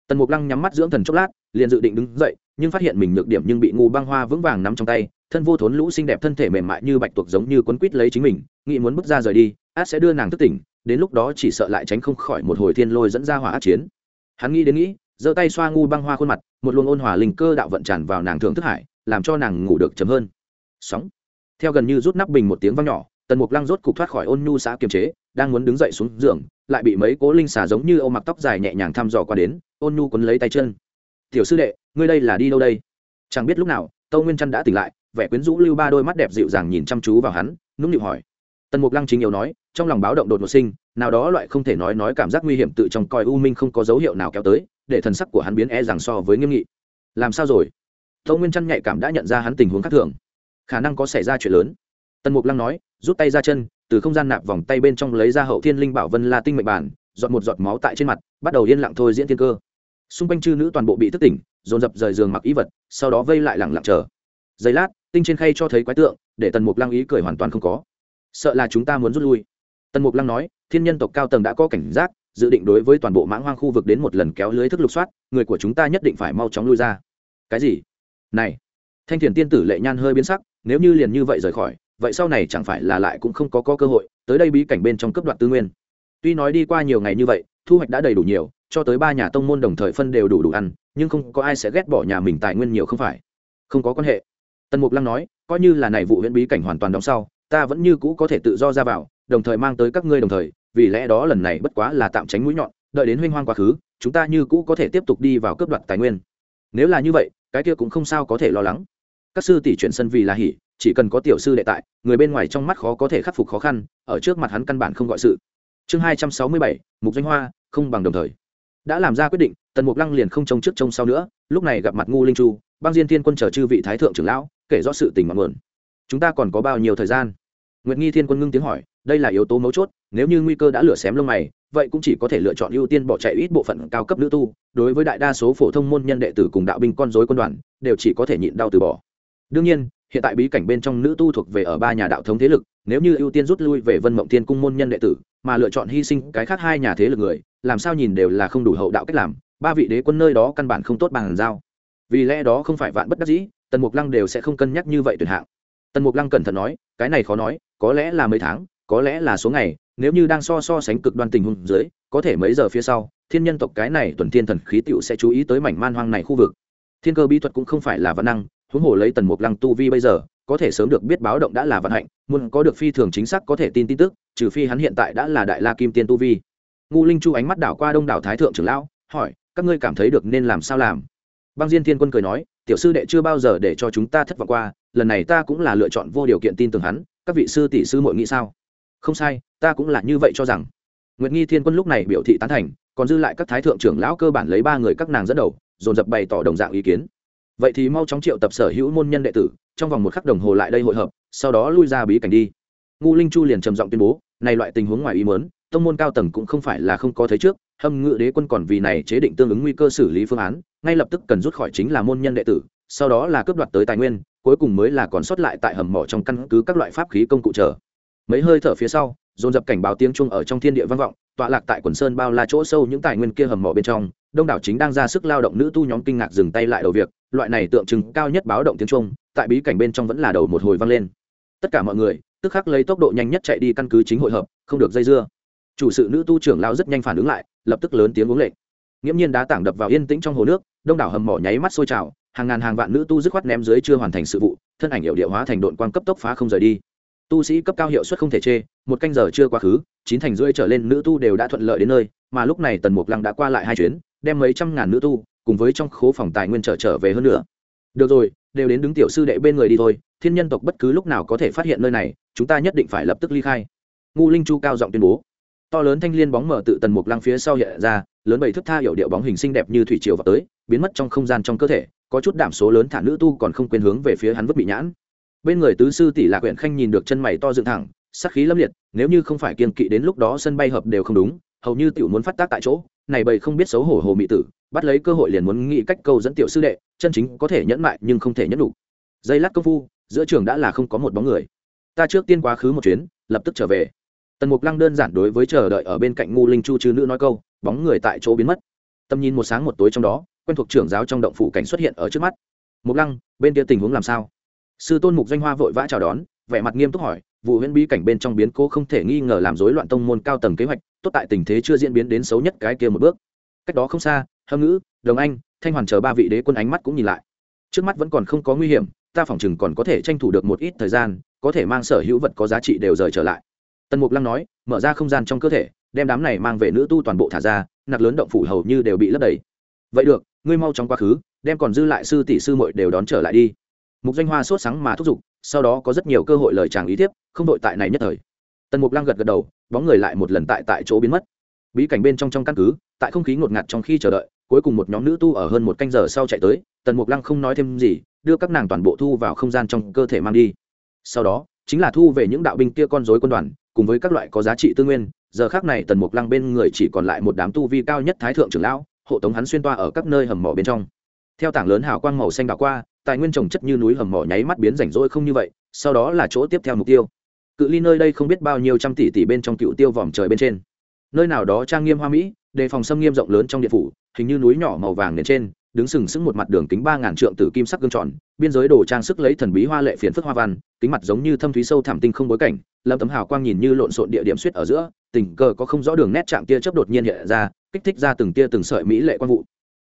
Tần mục lăng nhắm mắt dưỡng thần chốc lát, liền dự định đứng dậy, nhưng phát hiện mình nhược điểm nhưng bị ngu băng hoa vững vàng nắm trong tay, thân vô thốn lũ xinh đẹp thân thể mềm mại như bạch tuộc giống như quấn quít lấy chính mình, nghĩ muốn bước ra rời đi, át sẽ đưa nàng thức tỉnh, đến lúc đó chỉ sợ lại tránh không khỏi một hồi thiên lôi dẫn ra hỏa át chiến. Hắn nghĩ đến nghĩ, giơ tay xoa ngu băng hoa khuôn mặt, một luồng ôn hòa linh cơ đạo vận tràn vào nàng thượng thức hải, làm cho nàng ngủ được chấm hơn. Sóng theo gần như rút nắp bình một tiếng vang nhỏ, tần mục lăng rốt cục thoát khỏi ôn nhu xã kiềm chế, đang muốn đứng dậy xuống giường, lại bị mấy cố linh xà giống như âu mặc tóc dài nhẹ nhàng thăm dò qua đến, ôn nhu quấn lấy tay chân. Tiểu sư đệ, ngươi đây là đi đâu đây? Chẳng biết lúc nào, tâu nguyên trăn đã tỉnh lại, vẻ quyến rũ lưu ba đôi mắt đẹp dịu dàng nhìn chăm chú vào hắn, nũng nịu hỏi. Tần mục lăng chính yếu nói, trong lòng báo động đột ngột sinh, nào đó loại không thể nói nói cảm giác nguy hiểm tự trong coi u minh không có dấu hiệu nào kéo tới, để thần sắc của hắn biến e rằng so với nghiêm nghị. Làm sao rồi? Tâu nguyên trăn nhạy cảm đã nhận ra hắn tình huống khác thường khả năng có xảy ra chuyện lớn. Tần mục lăng nói, rút tay ra chân, từ không gian nạp vòng tay bên trong lấy ra hậu thiên linh bảo vân la tinh mệnh bản dọn một giọt máu tại trên mặt, bắt đầu yên lặng thôi diễn thiên cơ. Xung quanh chư nữ toàn bộ bị thức tỉnh, dồn dập rời giường mặc ý vật, sau đó vây lại lẳng lặng chờ. Giây lát, tinh trên khay cho thấy quái tượng, để tần mục lăng ý cười hoàn toàn không có. Sợ là chúng ta muốn rút lui. Tần mục lăng nói, thiên nhân tộc cao tầng đã có cảnh giác, dự định đối với toàn bộ mãng hoang khu vực đến một lần kéo lưới thức lục soát, người của chúng ta nhất định phải mau chóng lui ra. Cái gì? Này! Thanh thiền tiên tử lệ nhan hơi biến sắc nếu như liền như vậy rời khỏi vậy sau này chẳng phải là lại cũng không có, có cơ hội tới đây bí cảnh bên trong cấp đoạn tư nguyên. Tuy nói đi qua nhiều ngày như vậy thu hoạch đã đầy đủ nhiều cho tới ba nhà tông môn đồng thời phân đều đủ đủ ăn nhưng không có ai sẽ ghét bỏ nhà mình tài nguyên nhiều không phải. Không có quan hệ. Tần mục lăng nói coi như là này vụ huyện bí cảnh hoàn toàn đóng sau ta vẫn như cũ có thể tự do ra vào đồng thời mang tới các ngươi đồng thời vì lẽ đó lần này bất quá là tạm tránh mũi nhọn đợi đến huynh hoang quá khứ chúng ta như cũ có thể tiếp tục đi vào cướp đoạt tài nguyên. Nếu là như vậy cái kia cũng không sao có thể lo lắng các sư tỷ chuyển sân vì là hỉ, chỉ cần có tiểu sư đệ tại, người bên ngoài trong mắt khó có thể khắc phục khó khăn, ở trước mặt hắn căn bản không gọi sự. Chương hai trăm sáu mươi bảy, mục danh hoa, không bằng đồng thời. Đã làm ra quyết định, tần mục lăng liền không trông trước trông sau nữa, lúc này gặp mặt ngu linh chu, băng diên thiên quân chờ chư vị thái thượng trưởng lão, kể rõ sự tình mặn mượn chúng ta còn có bao nhiêu thời gian? Nguyệt nghi thiên quân ngưng tiếng hỏi, đây là yếu tố mấu chốt, nếu như nguy cơ đã lửa xém lông mày, vậy cũng chỉ có thể lựa chọn ưu tiên bỏ chạy ít bộ phận cao cấp nữ tu, đối với đại đa số phổ thông môn nhân đệ tử cùng đạo binh con dối quân đoàn, đều chỉ có thể nhịn đau từ bỏ đương nhiên, hiện tại bí cảnh bên trong nữ tu thuộc về ở ba nhà đạo thống thế lực, nếu như ưu tiên rút lui về vân mộng thiên cung môn nhân đệ tử, mà lựa chọn hy sinh cái khác hai nhà thế lực người, làm sao nhìn đều là không đủ hậu đạo cách làm, ba vị đế quân nơi đó căn bản không tốt bằng giao. Vì lẽ đó không phải vạn bất đắc dĩ, tần mục lăng đều sẽ không cân nhắc như vậy tuyệt hạng. Tần mục lăng cẩn thận nói, cái này khó nói, có lẽ là mấy tháng, có lẽ là số ngày, nếu như đang so so sánh cực đoan tình huống dưới, có thể mấy giờ phía sau, thiên nhân tộc cái này tuần thiên thần khí tựu sẽ chú ý tới mảnh man hoang này khu vực. Thiên cơ bí thuật cũng không phải là văn năng huống hồ lấy tần mục lăng tu vi bây giờ, có thể sớm được biết báo động đã là vận hạnh, muốn có được phi thường chính xác có thể tin tin tức, trừ phi hắn hiện tại đã là đại la kim tiên tu vi. Ngu linh chu ánh mắt đảo qua đông đảo thái thượng trưởng lão, hỏi, các ngươi cảm thấy được nên làm sao làm? Băng diên thiên quân cười nói, tiểu sư đệ chưa bao giờ để cho chúng ta thất vọng qua, lần này ta cũng là lựa chọn vô điều kiện tin tưởng hắn, các vị sư tỷ sư mội nghĩ sao? Không sai, ta cũng là như vậy cho rằng. Nguyệt nghi thiên quân lúc này biểu thị tán thành, còn dư lại các thái thượng trưởng lão cơ bản lấy ba người các nàng dẫn đầu, dồn dập bày tỏ đồng dạng ý kiến vậy thì mau chóng triệu tập sở hữu môn nhân đệ tử, trong vòng một khắc đồng hồ lại đây hội hợp, sau đó lui ra bí cảnh đi. Ngu linh chu liền trầm giọng tuyên bố, này loại tình huống ngoài ý mớn tông môn cao tầng cũng không phải là không có thấy trước, hâm ngự đế quân còn vì này chế định tương ứng nguy cơ xử lý phương án, ngay lập tức cần rút khỏi chính là môn nhân đệ tử, sau đó là cướp đoạt tới tài nguyên, cuối cùng mới là còn sót lại tại hầm mỏ trong căn cứ các loại pháp khí công cụ chờ. Mấy hơi thở phía sau, dồn dập cảnh báo tiếng chuông ở trong thiên địa vang vọng, tọa lạc tại quần sơn bao la chỗ sâu những tài nguyên kia hầm mỏ bên trong, đông đảo chính đang ra sức lao động nữ tu nhóm kinh ngạc dừng tay lại đầu việc loại này tượng trưng cao nhất báo động tiếng chuông tại bí cảnh bên trong vẫn là đầu một hồi vang lên. Tất cả mọi người, tức khắc lấy tốc độ nhanh nhất chạy đi căn cứ chính hội hợp, không được dây dưa. Chủ sự nữ tu trưởng lao rất nhanh phản ứng lại, lập tức lớn tiếng uống lệnh. Nghiễm nhiên đá tảng đập vào yên tĩnh trong hồ nước, đông đảo hầm mỏ nháy mắt sôi trào, hàng ngàn hàng vạn nữ tu dứt khoát ném dưới chưa hoàn thành sự vụ, thân ảnh hiệu địa hóa thành đội quan cấp tốc phá không rời đi. Tu sĩ cấp cao hiệu suất không thể chê, một canh giờ chưa quá khứ, chín thành rưỡi trở lên nữ tu đều đã thuận lợi đến nơi, mà lúc này tần mục lăng đã qua lại hai chuyến, đem mấy trăm ngàn nữ tu cùng với trong khố phòng tài nguyên trở trở về hơn nữa. Được rồi, đều đến đứng tiểu sư đệ bên người đi thôi, thiên nhân tộc bất cứ lúc nào có thể phát hiện nơi này, chúng ta nhất định phải lập tức ly khai. Ngu linh chu cao giọng tuyên bố. To lớn thanh liên bóng mở tự tần mục lăng phía sau hiện ra, lớn bảy thức tha hiệu điệu bóng hình xinh đẹp như thủy triều vào tới, biến mất trong không gian trong cơ thể, có chút đảm số lớn thả nữ tu còn không quên hướng về phía hắn vứt bị nhãn. Bên người tứ sư tỷ lạc huyện khanh nhìn được chân mày to dựng thẳng, sắc khí lâm liệt, nếu như không phải kiên kỵ đến lúc đó sân bay hợp đều không đúng, hầu như tiểu muốn phát tác tại chỗ, này bầy không biết xấu hổ hồ mị tử bắt lấy cơ hội liền muốn nghĩ cách câu dẫn tiểu sư đệ, chân chính có thể nhẫn mại nhưng không thể nhẫn đủ dây lát công phu, giữa trường đã là không có một bóng người. Ta trước tiên quá khứ một chuyến, lập tức trở về. Tần mục lăng đơn giản đối với chờ đợi ở bên cạnh ngu linh chu chư nữ nói câu, bóng người tại chỗ biến mất. Tầm nhìn một sáng một tối trong đó, quen thuộc trưởng giáo trong động phủ cảnh xuất hiện ở trước mắt. Mục lăng, bên kia tình huống làm sao? Sư tôn mục doanh hoa vội vã chào đón, vẻ mặt nghiêm túc hỏi, vụ huyễn bí cảnh bên trong biến cố không thể nghi ngờ làm rối loạn tông môn cao tầng kế hoạch, tốt tại tình thế chưa diễn biến đến xấu nhất cái kia một bước. Cách đó không xa hâm ngữ, đồng anh, thanh hoàn chờ ba vị đế quân ánh mắt cũng nhìn lại. Trước mắt vẫn còn không có nguy hiểm, ta phỏng chừng còn có thể tranh thủ được một ít thời gian, có thể mang sở hữu vật có giá trị đều rời trở lại. Tần mục lăng nói, mở ra không gian trong cơ thể, đem đám này mang về nữ tu toàn bộ thả ra, nặc lớn động phủ hầu như đều bị lấp đầy. Vậy được, ngươi mau trong quá khứ, đem còn dư lại sư tỷ sư muội đều đón trở lại đi. Mục danh hoa sốt sáng mà thúc giục, sau đó có rất nhiều cơ hội lời chàng ý tiếp không đội tại này nhất thời. Tần mục lăng gật gật đầu, bóng người lại một lần tại tại chỗ biến mất. Bí cảnh bên trong trong căn cứ, tại không khí ngột ngạt trong khi chờ đợi cuối cùng một nhóm nữ tu ở hơn một canh giờ sau chạy tới, tần mục lăng không nói thêm gì, đưa các nàng toàn bộ thu vào không gian trong cơ thể mang đi. Sau đó, chính là thu về những đạo binh kia con dối quân đoàn, cùng với các loại có giá trị tư nguyên. Giờ khác này tần mục lăng bên người chỉ còn lại một đám tu vi cao nhất thái thượng trưởng lão, hộ tống hắn xuyên toa ở các nơi hầm mỏ bên trong. Theo tảng lớn hào quang màu xanh đảo qua, tài nguyên trồng chất như núi hầm mỏ nháy mắt biến rảnh rỗi không như vậy, sau đó là chỗ tiếp theo mục tiêu. Cự ly nơi đây không biết bao nhiêu trăm tỷ tỷ bên trong cựu tiêu vòm trời bên trên. Nơi nào đó trang nghiêm hoa mỹ đề phòng xâm nghiêm rộng lớn trong điện phủ, hình như núi nhỏ màu vàng nền trên, đứng sừng sững một mặt đường kính ba ngàn trượng từ kim sắc gương tròn, biên giới đồ trang sức lấy thần bí hoa lệ phiến phức hoa văn, kính mặt giống như thâm thúy sâu thảm tinh không bối cảnh, lâm tấm hào quang nhìn như lộn xộn địa điểm suýt ở giữa, tình cờ có không rõ đường nét chạm tia chớp đột nhiên hiện ra, kích thích ra từng tia từng sợi mỹ lệ quan vụ.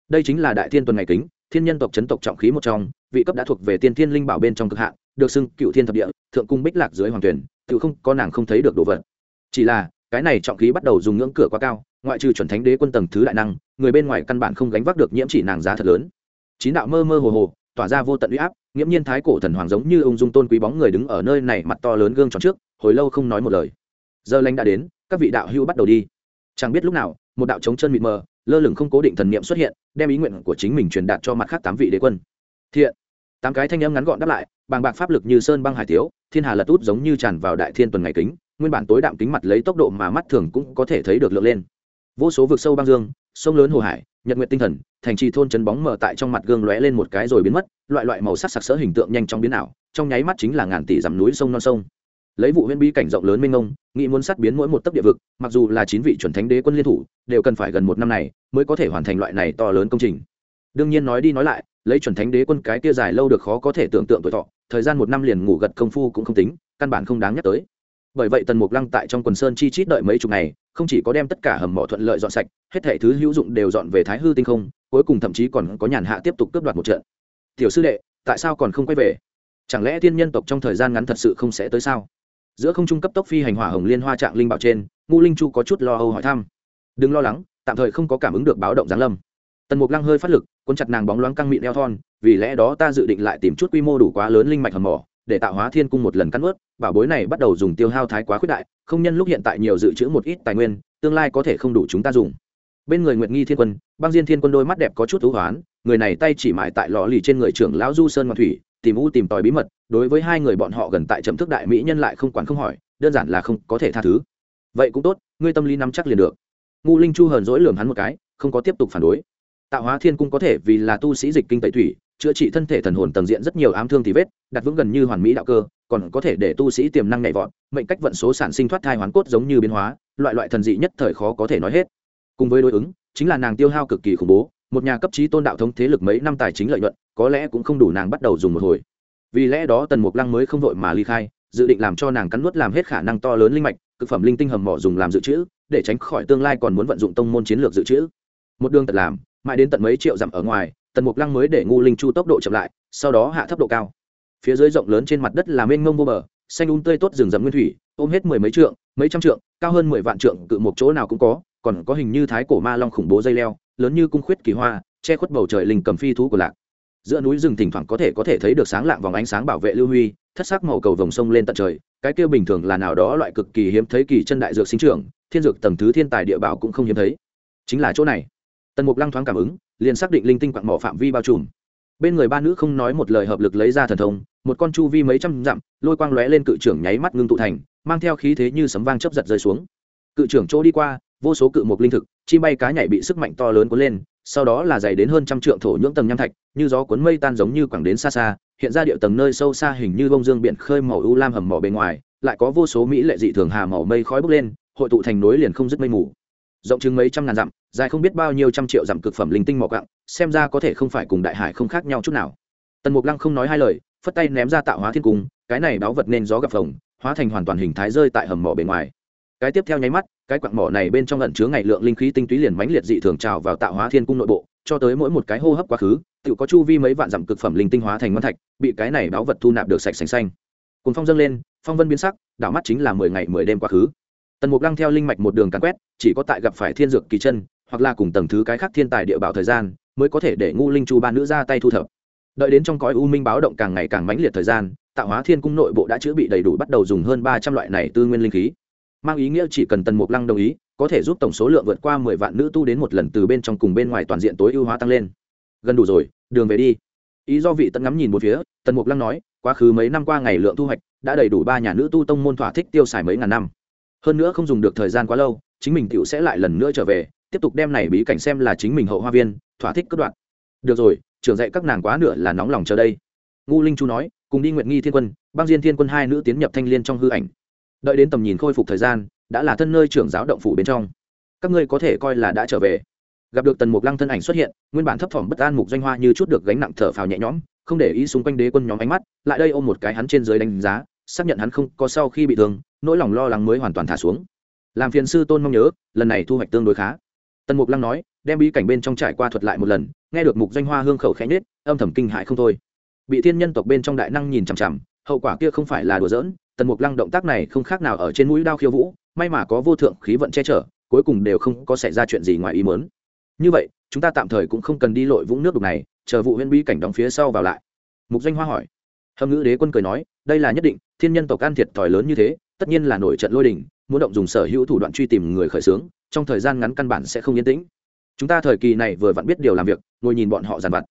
Đây chính là đại thiên tuần ngày kính, thiên nhân tộc chấn tộc trọng khí một trong, vị cấp đã thuộc về tiên thiên linh bảo bên trong cực hạn, được xưng cựu thiên thập địa, thượng cung bích lạc dưới hoàng tuyển, tự không có nàng không thấy được đồ vật. Chỉ là cái này trọng khí bắt đầu dùng ngưỡng cửa quá cao, ngoại trừ chuẩn thánh đế quân tầng thứ đại năng, người bên ngoài căn bản không gánh vác được nhiễm chỉ nàng giá thật lớn. Chín đạo mơ mơ hồ hồ, tỏa ra vô tận uy áp, nghiễm nhiên thái cổ thần hoàng giống như ông dung tôn quý bóng người đứng ở nơi này mặt to lớn gương tròn trước, hồi lâu không nói một lời. Giờ lanh đã đến, các vị đạo hữu bắt đầu đi. Chẳng biết lúc nào, một đạo trống chân mịt mờ, lơ lửng không cố định thần niệm xuất hiện, đem ý nguyện của chính mình truyền đạt cho mặt khác tám vị đế quân. Thiện. Tám cái thanh âm ngắn gọn đáp lại, bàng bạc pháp lực như sơn băng hải tiếu, thiên hà lật út giống như tràn vào đại thiên tuần ngày kính nguyên bản tối đạm kính mặt lấy tốc độ mà mắt thường cũng có thể thấy được lượng lên. Vô số vực sâu băng dương, sông lớn hồ hải, nhật nguyện tinh thần, thành trì thôn chấn bóng mở tại trong mặt gương lóe lên một cái rồi biến mất, loại loại màu sắc sặc sỡ hình tượng nhanh chóng biến ảo, trong nháy mắt chính là ngàn tỷ dặm núi sông non sông. Lấy vụ huyễn bi cảnh rộng lớn mênh mông, nghĩ muốn sát biến mỗi một tấc địa vực, mặc dù là chín vị chuẩn thánh đế quân liên thủ, đều cần phải gần một năm này mới có thể hoàn thành loại này to lớn công trình. Đương nhiên nói đi nói lại, lấy chuẩn thánh đế quân cái kia dài lâu được khó có thể tưởng tượng tuổi thọ, thời gian một năm liền ngủ gật công phu cũng không tính, căn bản không đáng nhắc tới bởi vậy tần mục lăng tại trong quần sơn chi chít đợi mấy chục ngày, không chỉ có đem tất cả hầm mỏ thuận lợi dọn sạch, hết thể thứ hữu dụng đều dọn về thái hư tinh không, cuối cùng thậm chí còn có nhàn hạ tiếp tục cướp đoạt một trận. Tiểu sư đệ, tại sao còn không quay về? Chẳng lẽ thiên nhân tộc trong thời gian ngắn thật sự không sẽ tới sao? Giữa không trung cấp tốc phi hành hỏa hồng liên hoa trạng linh bảo trên ngu linh chu có chút lo âu hỏi thăm. Đừng lo lắng, tạm thời không có cảm ứng được báo động giáng lâm. Tần mục lăng hơi phát lực quân chặt nàng bóng loáng căng mịn eo thon, vì lẽ đó ta dự định lại tìm chút quy mô đủ quá lớn linh mạch hầm mỏ để tạo hóa thiên cung một lần cắn ướt bảo bối này bắt đầu dùng tiêu hao thái quá khuyết đại, không nhân lúc hiện tại nhiều dự trữ một ít tài nguyên, tương lai có thể không đủ chúng ta dùng. Bên người nguyệt nghi thiên quân, băng diên thiên quân đôi mắt đẹp có chút thú hoán, người này tay chỉ mại tại lò lì trên người trưởng lão du sơn ngọc thủy, tìm u tìm tòi bí mật, đối với hai người bọn họ gần tại chậm thức đại mỹ nhân lại không quản không hỏi, đơn giản là không có thể tha thứ. Vậy cũng tốt, ngươi tâm lý nắm chắc liền được. Ngu linh chu hờn dỗi lường hắn một cái, không có tiếp tục phản đối. Tạo hóa thiên cung có thể vì là tu sĩ dịch kinh tẩy thủy chữa trị thân thể thần hồn tầng diện rất nhiều ám thương thì vết, đặt vững gần như hoàn mỹ đạo cơ, còn có thể để tu sĩ tiềm năng nhảy vọt, mệnh cách vận số sản sinh thoát thai hoán cốt giống như biến hóa, loại loại thần dị nhất thời khó có thể nói hết. Cùng với đối ứng, chính là nàng tiêu hao cực kỳ khủng bố, một nhà cấp trí tôn đạo thống thế lực mấy năm tài chính lợi nhuận, có lẽ cũng không đủ nàng bắt đầu dùng một hồi. Vì lẽ đó tần mục lăng mới không vội mà ly khai, dự định làm cho nàng cắn nuốt làm hết khả năng to lớn linh mạch, cực phẩm linh tinh hầm mỏ dùng làm dự trữ, để tránh khỏi tương lai còn muốn vận dụng tông môn chiến lược dự trữ. Một đường tật làm, mãi đến tận mấy triệu dặm ở ngoài tần mục lăng mới để ngu linh chu tốc độ chậm lại, sau đó hạ thấp độ cao. Phía dưới rộng lớn trên mặt đất là mênh mông vô bờ, xanh un tươi tốt rừng rậm nguyên thủy, ôm hết mười mấy trượng, mấy trăm trượng, cao hơn mười vạn trượng, cự một chỗ nào cũng có, còn có hình như thái cổ ma long khủng bố dây leo, lớn như cung khuyết kỳ hoa, che khuất bầu trời linh cầm phi thú của lạc. Giữa núi rừng thỉnh thoảng có thể có thể thấy được sáng lạng vòng ánh sáng bảo vệ lưu huy, thất sắc màu cầu vòng sông lên tận trời, cái kia bình thường là nào đó loại cực kỳ hiếm thấy kỳ chân đại dược sinh trưởng, thiên dược tầng thứ thiên tài địa bảo cũng không hiếm thấy. Chính là chỗ này. Tần mục lăng thoáng cảm ứng liền xác định linh tinh quặng mỏ phạm vi bao trùm. Bên người ba nữ không nói một lời hợp lực lấy ra thần thông, một con chu vi mấy trăm dặm, lôi quang lóe lên cự trưởng nháy mắt ngưng tụ thành, mang theo khí thế như sấm vang chấp giật rơi xuống. Cự trưởng chỗ đi qua, vô số cự mục linh thực, chim bay cá nhảy bị sức mạnh to lớn cuốn lên, sau đó là dày đến hơn trăm trượng thổ nhưỡng tầng nham thạch, như gió cuốn mây tan giống như quẳng đến xa xa, hiện ra địa tầng nơi sâu xa hình như bông dương biển khơi màu u lam hầm mỏ bên ngoài, lại có vô số mỹ lệ dị thường hà màu mây khói bốc lên, hội tụ thành núi liền không dứt mây mù rộng chừng mấy trăm ngàn dặm, dài không biết bao nhiêu trăm triệu dặm cực phẩm linh tinh mỏ cặng xem ra có thể không phải cùng đại hải không khác nhau chút nào. Tần mục lăng không nói hai lời, phất tay ném ra tạo hóa thiên cung, cái này báo vật nên gió gặp phồng, hóa thành hoàn toàn hình thái rơi tại hầm mỏ bên ngoài. Cái tiếp theo nháy mắt, cái quặng mỏ này bên trong ẩn chứa ngày lượng linh khí tinh túy liền mãnh liệt dị thường trào vào tạo hóa thiên cung nội bộ, cho tới mỗi một cái hô hấp quá khứ tự có chu vi mấy vạn dặm cực phẩm linh tinh hóa thành ngân thạch, bị cái này báo vật thu nạp được sạch sành xanh. Cùng phong dâng lên, phong vân biến sắc, đảo mắt chính là mười ngày mười đêm quá khứ tần mục lăng theo linh mạch một đường càn quét, chỉ có tại gặp phải thiên dược kỳ chân, hoặc là cùng tầng thứ cái khác thiên tài địa bảo thời gian, mới có thể để ngu linh chu ba nữ ra tay thu thập. Đợi đến trong cõi u minh báo động càng ngày càng mãnh liệt thời gian, tạo hóa thiên cung nội bộ đã chữa bị đầy đủ bắt đầu dùng hơn ba trăm loại này tư nguyên linh khí. Mang ý nghĩa chỉ cần tần mục lăng đồng ý, có thể giúp tổng số lượng vượt qua mười vạn nữ tu đến một lần từ bên trong cùng bên ngoài toàn diện tối ưu hóa tăng lên. Gần đủ rồi, đường về đi. Ý do vị tận ngắm nhìn một phía, tần mục lăng nói, quá khứ mấy năm qua ngày lượng thu hoạch, đã đầy đủ ba nhà nữ tu tông môn thỏa thích tiêu xài mấy ngàn năm hơn nữa không dùng được thời gian quá lâu, chính mình tựu sẽ lại lần nữa trở về, tiếp tục đem này bí cảnh xem là chính mình hậu hoa viên, thỏa thích cất đoạn. Được rồi, trưởng dạy các nàng quá nửa là nóng lòng chờ đây. Ngu linh chu nói, cùng đi nguyện nghi thiên quân, băng diên thiên quân hai nữ tiến nhập thanh liên trong hư ảnh. Đợi đến tầm nhìn khôi phục thời gian, đã là thân nơi trưởng giáo động phủ bên trong. Các ngươi có thể coi là đã trở về. Gặp được tần mục lăng thân ảnh xuất hiện, nguyên bản thấp thỏm bất an mục doanh hoa như chút được gánh nặng thở phào nhẹ nhõm, không để ý xung quanh đế quân nhóm ánh mắt, lại đây ôm một cái hắn trên dưới đánh giá, xác nhận hắn không có sau khi bị thương nỗi lòng lo lắng mới hoàn toàn thả xuống. Làm phiền sư tôn mong nhớ, lần này thu hoạch tương đối khá. Tần mục lăng nói, đem bí cảnh bên trong trải qua thuật lại một lần, nghe được mục doanh hoa hương khẩu khẽ nhết âm thầm kinh hại không thôi. Bị thiên nhân tộc bên trong đại năng nhìn chằm chằm, hậu quả kia không phải là đùa giỡn, tần mục lăng động tác này không khác nào ở trên mũi đao khiêu vũ, may mà có vô thượng khí vận che chở, cuối cùng đều không có xảy ra chuyện gì ngoài ý mớn như vậy, chúng ta tạm thời cũng không cần đi lội vũng nước đục này, chờ vụ huyễn bí cảnh đóng phía sau vào lại. Mục doanh hoa hỏi. Hâm ngữ đế quân cười nói, đây là nhất định, thiên nhân tộc can thiệt thòi lớn như thế tất nhiên là nổi trận lôi đình, muốn động dùng sở hữu thủ đoạn truy tìm người khởi xướng, trong thời gian ngắn căn bản sẽ không yên tĩnh. Chúng ta thời kỳ này vừa vặn biết điều làm việc, ngồi nhìn bọn họ dàn vặt.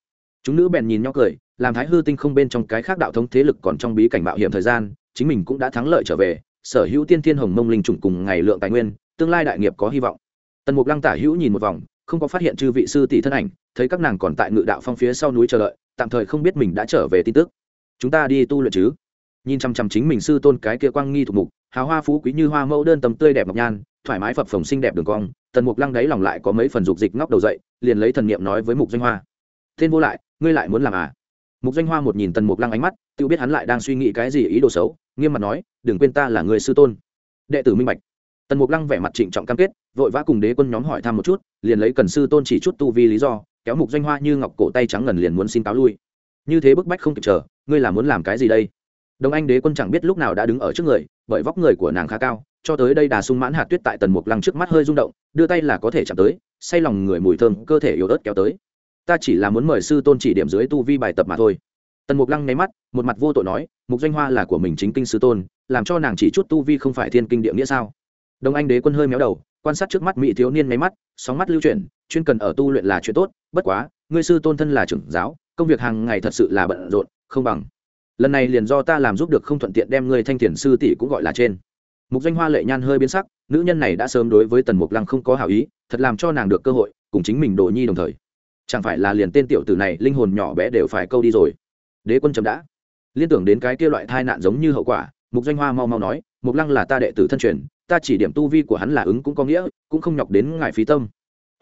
Chúng nữ bèn nhìn nhau cười, làm thái hư tinh không bên trong cái khác đạo thống thế lực còn trong bí cảnh mạo hiểm thời gian, chính mình cũng đã thắng lợi trở về, sở hữu tiên thiên hồng mông linh trùng cùng ngày lượng tài nguyên, tương lai đại nghiệp có hy vọng. Tần mục lăng tả hữu nhìn một vòng, không có phát hiện chư vị sư tỷ thân ảnh, thấy các nàng còn tại ngự đạo phong phía sau núi chờ đợi, tạm thời không biết mình đã trở về tin tức. Chúng ta đi tu luyện chứ? Nhìn chăm chăm chính mình sư tôn cái kia quang nghi thuộc mục, hào hoa phú quý như hoa mẫu đơn tầm tươi đẹp ngọc nhan, thoải mái phập phồng xinh đẹp đường cong, tần mục lăng đáy lòng lại có mấy phần dục dịch ngóc đầu dậy, liền lấy thần niệm nói với mục doanh hoa. Tên vô lại, ngươi lại muốn làm à? Mục doanh hoa một nhìn tần mục lăng ánh mắt, tự biết hắn lại đang suy nghĩ cái gì ý đồ xấu, nghiêm mặt nói, đừng quên ta là người sư tôn. Đệ tử minh bạch. Tần mục lăng vẻ mặt trịnh trọng cam kết, vội vã cùng đế quân nhóm hỏi thăm một chút, liền lấy cần sư tôn chỉ chút tu vi lý do, kéo mục doanh hoa như ngọc cổ tay trắng ngần liền muốn xin cáo lui. Như thế bức bách không kịp chờ, ngươi là muốn làm cái gì đây? Đông anh đế quân chẳng biết lúc nào đã đứng ở trước người, bởi vóc người của nàng khá cao, cho tới đây đà sung mãn hạt tuyết tại tần mục lăng trước mắt hơi rung động, đưa tay là có thể chạm tới, say lòng người mùi thơm, cơ thể yếu ớt kéo tới. Ta chỉ là muốn mời sư tôn chỉ điểm dưới tu vi bài tập mà thôi. Tần mục lăng nháy mắt, một mặt vô tội nói, mục danh hoa là của mình chính kinh sư tôn, làm cho nàng chỉ chút tu vi không phải thiên kinh địa nghĩa sao? Đông anh đế quân hơi méo đầu, quan sát trước mắt mỹ thiếu niên nháy mắt, sóng mắt lưu chuyển, chuyên cần ở tu luyện là chuyện tốt, bất quá, ngươi sư tôn thân là trưởng giáo, công việc hàng ngày thật sự là bận rộn, không bằng lần này liền do ta làm giúp được không thuận tiện đem ngươi thanh thiền sư tỷ cũng gọi là trên. Mục danh hoa lệ nhan hơi biến sắc, nữ nhân này đã sớm đối với tần mục lăng không có hảo ý, thật làm cho nàng được cơ hội, cùng chính mình đồ nhi đồng thời. Chẳng phải là liền tên tiểu tử này linh hồn nhỏ bé đều phải câu đi rồi. Đế quân chấm đã. Liên tưởng đến cái kia loại tai nạn giống như hậu quả, mục danh hoa mau mau nói, mục lăng là ta đệ tử thân truyền, ta chỉ điểm tu vi của hắn là ứng cũng có nghĩa, cũng không nhọc đến ngài phí tâm.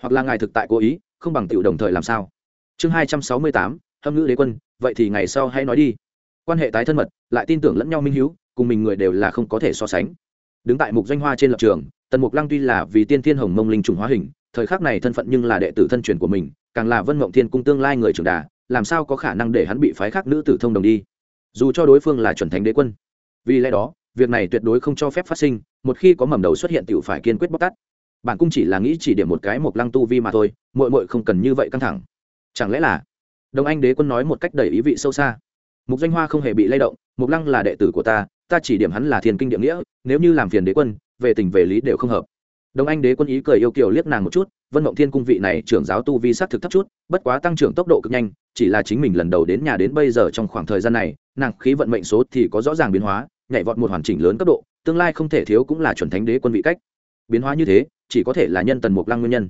Hoặc là ngài thực tại cố ý, không bằng tiểu đồng thời làm sao? Chương hai trăm sáu mươi tám, hâm ngữ đế quân, vậy thì ngày sau hãy nói đi quan hệ tái thân mật, lại tin tưởng lẫn nhau minh hữu cùng mình người đều là không có thể so sánh. Đứng tại mục danh hoa trên lập trường, tần mục lăng tuy là vì tiên thiên hồng mông linh trùng hóa hình, thời khắc này thân phận nhưng là đệ tử thân truyền của mình, càng là vân mộng thiên cung tương lai người trưởng đà, làm sao có khả năng để hắn bị phái khác nữ tử thông đồng đi? Dù cho đối phương là chuẩn thánh đế quân, vì lẽ đó, việc này tuyệt đối không cho phép phát sinh, một khi có mầm đầu xuất hiện t phải kiên quyết bóc tát. Bản cung chỉ là nghĩ chỉ điểm một cái mộc lăng tu vi mà thôi mội mội không cần như vậy căng thẳng. Chẳng lẽ là đồng anh đế quân nói một cách đầy ý vị sâu xa? Mục danh hoa không hề bị lay động, mục lăng là đệ tử của ta ta chỉ điểm hắn là thiền kinh địa nghĩa, nếu như làm phiền đế quân, về tình về lý đều không hợp. Đồng anh đế quân ý cười yêu kiều liếc nàng một chút, vân mộng thiên cung vị này trưởng giáo tu vi s á c thực thấp chút, bất quá tăng trưởng tốc độ cực nhanh, chỉ là chính mình lần đầu đến nhà đến bây giờ trong khoảng thời gian này, nàng khí vận mệnh số thì có rõ ràng biến hóa, nhảy vọt một hoàn chỉnh lớn cấp độ, tương lai không thể thiếu cũng là chuẩn thánh đế quân vị cách. Biến hóa như thế, chỉ có thể là nhân tần mục lăng nguyên nhân.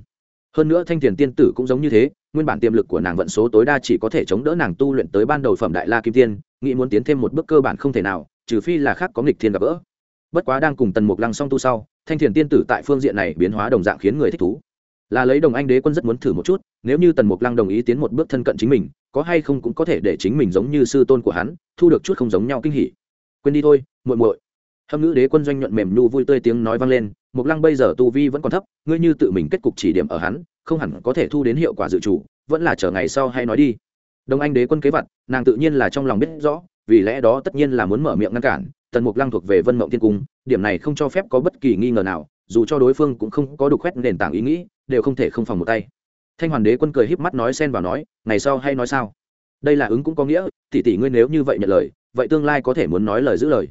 Hơn nữa thanh thiền tiên tử cũng giống như thế nguyên bản tiềm lực của nàng vận số tối đa chỉ có thể chống đỡ nàng tu luyện tới ban đầu phẩm đại la kim tiên nghĩ muốn tiến thêm một bước cơ bản không thể nào, trừ phi là khác có nghịch thiên gặp gỡ. Bất quá đang cùng tần mục lăng song tu sau, thanh thiền tiên tử tại phương diện này biến hóa đồng dạng khiến người thích thú. Là lấy đồng anh đế quân rất muốn thử một chút, nếu như tần mục lăng đồng ý tiến một bước thân cận chính mình, có hay không cũng có thể để chính mình giống như sư tôn của hắn, thu được chút không giống nhau kinh hỉ. Quên đi thôi, muội muội. Hâm ngữ đế quân doanh nhuận mềm nhu vui tươi tiếng nói vang lên, mục lăng bây giờ tu vi vẫn còn thấp, ngươi như tự mình kết cục chỉ điểm ở hắn không hẳn có thể thu đến hiệu quả dự chủ vẫn là chờ ngày sau hay nói đi. Đồng anh đế quân kế vật, nàng tự nhiên là trong lòng biết rõ, vì lẽ đó tất nhiên là muốn mở miệng ngăn cản, tần mục lăng thuộc về vân mộng thiên cung, điểm này không cho phép có bất kỳ nghi ngờ nào, dù cho đối phương cũng không có đục khoét nền tảng ý nghĩ, đều không thể không phòng một tay. Thanh hoàn đế quân cười híp mắt nói xen vào nói, ngày sau hay nói sao? Đây là ứng cũng có nghĩa, tỷ tỷ ngươi nếu như vậy nhận lời, vậy tương lai có thể muốn nói lời giữ lời.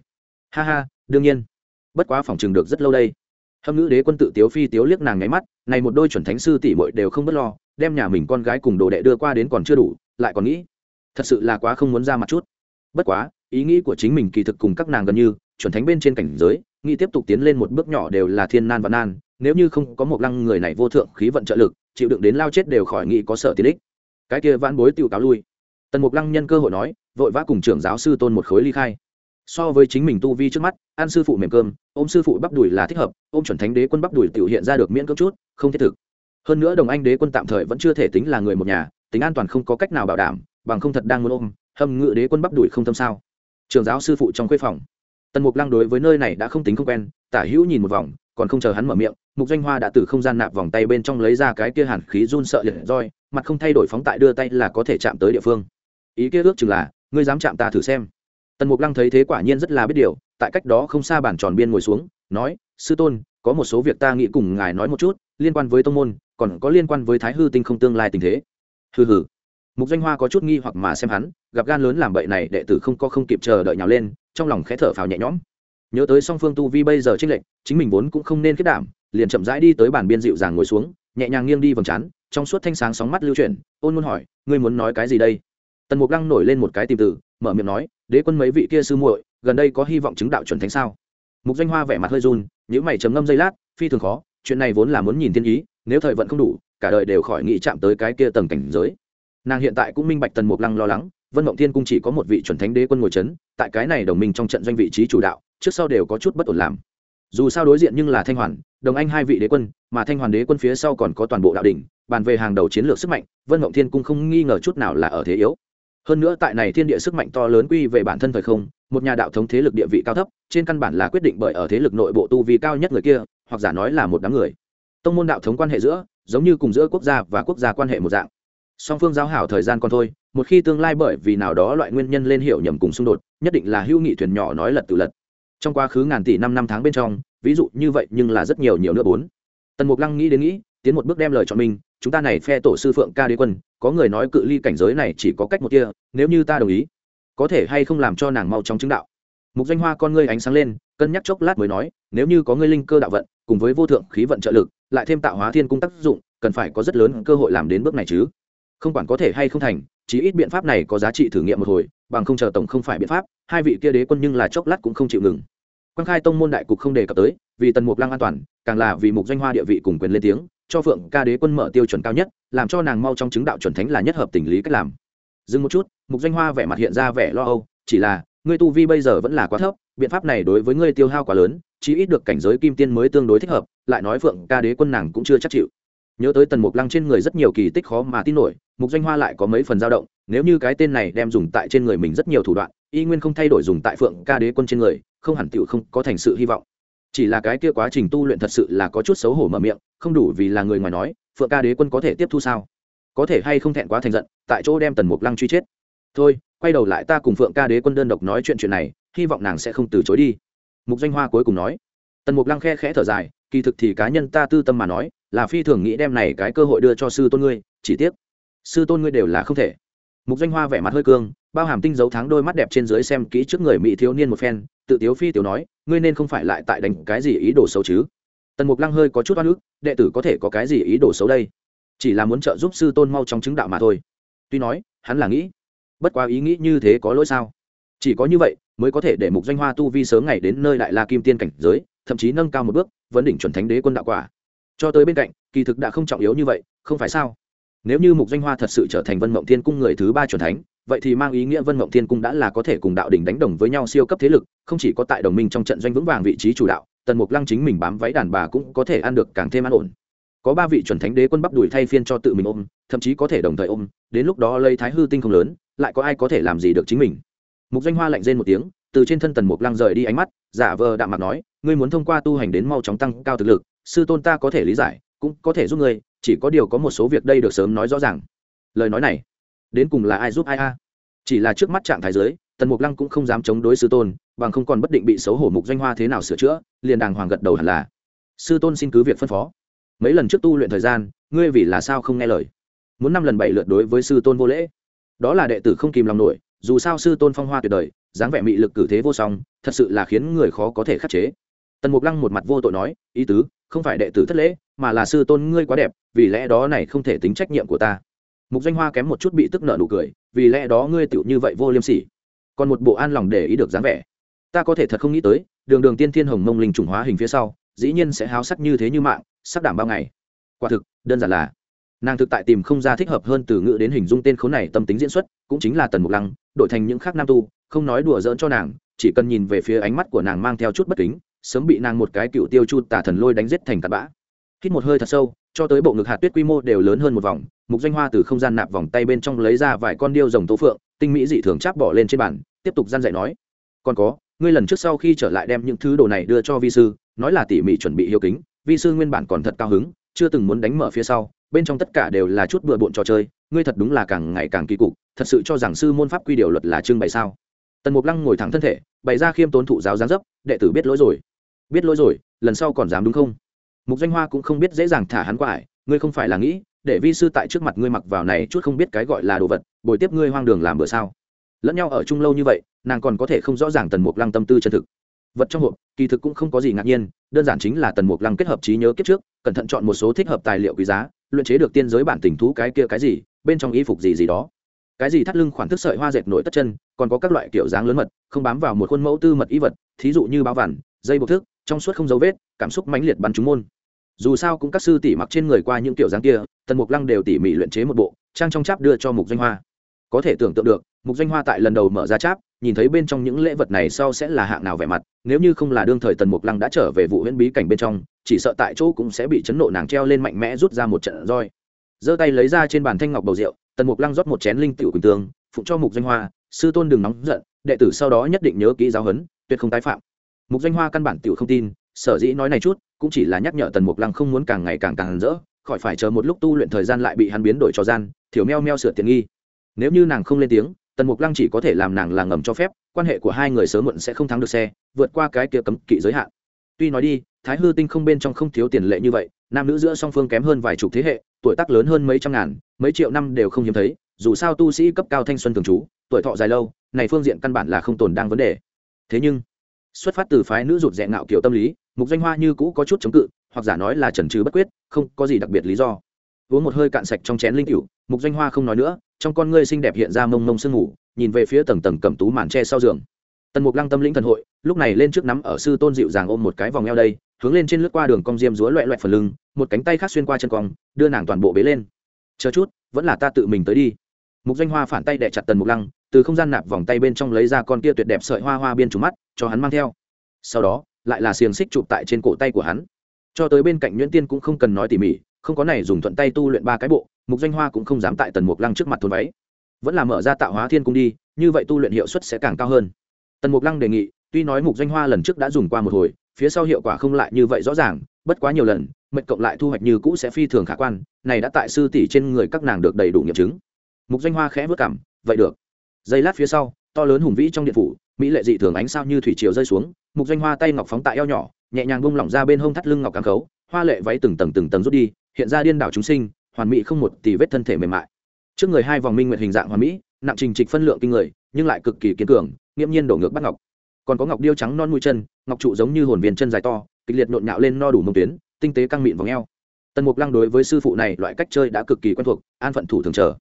Ha ha, đương nhiên. Bất quá phòng chừng được rất lâu đây hâm ngữ đế quân tự tiếu phi tiếu liếc nàng nháy mắt, này một đôi chuẩn thánh sư tỷ muội đều không bất lo, đem nhà mình con gái cùng đồ đệ đưa qua đến còn chưa đủ, lại còn nghĩ, thật sự là quá không muốn ra mặt chút. Bất quá, ý nghĩ của chính mình kỳ thực cùng các nàng gần như, chuẩn thánh bên trên cảnh giới, nghĩ tiếp tục tiến lên một bước nhỏ đều là thiên nan và nan, nếu như không có một lăng người này vô thượng khí vận trợ lực, chịu đựng đến lao chết đều khỏi nghĩ có sợ tiến ích cái kia vãn bối tiêu cáo lui. Tần mục lăng nhân cơ hội nói, vội vã cùng trưởng giáo sư tôn một khối ly khai so với chính mình tu vi trước mắt, ăn sư phụ mềm cơm, ôm sư phụ bắp đùi là thích hợp, ôm chuẩn thánh đế quân bắp đùi tiểu hiện ra được miễn cưỡng chút, không thiết thực. Hơn nữa đồng anh đế quân tạm thời vẫn chưa thể tính là người một nhà, tính an toàn không có cách nào bảo đảm, bằng không thật đang muốn ôm, hâm ngự đế quân bắp đùi không tâm sao. Trường giáo sư phụ trong khuê phòng. Tần mục lăng đối với nơi này đã không tính không quen, tả hữu nhìn một vòng, còn không chờ hắn mở miệng, mục doanh hoa đã từ không gian nạp vòng tay bên trong lấy ra cái kia hàn khí run sợ liệt roi, mặt không thay đổi phóng tại đưa tay là có thể chạm tới địa phương. Ý kia ước chừng là, ngươi dám chạm ta thử xem tần mục lăng thấy thế quả nhiên rất là biết điều, tại cách đó không xa bản tròn biên ngồi xuống, nói, sư tôn, có một số việc ta nghĩ cùng ngài nói một chút, liên quan với tông môn, còn có liên quan với thái hư tinh không tương lai tình thế. Hừ hừ. Mục doanh hoa có chút nghi hoặc mà xem hắn, gặp gan lớn làm bậy này, đệ tử không có không kịp chờ đợi nhào lên, trong lòng khẽ thở phào nhẹ nhõm. Nhớ tới song phương tu vi bây giờ trích lệnh chính mình vốn cũng không nên kết đảm liền chậm rãi đi tới bàn biên dịu dàng ngồi xuống, nhẹ nhàng nghiêng đi vầng trán, trong suốt thanh sáng sóng mắt lưu chuyển, ôn muốn hỏi, ngươi muốn nói cái gì đây? Tần mục lăng nổi lên một cái tìm từ, mở miệng nói, đế quân mấy vị kia sư muội, gần đây có hy vọng chứng đạo chuẩn thánh sao? Mục danh hoa vẻ mặt hơi run những mày chấm ngâm giây lát, phi thường khó, chuyện này vốn là muốn nhìn thiên ý, nếu thời vận không đủ, cả đời đều khỏi nghĩ chạm tới cái kia tầng cảnh giới. Nàng hiện tại cũng minh bạch tần mục lăng lo lắng, vân mộng thiên cung chỉ có một vị chuẩn thánh đế quân ngồi c h ấ n tại cái này đồng minh trong trận doanh vị trí chủ đạo, trước sau đều có chút bất ổn làm. Dù sao đối diện nhưng là thanh hoàn, đồng anh hai vị đế quân, mà thanh hoàn đế quân phía sau còn có toàn bộ đạo đình bàn về hàng đầu chiến lược sức mạnh, vân mộng thiên cung không nghi ngờ chút nào là ở thế yếu hơn nữa tại này thiên địa sức mạnh to lớn quy về bản thân thời không, một nhà đạo thống thế lực địa vị cao thấp, trên căn bản là quyết định bởi ở thế lực nội bộ tu vi cao nhất người kia, hoặc giả nói là một đám người. Tông môn đạo thống quan hệ giữa, giống như cùng giữa quốc gia và quốc gia quan hệ một dạng. Song phương giao hảo thời gian còn thôi, một khi tương lai bởi vì nào đó loại nguyên nhân lên hiểu nhầm cùng xung đột, nhất định là hữu nghị thuyền nhỏ nói lật tự lật. Trong quá khứ ngàn tỷ năm năm tháng bên trong, ví dụ như vậy nhưng là rất nhiều nhiều nữa bốn. Tần mục lăng nghĩ đến nghĩ, tiến một bước đem lời chọn mình chúng ta này phe tổ sư phượng ca đế quân, có người nói cự ly cảnh giới này chỉ có cách một kia, nếu như ta đồng ý, có thể hay không làm cho nàng mau chóng chứng đạo. Mục danh hoa con ngươi ánh sáng lên, cân nhắc chốc lát mới nói, nếu như có ngươi linh cơ đạo vận, cùng với vô thượng khí vận trợ lực, lại thêm tạo hóa thiên cung tác dụng, cần phải có rất lớn cơ hội làm đến bước này chứ. Không quản có thể hay không thành, chí ít biện pháp này có giá trị thử nghiệm một hồi, bằng không chờ tổng không phải biện pháp, hai vị kia đế quân nhưng là chốc lát cũng không chịu ngừng. Quang khai tông môn đại cục không đề cập tới, vì tần mục lăng an toàn, càng là vì mục danh hoa địa vị cùng quyền lên tiếng cho phượng ca đế quân mở tiêu chuẩn cao nhất, làm cho nàng mau trong chứng đạo chuẩn thánh là nhất hợp tình lý cách làm. Dừng một chút, mục danh hoa vẻ mặt hiện ra vẻ lo âu, chỉ là, ngươi tu vi bây giờ vẫn là quá thấp, biện pháp này đối với ngươi tiêu hao quá lớn, chí ít được cảnh giới kim tiên mới tương đối thích hợp, lại nói phượng ca đế quân nàng cũng chưa chắc chịu. Nhớ tới tần mục lăng trên người rất nhiều kỳ tích khó mà tin nổi, mục danh hoa lại có mấy phần dao động, nếu như cái tên này đem dùng tại trên người mình rất nhiều thủ đoạn, y nguyên không thay đổi dùng tại phượng ca đế quân trên người, không hẳn tựu không có thành sự hy vọng chỉ là cái kia quá trình tu luyện thật sự là có chút xấu hổ mở miệng, không đủ vì là người ngoài nói, phượng ca đế quân có thể tiếp thu sao? Có thể hay không thẹn quá thành giận, tại chỗ đem tần mục lăng truy chết. Thôi, quay đầu lại ta cùng phượng ca đế quân đơn độc nói chuyện chuyện này, hy vọng nàng sẽ không từ chối đi. Mục danh hoa cuối cùng nói. Tần mục lăng khe khẽ thở dài, kỳ thực thì cá nhân ta tư tâm mà nói, là phi thường nghĩ đem này cái cơ hội đưa cho sư tôn ngươi, chỉ tiếc, sư tôn ngươi đều là không thể. Mục danh hoa vẻ mặt hơi cương, bao hàm tinh dấu tháng đôi mắt đẹp trên dưới xem kỹ trước người mỹ thiếu niên một phen tự tiếu phi tiểu nói, ngươi nên không phải lại tại đánh cái gì ý đồ xấu chứ. Tần mục lăng hơi có chút oan ức, đệ tử có thể có cái gì ý đồ xấu đây? Chỉ là muốn trợ giúp sư tôn mau trong chứng đạo mà thôi. Tuy nói, hắn là nghĩ, bất quá ý nghĩ như thế có lỗi sao? Chỉ có như vậy, mới có thể để mục danh hoa tu vi sớm ngày đến nơi đại la kim tiên cảnh giới, thậm chí nâng cao một bước, vấn đỉnh chuẩn thánh đế quân đạo quả. Cho tới bên cạnh, kỳ thực đã không trọng yếu như vậy, không phải sao? Nếu như mục danh hoa thật sự trở thành vân mộng thiên cung người thứ ba chuẩn thánh vậy thì mang ý nghĩa vân mộng thiên cung đã là có thể cùng đạo đỉnh đánh đồng với nhau siêu cấp thế lực, không chỉ có tại đồng minh trong trận doanh vững vàng vị trí chủ đạo, tần mục lăng chính mình bám váy đàn bà cũng có thể ăn được càng thêm an ổn. Có ba vị chuẩn thánh đế quân bắp đuổi thay phiên cho tự mình ôm, thậm chí có thể đồng thời ôm, đến lúc đó lấy thái hư tinh không lớn, lại có ai có thể làm gì được chính mình? Mục danh hoa lạnh rên một tiếng, từ trên thân tần mục lăng rời đi ánh mắt, giả vờ đạm mặt nói, ngươi muốn thông qua tu hành đến mau chóng tăng cao thực lực, sư tôn ta có thể lý giải, cũng có thể giúp ngươi, chỉ có điều có một số việc đây được sớm nói rõ ràng. Lời nói này đến cùng là ai giúp ai a? Chỉ là trước mắt trạng thái giới, tần mục lăng cũng không dám chống đối sư tôn, bằng không còn bất định bị xấu hổ mục danh hoa thế nào sửa chữa, liền đàng hoàng gật đầu hẳn là. Sư tôn xin cứ việc phân phó. Mấy lần trước tu luyện thời gian, ngươi vì là sao không nghe lời? Muốn năm lần bảy lượt đối với sư tôn vô lễ. Đó là đệ tử không kìm lòng nổi, dù sao sư tôn phong hoa tuyệt đời, dáng vẻ mị lực cử thế vô song, thật sự là khiến người khó có thể khắc chế. Tần mục lăng một mặt vô tội nói, ý tứ, không phải đệ tử thất lễ, mà là sư tôn ngươi quá đẹp, vì lẽ đó này không thể tính trách nhiệm của ta mục danh hoa kém một chút bị tức nợ nụ cười, vì lẽ đó ngươi tựu như vậy vô liêm sỉ. Còn một bộ an lòng để ý được dáng vẻ. Ta có thể thật không nghĩ tới, đường đường tiên thiên hồng mông linh trùng hóa hình phía sau, dĩ nhiên sẽ háo sắc như thế như mạng, sắc đảm bao ngày. Quả thực, đơn giản là, nàng thực tại tìm không ra thích hợp hơn từ ngữ đến hình dung tên khốn này tâm tính diễn xuất, cũng chính là tần mục lăng, đổi thành những khác nam tu, không nói đùa giỡn cho nàng, chỉ cần nhìn về phía ánh mắt của nàng mang theo chút bất kính, sớm bị nàng một cái cựu tiêu chu tả thần lôi đánh giết thành tạt bã. Hít một hơi thật sâu, cho tới bộ ngực hạt tuyết quy mô đều lớn hơn một vòng mục danh hoa từ không gian nạp vòng tay bên trong lấy ra vài con điêu rồng tố phượng, tinh mỹ dị thường cháp bỏ lên trên bàn, tiếp tục gian dạy nói. Còn có, ngươi lần trước sau khi trở lại đem những thứ đồ này đưa cho vi sư, nói là tỉ mỉ chuẩn bị hiếu kính, vi sư nguyên bản còn thật cao hứng, chưa từng muốn đánh mở phía sau, bên trong tất cả đều là chút bừa bộn trò chơi, ngươi thật đúng là càng ngày càng kỳ cục, thật sự cho rằng sư môn pháp quy điều luật là trưng bày sao? Tần mục lăng ngồi thẳng thân thể, bày ra khiêm tốn thụ giáo giáng dấp, đệ tử biết lỗi rồi. Biết lỗi rồi, lần sau còn dám đúng không? Mục danh hoa cũng không biết dễ dàng thả hắn quải ngươi không phải là nghĩ để vi sư tại trước mặt ngươi mặc vào này chút không biết cái gọi là đồ vật bồi tiếp ngươi hoang đường làm bữa sao? Lẫn nhau ở chung lâu như vậy, nàng còn có thể không rõ ràng tần mục lăng tâm tư chân thực. Vật trong hộp, kỳ thực cũng không có gì ngạc nhiên, đơn giản chính là tần mục lăng kết hợp trí nhớ kiếp trước, cẩn thận chọn một số thích hợp tài liệu quý giá, luyện chế được tiên giới bản tình thú cái kia cái gì, bên trong y phục gì gì đó. Cái gì thắt lưng khoản thức sợi hoa dệt nổi tất chân, còn có các loại kiểu dáng lớn mật, không bám vào một khuôn mẫu tư mật y vật, thí dụ như bao vằn, dây buộc thức, trong suốt không dấu vết, cảm xúc mãnh liệt bắn trúng môn dù sao cũng các sư tỷ mặc trên người qua những kiểu dáng kia, tần mục lăng đều tỉ mỉ luyện chế một bộ, trang trong cháp đưa cho mục doanh hoa. Có thể tưởng tượng được, mục doanh hoa tại lần đầu mở ra cháp, nhìn thấy bên trong những lễ vật này sau sẽ là hạng nào vẻ mặt, nếu như không là đương thời tần mục lăng đã trở về vụ huyễn bí cảnh bên trong, chỉ sợ tại chỗ cũng sẽ bị chấn nộ nàng treo lên mạnh mẽ rút ra một trận roi. Giơ tay lấy ra trên bàn thanh ngọc bầu rượu, tần mục lăng rót một chén linh tiểu quỳnh tương, phụng cho mục doanh hoa, sư tôn đừng nóng giận, đệ tử sau đó nhất định nhớ kỹ giáo huấn, tuyệt không tái phạm. Mục doanh hoa căn bản tiểu không tin sở dĩ nói này chút, cũng chỉ là nhắc nhở tần mục lăng không muốn càng ngày càng càng rỡ, khỏi phải chờ một lúc tu luyện thời gian lại bị hắn biến đổi cho gian, thiểu meo meo sửa tiện nghi. Nếu như nàng không lên tiếng, tần mục lăng chỉ có thể làm nàng là ngầm cho phép, quan hệ của hai người sớm muộn sẽ không thắng được xe, vượt qua cái kia cấm kỵ giới hạn. Tuy nói đi, thái hư tinh không bên trong không thiếu tiền lệ như vậy, nam nữ giữa song phương kém hơn vài chục thế hệ, tuổi tác lớn hơn mấy trăm ngàn, mấy triệu năm đều không hiếm thấy, dù sao tu sĩ cấp cao thanh xuân thường trú, tuổi thọ dài lâu, này phương diện căn bản là không tồn đang vấn đề. Thế nhưng, xuất phát từ phái nữ rụt rẽ ngạo kiểu tâm lý mục danh hoa như cũ có chút chống cự, hoặc giả nói là trần trừ bất quyết, không có gì đặc biệt lý do. Uống một hơi cạn sạch trong chén linh cựu mục danh hoa không nói nữa, trong con ngươi xinh đẹp hiện ra mông mông sương ngủ nhìn về phía tầng tầng cầm tú màn tre sau giường. Tần mục lăng tâm lĩnh thần hội, lúc này lên trước nắm ở sư tôn dịu dàng ôm một cái vòng eo đây, hướng lên trên lướt qua đường cong diêm rúa loẹ loẹt phần lưng, một cánh tay khác xuyên qua chân cong, đưa nàng toàn bộ bế lên. Chờ chút, vẫn là ta tự mình tới đi. Mục danh hoa phản tay đẻ chặt tần mục lăng, từ không gian nạp vòng tay bên trong lấy ra con kia tuyệt đẹp sợi hoa hoa biên trúng mắt, cho hắn mang theo. Sau đó lại là xiềng xích chụp tại trên cổ tay của hắn. Cho tới bên cạnh nhuyễn tiên cũng không cần nói tỉ mỉ, không có này dùng thuận tay tu luyện ba cái bộ, mục danh hoa cũng không dám tại tần mục lăng trước mặt thôn váy. Vẫn là mở ra tạo hóa thiên cung đi, như vậy tu luyện hiệu suất sẽ càng cao hơn. Tần mục lăng đề nghị, tuy nói mục danh hoa lần trước đã dùng qua một hồi, phía sau hiệu quả không lại như vậy rõ ràng, bất quá nhiều lần, mệnh cộng lại thu hoạch như cũ sẽ phi thường khả quan, này đã tại sư tỷ trên người các nàng được đầy đủ nghiệm chứng. Mục danh hoa khẽ vất cảm, vậy được. Giây lát phía sau, to lớn hùng vĩ trong điện phủ, mỹ lệ dị thường ánh sao như thủy triều rơi xuống mục doanh hoa tay ngọc phóng tại eo nhỏ, nhẹ nhàng bung lỏng ra bên hông thắt lưng ngọc càng khấu, hoa lệ váy từng tầng từng tầng rút đi, hiện ra điên đảo chúng sinh, hoàn mỹ không một tỷ vết thân thể mềm mại. Trước người hai vòng minh nguyện hình dạng hoàn mỹ, nặng trình trịch phân lượng kinh người, nhưng lại cực kỳ kiên cường, nghiễm nhiên đổ ngược bắt ngọc. Còn có ngọc điêu trắng non mũi chân, ngọc trụ giống như hồn viên chân dài to, kịch liệt nhộn nhạo lên no đủ mông tuyến, tinh tế căng mịn vòng eo. Tần mục lăng đối với sư phụ này loại cách chơi đã cực kỳ quen thuộc, an phận thủ thường chờ.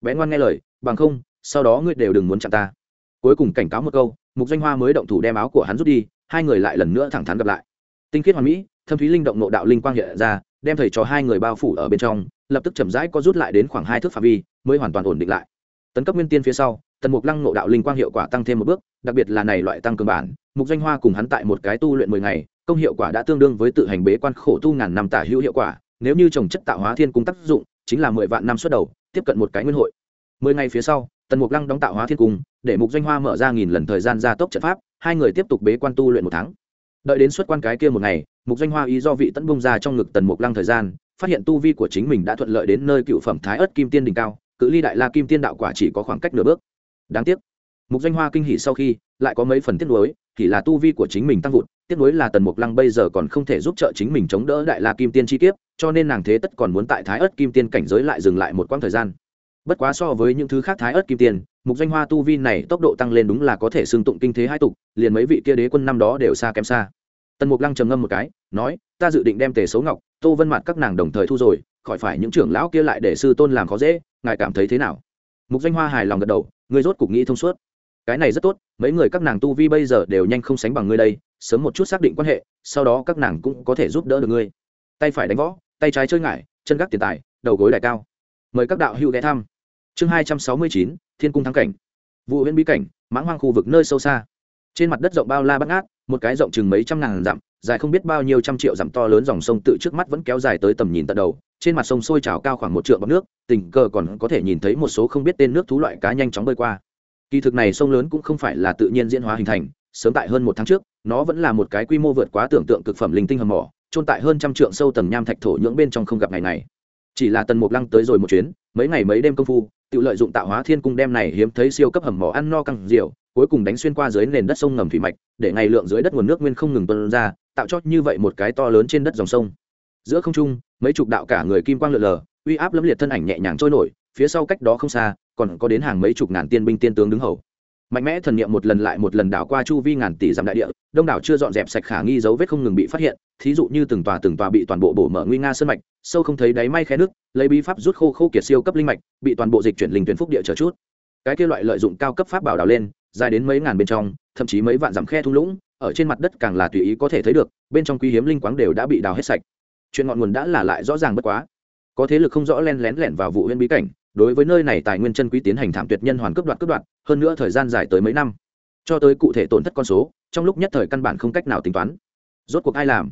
Bé ngoan nghe lời, bằng không, sau đó ngươi đều đừng muốn chạm ta. Cuối cùng cảnh cáo một câu, mục danh hoa mới động thủ đem áo của hắn rút đi hai người lại lần nữa thẳng thắn gặp lại. Tinh khiết hoàn mỹ, thâm thúy linh động nộ đạo linh quang hiện ra, đem thầy cho hai người bao phủ ở bên trong, lập tức chậm rãi có rút lại đến khoảng hai thước phạm vi, mới hoàn toàn ổn định lại. Tấn cấp nguyên tiên phía sau, tần mục lăng nộ đạo linh quang hiệu quả tăng thêm một bước, đặc biệt là này loại tăng cường bản, mục danh hoa cùng hắn tại một cái tu luyện mười ngày, công hiệu quả đã tương đương với tự hành bế quan khổ tu ngàn năm tả hữu hiệu quả, nếu như trồng chất tạo hóa thiên cung tác dụng, chính là mười vạn năm xuất đầu, tiếp cận một cái nguyên hội. Mười ngày phía sau, tần mục lăng đóng tạo hóa thiên cung, để mục doanh hoa mở ra nghìn lần thời gian gia tốc trận pháp hai người tiếp tục bế quan tu luyện một tháng. Đợi đến xuất quan cái kia một ngày, mục doanh hoa ý do vị tẫn bung ra trong ngực tần mục lăng thời gian, phát hiện tu vi của chính mình đã thuận lợi đến nơi cựu phẩm thái ớt kim tiên đỉnh cao, cự ly đại la kim tiên đạo quả chỉ có khoảng cách nửa bước. Đáng tiếc, mục doanh hoa kinh hỉ sau khi, lại có mấy phần tiếc nuối, thì là tu vi của chính mình tăng vụt, tiếc nuối là tần mục lăng bây giờ còn không thể giúp trợ chính mình chống đỡ đại la kim tiên chi kiếp, cho nên nàng thế tất còn muốn tại thái ớt kim tiên cảnh giới lại dừng lại một quãng thời gian bất quá so với những thứ khác thái ớt kim tiền, mục danh hoa tu vi này tốc độ tăng lên đúng là có thể xương tụng kinh thế hai tục, liền mấy vị kia đế quân năm đó đều xa kém xa. Tần mục lăng trầm ngâm một cái, nói, ta dự định đem tề xấu ngọc, tô vân mặt các nàng đồng thời thu rồi, khỏi phải những trưởng lão kia lại để sư tôn làm khó dễ, ngài cảm thấy thế nào? Mục danh hoa hài lòng gật đầu người rốt cục nghĩ thông suốt. Cái này rất tốt, mấy người các nàng tu vi bây giờ đều nhanh không sánh bằng ngươi đây, sớm một chút xác định quan hệ, sau đó các nàng cũng có thể giúp đỡ được ngươi. Tay phải đánh võ, tay trái chơi ngải, chân gác tiền tài, đầu gối đại cao. Mời các đạo hữu ghé thăm chương hai trăm sáu mươi chín, thiên cung thắng cảnh. Vụ huyện bí cảnh, mãng hoang khu vực nơi sâu xa. Trên mặt đất rộng bao la bắt ngát, một cái rộng chừng mấy trăm ngàn dặm, dài không biết bao nhiêu trăm triệu dặm to lớn dòng sông tự trước mắt vẫn kéo dài tới tầm nhìn tận đầu. Trên mặt sông sôi trào cao khoảng một trượng bọc nước, tình cờ còn có thể nhìn thấy một số không biết tên nước thú loại cá nhanh chóng bơi qua. Kỳ thực này sông lớn cũng không phải là tự nhiên diễn hóa hình thành, sớm tại hơn một tháng trước, nó vẫn là một cái quy mô vượt quá tưởng tượng cực phẩm linh tinh hầm mỏ trôn tại hơn trăm trượng sâu tầng nham thạch thổ nhưỡng bên trong không gặp ngày này chỉ là tần mục lăng tới rồi một chuyến, mấy ngày mấy đêm công phu tự lợi dụng tạo hóa thiên cung đem này hiếm thấy siêu cấp hầm mỏ ăn no căng rượu cuối cùng đánh xuyên qua dưới nền đất sông ngầm thủy mạch, để ngày lượng dưới đất nguồn nước nguyên không ngừng tuân ra, tạo cho như vậy một cái to lớn trên đất dòng sông. Giữa không trung, mấy chục đạo cả người kim quang lượn lờ, uy áp lẫm liệt thân ảnh nhẹ nhàng trôi nổi, phía sau cách đó không xa, còn có đến hàng mấy chục ngàn tiên binh tiên tướng đứng hầu mạnh mẽ thần niệm một lần lại một lần đảo qua chu vi ngàn tỷ dặm đại địa, đông đảo chưa dọn dẹp sạch khả nghi dấu vết không ngừng bị phát hiện, thí dụ như từng tòa từng tòa bị toàn bộ bổ mở nguy nga sơn mạch, sâu không thấy đáy may khe nước lấy bí pháp rút khô khô kiệt siêu cấp linh mạch, bị toàn bộ dịch chuyển linh tuyến phúc địa chờ chút. Cái kia loại lợi dụng cao cấp pháp bảo đào lên, dài đến mấy ngàn bên trong, thậm chí mấy vạn dặm khe thung lũng, ở trên mặt đất càng là tùy ý có thể thấy được, bên trong quý hiếm linh quáng đều đã bị đào hết sạch. Chuyện ngọn nguồn đã là lại rõ ràng bất quá. Có thế lực không rõ len lén lẻn vào vụ huyên bí cảnh đối với nơi này tài nguyên chân quý tiến hành thảm tuyệt nhân hoàn cấp đoạt cấp đoạt, hơn nữa thời gian dài tới mấy năm. Cho tới cụ thể tổn thất con số, trong lúc nhất thời căn bản không cách nào tính toán. Rốt cuộc ai làm?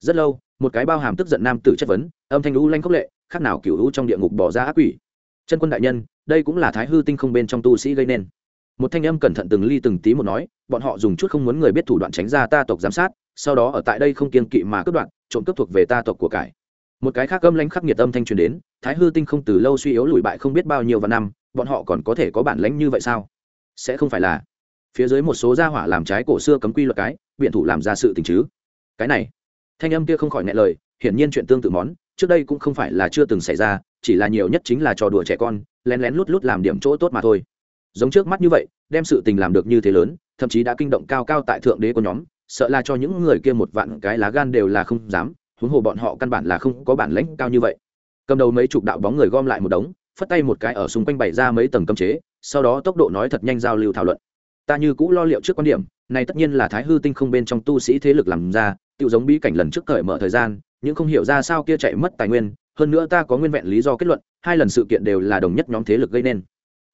Rất lâu, một cái bao hàm tức giận nam tử chất vấn, âm thanh lũ lanh khốc lệ, khác nào cựu lũ trong địa ngục bỏ ra ác quỷ. Chân quân đại nhân, đây cũng là thái hư tinh không bên trong tu sĩ gây nên. Một thanh âm cẩn thận từng ly từng tí một nói, bọn họ dùng chút không muốn người biết thủ đoạn tránh ra ta tộc giám sát, sau đó ở tại đây không kiên kỵ mà cướp đoạn trộm cướp thuộc về ta tộc của cải một cái khác âm lãnh khắc nghiệt âm thanh truyền đến, thái hư tinh không từ lâu suy yếu lùi bại không biết bao nhiêu và năm, bọn họ còn có thể có bản lãnh như vậy sao? Sẽ không phải là. Phía dưới một số gia hỏa làm trái cổ xưa cấm quy luật cái, biện thủ làm ra sự tình chứ. Cái này. Thanh âm kia không khỏi ngại lời, hiển nhiên chuyện tương tự món, trước đây cũng không phải là chưa từng xảy ra, chỉ là nhiều nhất chính là trò đùa trẻ con, lén lén lút lút làm điểm chỗ tốt mà thôi. Giống trước mắt như vậy, đem sự tình làm được như thế lớn, thậm chí đã kinh động cao cao tại thượng đế của nhóm, sợ là cho những người kia một vạn cái lá gan đều là không dám huống hồ bọn họ căn bản là không có bản lãnh cao như vậy. Cầm đầu mấy chục đạo bóng người gom lại một đống, phất tay một cái ở xung quanh bày ra mấy tầng cấm chế, sau đó tốc độ nói thật nhanh giao lưu thảo luận. Ta như cũ lo liệu trước quan điểm, này tất nhiên là thái hư tinh không bên trong tu sĩ thế lực làm ra tự giống bí cảnh lần trước cởi mở thời gian, nhưng không hiểu ra sao kia chạy mất tài nguyên, hơn nữa ta có nguyên vẹn lý do kết luận, hai lần sự kiện đều là đồng nhất nhóm thế lực gây nên.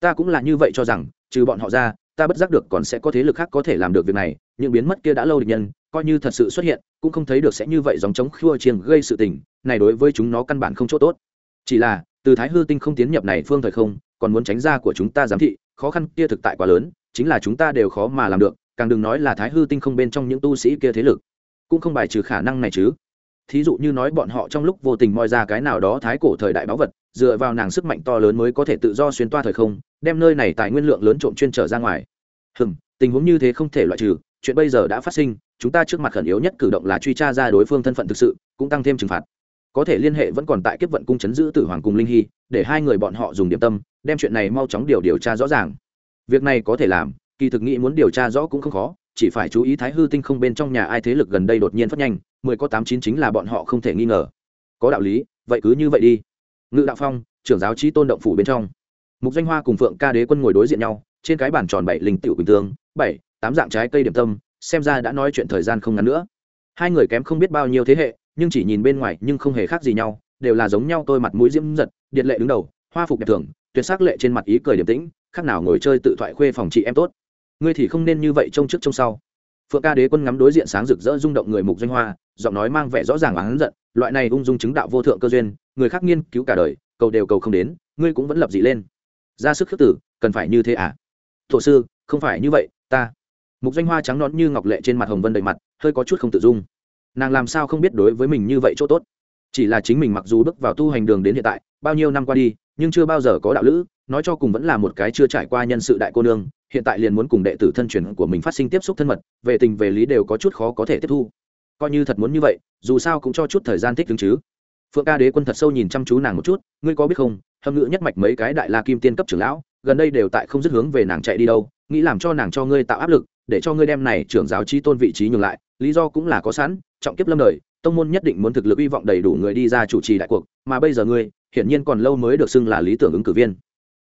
Ta cũng là như vậy cho rằng, trừ bọn họ ra, ta bất giác được còn sẽ có thế lực khác có thể làm được việc này, nhưng biến mất kia đã lâu địch nhân, coi như thật sự xuất hiện cũng không thấy được sẽ như vậy dòng chống khua chiêng gây sự tình, này đối với chúng nó căn bản không chỗ tốt. Chỉ là, từ thái hư tinh không tiến nhập này phương thời không, còn muốn tránh ra của chúng ta giám thị, khó khăn kia thực tại quá lớn, chính là chúng ta đều khó mà làm được, càng đừng nói là thái hư tinh không bên trong những tu sĩ kia thế lực. Cũng không bài trừ khả năng này chứ. Thí dụ như nói bọn họ trong lúc vô tình moi ra cái nào đó thái cổ thời đại báu vật, dựa vào nàng sức mạnh to lớn mới có thể tự do xuyên toa thời không, đem nơi này tài nguyên lượng lớn trộm chuyên trở ra ngoài. Hừm, tình huống như thế không thể loại trừ chuyện bây giờ đã phát sinh, chúng ta trước mặt khẩn yếu nhất cử động là truy tra ra đối phương thân phận thực sự, cũng tăng thêm trừng phạt. Có thể liên hệ vẫn còn tại kiếp vận cung chấn giữ tử hoàng cùng linh hy, để hai người bọn họ dùng điểm tâm, đem chuyện này mau chóng điều điều tra rõ ràng. Việc này có thể làm, kỳ thực nghĩ muốn điều tra rõ cũng không khó, chỉ phải chú ý thái hư tinh không bên trong nhà ai thế lực gần đây đột nhiên phát nhanh, mười có tám chín chính là bọn họ không thể nghi ngờ. Có đạo lý, vậy cứ như vậy đi. Ngự đạo phong, trưởng giáo trí tôn động phủ bên trong. Mục danh hoa cùng phượng ca đế quân ngồi đối diện nhau, trên cái bàn tròn bảy linh tiểu bình tương, bảy tám dạng trái cây điểm tâm, xem ra đã nói chuyện thời gian không ngắn nữa. Hai người kém không biết bao nhiêu thế hệ, nhưng chỉ nhìn bên ngoài nhưng không hề khác gì nhau, đều là giống nhau tôi mặt mũi diễm giật điện lệ đứng đầu, hoa phục đẹp thường, tuyệt sắc lệ trên mặt ý cười điềm tĩnh, khác nào ngồi chơi tự thoại khuê phòng chị em tốt. Ngươi thì không nên như vậy trông trước trông sau. Phượng ca đế quân ngắm đối diện sáng rực rỡ rung động người mục danh hoa, giọng nói mang vẻ rõ ràng và hắn giận, loại này ung dung chứng đạo vô thượng cơ duyên, người khác nghiên cứu cả đời, cầu đều cầu không đến, ngươi cũng vẫn lập dị lên. Ra sức khước tử, cần phải như thế à? Thổ sư, không phải như vậy, ta mục danh hoa trắng nón như ngọc lệ trên mặt hồng vân đầy mặt, hơi có chút không tự dung. Nàng làm sao không biết đối với mình như vậy chỗ tốt? Chỉ là chính mình mặc dù bước vào tu hành đường đến hiện tại, bao nhiêu năm qua đi, nhưng chưa bao giờ có đạo lữ, nói cho cùng vẫn là một cái chưa trải qua nhân sự đại cô nương, hiện tại liền muốn cùng đệ tử thân truyền của mình phát sinh tiếp xúc thân mật, về tình về lý đều có chút khó có thể tiếp thu. Coi như thật muốn như vậy, dù sao cũng cho chút thời gian thích ứng chứ. Phượng ca đế quân thật sâu nhìn chăm chú nàng một chút, ngươi có biết không, hâm ngữ nhất mạch mấy cái đại la kim tiên cấp trưởng lão gần đây đều tại không dứt hướng về nàng chạy đi đâu, nghĩ làm cho nàng cho ngươi tạo áp lực, để cho ngươi đem này trưởng giáo trí tôn vị trí nhường lại, lý do cũng là có sẵn, trọng kiếp lâm đời, tông môn nhất định muốn thực lực hy vọng đầy đủ người đi ra chủ trì đại cuộc, mà bây giờ ngươi, hiển nhiên còn lâu mới được xưng là lý tưởng ứng cử viên.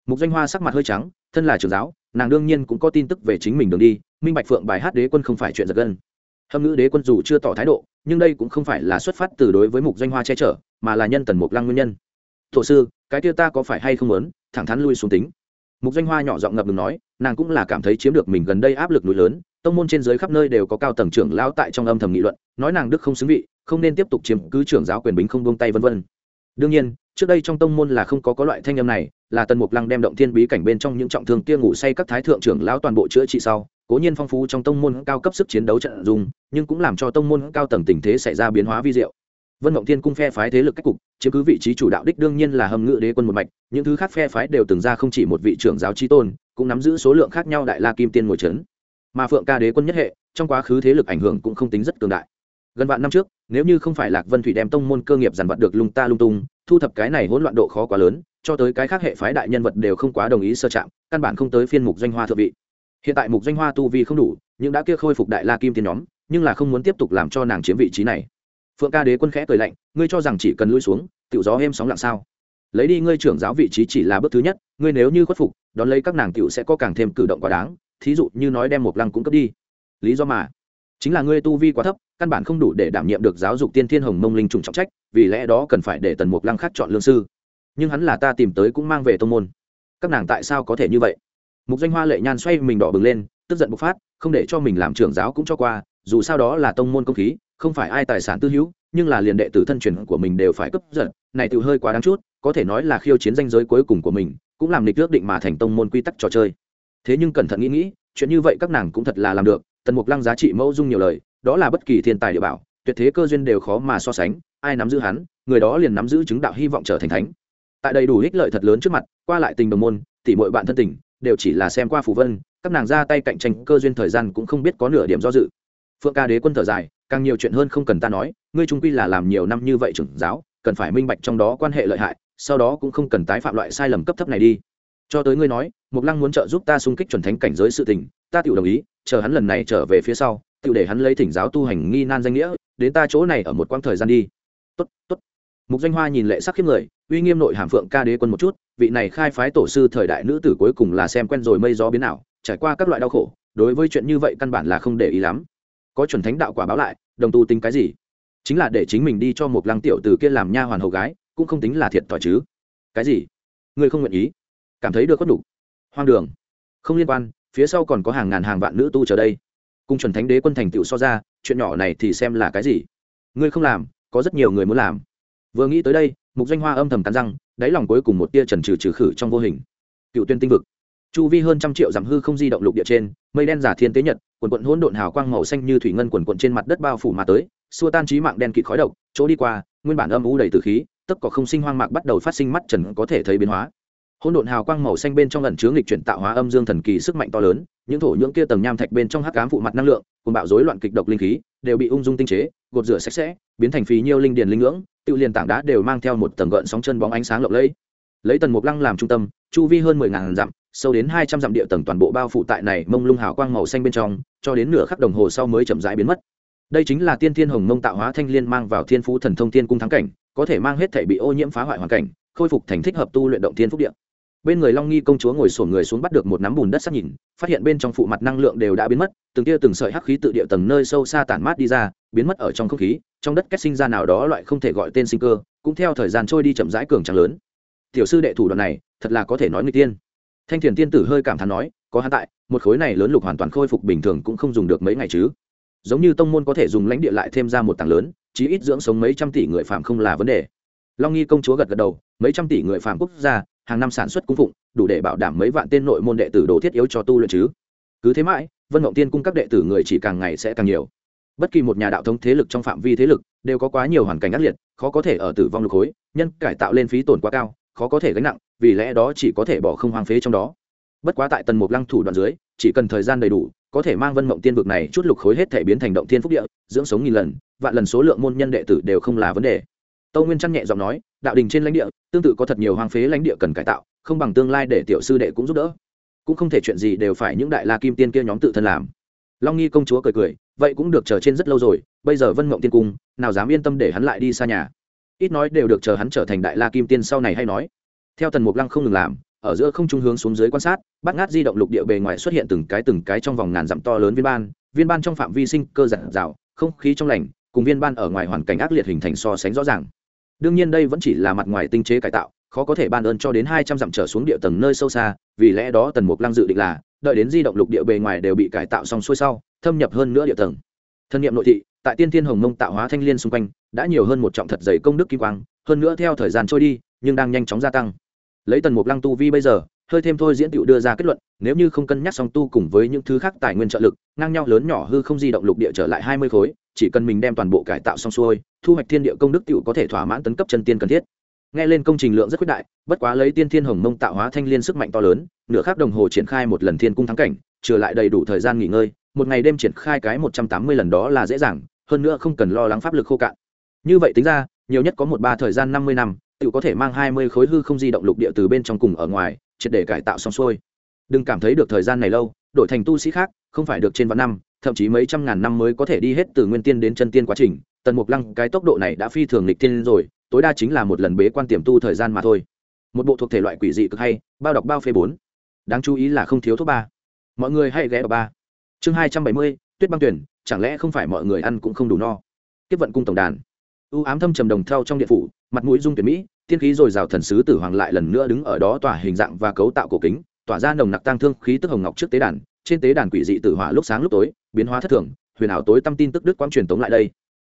Mục danh hoa sắc mặt hơi trắng, thân là trưởng giáo, nàng đương nhiên cũng có tin tức về chính mình đường đi, minh bạch phượng bài hát đế quân không phải chuyện giật gân. Hâm ngữ đế quân dù chưa tỏ thái độ, nhưng đây cũng không phải là xuất phát từ đối với mục danh hoa che chở, mà là nhân tần mục lăng nguyên nhân. Thổ sư, cái kia ta có phải hay không muốn, thẳng thắn lui xuống tính mục danh hoa nhỏ giọng ngập ngừng nói, nàng cũng là cảm thấy chiếm được mình gần đây áp lực núi lớn, tông môn trên dưới khắp nơi đều có cao tầng trưởng lão tại trong âm thầm nghị luận, nói nàng đức không xứng vị, không nên tiếp tục chiếm cứ trưởng giáo quyền bính không buông tay vân vân. Đương nhiên, trước đây trong tông môn là không có có loại thanh âm này, là tần mục lăng đem động thiên bí cảnh bên trong những trọng thương kia ngủ say các thái thượng trưởng lão toàn bộ chữa trị sau, cố nhiên phong phú trong tông môn cao cấp sức chiến đấu trận dung nhưng cũng làm cho tông môn cao tầng tình thế xảy ra biến hóa vi diệu vân mộng thiên cung phe phái thế lực cách cục, chiếm cứ vị trí chủ đạo đích đương nhiên là hầm ngự đế quân một mạch, những thứ khác phe phái đều từng ra không chỉ một vị trưởng giáo trí tôn, cũng nắm giữ số lượng khác nhau đại la kim tiên ngồi trấn mà phượng ca đế quân nhất hệ, trong quá khứ thế lực ảnh hưởng cũng không tính rất cường đại. Gần vạn năm trước, nếu như không phải lạc vân thủy đem tông môn cơ nghiệp dàn vật được lung ta lung tung, thu thập cái này hỗn loạn độ khó quá lớn, cho tới cái khác hệ phái đại nhân vật đều không quá đồng ý sơ chạm, căn bản không tới phiên mục doanh hoa thượng vị. Hiện tại mục doanh hoa tu vi không đủ nhưng đã kia khôi phục đại la kim tiên nhóm, nhưng là không muốn tiếp tục làm cho nàng chiếm vị trí này phượng ca đế quân khẽ cười lạnh, ngươi cho rằng chỉ cần lui xuống tự gió êm sóng lặng sao? Lấy đi ngươi trưởng giáo vị trí chỉ là bước thứ nhất, ngươi nếu như khuất phục, đón lấy các nàng tiểu sẽ có càng thêm cử động quá đáng, thí dụ như nói đem một lăng cung cấp đi. Lý do mà, chính là ngươi tu vi quá thấp, căn bản không đủ để đảm nhiệm được giáo dục tiên thiên hồng mông linh trùng trọng trách, vì lẽ đó cần phải để tần mục lăng khác chọn lương sư. Nhưng hắn là ta tìm tới cũng mang về tông môn. Các nàng tại sao có thể như vậy? Mục danh hoa lệ nhan xoay mình đỏ bừng lên, tức giận bộc phát, không để cho mình làm trưởng giáo cũng cho qua, dù sao đó là tông môn công khí không phải ai tài sản tư hữu, nhưng là liền đệ tử thân truyền của mình đều phải cấp giận này tự hơi quá đáng chút, có thể nói là khiêu chiến danh giới cuối cùng của mình, cũng làm lịch ước định mà thành tông môn quy tắc trò chơi. Thế nhưng cẩn thận nghĩ nghĩ, chuyện như vậy các nàng cũng thật là làm được, tần mục lăng giá trị mẫu dung nhiều lời, đó là bất kỳ thiên tài địa bảo, tuyệt thế cơ duyên đều khó mà so sánh, ai nắm giữ hắn, người đó liền nắm giữ chứng đạo hy vọng trở thành thánh. Tại đầy đủ ích lợi thật lớn trước mặt, qua lại tình đồng môn, tỉ mọi bạn thân tình, đều chỉ là xem qua phù vân, các nàng ra tay cạnh tranh cơ duyên thời gian cũng không biết có nửa điểm do dự. Phượng ca đế quân thở dài càng nhiều chuyện hơn không cần ta nói ngươi trung quy là làm nhiều năm như vậy trưởng giáo cần phải minh bạch trong đó quan hệ lợi hại sau đó cũng không cần tái phạm loại sai lầm cấp thấp này đi. Cho tới ngươi nói mục lăng muốn trợ giúp ta xung kích chuẩn thánh cảnh giới sự tình ta tự đồng ý chờ hắn lần này trở về phía sau tự để hắn lấy thỉnh giáo tu hành nghi nan danh nghĩa đến ta chỗ này ở một quãng thời gian đi. Tốt tốt. Mục danh hoa nhìn lệ sắc khiếp người uy nghiêm nội hàm phượng ca đế quân một chút vị này khai phái tổ sư thời đại nữ tử cuối cùng là xem quen rồi mây gió biến nào, trải qua các loại đau khổ đối với chuyện như vậy căn bản là không để ý lắm có chuẩn thánh đạo quả báo lại, đồng tu tính cái gì? Chính là để chính mình đi cho một lăng tiểu từ kia làm nha hoàn hầu gái, cũng không tính là thiệt thòi chứ. Cái gì? Ngươi không nguyện ý? Cảm thấy được có đủ hoang đường. Không liên quan, phía sau còn có hàng ngàn hàng vạn nữ tu chờ đây. Cùng chuẩn thánh đế quân thành tựu so ra, chuyện nhỏ này thì xem là cái gì? Ngươi không làm, có rất nhiều người muốn làm. Vừa nghĩ tới đây, mục danh hoa âm thầm cắn răng, đáy lòng cuối cùng một tia trần trừ trừ khử trong vô hình. Cựu tuyên tinh vực chu vi hơn trăm triệu dặm hư không di động lục địa trên, mây đen giả thiên tế nhật, quần quận hỗn độn hào quang màu xanh như thủy ngân quần quận trên mặt đất bao phủ mà tới, xua tan trí mạng đen kịt khói độc, chỗ đi qua, nguyên bản âm u đầy từ khí tất có không sinh hoang mạc bắt đầu phát sinh mắt trần có thể thấy biến hóa. Hỗn độn hào quang màu xanh bên trong lần chứa nghịch chuyển tạo hóa âm dương thần kỳ sức mạnh to lớn, những thổ nhưỡng kia tầng nham thạch bên trong hắc ám phụ mặt năng lượng cùng bạo rối loạn kịch độc linh khí, đều bị ung dung tinh chế, gột rửa sạch sẽ, biến thành phí nhiêu linh điền linh ngưỡng, tự liền tảng đá đều mang theo một tầng gợn sóng chân bóng ánh sáng lộng lẫy. Lấy tần mục lăng làm trung tâm, chu vi hơn mười ngàn dặm sâu đến hai trăm dặm địa tầng toàn bộ bao phủ tại này mông lung hào quang màu xanh bên trong, cho đến nửa khắc đồng hồ sau mới chậm rãi biến mất. Đây chính là tiên thiên hồng mông tạo hóa thanh liên mang vào thiên phú thần thông tiên cung thắng cảnh, có thể mang hết thể bị ô nhiễm phá hoại hoàn cảnh, khôi phục thành thích hợp tu luyện động thiên phúc điện bên người long nghi công chúa ngồi sổn người xuống bắt được một nắm bùn đất sắc nhìn, phát hiện bên trong phụ mặt năng lượng đều đã biến mất, từng tia từng sợi hắc khí tự địa tầng nơi sâu xa tản mát đi ra, biến mất ở trong không khí, trong đất kết sinh ra nào đó loại không thể gọi tên sinh cơ, cũng theo thời gian trôi đi chậm rãi cường trắng lớn. Tiểu sư đệ thủ đoạn này, thật là có thể nói người tiên thanh thiền tiên tử hơi cảm thán nói, có hắn tại, một khối này lớn lục hoàn toàn khôi phục bình thường cũng không dùng được mấy ngày chứ. Giống như tông môn có thể dùng lãnh địa lại thêm ra một tảng lớn, chí ít dưỡng sống mấy trăm tỷ người phạm không là vấn đề. Long nghi công chúa gật gật đầu, mấy trăm tỷ người phạm quốc gia, hàng năm sản xuất cung phụng, đủ để bảo đảm mấy vạn tên nội môn đệ tử đồ thiết yếu cho tu luyện chứ. Cứ thế mãi, vân mộng tiên cung các đệ tử người chỉ càng ngày sẽ càng nhiều. Bất kỳ một nhà đạo thống thế lực trong phạm vi thế lực, đều có quá nhiều hoàn cảnh ác liệt, khó có thể ở tử vong lục khối, nhân cải tạo lên phí tổn quá cao khó có thể gánh nặng, vì lẽ đó chỉ có thể bỏ không hoang phế trong đó. Bất quá tại tần mục lăng thủ đoạn dưới, chỉ cần thời gian đầy đủ, có thể mang vân mộng tiên vực này chút lục khối hết thể biến thành động thiên phúc địa, dưỡng sống nghìn lần, vạn lần số lượng môn nhân đệ tử đều không là vấn đề. Tâu nguyên trăn nhẹ giọng nói, đạo đình trên lãnh địa, tương tự có thật nhiều hoang phế lãnh địa cần cải tạo, không bằng tương lai để tiểu sư đệ cũng giúp đỡ. Cũng không thể chuyện gì đều phải những đại la kim tiên kia nhóm tự thân làm. Long nghi công chúa cười cười, vậy cũng được chờ trên rất lâu rồi, bây giờ vân mộng tiên cung, nào dám yên tâm để hắn lại đi xa nhà ít nói đều được chờ hắn trở thành đại la kim tiên sau này hay nói. Theo tần mục lăng không ngừng làm, ở giữa không trung hướng xuống dưới quan sát, bắt ngát di động lục địa bề ngoài xuất hiện từng cái từng cái trong vòng ngàn dặm to lớn viên ban viên ban trong phạm vi sinh cơ giản rào không khí trong lành, cùng viên ban ở ngoài hoàn cảnh ác liệt hình thành so sánh rõ ràng. Đương nhiên đây vẫn chỉ là mặt ngoài tinh chế cải tạo, khó có thể ban ơn cho đến hai trăm dặm trở xuống địa tầng nơi sâu xa, vì lẽ đó tần mục lăng dự định là, đợi đến di động lục địa bề ngoài đều bị cải tạo xong xuôi sau, thâm nhập hơn nữa địa tầng. Thân nhiệm nội thị, tại tiên thiên hồng mông tạo hóa thanh liên xung quanh đã nhiều hơn một trọng thật dày công đức kim quang, hơn nữa theo thời gian trôi đi, nhưng đang nhanh chóng gia tăng. Lấy tần mục lăng tu vi bây giờ, hơi thêm thôi diễn tựu đưa ra kết luận, nếu như không cân nhắc song tu cùng với những thứ khác tài nguyên trợ lực, ngang nhau lớn nhỏ hư không di động lục địa trở lại hai mươi khối, chỉ cần mình đem toàn bộ cải tạo xong xuôi, thu hoạch thiên địa công đức tựu có thể thỏa mãn tấn cấp chân tiên cần thiết. Nghe lên công trình lượng rất quyết đại, bất quá lấy tiên thiên hồng mông tạo hóa thanh liên sức mạnh to lớn, nửa khắc đồng hồ triển khai một lần thiên cung thắng cảnh trừ lại đầy đủ thời gian nghỉ ngơi, một ngày đêm triển khai cái một trăm tám mươi lần đó là dễ dàng, hơn nữa không cần lo lắng pháp lực khô cạn như vậy tính ra, nhiều nhất có một ba thời gian năm mươi năm, tự có thể mang hai mươi khối hư không di động lục địa từ bên trong cùng ở ngoài, triệt để cải tạo xong xuôi. Đừng cảm thấy được thời gian này lâu, đổi thành tu sĩ khác, không phải được trên vạn năm, thậm chí mấy trăm ngàn năm mới có thể đi hết từ nguyên tiên đến chân tiên quá trình. Tần mục lăng, cái tốc độ này đã phi thường lịch tiên rồi, tối đa chính là một lần bế quan tiềm tu thời gian mà thôi. Một bộ thuộc thể loại quỷ dị cực hay, bao đọc bao phê bốn. Đáng chú ý là không thiếu thuốc ba. Mọi người hãy ghé ở ba. Chương hai trăm bảy mươi, tuyết băng tuyển, chẳng lẽ không phải mọi người ăn cũng không đủ no? Tiếp vận cung tổng đàn. U ám thâm trầm đồng theo trong điện phủ, mặt mũi dung tuyển mỹ, tiên khí dồi dào thần sứ tử hoàng lại lần nữa đứng ở đó tỏa hình dạng và cấu tạo cổ kính, tỏa ra nồng nặc tang thương khí tức hồng ngọc trước tế đàn, trên tế đàn quỷ dị tử hỏa lúc sáng lúc tối, biến hóa thất thường, huyền ảo tối tâm tin tức đức quang truyền tống lại đây.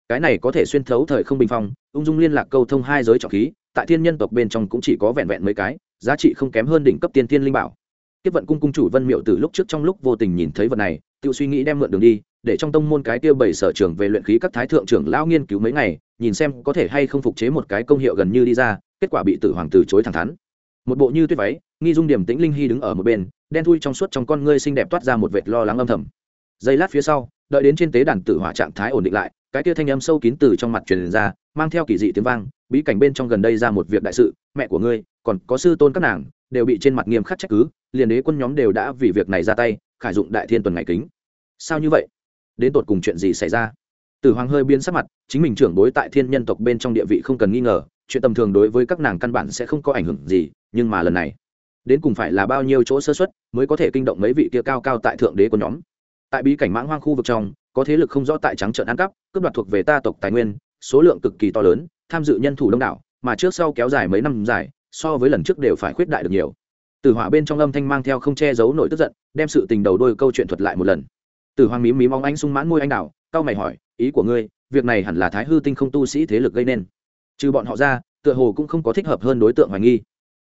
Cái này có thể xuyên thấu thời không bình phong, ung dung liên lạc câu thông hai giới trọng khí, tại thiên nhân tộc bên trong cũng chỉ có vẹn vẹn mấy cái, giá trị không kém hơn đỉnh cấp tiên thiên linh bảo. Tiếp vận cung cung chủ vân miệu từ lúc trước trong lúc vô tình nhìn thấy vật này tự suy nghĩ đem mượn đường đi để trong tông môn cái tiêu bảy sở trưởng về luyện khí các thái thượng trưởng lão nghiên cứu mấy ngày, nhìn xem có thể hay không phục chế một cái công hiệu gần như đi ra, kết quả bị tử hoàng từ chối thẳng thắn. Một bộ như tuyết váy, nghi dung điểm tĩnh linh hy đứng ở một bên, đen thui trong suốt trong con ngươi xinh đẹp toát ra một vệt lo lắng âm thầm. Giây lát phía sau, đợi đến trên tế đàn tử hỏa trạng thái ổn định lại, cái kia thanh âm sâu kín từ trong mặt truyền ra, mang theo kỳ dị tiếng vang, bí cảnh bên trong gần đây ra một việc đại sự, mẹ của ngươi, còn có sư tôn các nàng, đều bị trên mặt nghiêm khắc trách cứ, liền đế quân nhóm đều đã vì việc này ra tay, khải dụng đại thiên tuần ngày kính. Sao như vậy? Đến tột cùng chuyện gì xảy ra? Tử hoàng hơi biến sắc mặt, chính mình trưởng bối tại thiên nhân tộc bên trong địa vị không cần nghi ngờ, chuyện tầm thường đối với các nàng căn bản sẽ không có ảnh hưởng gì, nhưng mà lần này, đến cùng phải là bao nhiêu chỗ sơ xuất mới có thể kinh động mấy vị kia cao cao tại thượng đế của nhóm? Tại bí cảnh mãng hoang khu vực trong, có thế lực không rõ tại trắng trợn ăn cắp, cướp đoạt thuộc về ta tộc tài nguyên, số lượng cực kỳ to lớn, tham dự nhân thủ đông đảo, mà trước sau kéo dài mấy năm dài, so với lần trước đều phải khuyết đại được nhiều. Từ hỏa bên trong âm thanh mang theo không che giấu nỗi tức giận, đem sự tình đầu đôi câu chuyện thuật lại một lần. Tử hoàng mí mí mong ánh sung mãn môi anh đào cao mày hỏi, ý của ngươi, việc này hẳn là thái hư tinh không tu sĩ thế lực gây nên? Trừ bọn họ ra, tựa hồ cũng không có thích hợp hơn đối tượng hoài nghi.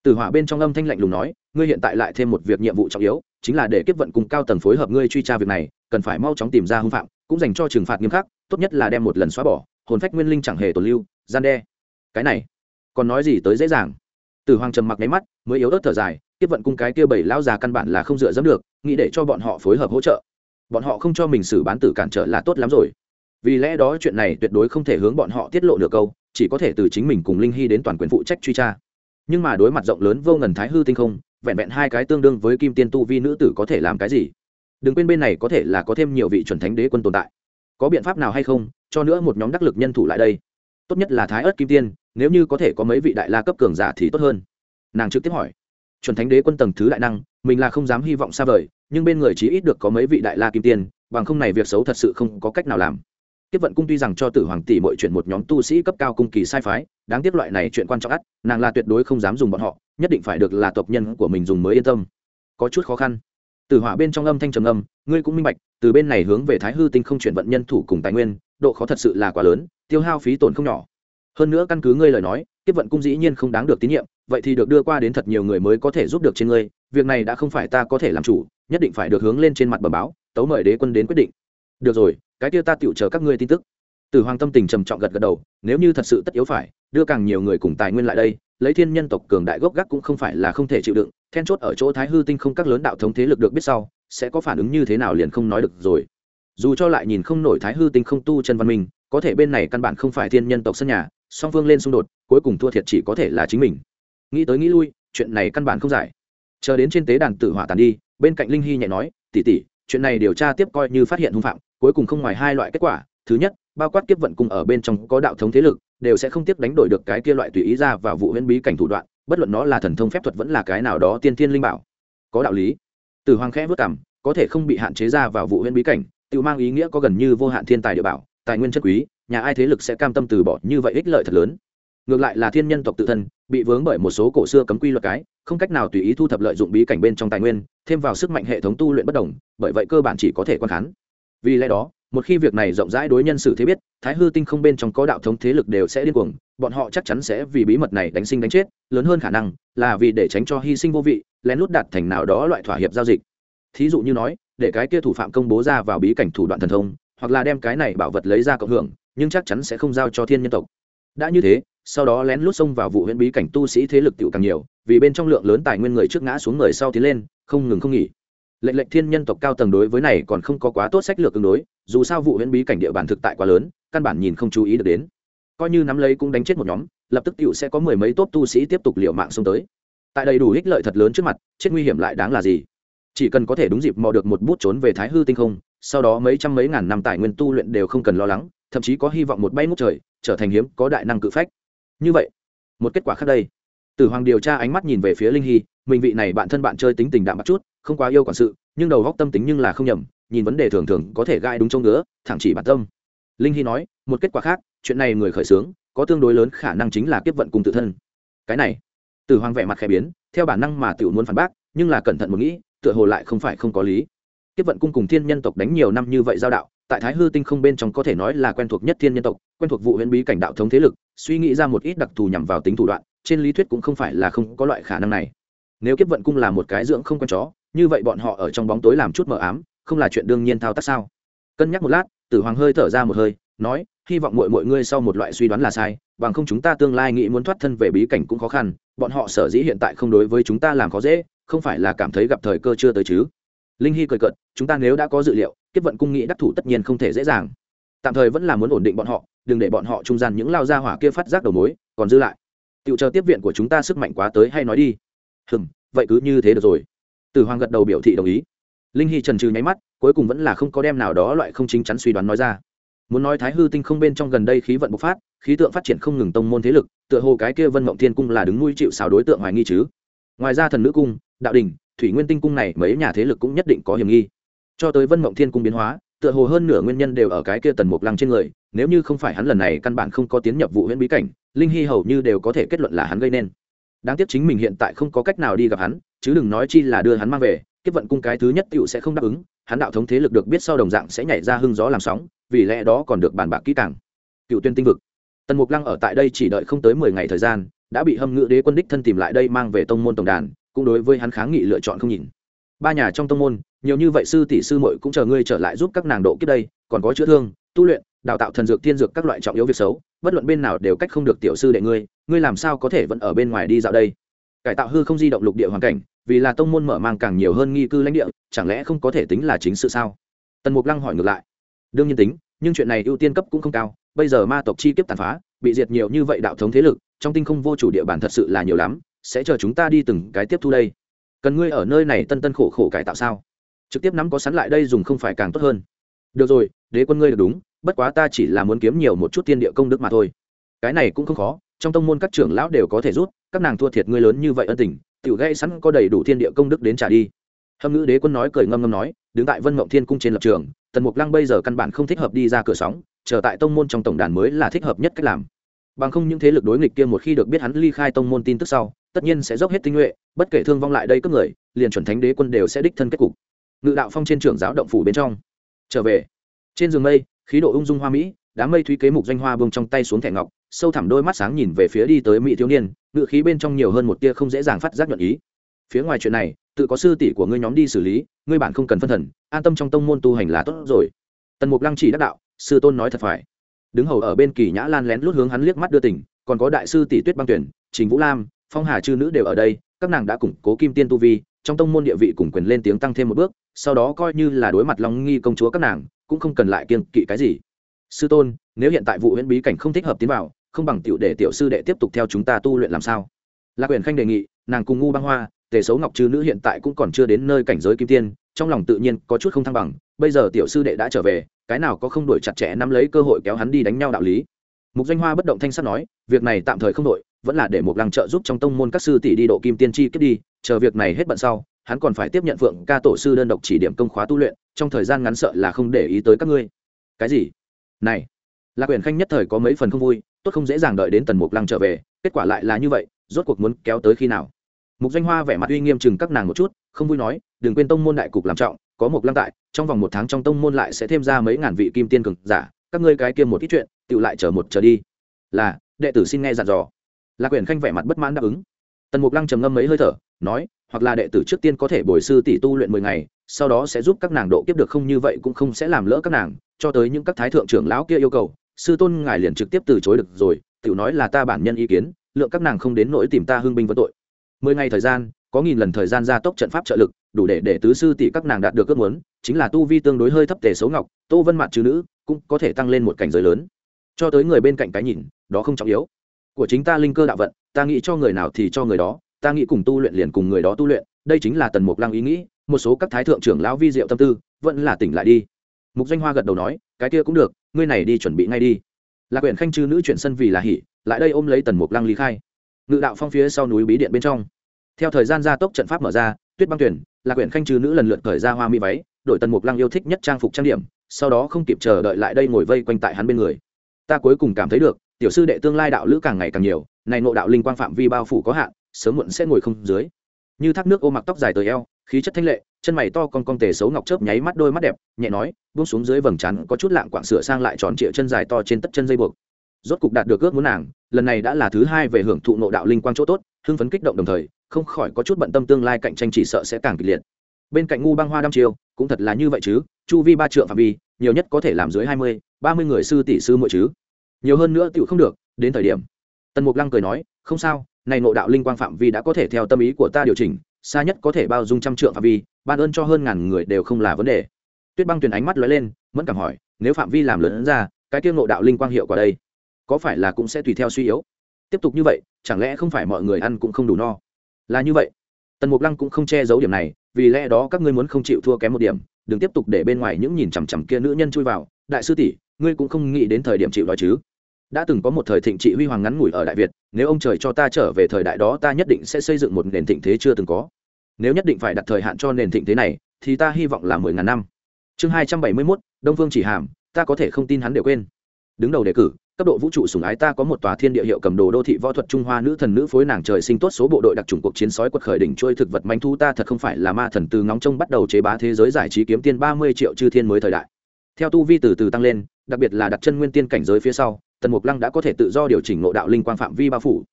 Tử hỏa bên trong âm thanh lạnh lùng nói, ngươi hiện tại lại thêm một việc nhiệm vụ trọng yếu, chính là để kiếp vận cùng cao tầng phối hợp ngươi truy tra việc này, cần phải mau chóng tìm ra hung phạm, cũng dành cho trừng phạt nghiêm khắc, tốt nhất là đem một lần xóa bỏ, hồn phách nguyên linh chẳng hề tồn lưu, gian đe. Cái này, còn nói gì tới dễ dàng? Tử hoàng trầm mặc nháy mắt, mới yếu ớt thở dài tiếp vận cung cái kia bảy lao già căn bản là không dựa dẫm được, nghĩ để cho bọn họ phối hợp hỗ trợ bọn họ không cho mình xử bán tử cản trở là tốt lắm rồi. Vì lẽ đó chuyện này tuyệt đối không thể hướng bọn họ tiết lộ được câu, chỉ có thể từ chính mình cùng linh hy đến toàn quyền phụ trách truy tra. Nhưng mà đối mặt rộng lớn vô ngần thái hư tinh không, vẹn vẹn hai cái tương đương với kim tiên tu vi nữ tử có thể làm cái gì? Đừng quên bên này có thể là có thêm nhiều vị chuẩn thánh đế quân tồn tại. Có biện pháp nào hay không, cho nữa một nhóm đắc lực nhân thủ lại đây. Tốt nhất là thái ớt kim tiên, nếu như có thể có mấy vị đại la cấp cường giả thì tốt hơn. Nàng trực tiếp hỏi chuẩn thánh đế quân tầng thứ đại năng, mình là không dám hy vọng xa vời, nhưng bên người chí ít được có mấy vị đại la kim tiên, bằng không này việc xấu thật sự không có cách nào làm. Tiếp vận cung tuy rằng cho tử hoàng tỷ mọi chuyện một nhóm tu sĩ cấp cao cung kỳ sai phái, đáng tiếc loại này chuyện quan trọng ắt, nàng là tuyệt đối không dám dùng bọn họ, nhất định phải được là tộc nhân của mình dùng mới yên tâm. Có chút khó khăn. Tử hỏa bên trong âm thanh trầm âm ngươi cũng minh bạch, từ bên này hướng về thái hư tinh không chuyển vận nhân thủ cùng tài nguyên, độ khó thật sự là quá lớn, tiêu hao phí tổn không nhỏ. Hơn nữa căn cứ ngươi lời nói tiếp vận cung dĩ nhiên không đáng được tín nhiệm vậy thì được đưa qua đến thật nhiều người mới có thể giúp được trên ngươi, việc này đã không phải ta có thể làm chủ, nhất định phải được hướng lên trên mặt bờ báo, tấu mời đế quân đến quyết định. Được rồi, cái kia ta tựu chờ các ngươi tin tức. Từ hoàng tâm tình trầm trọng gật gật đầu, nếu như thật sự tất yếu phải, đưa càng nhiều người cùng tài nguyên lại đây, lấy thiên nhân tộc cường đại gốc gác cũng không phải là không thể chịu đựng, then chốt ở chỗ thái hư tinh không các lớn đạo thống thế lực được biết sau, sẽ có phản ứng như thế nào liền không nói được rồi. Dù cho lại nhìn không nổi thái hư tinh không tu chân văn minh, có thể bên này căn bản không phải thiên nhân tộc sân nhà, song phương lên xung đột, cuối cùng thua thiệt chỉ có thể là chính mình nghĩ tới nghĩ lui, chuyện này căn bản không giải. Chờ đến trên tế đàn tử hỏa tàn đi, bên cạnh linh hy nhẹ nói tỉ tỉ chuyện này điều tra tiếp coi như phát hiện hung phạm, cuối cùng không ngoài hai loại kết quả. Thứ nhất, bao quát kiếp vận cung ở bên trong có đạo thống thế lực, đều sẽ không tiếp đánh đổi được cái kia loại tùy ý ra vào vụ huyễn bí cảnh thủ đoạn, bất luận nó là thần thông phép thuật vẫn là cái nào đó tiên thiên linh bảo. Có đạo lý. Từ hoàng khẽ vất cảm có thể không bị hạn chế ra vào vụ huyễn bí cảnh tự mang ý nghĩa có gần như vô hạn thiên tài địa bảo, tài nguyên chất quý, nhà ai thế lực sẽ cam tâm từ bỏ, như vậy ích lợi thật lớn. Ngược lại là thiên nhân tộc tự thân bị vướng bởi một số cổ xưa cấm quy luật cái, không cách nào tùy ý thu thập lợi dụng bí cảnh bên trong tài nguyên, thêm vào sức mạnh hệ thống tu luyện bất đồng, bởi vậy cơ bản chỉ có thể quan khán. Vì lẽ đó, một khi việc này rộng rãi đối nhân xử thế biết, thái hư tinh không bên trong có đạo thống thế lực đều sẽ điên cuồng, bọn họ chắc chắn sẽ vì bí mật này đánh sinh đánh chết, lớn hơn khả năng là vì để tránh cho hy sinh vô vị, lén lút đạt thành nào đó loại thỏa hiệp giao dịch. Thí dụ như nói, để cái kia thủ phạm công bố ra vào bí cảnh thủ đoạn thần thông, hoặc là đem cái này bảo vật lấy ra cộng hưởng, nhưng chắc chắn sẽ không giao cho thiên nhân tộc. Đã như thế sau đó lén lút xông vào vụ huyện bí cảnh tu sĩ thế lực tiểu càng nhiều, vì bên trong lượng lớn tài nguyên người trước ngã xuống người sau tiến lên, không ngừng không nghỉ. Lệnh lệnh thiên nhân tộc cao tầng đối với này còn không có quá tốt sách lược tương đối, dù sao vụ huyễn bí cảnh địa bàn thực tại quá lớn, căn bản nhìn không chú ý được đến. Coi như nắm lấy cũng đánh chết một nhóm, lập tức tựu sẽ có mười mấy tốt tu sĩ tiếp tục liệu mạng xông tới. Tại đây đủ ích lợi thật lớn trước mặt, chết nguy hiểm lại đáng là gì? Chỉ cần có thể đúng dịp mò được một bút trốn về thái hư tinh không, sau đó mấy trăm mấy ngàn năm tài nguyên tu luyện đều không cần lo lắng, thậm chí có hy vọng một bay ngút trời, trở thành hiếm có đại năng cự phách như vậy, một kết quả khác đây. Tử hoàng điều tra ánh mắt nhìn về phía linh hy, mình vị này bạn thân bạn chơi tính tình đạm bắt chút, không quá yêu quản sự, nhưng đầu góc tâm tính nhưng là không nhầm, nhìn vấn đề thường thường có thể gai đúng trong ngứa, thẳng chỉ bản tâm. Linh hy nói, một kết quả khác, chuyện này người khởi xướng, có tương đối lớn khả năng chính là kiếp vận cùng tự thân. Cái này, tử hoàng vẻ mặt khẽ biến, theo bản năng mà tiểu muốn phản bác, nhưng là cẩn thận một nghĩ, tựa hồ lại không phải không có lý. Kiếp vận cung cùng thiên nhân tộc đánh nhiều năm như vậy giao đạo tại thái hư tinh không bên trong có thể nói là quen thuộc nhất thiên nhân tộc, quen thuộc vụ huyễn bí cảnh đạo thống thế lực, suy nghĩ ra một ít đặc thù nhằm vào tính thủ đoạn, trên lý thuyết cũng không phải là không có loại khả năng này. Nếu kiếp vận cung là một cái dưỡng không con chó, như vậy bọn họ ở trong bóng tối làm chút mờ ám, không là chuyện đương nhiên thao tác sao? Cân nhắc một lát, tử hoàng hơi thở ra một hơi, nói, hy vọng mọi mọi ngươi sau một loại suy đoán là sai, bằng không chúng ta tương lai nghĩ muốn thoát thân về bí cảnh cũng khó khăn, bọn họ sở dĩ hiện tại không đối với chúng ta làm khó dễ, không phải là cảm thấy gặp thời cơ chưa tới chứ? Linh hy cười cợt, chúng ta nếu đã có dự liệu, kiếp vận cung nghĩ đắc thủ tất nhiên không thể dễ dàng. Tạm thời vẫn là muốn ổn định bọn họ, đừng để bọn họ trung gian những lao ra hỏa kia phát giác đầu mối, còn dư lại. Tựu chờ tiếp viện của chúng ta sức mạnh quá tới hay nói đi. Hừm, vậy cứ như thế được rồi. Tử hoàng gật đầu biểu thị đồng ý. Linh hy trần trừ nháy mắt, cuối cùng vẫn là không có đem nào đó loại không chính chắn suy đoán nói ra. Muốn nói thái hư tinh không bên trong gần đây khí vận bộc phát, khí tượng phát triển không ngừng tông môn thế lực, tựa hồ cái kia vân mộng thiên cung là đứng nuôi chịu xào đối tượng hoài nghi chứ. Ngoài ra thần nữ cung, đạo đình thủy nguyên tinh cung này mấy nhà thế lực cũng nhất định có hiểm nghi. Cho tới vân mộng thiên cung biến hóa, tựa hồ hơn nửa nguyên nhân đều ở cái kia tần mục lăng trên người, nếu như không phải hắn lần này căn bản không có tiến nhập vụ huyện bí cảnh, linh hy hầu như đều có thể kết luận là hắn gây nên. Đáng tiếc chính mình hiện tại không có cách nào đi gặp hắn, chứ đừng nói chi là đưa hắn mang về, kiếp vận cung cái thứ nhất tựu sẽ không đáp ứng, hắn đạo thống thế lực được biết sau đồng dạng sẽ nhảy ra hưng gió làm sóng, vì lẽ đó còn được bàn bạc kỹ càng. Cựu tuyên tinh vực. Tần mục lăng ở tại đây chỉ đợi không tới mười ngày thời gian, đã bị hâm ngự đế quân đích thân tìm lại đây mang về tông môn tổng đàn cũng đối với hắn kháng nghị lựa chọn không nhìn. Ba nhà trong tông môn, nhiều như vậy sư tỷ sư muội cũng chờ ngươi trở lại giúp các nàng độ kiếp đây, còn có chữa thương, tu luyện, đào tạo thần dược tiên dược các loại trọng yếu việc xấu, bất luận bên nào đều cách không được tiểu sư đệ ngươi ngươi làm sao có thể vẫn ở bên ngoài đi dạo đây? Cải tạo hư không di động lục địa hoàn cảnh, vì là tông môn mở mang càng nhiều hơn nghi cư lãnh địa, chẳng lẽ không có thể tính là chính sự sao? Tần mục lăng hỏi ngược lại. Đương nhiên tính, nhưng chuyện này ưu tiên cấp cũng không cao, bây giờ ma tộc chi kiếp tàn phá, bị diệt nhiều như vậy đạo thống thế lực, trong tinh không vô chủ địa bàn thật sự là nhiều lắm sẽ chờ chúng ta đi từng cái tiếp thu đây. Cần ngươi ở nơi này tân tân khổ khổ cải tạo sao? Trực tiếp nắm có sẵn lại đây dùng không phải càng tốt hơn. Được rồi, đế quân ngươi được đúng, bất quá ta chỉ là muốn kiếm nhiều một chút tiên địa công đức mà thôi. Cái này cũng không khó, trong tông môn các trưởng lão đều có thể rút, các nàng thua thiệt ngươi lớn như vậy ân tình, tiểu gây sẵn có đầy đủ thiên địa công đức đến trả đi. Hâm ngữ đế quân nói cười ngâm ngâm nói, đứng tại vân mộng thiên cung trên lập trường, tần mục lăng bây giờ căn bản không thích hợp đi ra cửa sóng, chờ tại tông môn trong tổng đàn mới là thích hợp nhất cách làm. Bằng không những thế lực đối nghịch kia một khi được biết hắn ly khai tông môn tin tức sau tất nhiên sẽ dốc hết tinh nhuệ, bất kể thương vong lại đây cướp người, liền chuẩn thánh đế quân đều sẽ đích thân kết cục. Ngự đạo phong trên trưởng giáo động phủ bên trong. Trở về. Trên giường mây, khí độ ung dung hoa mỹ, đám mây thúy kế mục danh hoa bông trong tay xuống thẻ ngọc, sâu thẳm đôi mắt sáng nhìn về phía đi tới mỹ thiếu niên, ngự khí bên trong nhiều hơn một tia không dễ dàng phát giác nhuận ý. Phía ngoài chuyện này, tự có sư tỷ của ngươi nhóm đi xử lý, ngươi bản không cần phân thần, an tâm trong tông môn tu hành là tốt rồi. Tần mục lăng chỉ đắc đạo, sư tôn nói thật phải. Đứng hầu ở bên kỳ nhã lan lén lút hướng hắn liếc mắt đưa tỉnh còn có đại sư tỷ tuyết băng tuyển, trình vũ lam phong hà chư nữ đều ở đây, các nàng đã củng cố kim tiên tu vi, trong tông môn địa vị cùng quyền lên tiếng tăng thêm một bước, sau đó coi như là đối mặt long nghi công chúa các nàng, cũng không cần lại kiên kỵ cái gì. Sư tôn, nếu hiện tại vụ huyễn bí cảnh không thích hợp tiến vào, không bằng tiểu để tiểu sư đệ tiếp tục theo chúng ta tu luyện làm sao? Lạc quyền khanh đề nghị, nàng cùng ngu băng hoa, tề xấu ngọc chư nữ hiện tại cũng còn chưa đến nơi cảnh giới kim tiên, trong lòng tự nhiên có chút không thăng bằng, bây giờ tiểu sư đệ đã trở về, cái nào có không đuổi chặt chẽ nắm lấy cơ hội kéo hắn đi đánh nhau đạo lý. Mục danh hoa bất động thanh sắt nói, việc này tạm thời không đổi vẫn là để một lăng trợ giúp trong tông môn các sư tỷ đi độ kim tiên chi kết đi, chờ việc này hết bận sau, hắn còn phải tiếp nhận phượng ca tổ sư đơn độc chỉ điểm công khóa tu luyện, trong thời gian ngắn sợ là không để ý tới các ngươi. Cái gì? Này, lạc quyền khanh nhất thời có mấy phần không vui, tốt không dễ dàng đợi đến tần mục lăng trở về, kết quả lại là như vậy, rốt cuộc muốn kéo tới khi nào? Mục danh hoa vẻ mặt uy nghiêm chừng các nàng một chút, không vui nói, đừng quên tông môn đại cục làm trọng, có mục lăng tại, trong vòng một tháng trong tông môn lại sẽ thêm ra mấy ngàn vị kim tiên cực giả, các ngươi cái kia một ít chuyện tự lại chờ một chờ đi. Là, đệ tử xin nghe dặn dò lạc quyền khanh vẻ mặt bất mãn đáp ứng. Tần mục lăng trầm ngâm mấy hơi thở, nói, hoặc là đệ tử trước tiên có thể bồi sư tỷ tu luyện mười ngày, sau đó sẽ giúp các nàng độ kiếp được không như vậy cũng không sẽ làm lỡ các nàng, cho tới những các thái thượng trưởng lão kia yêu cầu, sư tôn ngài liền trực tiếp từ chối được rồi, tiểu nói là ta bản nhân ý kiến, lượng các nàng không đến nỗi tìm ta hưng binh vân tội. Mười ngày thời gian, có nghìn lần thời gian gia tốc trận pháp trợ lực, đủ để để tứ sư tỷ các nàng đạt được ước muốn, chính là tu vi tương đối hơi thấp tề xấu ngọc, tô vân mặt chứ nữ cũng có thể tăng lên một cảnh giới lớn. Cho tới người bên cạnh cái nhìn, đó không trọng yếu của chính ta linh cơ đạo vận, ta nghĩ cho người nào thì cho người đó, ta nghĩ cùng tu luyện liền cùng người đó tu luyện, đây chính là tần mục lăng ý nghĩ, một số các thái thượng trưởng lão vi diệu tâm tư, vẫn là tỉnh lại đi. Mục danh hoa gật đầu nói, cái kia cũng được, ngươi này đi chuẩn bị ngay đi. Lạc quyển khanh chư nữ chuyển sân vì là hỉ, lại đây ôm lấy tần mục lăng lý khai. Ngự đạo phong phía sau núi bí điện bên trong. Theo thời gian gia tốc trận pháp mở ra, tuyết băng tuyển, lạc quyển khanh chư nữ lần lượt khởi ra hoa mi váy đội tần mục lăng yêu thích nhất trang phục trang điểm, sau đó không kịp chờ đợi lại đây ngồi vây quanh tại hắn bên người. Ta cuối cùng cảm thấy được tiểu sư đệ tương lai đạo lữ càng ngày càng nhiều, này nộ đạo linh quang phạm vi bao phủ có hạn, sớm muộn sẽ ngồi không dưới. Như thác nước ô mặc tóc dài tới eo, khí chất thanh lệ, chân mày to con con tề xấu ngọc chớp nháy mắt đôi mắt đẹp, nhẹ nói, buông xuống dưới vầng trán có chút lạng quạng sửa sang lại tròn trịa chân dài to trên tất chân dây buộc. Rốt cục đạt được ước muốn nàng, lần này đã là thứ hai về hưởng thụ nộ đạo linh quang chỗ tốt, hưng phấn kích động đồng thời, không khỏi có chút bận tâm tương lai cạnh tranh chỉ sợ sẽ càng kịch liệt. Bên cạnh ngu băng hoa đăm chiêu, cũng thật là như vậy chứ, chu vi ba trượng phạm vi, nhiều nhất có thể làm dưới hai mươi, ba mươi người sư tỷ sư mỗi chứ nhiều hơn nữa tựu không được, đến thời điểm. Tần mục lăng cười nói, không sao, này nộ đạo linh quang phạm vi đã có thể theo tâm ý của ta điều chỉnh, xa nhất có thể bao dung trăm trượng phạm vi, ban ơn cho hơn ngàn người đều không là vấn đề. Tuyết băng tuyền ánh mắt lóe lên, mẫn cảm hỏi, nếu phạm vi làm lớn ra, cái tiêu nộ đạo linh quang hiệu quả đây, có phải là cũng sẽ tùy theo suy yếu? Tiếp tục như vậy, chẳng lẽ không phải mọi người ăn cũng không đủ no? Là như vậy. Tần mục lăng cũng không che giấu điểm này, vì lẽ đó các ngươi muốn không chịu thua kém một điểm, đừng tiếp tục để bên ngoài những nhìn chằm chằm kia nữ nhân chui vào. Đại sư tỷ, ngươi cũng không nghĩ đến thời điểm chịu đói chứ? Đã từng có một thời thịnh trị huy hoàng ngắn ngủi ở đại việt, nếu ông trời cho ta trở về thời đại đó, ta nhất định sẽ xây dựng một nền thịnh thế chưa từng có. Nếu nhất định phải đặt thời hạn cho nền thịnh thế này, thì ta hy vọng là mười ngàn năm. Chương hai trăm bảy mươi mốt, đông phương chỉ hàm, ta có thể không tin hắn đều quên. Đứng đầu đề cử, cấp độ vũ trụ sùng ái ta có một tòa thiên địa hiệu cầm đồ đô thị võ thuật trung hoa nữ thần nữ phối nàng trời sinh tốt số bộ đội đặc trùng cuộc chiến sói quật khởi đỉnh trôi thực vật manh thu ta thật không phải là ma thần từ ngóng trông bắt đầu chế bá thế giới giải trí kiếm tiền ba mươi triệu chư thiên mới thời đại. Theo tu vi từ từ tăng lên đặc biệt là đặt chân nguyên tiên cảnh giới phía sau, tần mục lăng đã có thể tự do điều chỉnh ngộ đạo linh quang phạm vi bao phủ.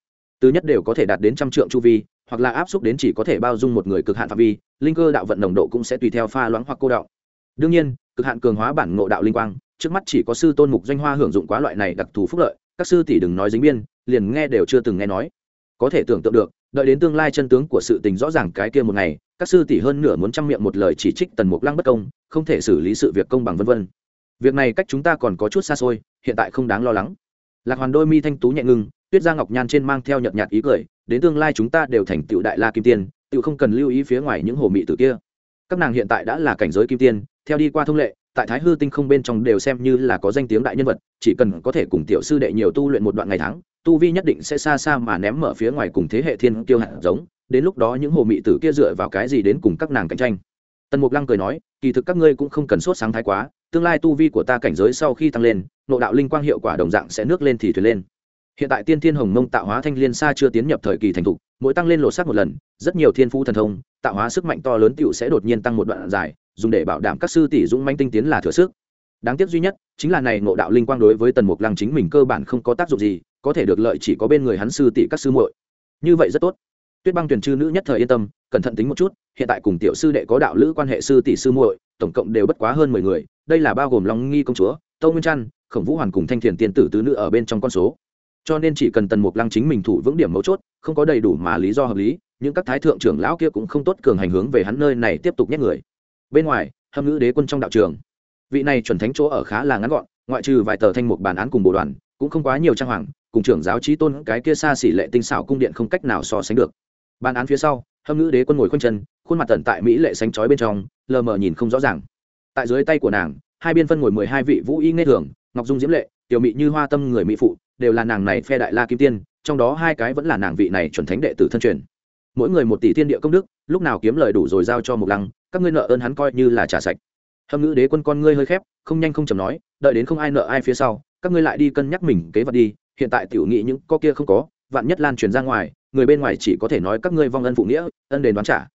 Từ nhất đều có thể đạt đến trăm trượng chu vi, hoặc là áp suất đến chỉ có thể bao dung một người cực hạn phạm vi, linh cơ đạo vận nồng độ cũng sẽ tùy theo pha loãng hoặc cô đạo đương nhiên, cực hạn cường hóa bản ngộ đạo linh quang, trước mắt chỉ có sư tôn mục doanh hoa hưởng dụng quá loại này đặc thù phúc lợi, các sư tỷ đừng nói dính biên, liền nghe đều chưa từng nghe nói. Có thể tưởng tượng được, đợi đến tương lai chân tướng của sự tình rõ ràng cái kia một ngày, các sư tỷ hơn nửa muốn trăm miệng một lời chỉ trích tần mục lăng bất công, không thể xử lý sự việc công bằng vân vân việc này cách chúng ta còn có chút xa xôi, hiện tại không đáng lo lắng. Lạc hoàn đôi mi thanh tú nhẹ ngưng tuyết gia ngọc nhan trên mang theo nhợt nhạt ý cười, đến tương lai chúng ta đều thành tựu đại la kim tiên, tựu không cần lưu ý phía ngoài những hồ mị tử kia. Các nàng hiện tại đã là cảnh giới kim tiên, theo đi qua thông lệ, tại thái hư tinh không bên trong đều xem như là có danh tiếng đại nhân vật, chỉ cần có thể cùng tiểu sư đệ nhiều tu luyện một đoạn ngày tháng, tu vi nhất định sẽ xa xa mà ném mở phía ngoài cùng thế hệ thiên kiêu hạt giống, đến lúc đó những hồ mị tử kia dựa vào cái gì đến cùng các nàng cạnh tranh tần mục lăng cười nói, kỳ thực các ngươi cũng không cần sốt sáng thái quá, tương lai tu vi của ta cảnh giới sau khi tăng lên nộ đạo linh quang hiệu quả đồng dạng sẽ nước lên thì thuyền lên. Hiện tại tiên thiên hồng mông tạo hóa thanh liên sa chưa tiến nhập thời kỳ thành thục, mỗi tăng lên lộ sắc một lần, rất nhiều thiên phú thần thông, tạo hóa sức mạnh to lớn tựu sẽ đột nhiên tăng một đoạn dài, dùng để bảo đảm các sư tỷ dũng manh tinh tiến là thừa sức. Đáng tiếc duy nhất, chính là này ngộ đạo linh quang đối với tần mục lăng chính mình cơ bản không có tác dụng gì, có thể được lợi chỉ có bên người hắn sư tỷ các sư muội. Như vậy rất tốt. Tuyết băng tuyển chư nữ nhất thời yên tâm cẩn thận tính một chút, hiện tại cùng tiểu sư đệ có đạo lữ quan hệ sư tỷ sư muội, tổng cộng đều bất quá hơn mười người, đây là bao gồm long nghi công chúa tâu nguyên trăn, khổng vũ hoàn cùng thanh thiền tiên tử tứ nữ ở bên trong con số. Cho nên chỉ cần tần mục lăng chính mình thủ vững điểm mấu chốt, không có đầy đủ mà lý do hợp lý, những các thái thượng trưởng lão kia cũng không tốt cường hành hướng về hắn nơi này tiếp tục nhét người. Bên ngoài, hâm ngữ đế quân trong đạo trường. Vị này chuẩn thánh chỗ ở khá là ngắn gọn, ngoại trừ vài tờ thanh mục bản án cùng bộ đoàn, cũng không quá nhiều trang hoàng, cùng trưởng giáo trí tôn cái kia xa xỉ lệ tinh xảo cung điện không cách nào so sánh được. Bản án phía sau hâm ngữ đế quân ngồi khoanh chân, khuôn mặt tận tại mỹ lệ xanh chói bên trong, lờ mờ nhìn không rõ ràng. Tại dưới tay của nàng, hai biên phân ngồi mười hai vị vũ y nghe thường, ngọc dung diễm lệ, tiểu Mị như hoa tâm người mỹ phụ, đều là nàng này phe đại la kim tiên, trong đó hai cái vẫn là nàng vị này chuẩn thánh đệ tử thân truyền. Mỗi người một tỷ thiên địa công đức, lúc nào kiếm lời đủ rồi giao cho một lăng, các ngươi nợ ơn hắn coi như là trả sạch. Hâm ngữ đế quân con ngươi hơi khép, không nhanh không chầm nói, đợi đến không ai nợ ai phía sau, các ngươi lại đi cân nhắc mình kế vật đi, hiện tại tiểu nghị những có kia không có, vạn nhất lan truyền ra ngoài người bên ngoài chỉ có thể nói các ngươi vong ân phụ nghĩa, ân đền đoán trả.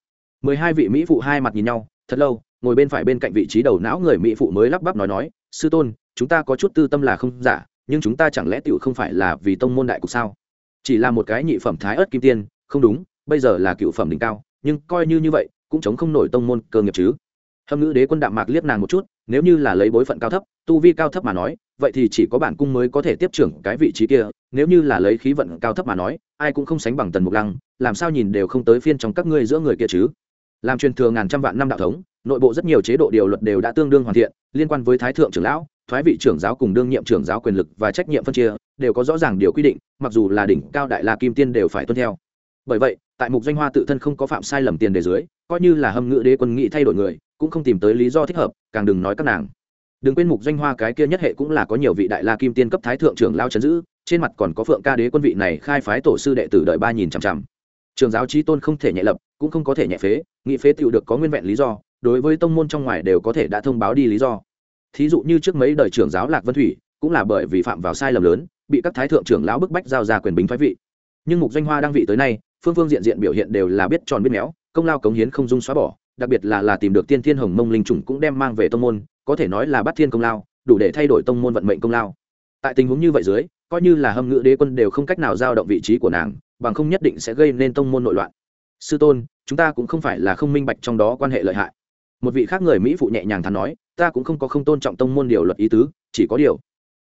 Mười hai vị mỹ phụ hai mặt nhìn nhau, thật lâu, ngồi bên phải bên cạnh vị trí đầu não người mỹ phụ mới lắp bắp nói nói, sư tôn, chúng ta có chút tư tâm là không giả, nhưng chúng ta chẳng lẽ tiểu không phải là vì tông môn đại cục sao? Chỉ là một cái nhị phẩm thái ớt kim tiên, không đúng, bây giờ là cựu phẩm đỉnh cao, nhưng coi như như vậy, cũng chống không nổi tông môn cơ nghiệp chứ. Hâm ngữ đế quân đạm mạc liếc nàng một chút, nếu như là lấy bối phận cao thấp, tu vi cao thấp mà nói, vậy thì chỉ có bản cung mới có thể tiếp trưởng cái vị trí kia nếu như là lấy khí vận cao thấp mà nói, ai cũng không sánh bằng tần mục lăng, làm sao nhìn đều không tới phiên trong các ngươi giữa người kia chứ? Làm truyền thừa ngàn trăm vạn năm đạo thống, nội bộ rất nhiều chế độ điều luật đều đã tương đương hoàn thiện, liên quan với thái thượng trưởng lão, thoái vị trưởng giáo cùng đương nhiệm trưởng giáo quyền lực và trách nhiệm phân chia, đều có rõ ràng điều quy định, mặc dù là đỉnh, cao đại la kim tiên đều phải tuân theo. Bởi vậy, tại mục doanh hoa tự thân không có phạm sai lầm tiền đề dưới, coi như là hâm ngữ đế quân nghị thay đổi người, cũng không tìm tới lý do thích hợp, càng đừng nói các nàng. Đừng quên mục doanh hoa cái kia nhất hệ cũng là có nhiều vị đại la kim tiên cấp thái thượng trưởng lao chấn giữ trên mặt còn có phượng ca đế quân vị này khai phái tổ sư đệ tử đợi ba nhìn chằm chằm. Trường giáo trí tôn không thể nhẹ lập, cũng không có thể nhẹ phế, nghị phế tựu được có nguyên vẹn lý do, đối với tông môn trong ngoài đều có thể đã thông báo đi lý do. Thí dụ như trước mấy đời trưởng giáo lạc vân thủy, cũng là bởi vì phạm vào sai lầm lớn, bị các thái thượng trưởng lão bức bách giao ra quyền bính thoái vị. Nhưng mục doanh hoa đang vị tới nay, phương phương diện diện biểu hiện đều là biết tròn biết méo, công lao cống hiến không dung xóa bỏ, đặc biệt là là tìm được tiên thiên hồng mông linh trùng cũng đem mang về tông môn, có thể nói là bắt thiên công lao, đủ để thay đổi tông môn vận mệnh công lao. Tại tình huống như vậy dưới coi như là hâm ngữ đế quân đều không cách nào giao động vị trí của nàng, bằng không nhất định sẽ gây nên tông môn nội loạn. Sư tôn, chúng ta cũng không phải là không minh bạch trong đó quan hệ lợi hại. Một vị khác người mỹ phụ nhẹ nhàng thắn nói, ta cũng không có không tôn trọng tông môn điều luật ý tứ, chỉ có điều,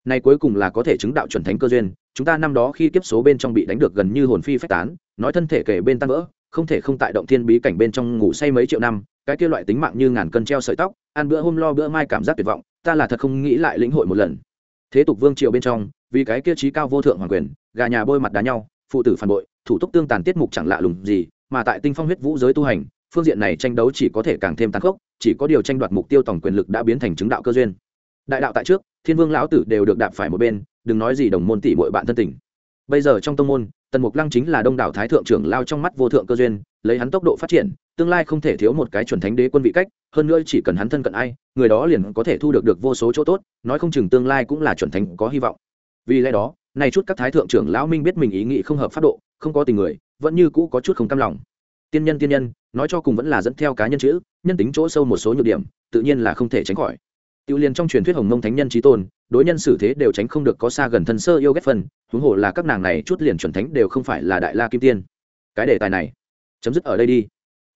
này cuối cùng là có thể chứng đạo chuẩn thánh cơ duyên, chúng ta năm đó khi kiếp số bên trong bị đánh được gần như hồn phi phách tán, nói thân thể kể bên tan vỡ, không thể không tại động thiên bí cảnh bên trong ngủ say mấy triệu năm, cái kia loại tính mạng như ngàn cân treo sợi tóc, ăn bữa hôm lo bữa mai cảm giác tuyệt vọng, ta là thật không nghĩ lại lĩnh hội một lần thế tục vương triều bên trong, vì cái kia trí cao vô thượng hoàng quyền, gà nhà bôi mặt đá nhau, phụ tử phản bội, thủ tục tương tàn tiết mục chẳng lạ lùng gì, mà tại tinh phong huyết vũ giới tu hành, phương diện này tranh đấu chỉ có thể càng thêm tàn khốc, chỉ có điều tranh đoạt mục tiêu tổng quyền lực đã biến thành chứng đạo cơ duyên. Đại đạo tại trước, thiên vương lão tử đều được đạp phải một bên, đừng nói gì đồng môn tỷ muội bạn thân tình. Bây giờ trong tông môn, tần mục lăng chính là đông đảo thái thượng trưởng lao trong mắt vô thượng cơ duyên lấy hắn tốc độ phát triển tương lai không thể thiếu một cái chuẩn thánh đế quân vị cách hơn nữa chỉ cần hắn thân cận ai người đó liền có thể thu được được vô số chỗ tốt nói không chừng tương lai cũng là chuẩn thánh có hy vọng. Vì lẽ đó này chút các thái thượng trưởng lão minh biết mình ý nghĩ không hợp pháp độ không có tình người vẫn như cũ có chút không cam lòng. Tiên nhân tiên nhân nói cho cùng vẫn là dẫn theo cá nhân chữ nhân tính chỗ sâu một số nhược điểm tự nhiên là không thể tránh khỏi. Tiêu liên trong truyền thuyết Hồng Mông Thánh Nhân chí tôn, đối nhân xử thế đều tránh không được có xa gần thân sơ yêu ghét phần, huống hồ là các nàng này chút liền chuẩn thánh đều không phải là đại la kim tiên. Cái đề tài này, chấm dứt ở đây đi.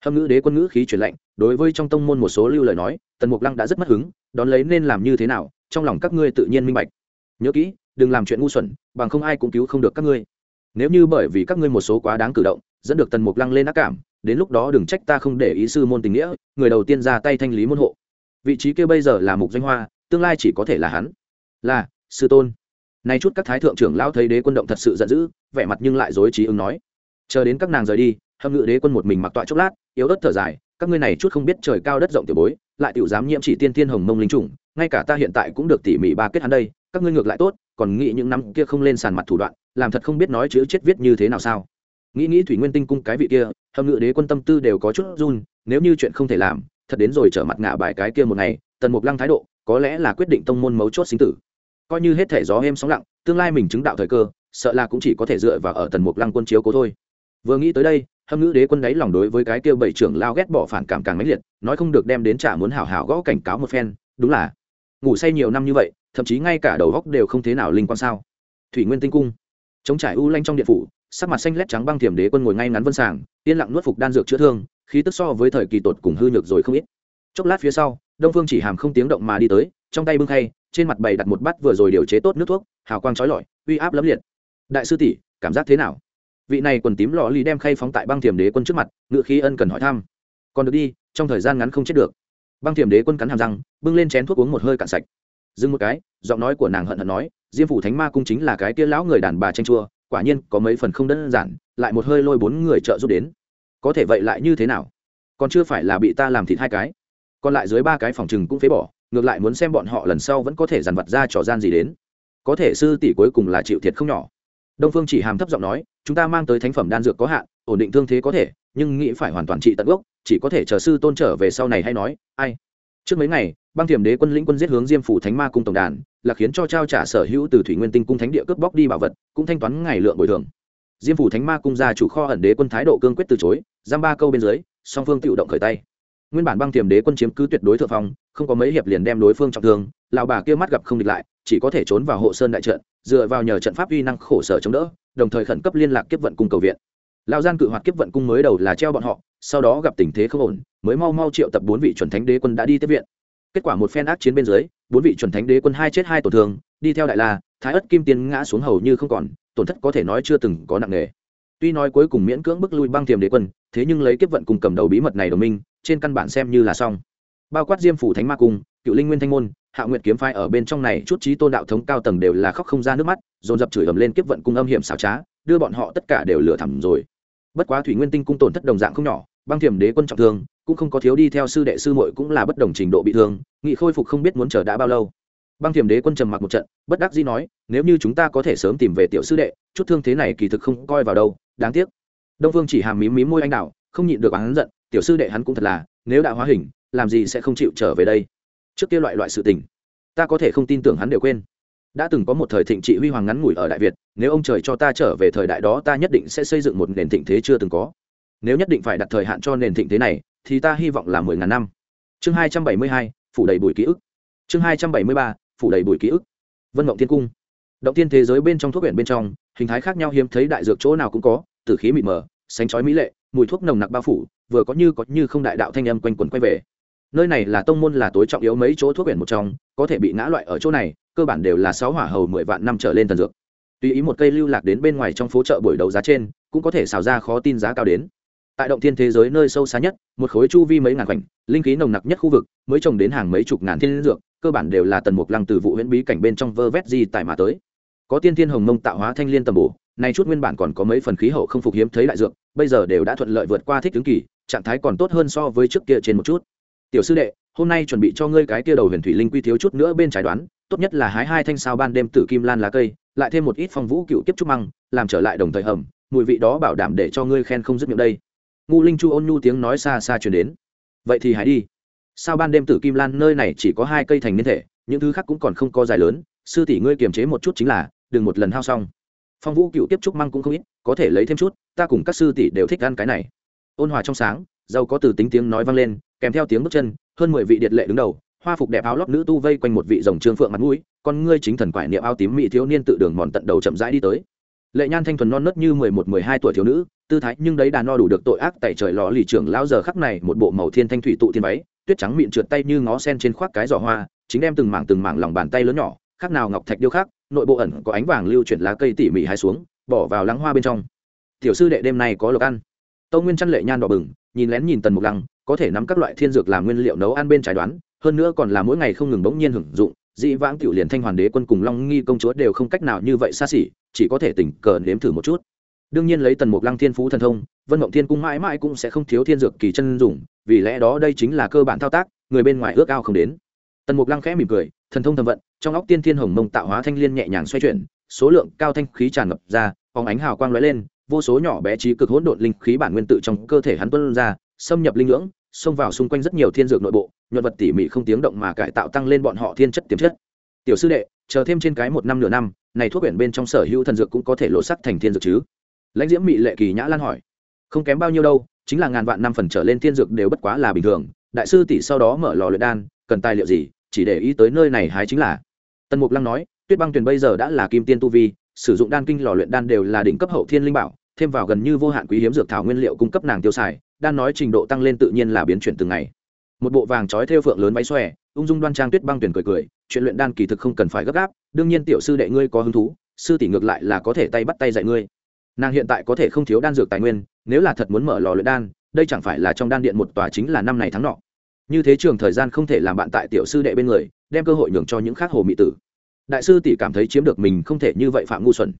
Hâm ngữ đế quân ngữ khí chuyển lạnh. đối với trong tông môn một số lưu lời nói, Tần Mục Lăng đã rất mất hứng, đón lấy nên làm như thế nào, trong lòng các ngươi tự nhiên minh bạch. Nhớ kỹ, đừng làm chuyện ngu xuẩn, bằng không ai cũng cứu không được các ngươi. Nếu như bởi vì các ngươi một số quá đáng cử động, dẫn được tần mục lăng lên ác cảm đến lúc đó đừng trách ta không để ý sư môn tình nghĩa người đầu tiên ra tay thanh lý môn hộ vị trí kia bây giờ là mục danh hoa tương lai chỉ có thể là hắn là sư tôn nay chút các thái thượng trưởng lão thấy đế quân động thật sự giận dữ vẻ mặt nhưng lại dối trí ứng nói chờ đến các nàng rời đi hâm ngự đế quân một mình mặc tọa chốc lát, yếu ớt thở dài, các ngươi này chút không biết trời cao đất rộng tiểu bối, lại tiểu dám nhiễm chỉ tiên thiên hồng mông linh trùng, ngay cả ta hiện tại cũng được tỉ mỉ ba kết hắn đây, các ngươi ngược lại tốt, còn nghĩ những năm kia không lên sàn mặt thủ đoạn, làm thật không biết nói chữ chết viết như thế nào sao. Nghĩ nghĩ thủy nguyên tinh cung cái vị kia, hâm ngự đế quân tâm tư đều có chút run, nếu như chuyện không thể làm, thật đến rồi trở mặt ngạ bài cái kia một ngày, tần mục lăng thái độ, có lẽ là quyết định tông môn mấu chốt sinh tử. Coi như hết thể gió êm sóng lặng, tương lai mình chứng đạo thời cơ, sợ là cũng chỉ có thể dựa vào ở tần mục lăng quân chiếu cố thôi. Vừa nghĩ tới đây hâm ngữ đế quân đáy lòng đối với cái kia bảy trưởng lao ghét bỏ phản cảm càng mãnh liệt, nói không được đem đến trả muốn hảo hảo gõ cảnh cáo một phen, đúng là, ngủ say nhiều năm như vậy, thậm chí ngay cả đầu góc đều không thế nào linh quan sao. Thủy nguyên tinh cung, chống trải u lanh trong điện phủ, sắc mặt xanh lét trắng băng thiểm đế quân ngồi ngay ngắn vân sàng, yên lặng nuốt phục đan dược chữa thương, khí tức so với thời kỳ tột cùng hư nhược rồi không ít. Chốc lát phía sau, đông phương chỉ hàm không tiếng động mà đi tới, trong tay bưng khay, trên mặt bày đặt một bát vừa rồi điều chế tốt nước thuốc, hào quang trói lọi, uy áp lấm liệt. Đại sư tỷ, cảm giác thế nào? Vị này quần tím lò ly đem khay phóng tại băng thiềm đế quân trước mặt, ngựa khí ân cần hỏi thăm. Còn được đi, trong thời gian ngắn không chết được. Băng thiềm đế quân cắn hàm răng, bưng lên chén thuốc uống một hơi cạn sạch. Dừng một cái, giọng nói của nàng hận hận nói, diêm phủ thánh ma cung chính là cái kia lão người đàn bà tranh chua, quả nhiên có mấy phần không đơn giản, lại một hơi lôi bốn người trợ giúp đến. Có thể vậy lại như thế nào? Còn chưa phải là bị ta làm thịt hai cái. Còn lại dưới ba cái phòng chừng cũng phế bỏ, ngược lại muốn xem bọn họ lần sau vẫn có thể dàn vật ra trò gian gì đến. Có thể sư tỷ cuối cùng là chịu thiệt không nhỏ. Đông phương chỉ hàm thấp giọng nói chúng ta mang tới thánh phẩm đan dược có hạn, ổn định thương thế có thể, nhưng nghĩ phải hoàn toàn trị tận gốc, chỉ có thể chờ sư tôn trở về sau này hay nói, ai? Trước mấy ngày, băng thiểm đế quân lĩnh quân giết hướng diêm phủ thánh ma cung tổng đàn, là khiến cho trao trả sở hữu từ thủy nguyên tinh cung thánh địa cướp bóc đi bảo vật, cũng thanh toán ngày lượng bồi thường. Diêm phủ thánh ma cung ra chủ kho ẩn đế quân thái độ cương quyết từ chối, giam ba câu bên dưới, song phương tự động khởi tay. Nguyên bản băng thiểm đế quân chiếm cứ tuyệt đối thượng phong, không có mấy hiệp liền đem đối phương trọng thương, lão bà kia mắt gặp không địch lại chỉ có thể trốn vào hộ sơn đại trận, dựa vào nhờ trận pháp uy năng khổ sở chống đỡ, đồng thời khẩn cấp liên lạc kiếp vận cung cầu viện. Lão gian cự hoạt kiếp vận cung mới đầu là treo bọn họ, sau đó gặp tình thế không ổn, mới mau mau triệu tập bốn vị chuẩn thánh đế quân đã đi tiếp viện. Kết quả một phen ác chiến bên dưới, bốn vị chuẩn thánh đế quân hai chết hai tổn thương, đi theo đại la, thái ất kim tiên ngã xuống hầu như không còn, tổn thất có thể nói chưa từng có nặng nề. Tuy nói cuối cùng miễn cưỡng bức lui băng thiềm đế quân, thế nhưng lấy kiếp vận cùng cầm đầu bí mật này đồng minh, trên căn bản xem như là xong. Bao quát diêm phủ thánh ma cung, cựu linh nguyên thanh môn hạ nguyện kiếm phái ở bên trong này chút trí tôn đạo thống cao tầng đều là khóc không ra nước mắt, dồn dập chửi ầm lên kiếp vận cung âm hiểm xảo trá, đưa bọn họ tất cả đều lửa thẳm rồi. Bất quá thủy nguyên tinh cung tổn thất đồng dạng không nhỏ, băng thiểm đế quân trọng thương, cũng không có thiếu đi theo sư đệ sư muội cũng là bất đồng trình độ bị thương, nghị khôi phục không biết muốn chờ đã bao lâu. Băng thiểm đế quân trầm mặc một trận, bất đắc dĩ nói, nếu như chúng ta có thể sớm tìm về tiểu sư đệ, chút thương thế này kỳ thực không coi vào đâu, đáng tiếc. Đông phương chỉ hàm mím mím môi anh đạo không nhịn được hắn giận, tiểu sư đệ hắn cũng thật là, nếu đã hóa hình, làm gì sẽ không chịu trở về đây? Trước kia loại loại sự tình. Ta có thể không tin tưởng hắn đều quên. Đã từng có một thời thịnh trị huy hoàng ngắn ngủi ở đại việt, nếu ông trời cho ta trở về thời đại đó, ta nhất định sẽ xây dựng một nền thịnh thế chưa từng có. Nếu nhất định phải đặt thời hạn cho nền thịnh thế này, thì ta hy vọng là mười ngàn năm. Chương hai trăm bảy mươi hai, phủ đầy bụi ký ức. Chương hai trăm bảy mươi ba, phủ đầy bụi ký ức. Vân mộng thiên cung. Động tiên thế giới bên trong thuốc viện bên trong, hình thái khác nhau hiếm thấy đại dược chỗ nào cũng có từ khí mịt mờ, sánh chói mỹ lệ, mùi thuốc nồng nặc bao phủ, vừa có như có như không đại đạo thanh âm quanh quẩn quay về nơi này là tông môn là tối trọng yếu mấy chỗ thuốc biển một trong, có thể bị ngã loại ở chỗ này, cơ bản đều là sáu hỏa hầu mười vạn năm trở lên tần dược. Tùy ý một cây lưu lạc đến bên ngoài trong phố chợ buổi đầu giá trên, cũng có thể xào ra khó tin giá cao đến. Tại động thiên thế giới nơi sâu xa nhất, một khối chu vi mấy ngàn khoảnh, linh khí nồng nặc nhất khu vực, mới trồng đến hàng mấy chục ngàn thiên dược, cơ bản đều là tần mục lăng từ vụ huyễn bí cảnh bên trong vơ vét gì tại mà tới. Có tiên thiên hồng mông tạo hóa thanh liên tầm bổ, nay chút nguyên bản còn có mấy phần khí hậu không phục hiếm thấy đại dược, bây giờ đều đã thuận lợi vượt qua thích ứng kỳ, trạng thái còn tốt hơn so với trước kia trên một chút tiểu sư đệ, hôm nay chuẩn bị cho ngươi cái kia đầu huyền thủy linh quy thiếu chút nữa bên trái đoán, tốt nhất là hái hai thanh sao ban đêm tử kim lan lá cây, lại thêm một ít phong vũ cựu kiếp trúc măng, làm trở lại đồng thời hầm, mùi vị đó bảo đảm để cho ngươi khen không dứt miệng đây. Ngu linh chu ôn nhu tiếng nói xa xa truyền đến. Vậy thì hãy đi. Sao ban đêm tử kim lan nơi này chỉ có hai cây thành niên thể, những thứ khác cũng còn không có dài lớn, sư tỷ ngươi kiềm chế một chút chính là, đừng một lần hao xong. Phong vũ cựu tiếp trúc măng cũng không ít, có thể lấy thêm chút, ta cùng các sư tỷ đều thích ăn cái này. Ôn hòa trong sáng giàu có từ tính tiếng nói vang lên, kèm theo tiếng bước chân, hơn mười vị điệt lệ đứng đầu, hoa phục đẹp áo lót nữ tu vây quanh một vị rồng trương phượng mặt mũi, con ngươi chính thần quải niệm áo tím mỹ thiếu niên tự đường mòn tận đầu chậm rãi đi tới. Lệ nhan thanh thuần non nớt như mười một, mười hai tuổi thiếu nữ, tư thái nhưng đấy đàn no đủ được tội ác tại trời lò lì trưởng lão giờ khắc này một bộ màu thiên thanh thủy tụ thiên váy, tuyết trắng miệng trượt tay như ngó sen trên khoác cái giỏ hoa, chính đem từng mảng từng mảng lòng bàn tay lớn nhỏ, khác nào ngọc thạch điêu khắc, nội bộ ẩn có ánh vàng lưu chuyển lá cây tỉ mỉ hai xuống, bỏ vào lắng hoa bên trong. Tiểu sư đệ đêm nay có lộc ăn. Tâu nguyên chăn lệ nhan đỏ bừng nhìn lén nhìn tần mục lăng, có thể nắm các loại thiên dược làm nguyên liệu nấu ăn bên trái đoán, hơn nữa còn là mỗi ngày không ngừng bỗng nhiên hưởng dụng, dĩ vãng tiểu liền thanh hoàn đế quân cùng long nghi công chúa đều không cách nào như vậy xa xỉ, chỉ có thể tình cờ nếm thử một chút. Đương nhiên lấy tần mục lăng thiên phú thần thông, vân mộng thiên cung mãi mãi cũng sẽ không thiếu thiên dược kỳ chân dùng, vì lẽ đó đây chính là cơ bản thao tác, người bên ngoài ước ao không đến. Tần mục lăng khẽ mỉm cười, thần thông thầm vận, trong óc tiên thiên hồng mông tạo hóa thanh liên nhẹ nhàng xoay chuyển, số lượng cao thanh khí tràn ngập ra, phóng ánh hào quang lóe lên vô số nhỏ bé trí cực hỗn độn linh khí bản nguyên tự trong cơ thể hắn tuân ra, xâm nhập linh ngưỡng, xông vào xung quanh rất nhiều thiên dược nội bộ, nhuận vật tỉ mỉ không tiếng động mà cải tạo tăng lên bọn họ thiên chất tiềm chất. Tiểu sư đệ, chờ thêm trên cái một năm nửa năm, này thuốc biển bên trong sở hữu thần dược cũng có thể lộ sắc thành thiên dược chứ? Lãnh diễm mị lệ kỳ nhã lan hỏi. Không kém bao nhiêu đâu, chính là ngàn vạn năm phần trở lên thiên dược đều bất quá là bình thường. Đại sư tỷ sau đó mở lò luyện đan, cần tài liệu gì, chỉ để ý tới nơi này hái chính là. Tần mục lăng nói, tuyết băng tuyền bây giờ đã là kim tiên tu vi sử dụng đan kinh lò luyện đan đều là đỉnh cấp hậu thiên linh bảo, thêm vào gần như vô hạn quý hiếm dược thảo nguyên liệu cung cấp nàng tiêu xài, đan nói trình độ tăng lên tự nhiên là biến chuyển từng ngày. Một bộ vàng trói theo phượng lớn váy xòe, ung dung đoan trang tuyết băng tuyển cười cười, chuyện luyện đan kỳ thực không cần phải gấp gáp, đương nhiên tiểu sư đệ ngươi có hứng thú, sư tỷ ngược lại là có thể tay bắt tay dạy ngươi. Nàng hiện tại có thể không thiếu đan dược tài nguyên, nếu là thật muốn mở lò luyện đan, đây chẳng phải là trong đan điện một tòa chính là năm này tháng nọ. Như thế trường thời gian không thể làm bạn tại tiểu sư đệ bên người, đem cơ hội nhường cho những khác hồ mỹ tử đại sư tỷ cảm thấy chiếm được mình không thể như vậy phạm ngu xuẩn.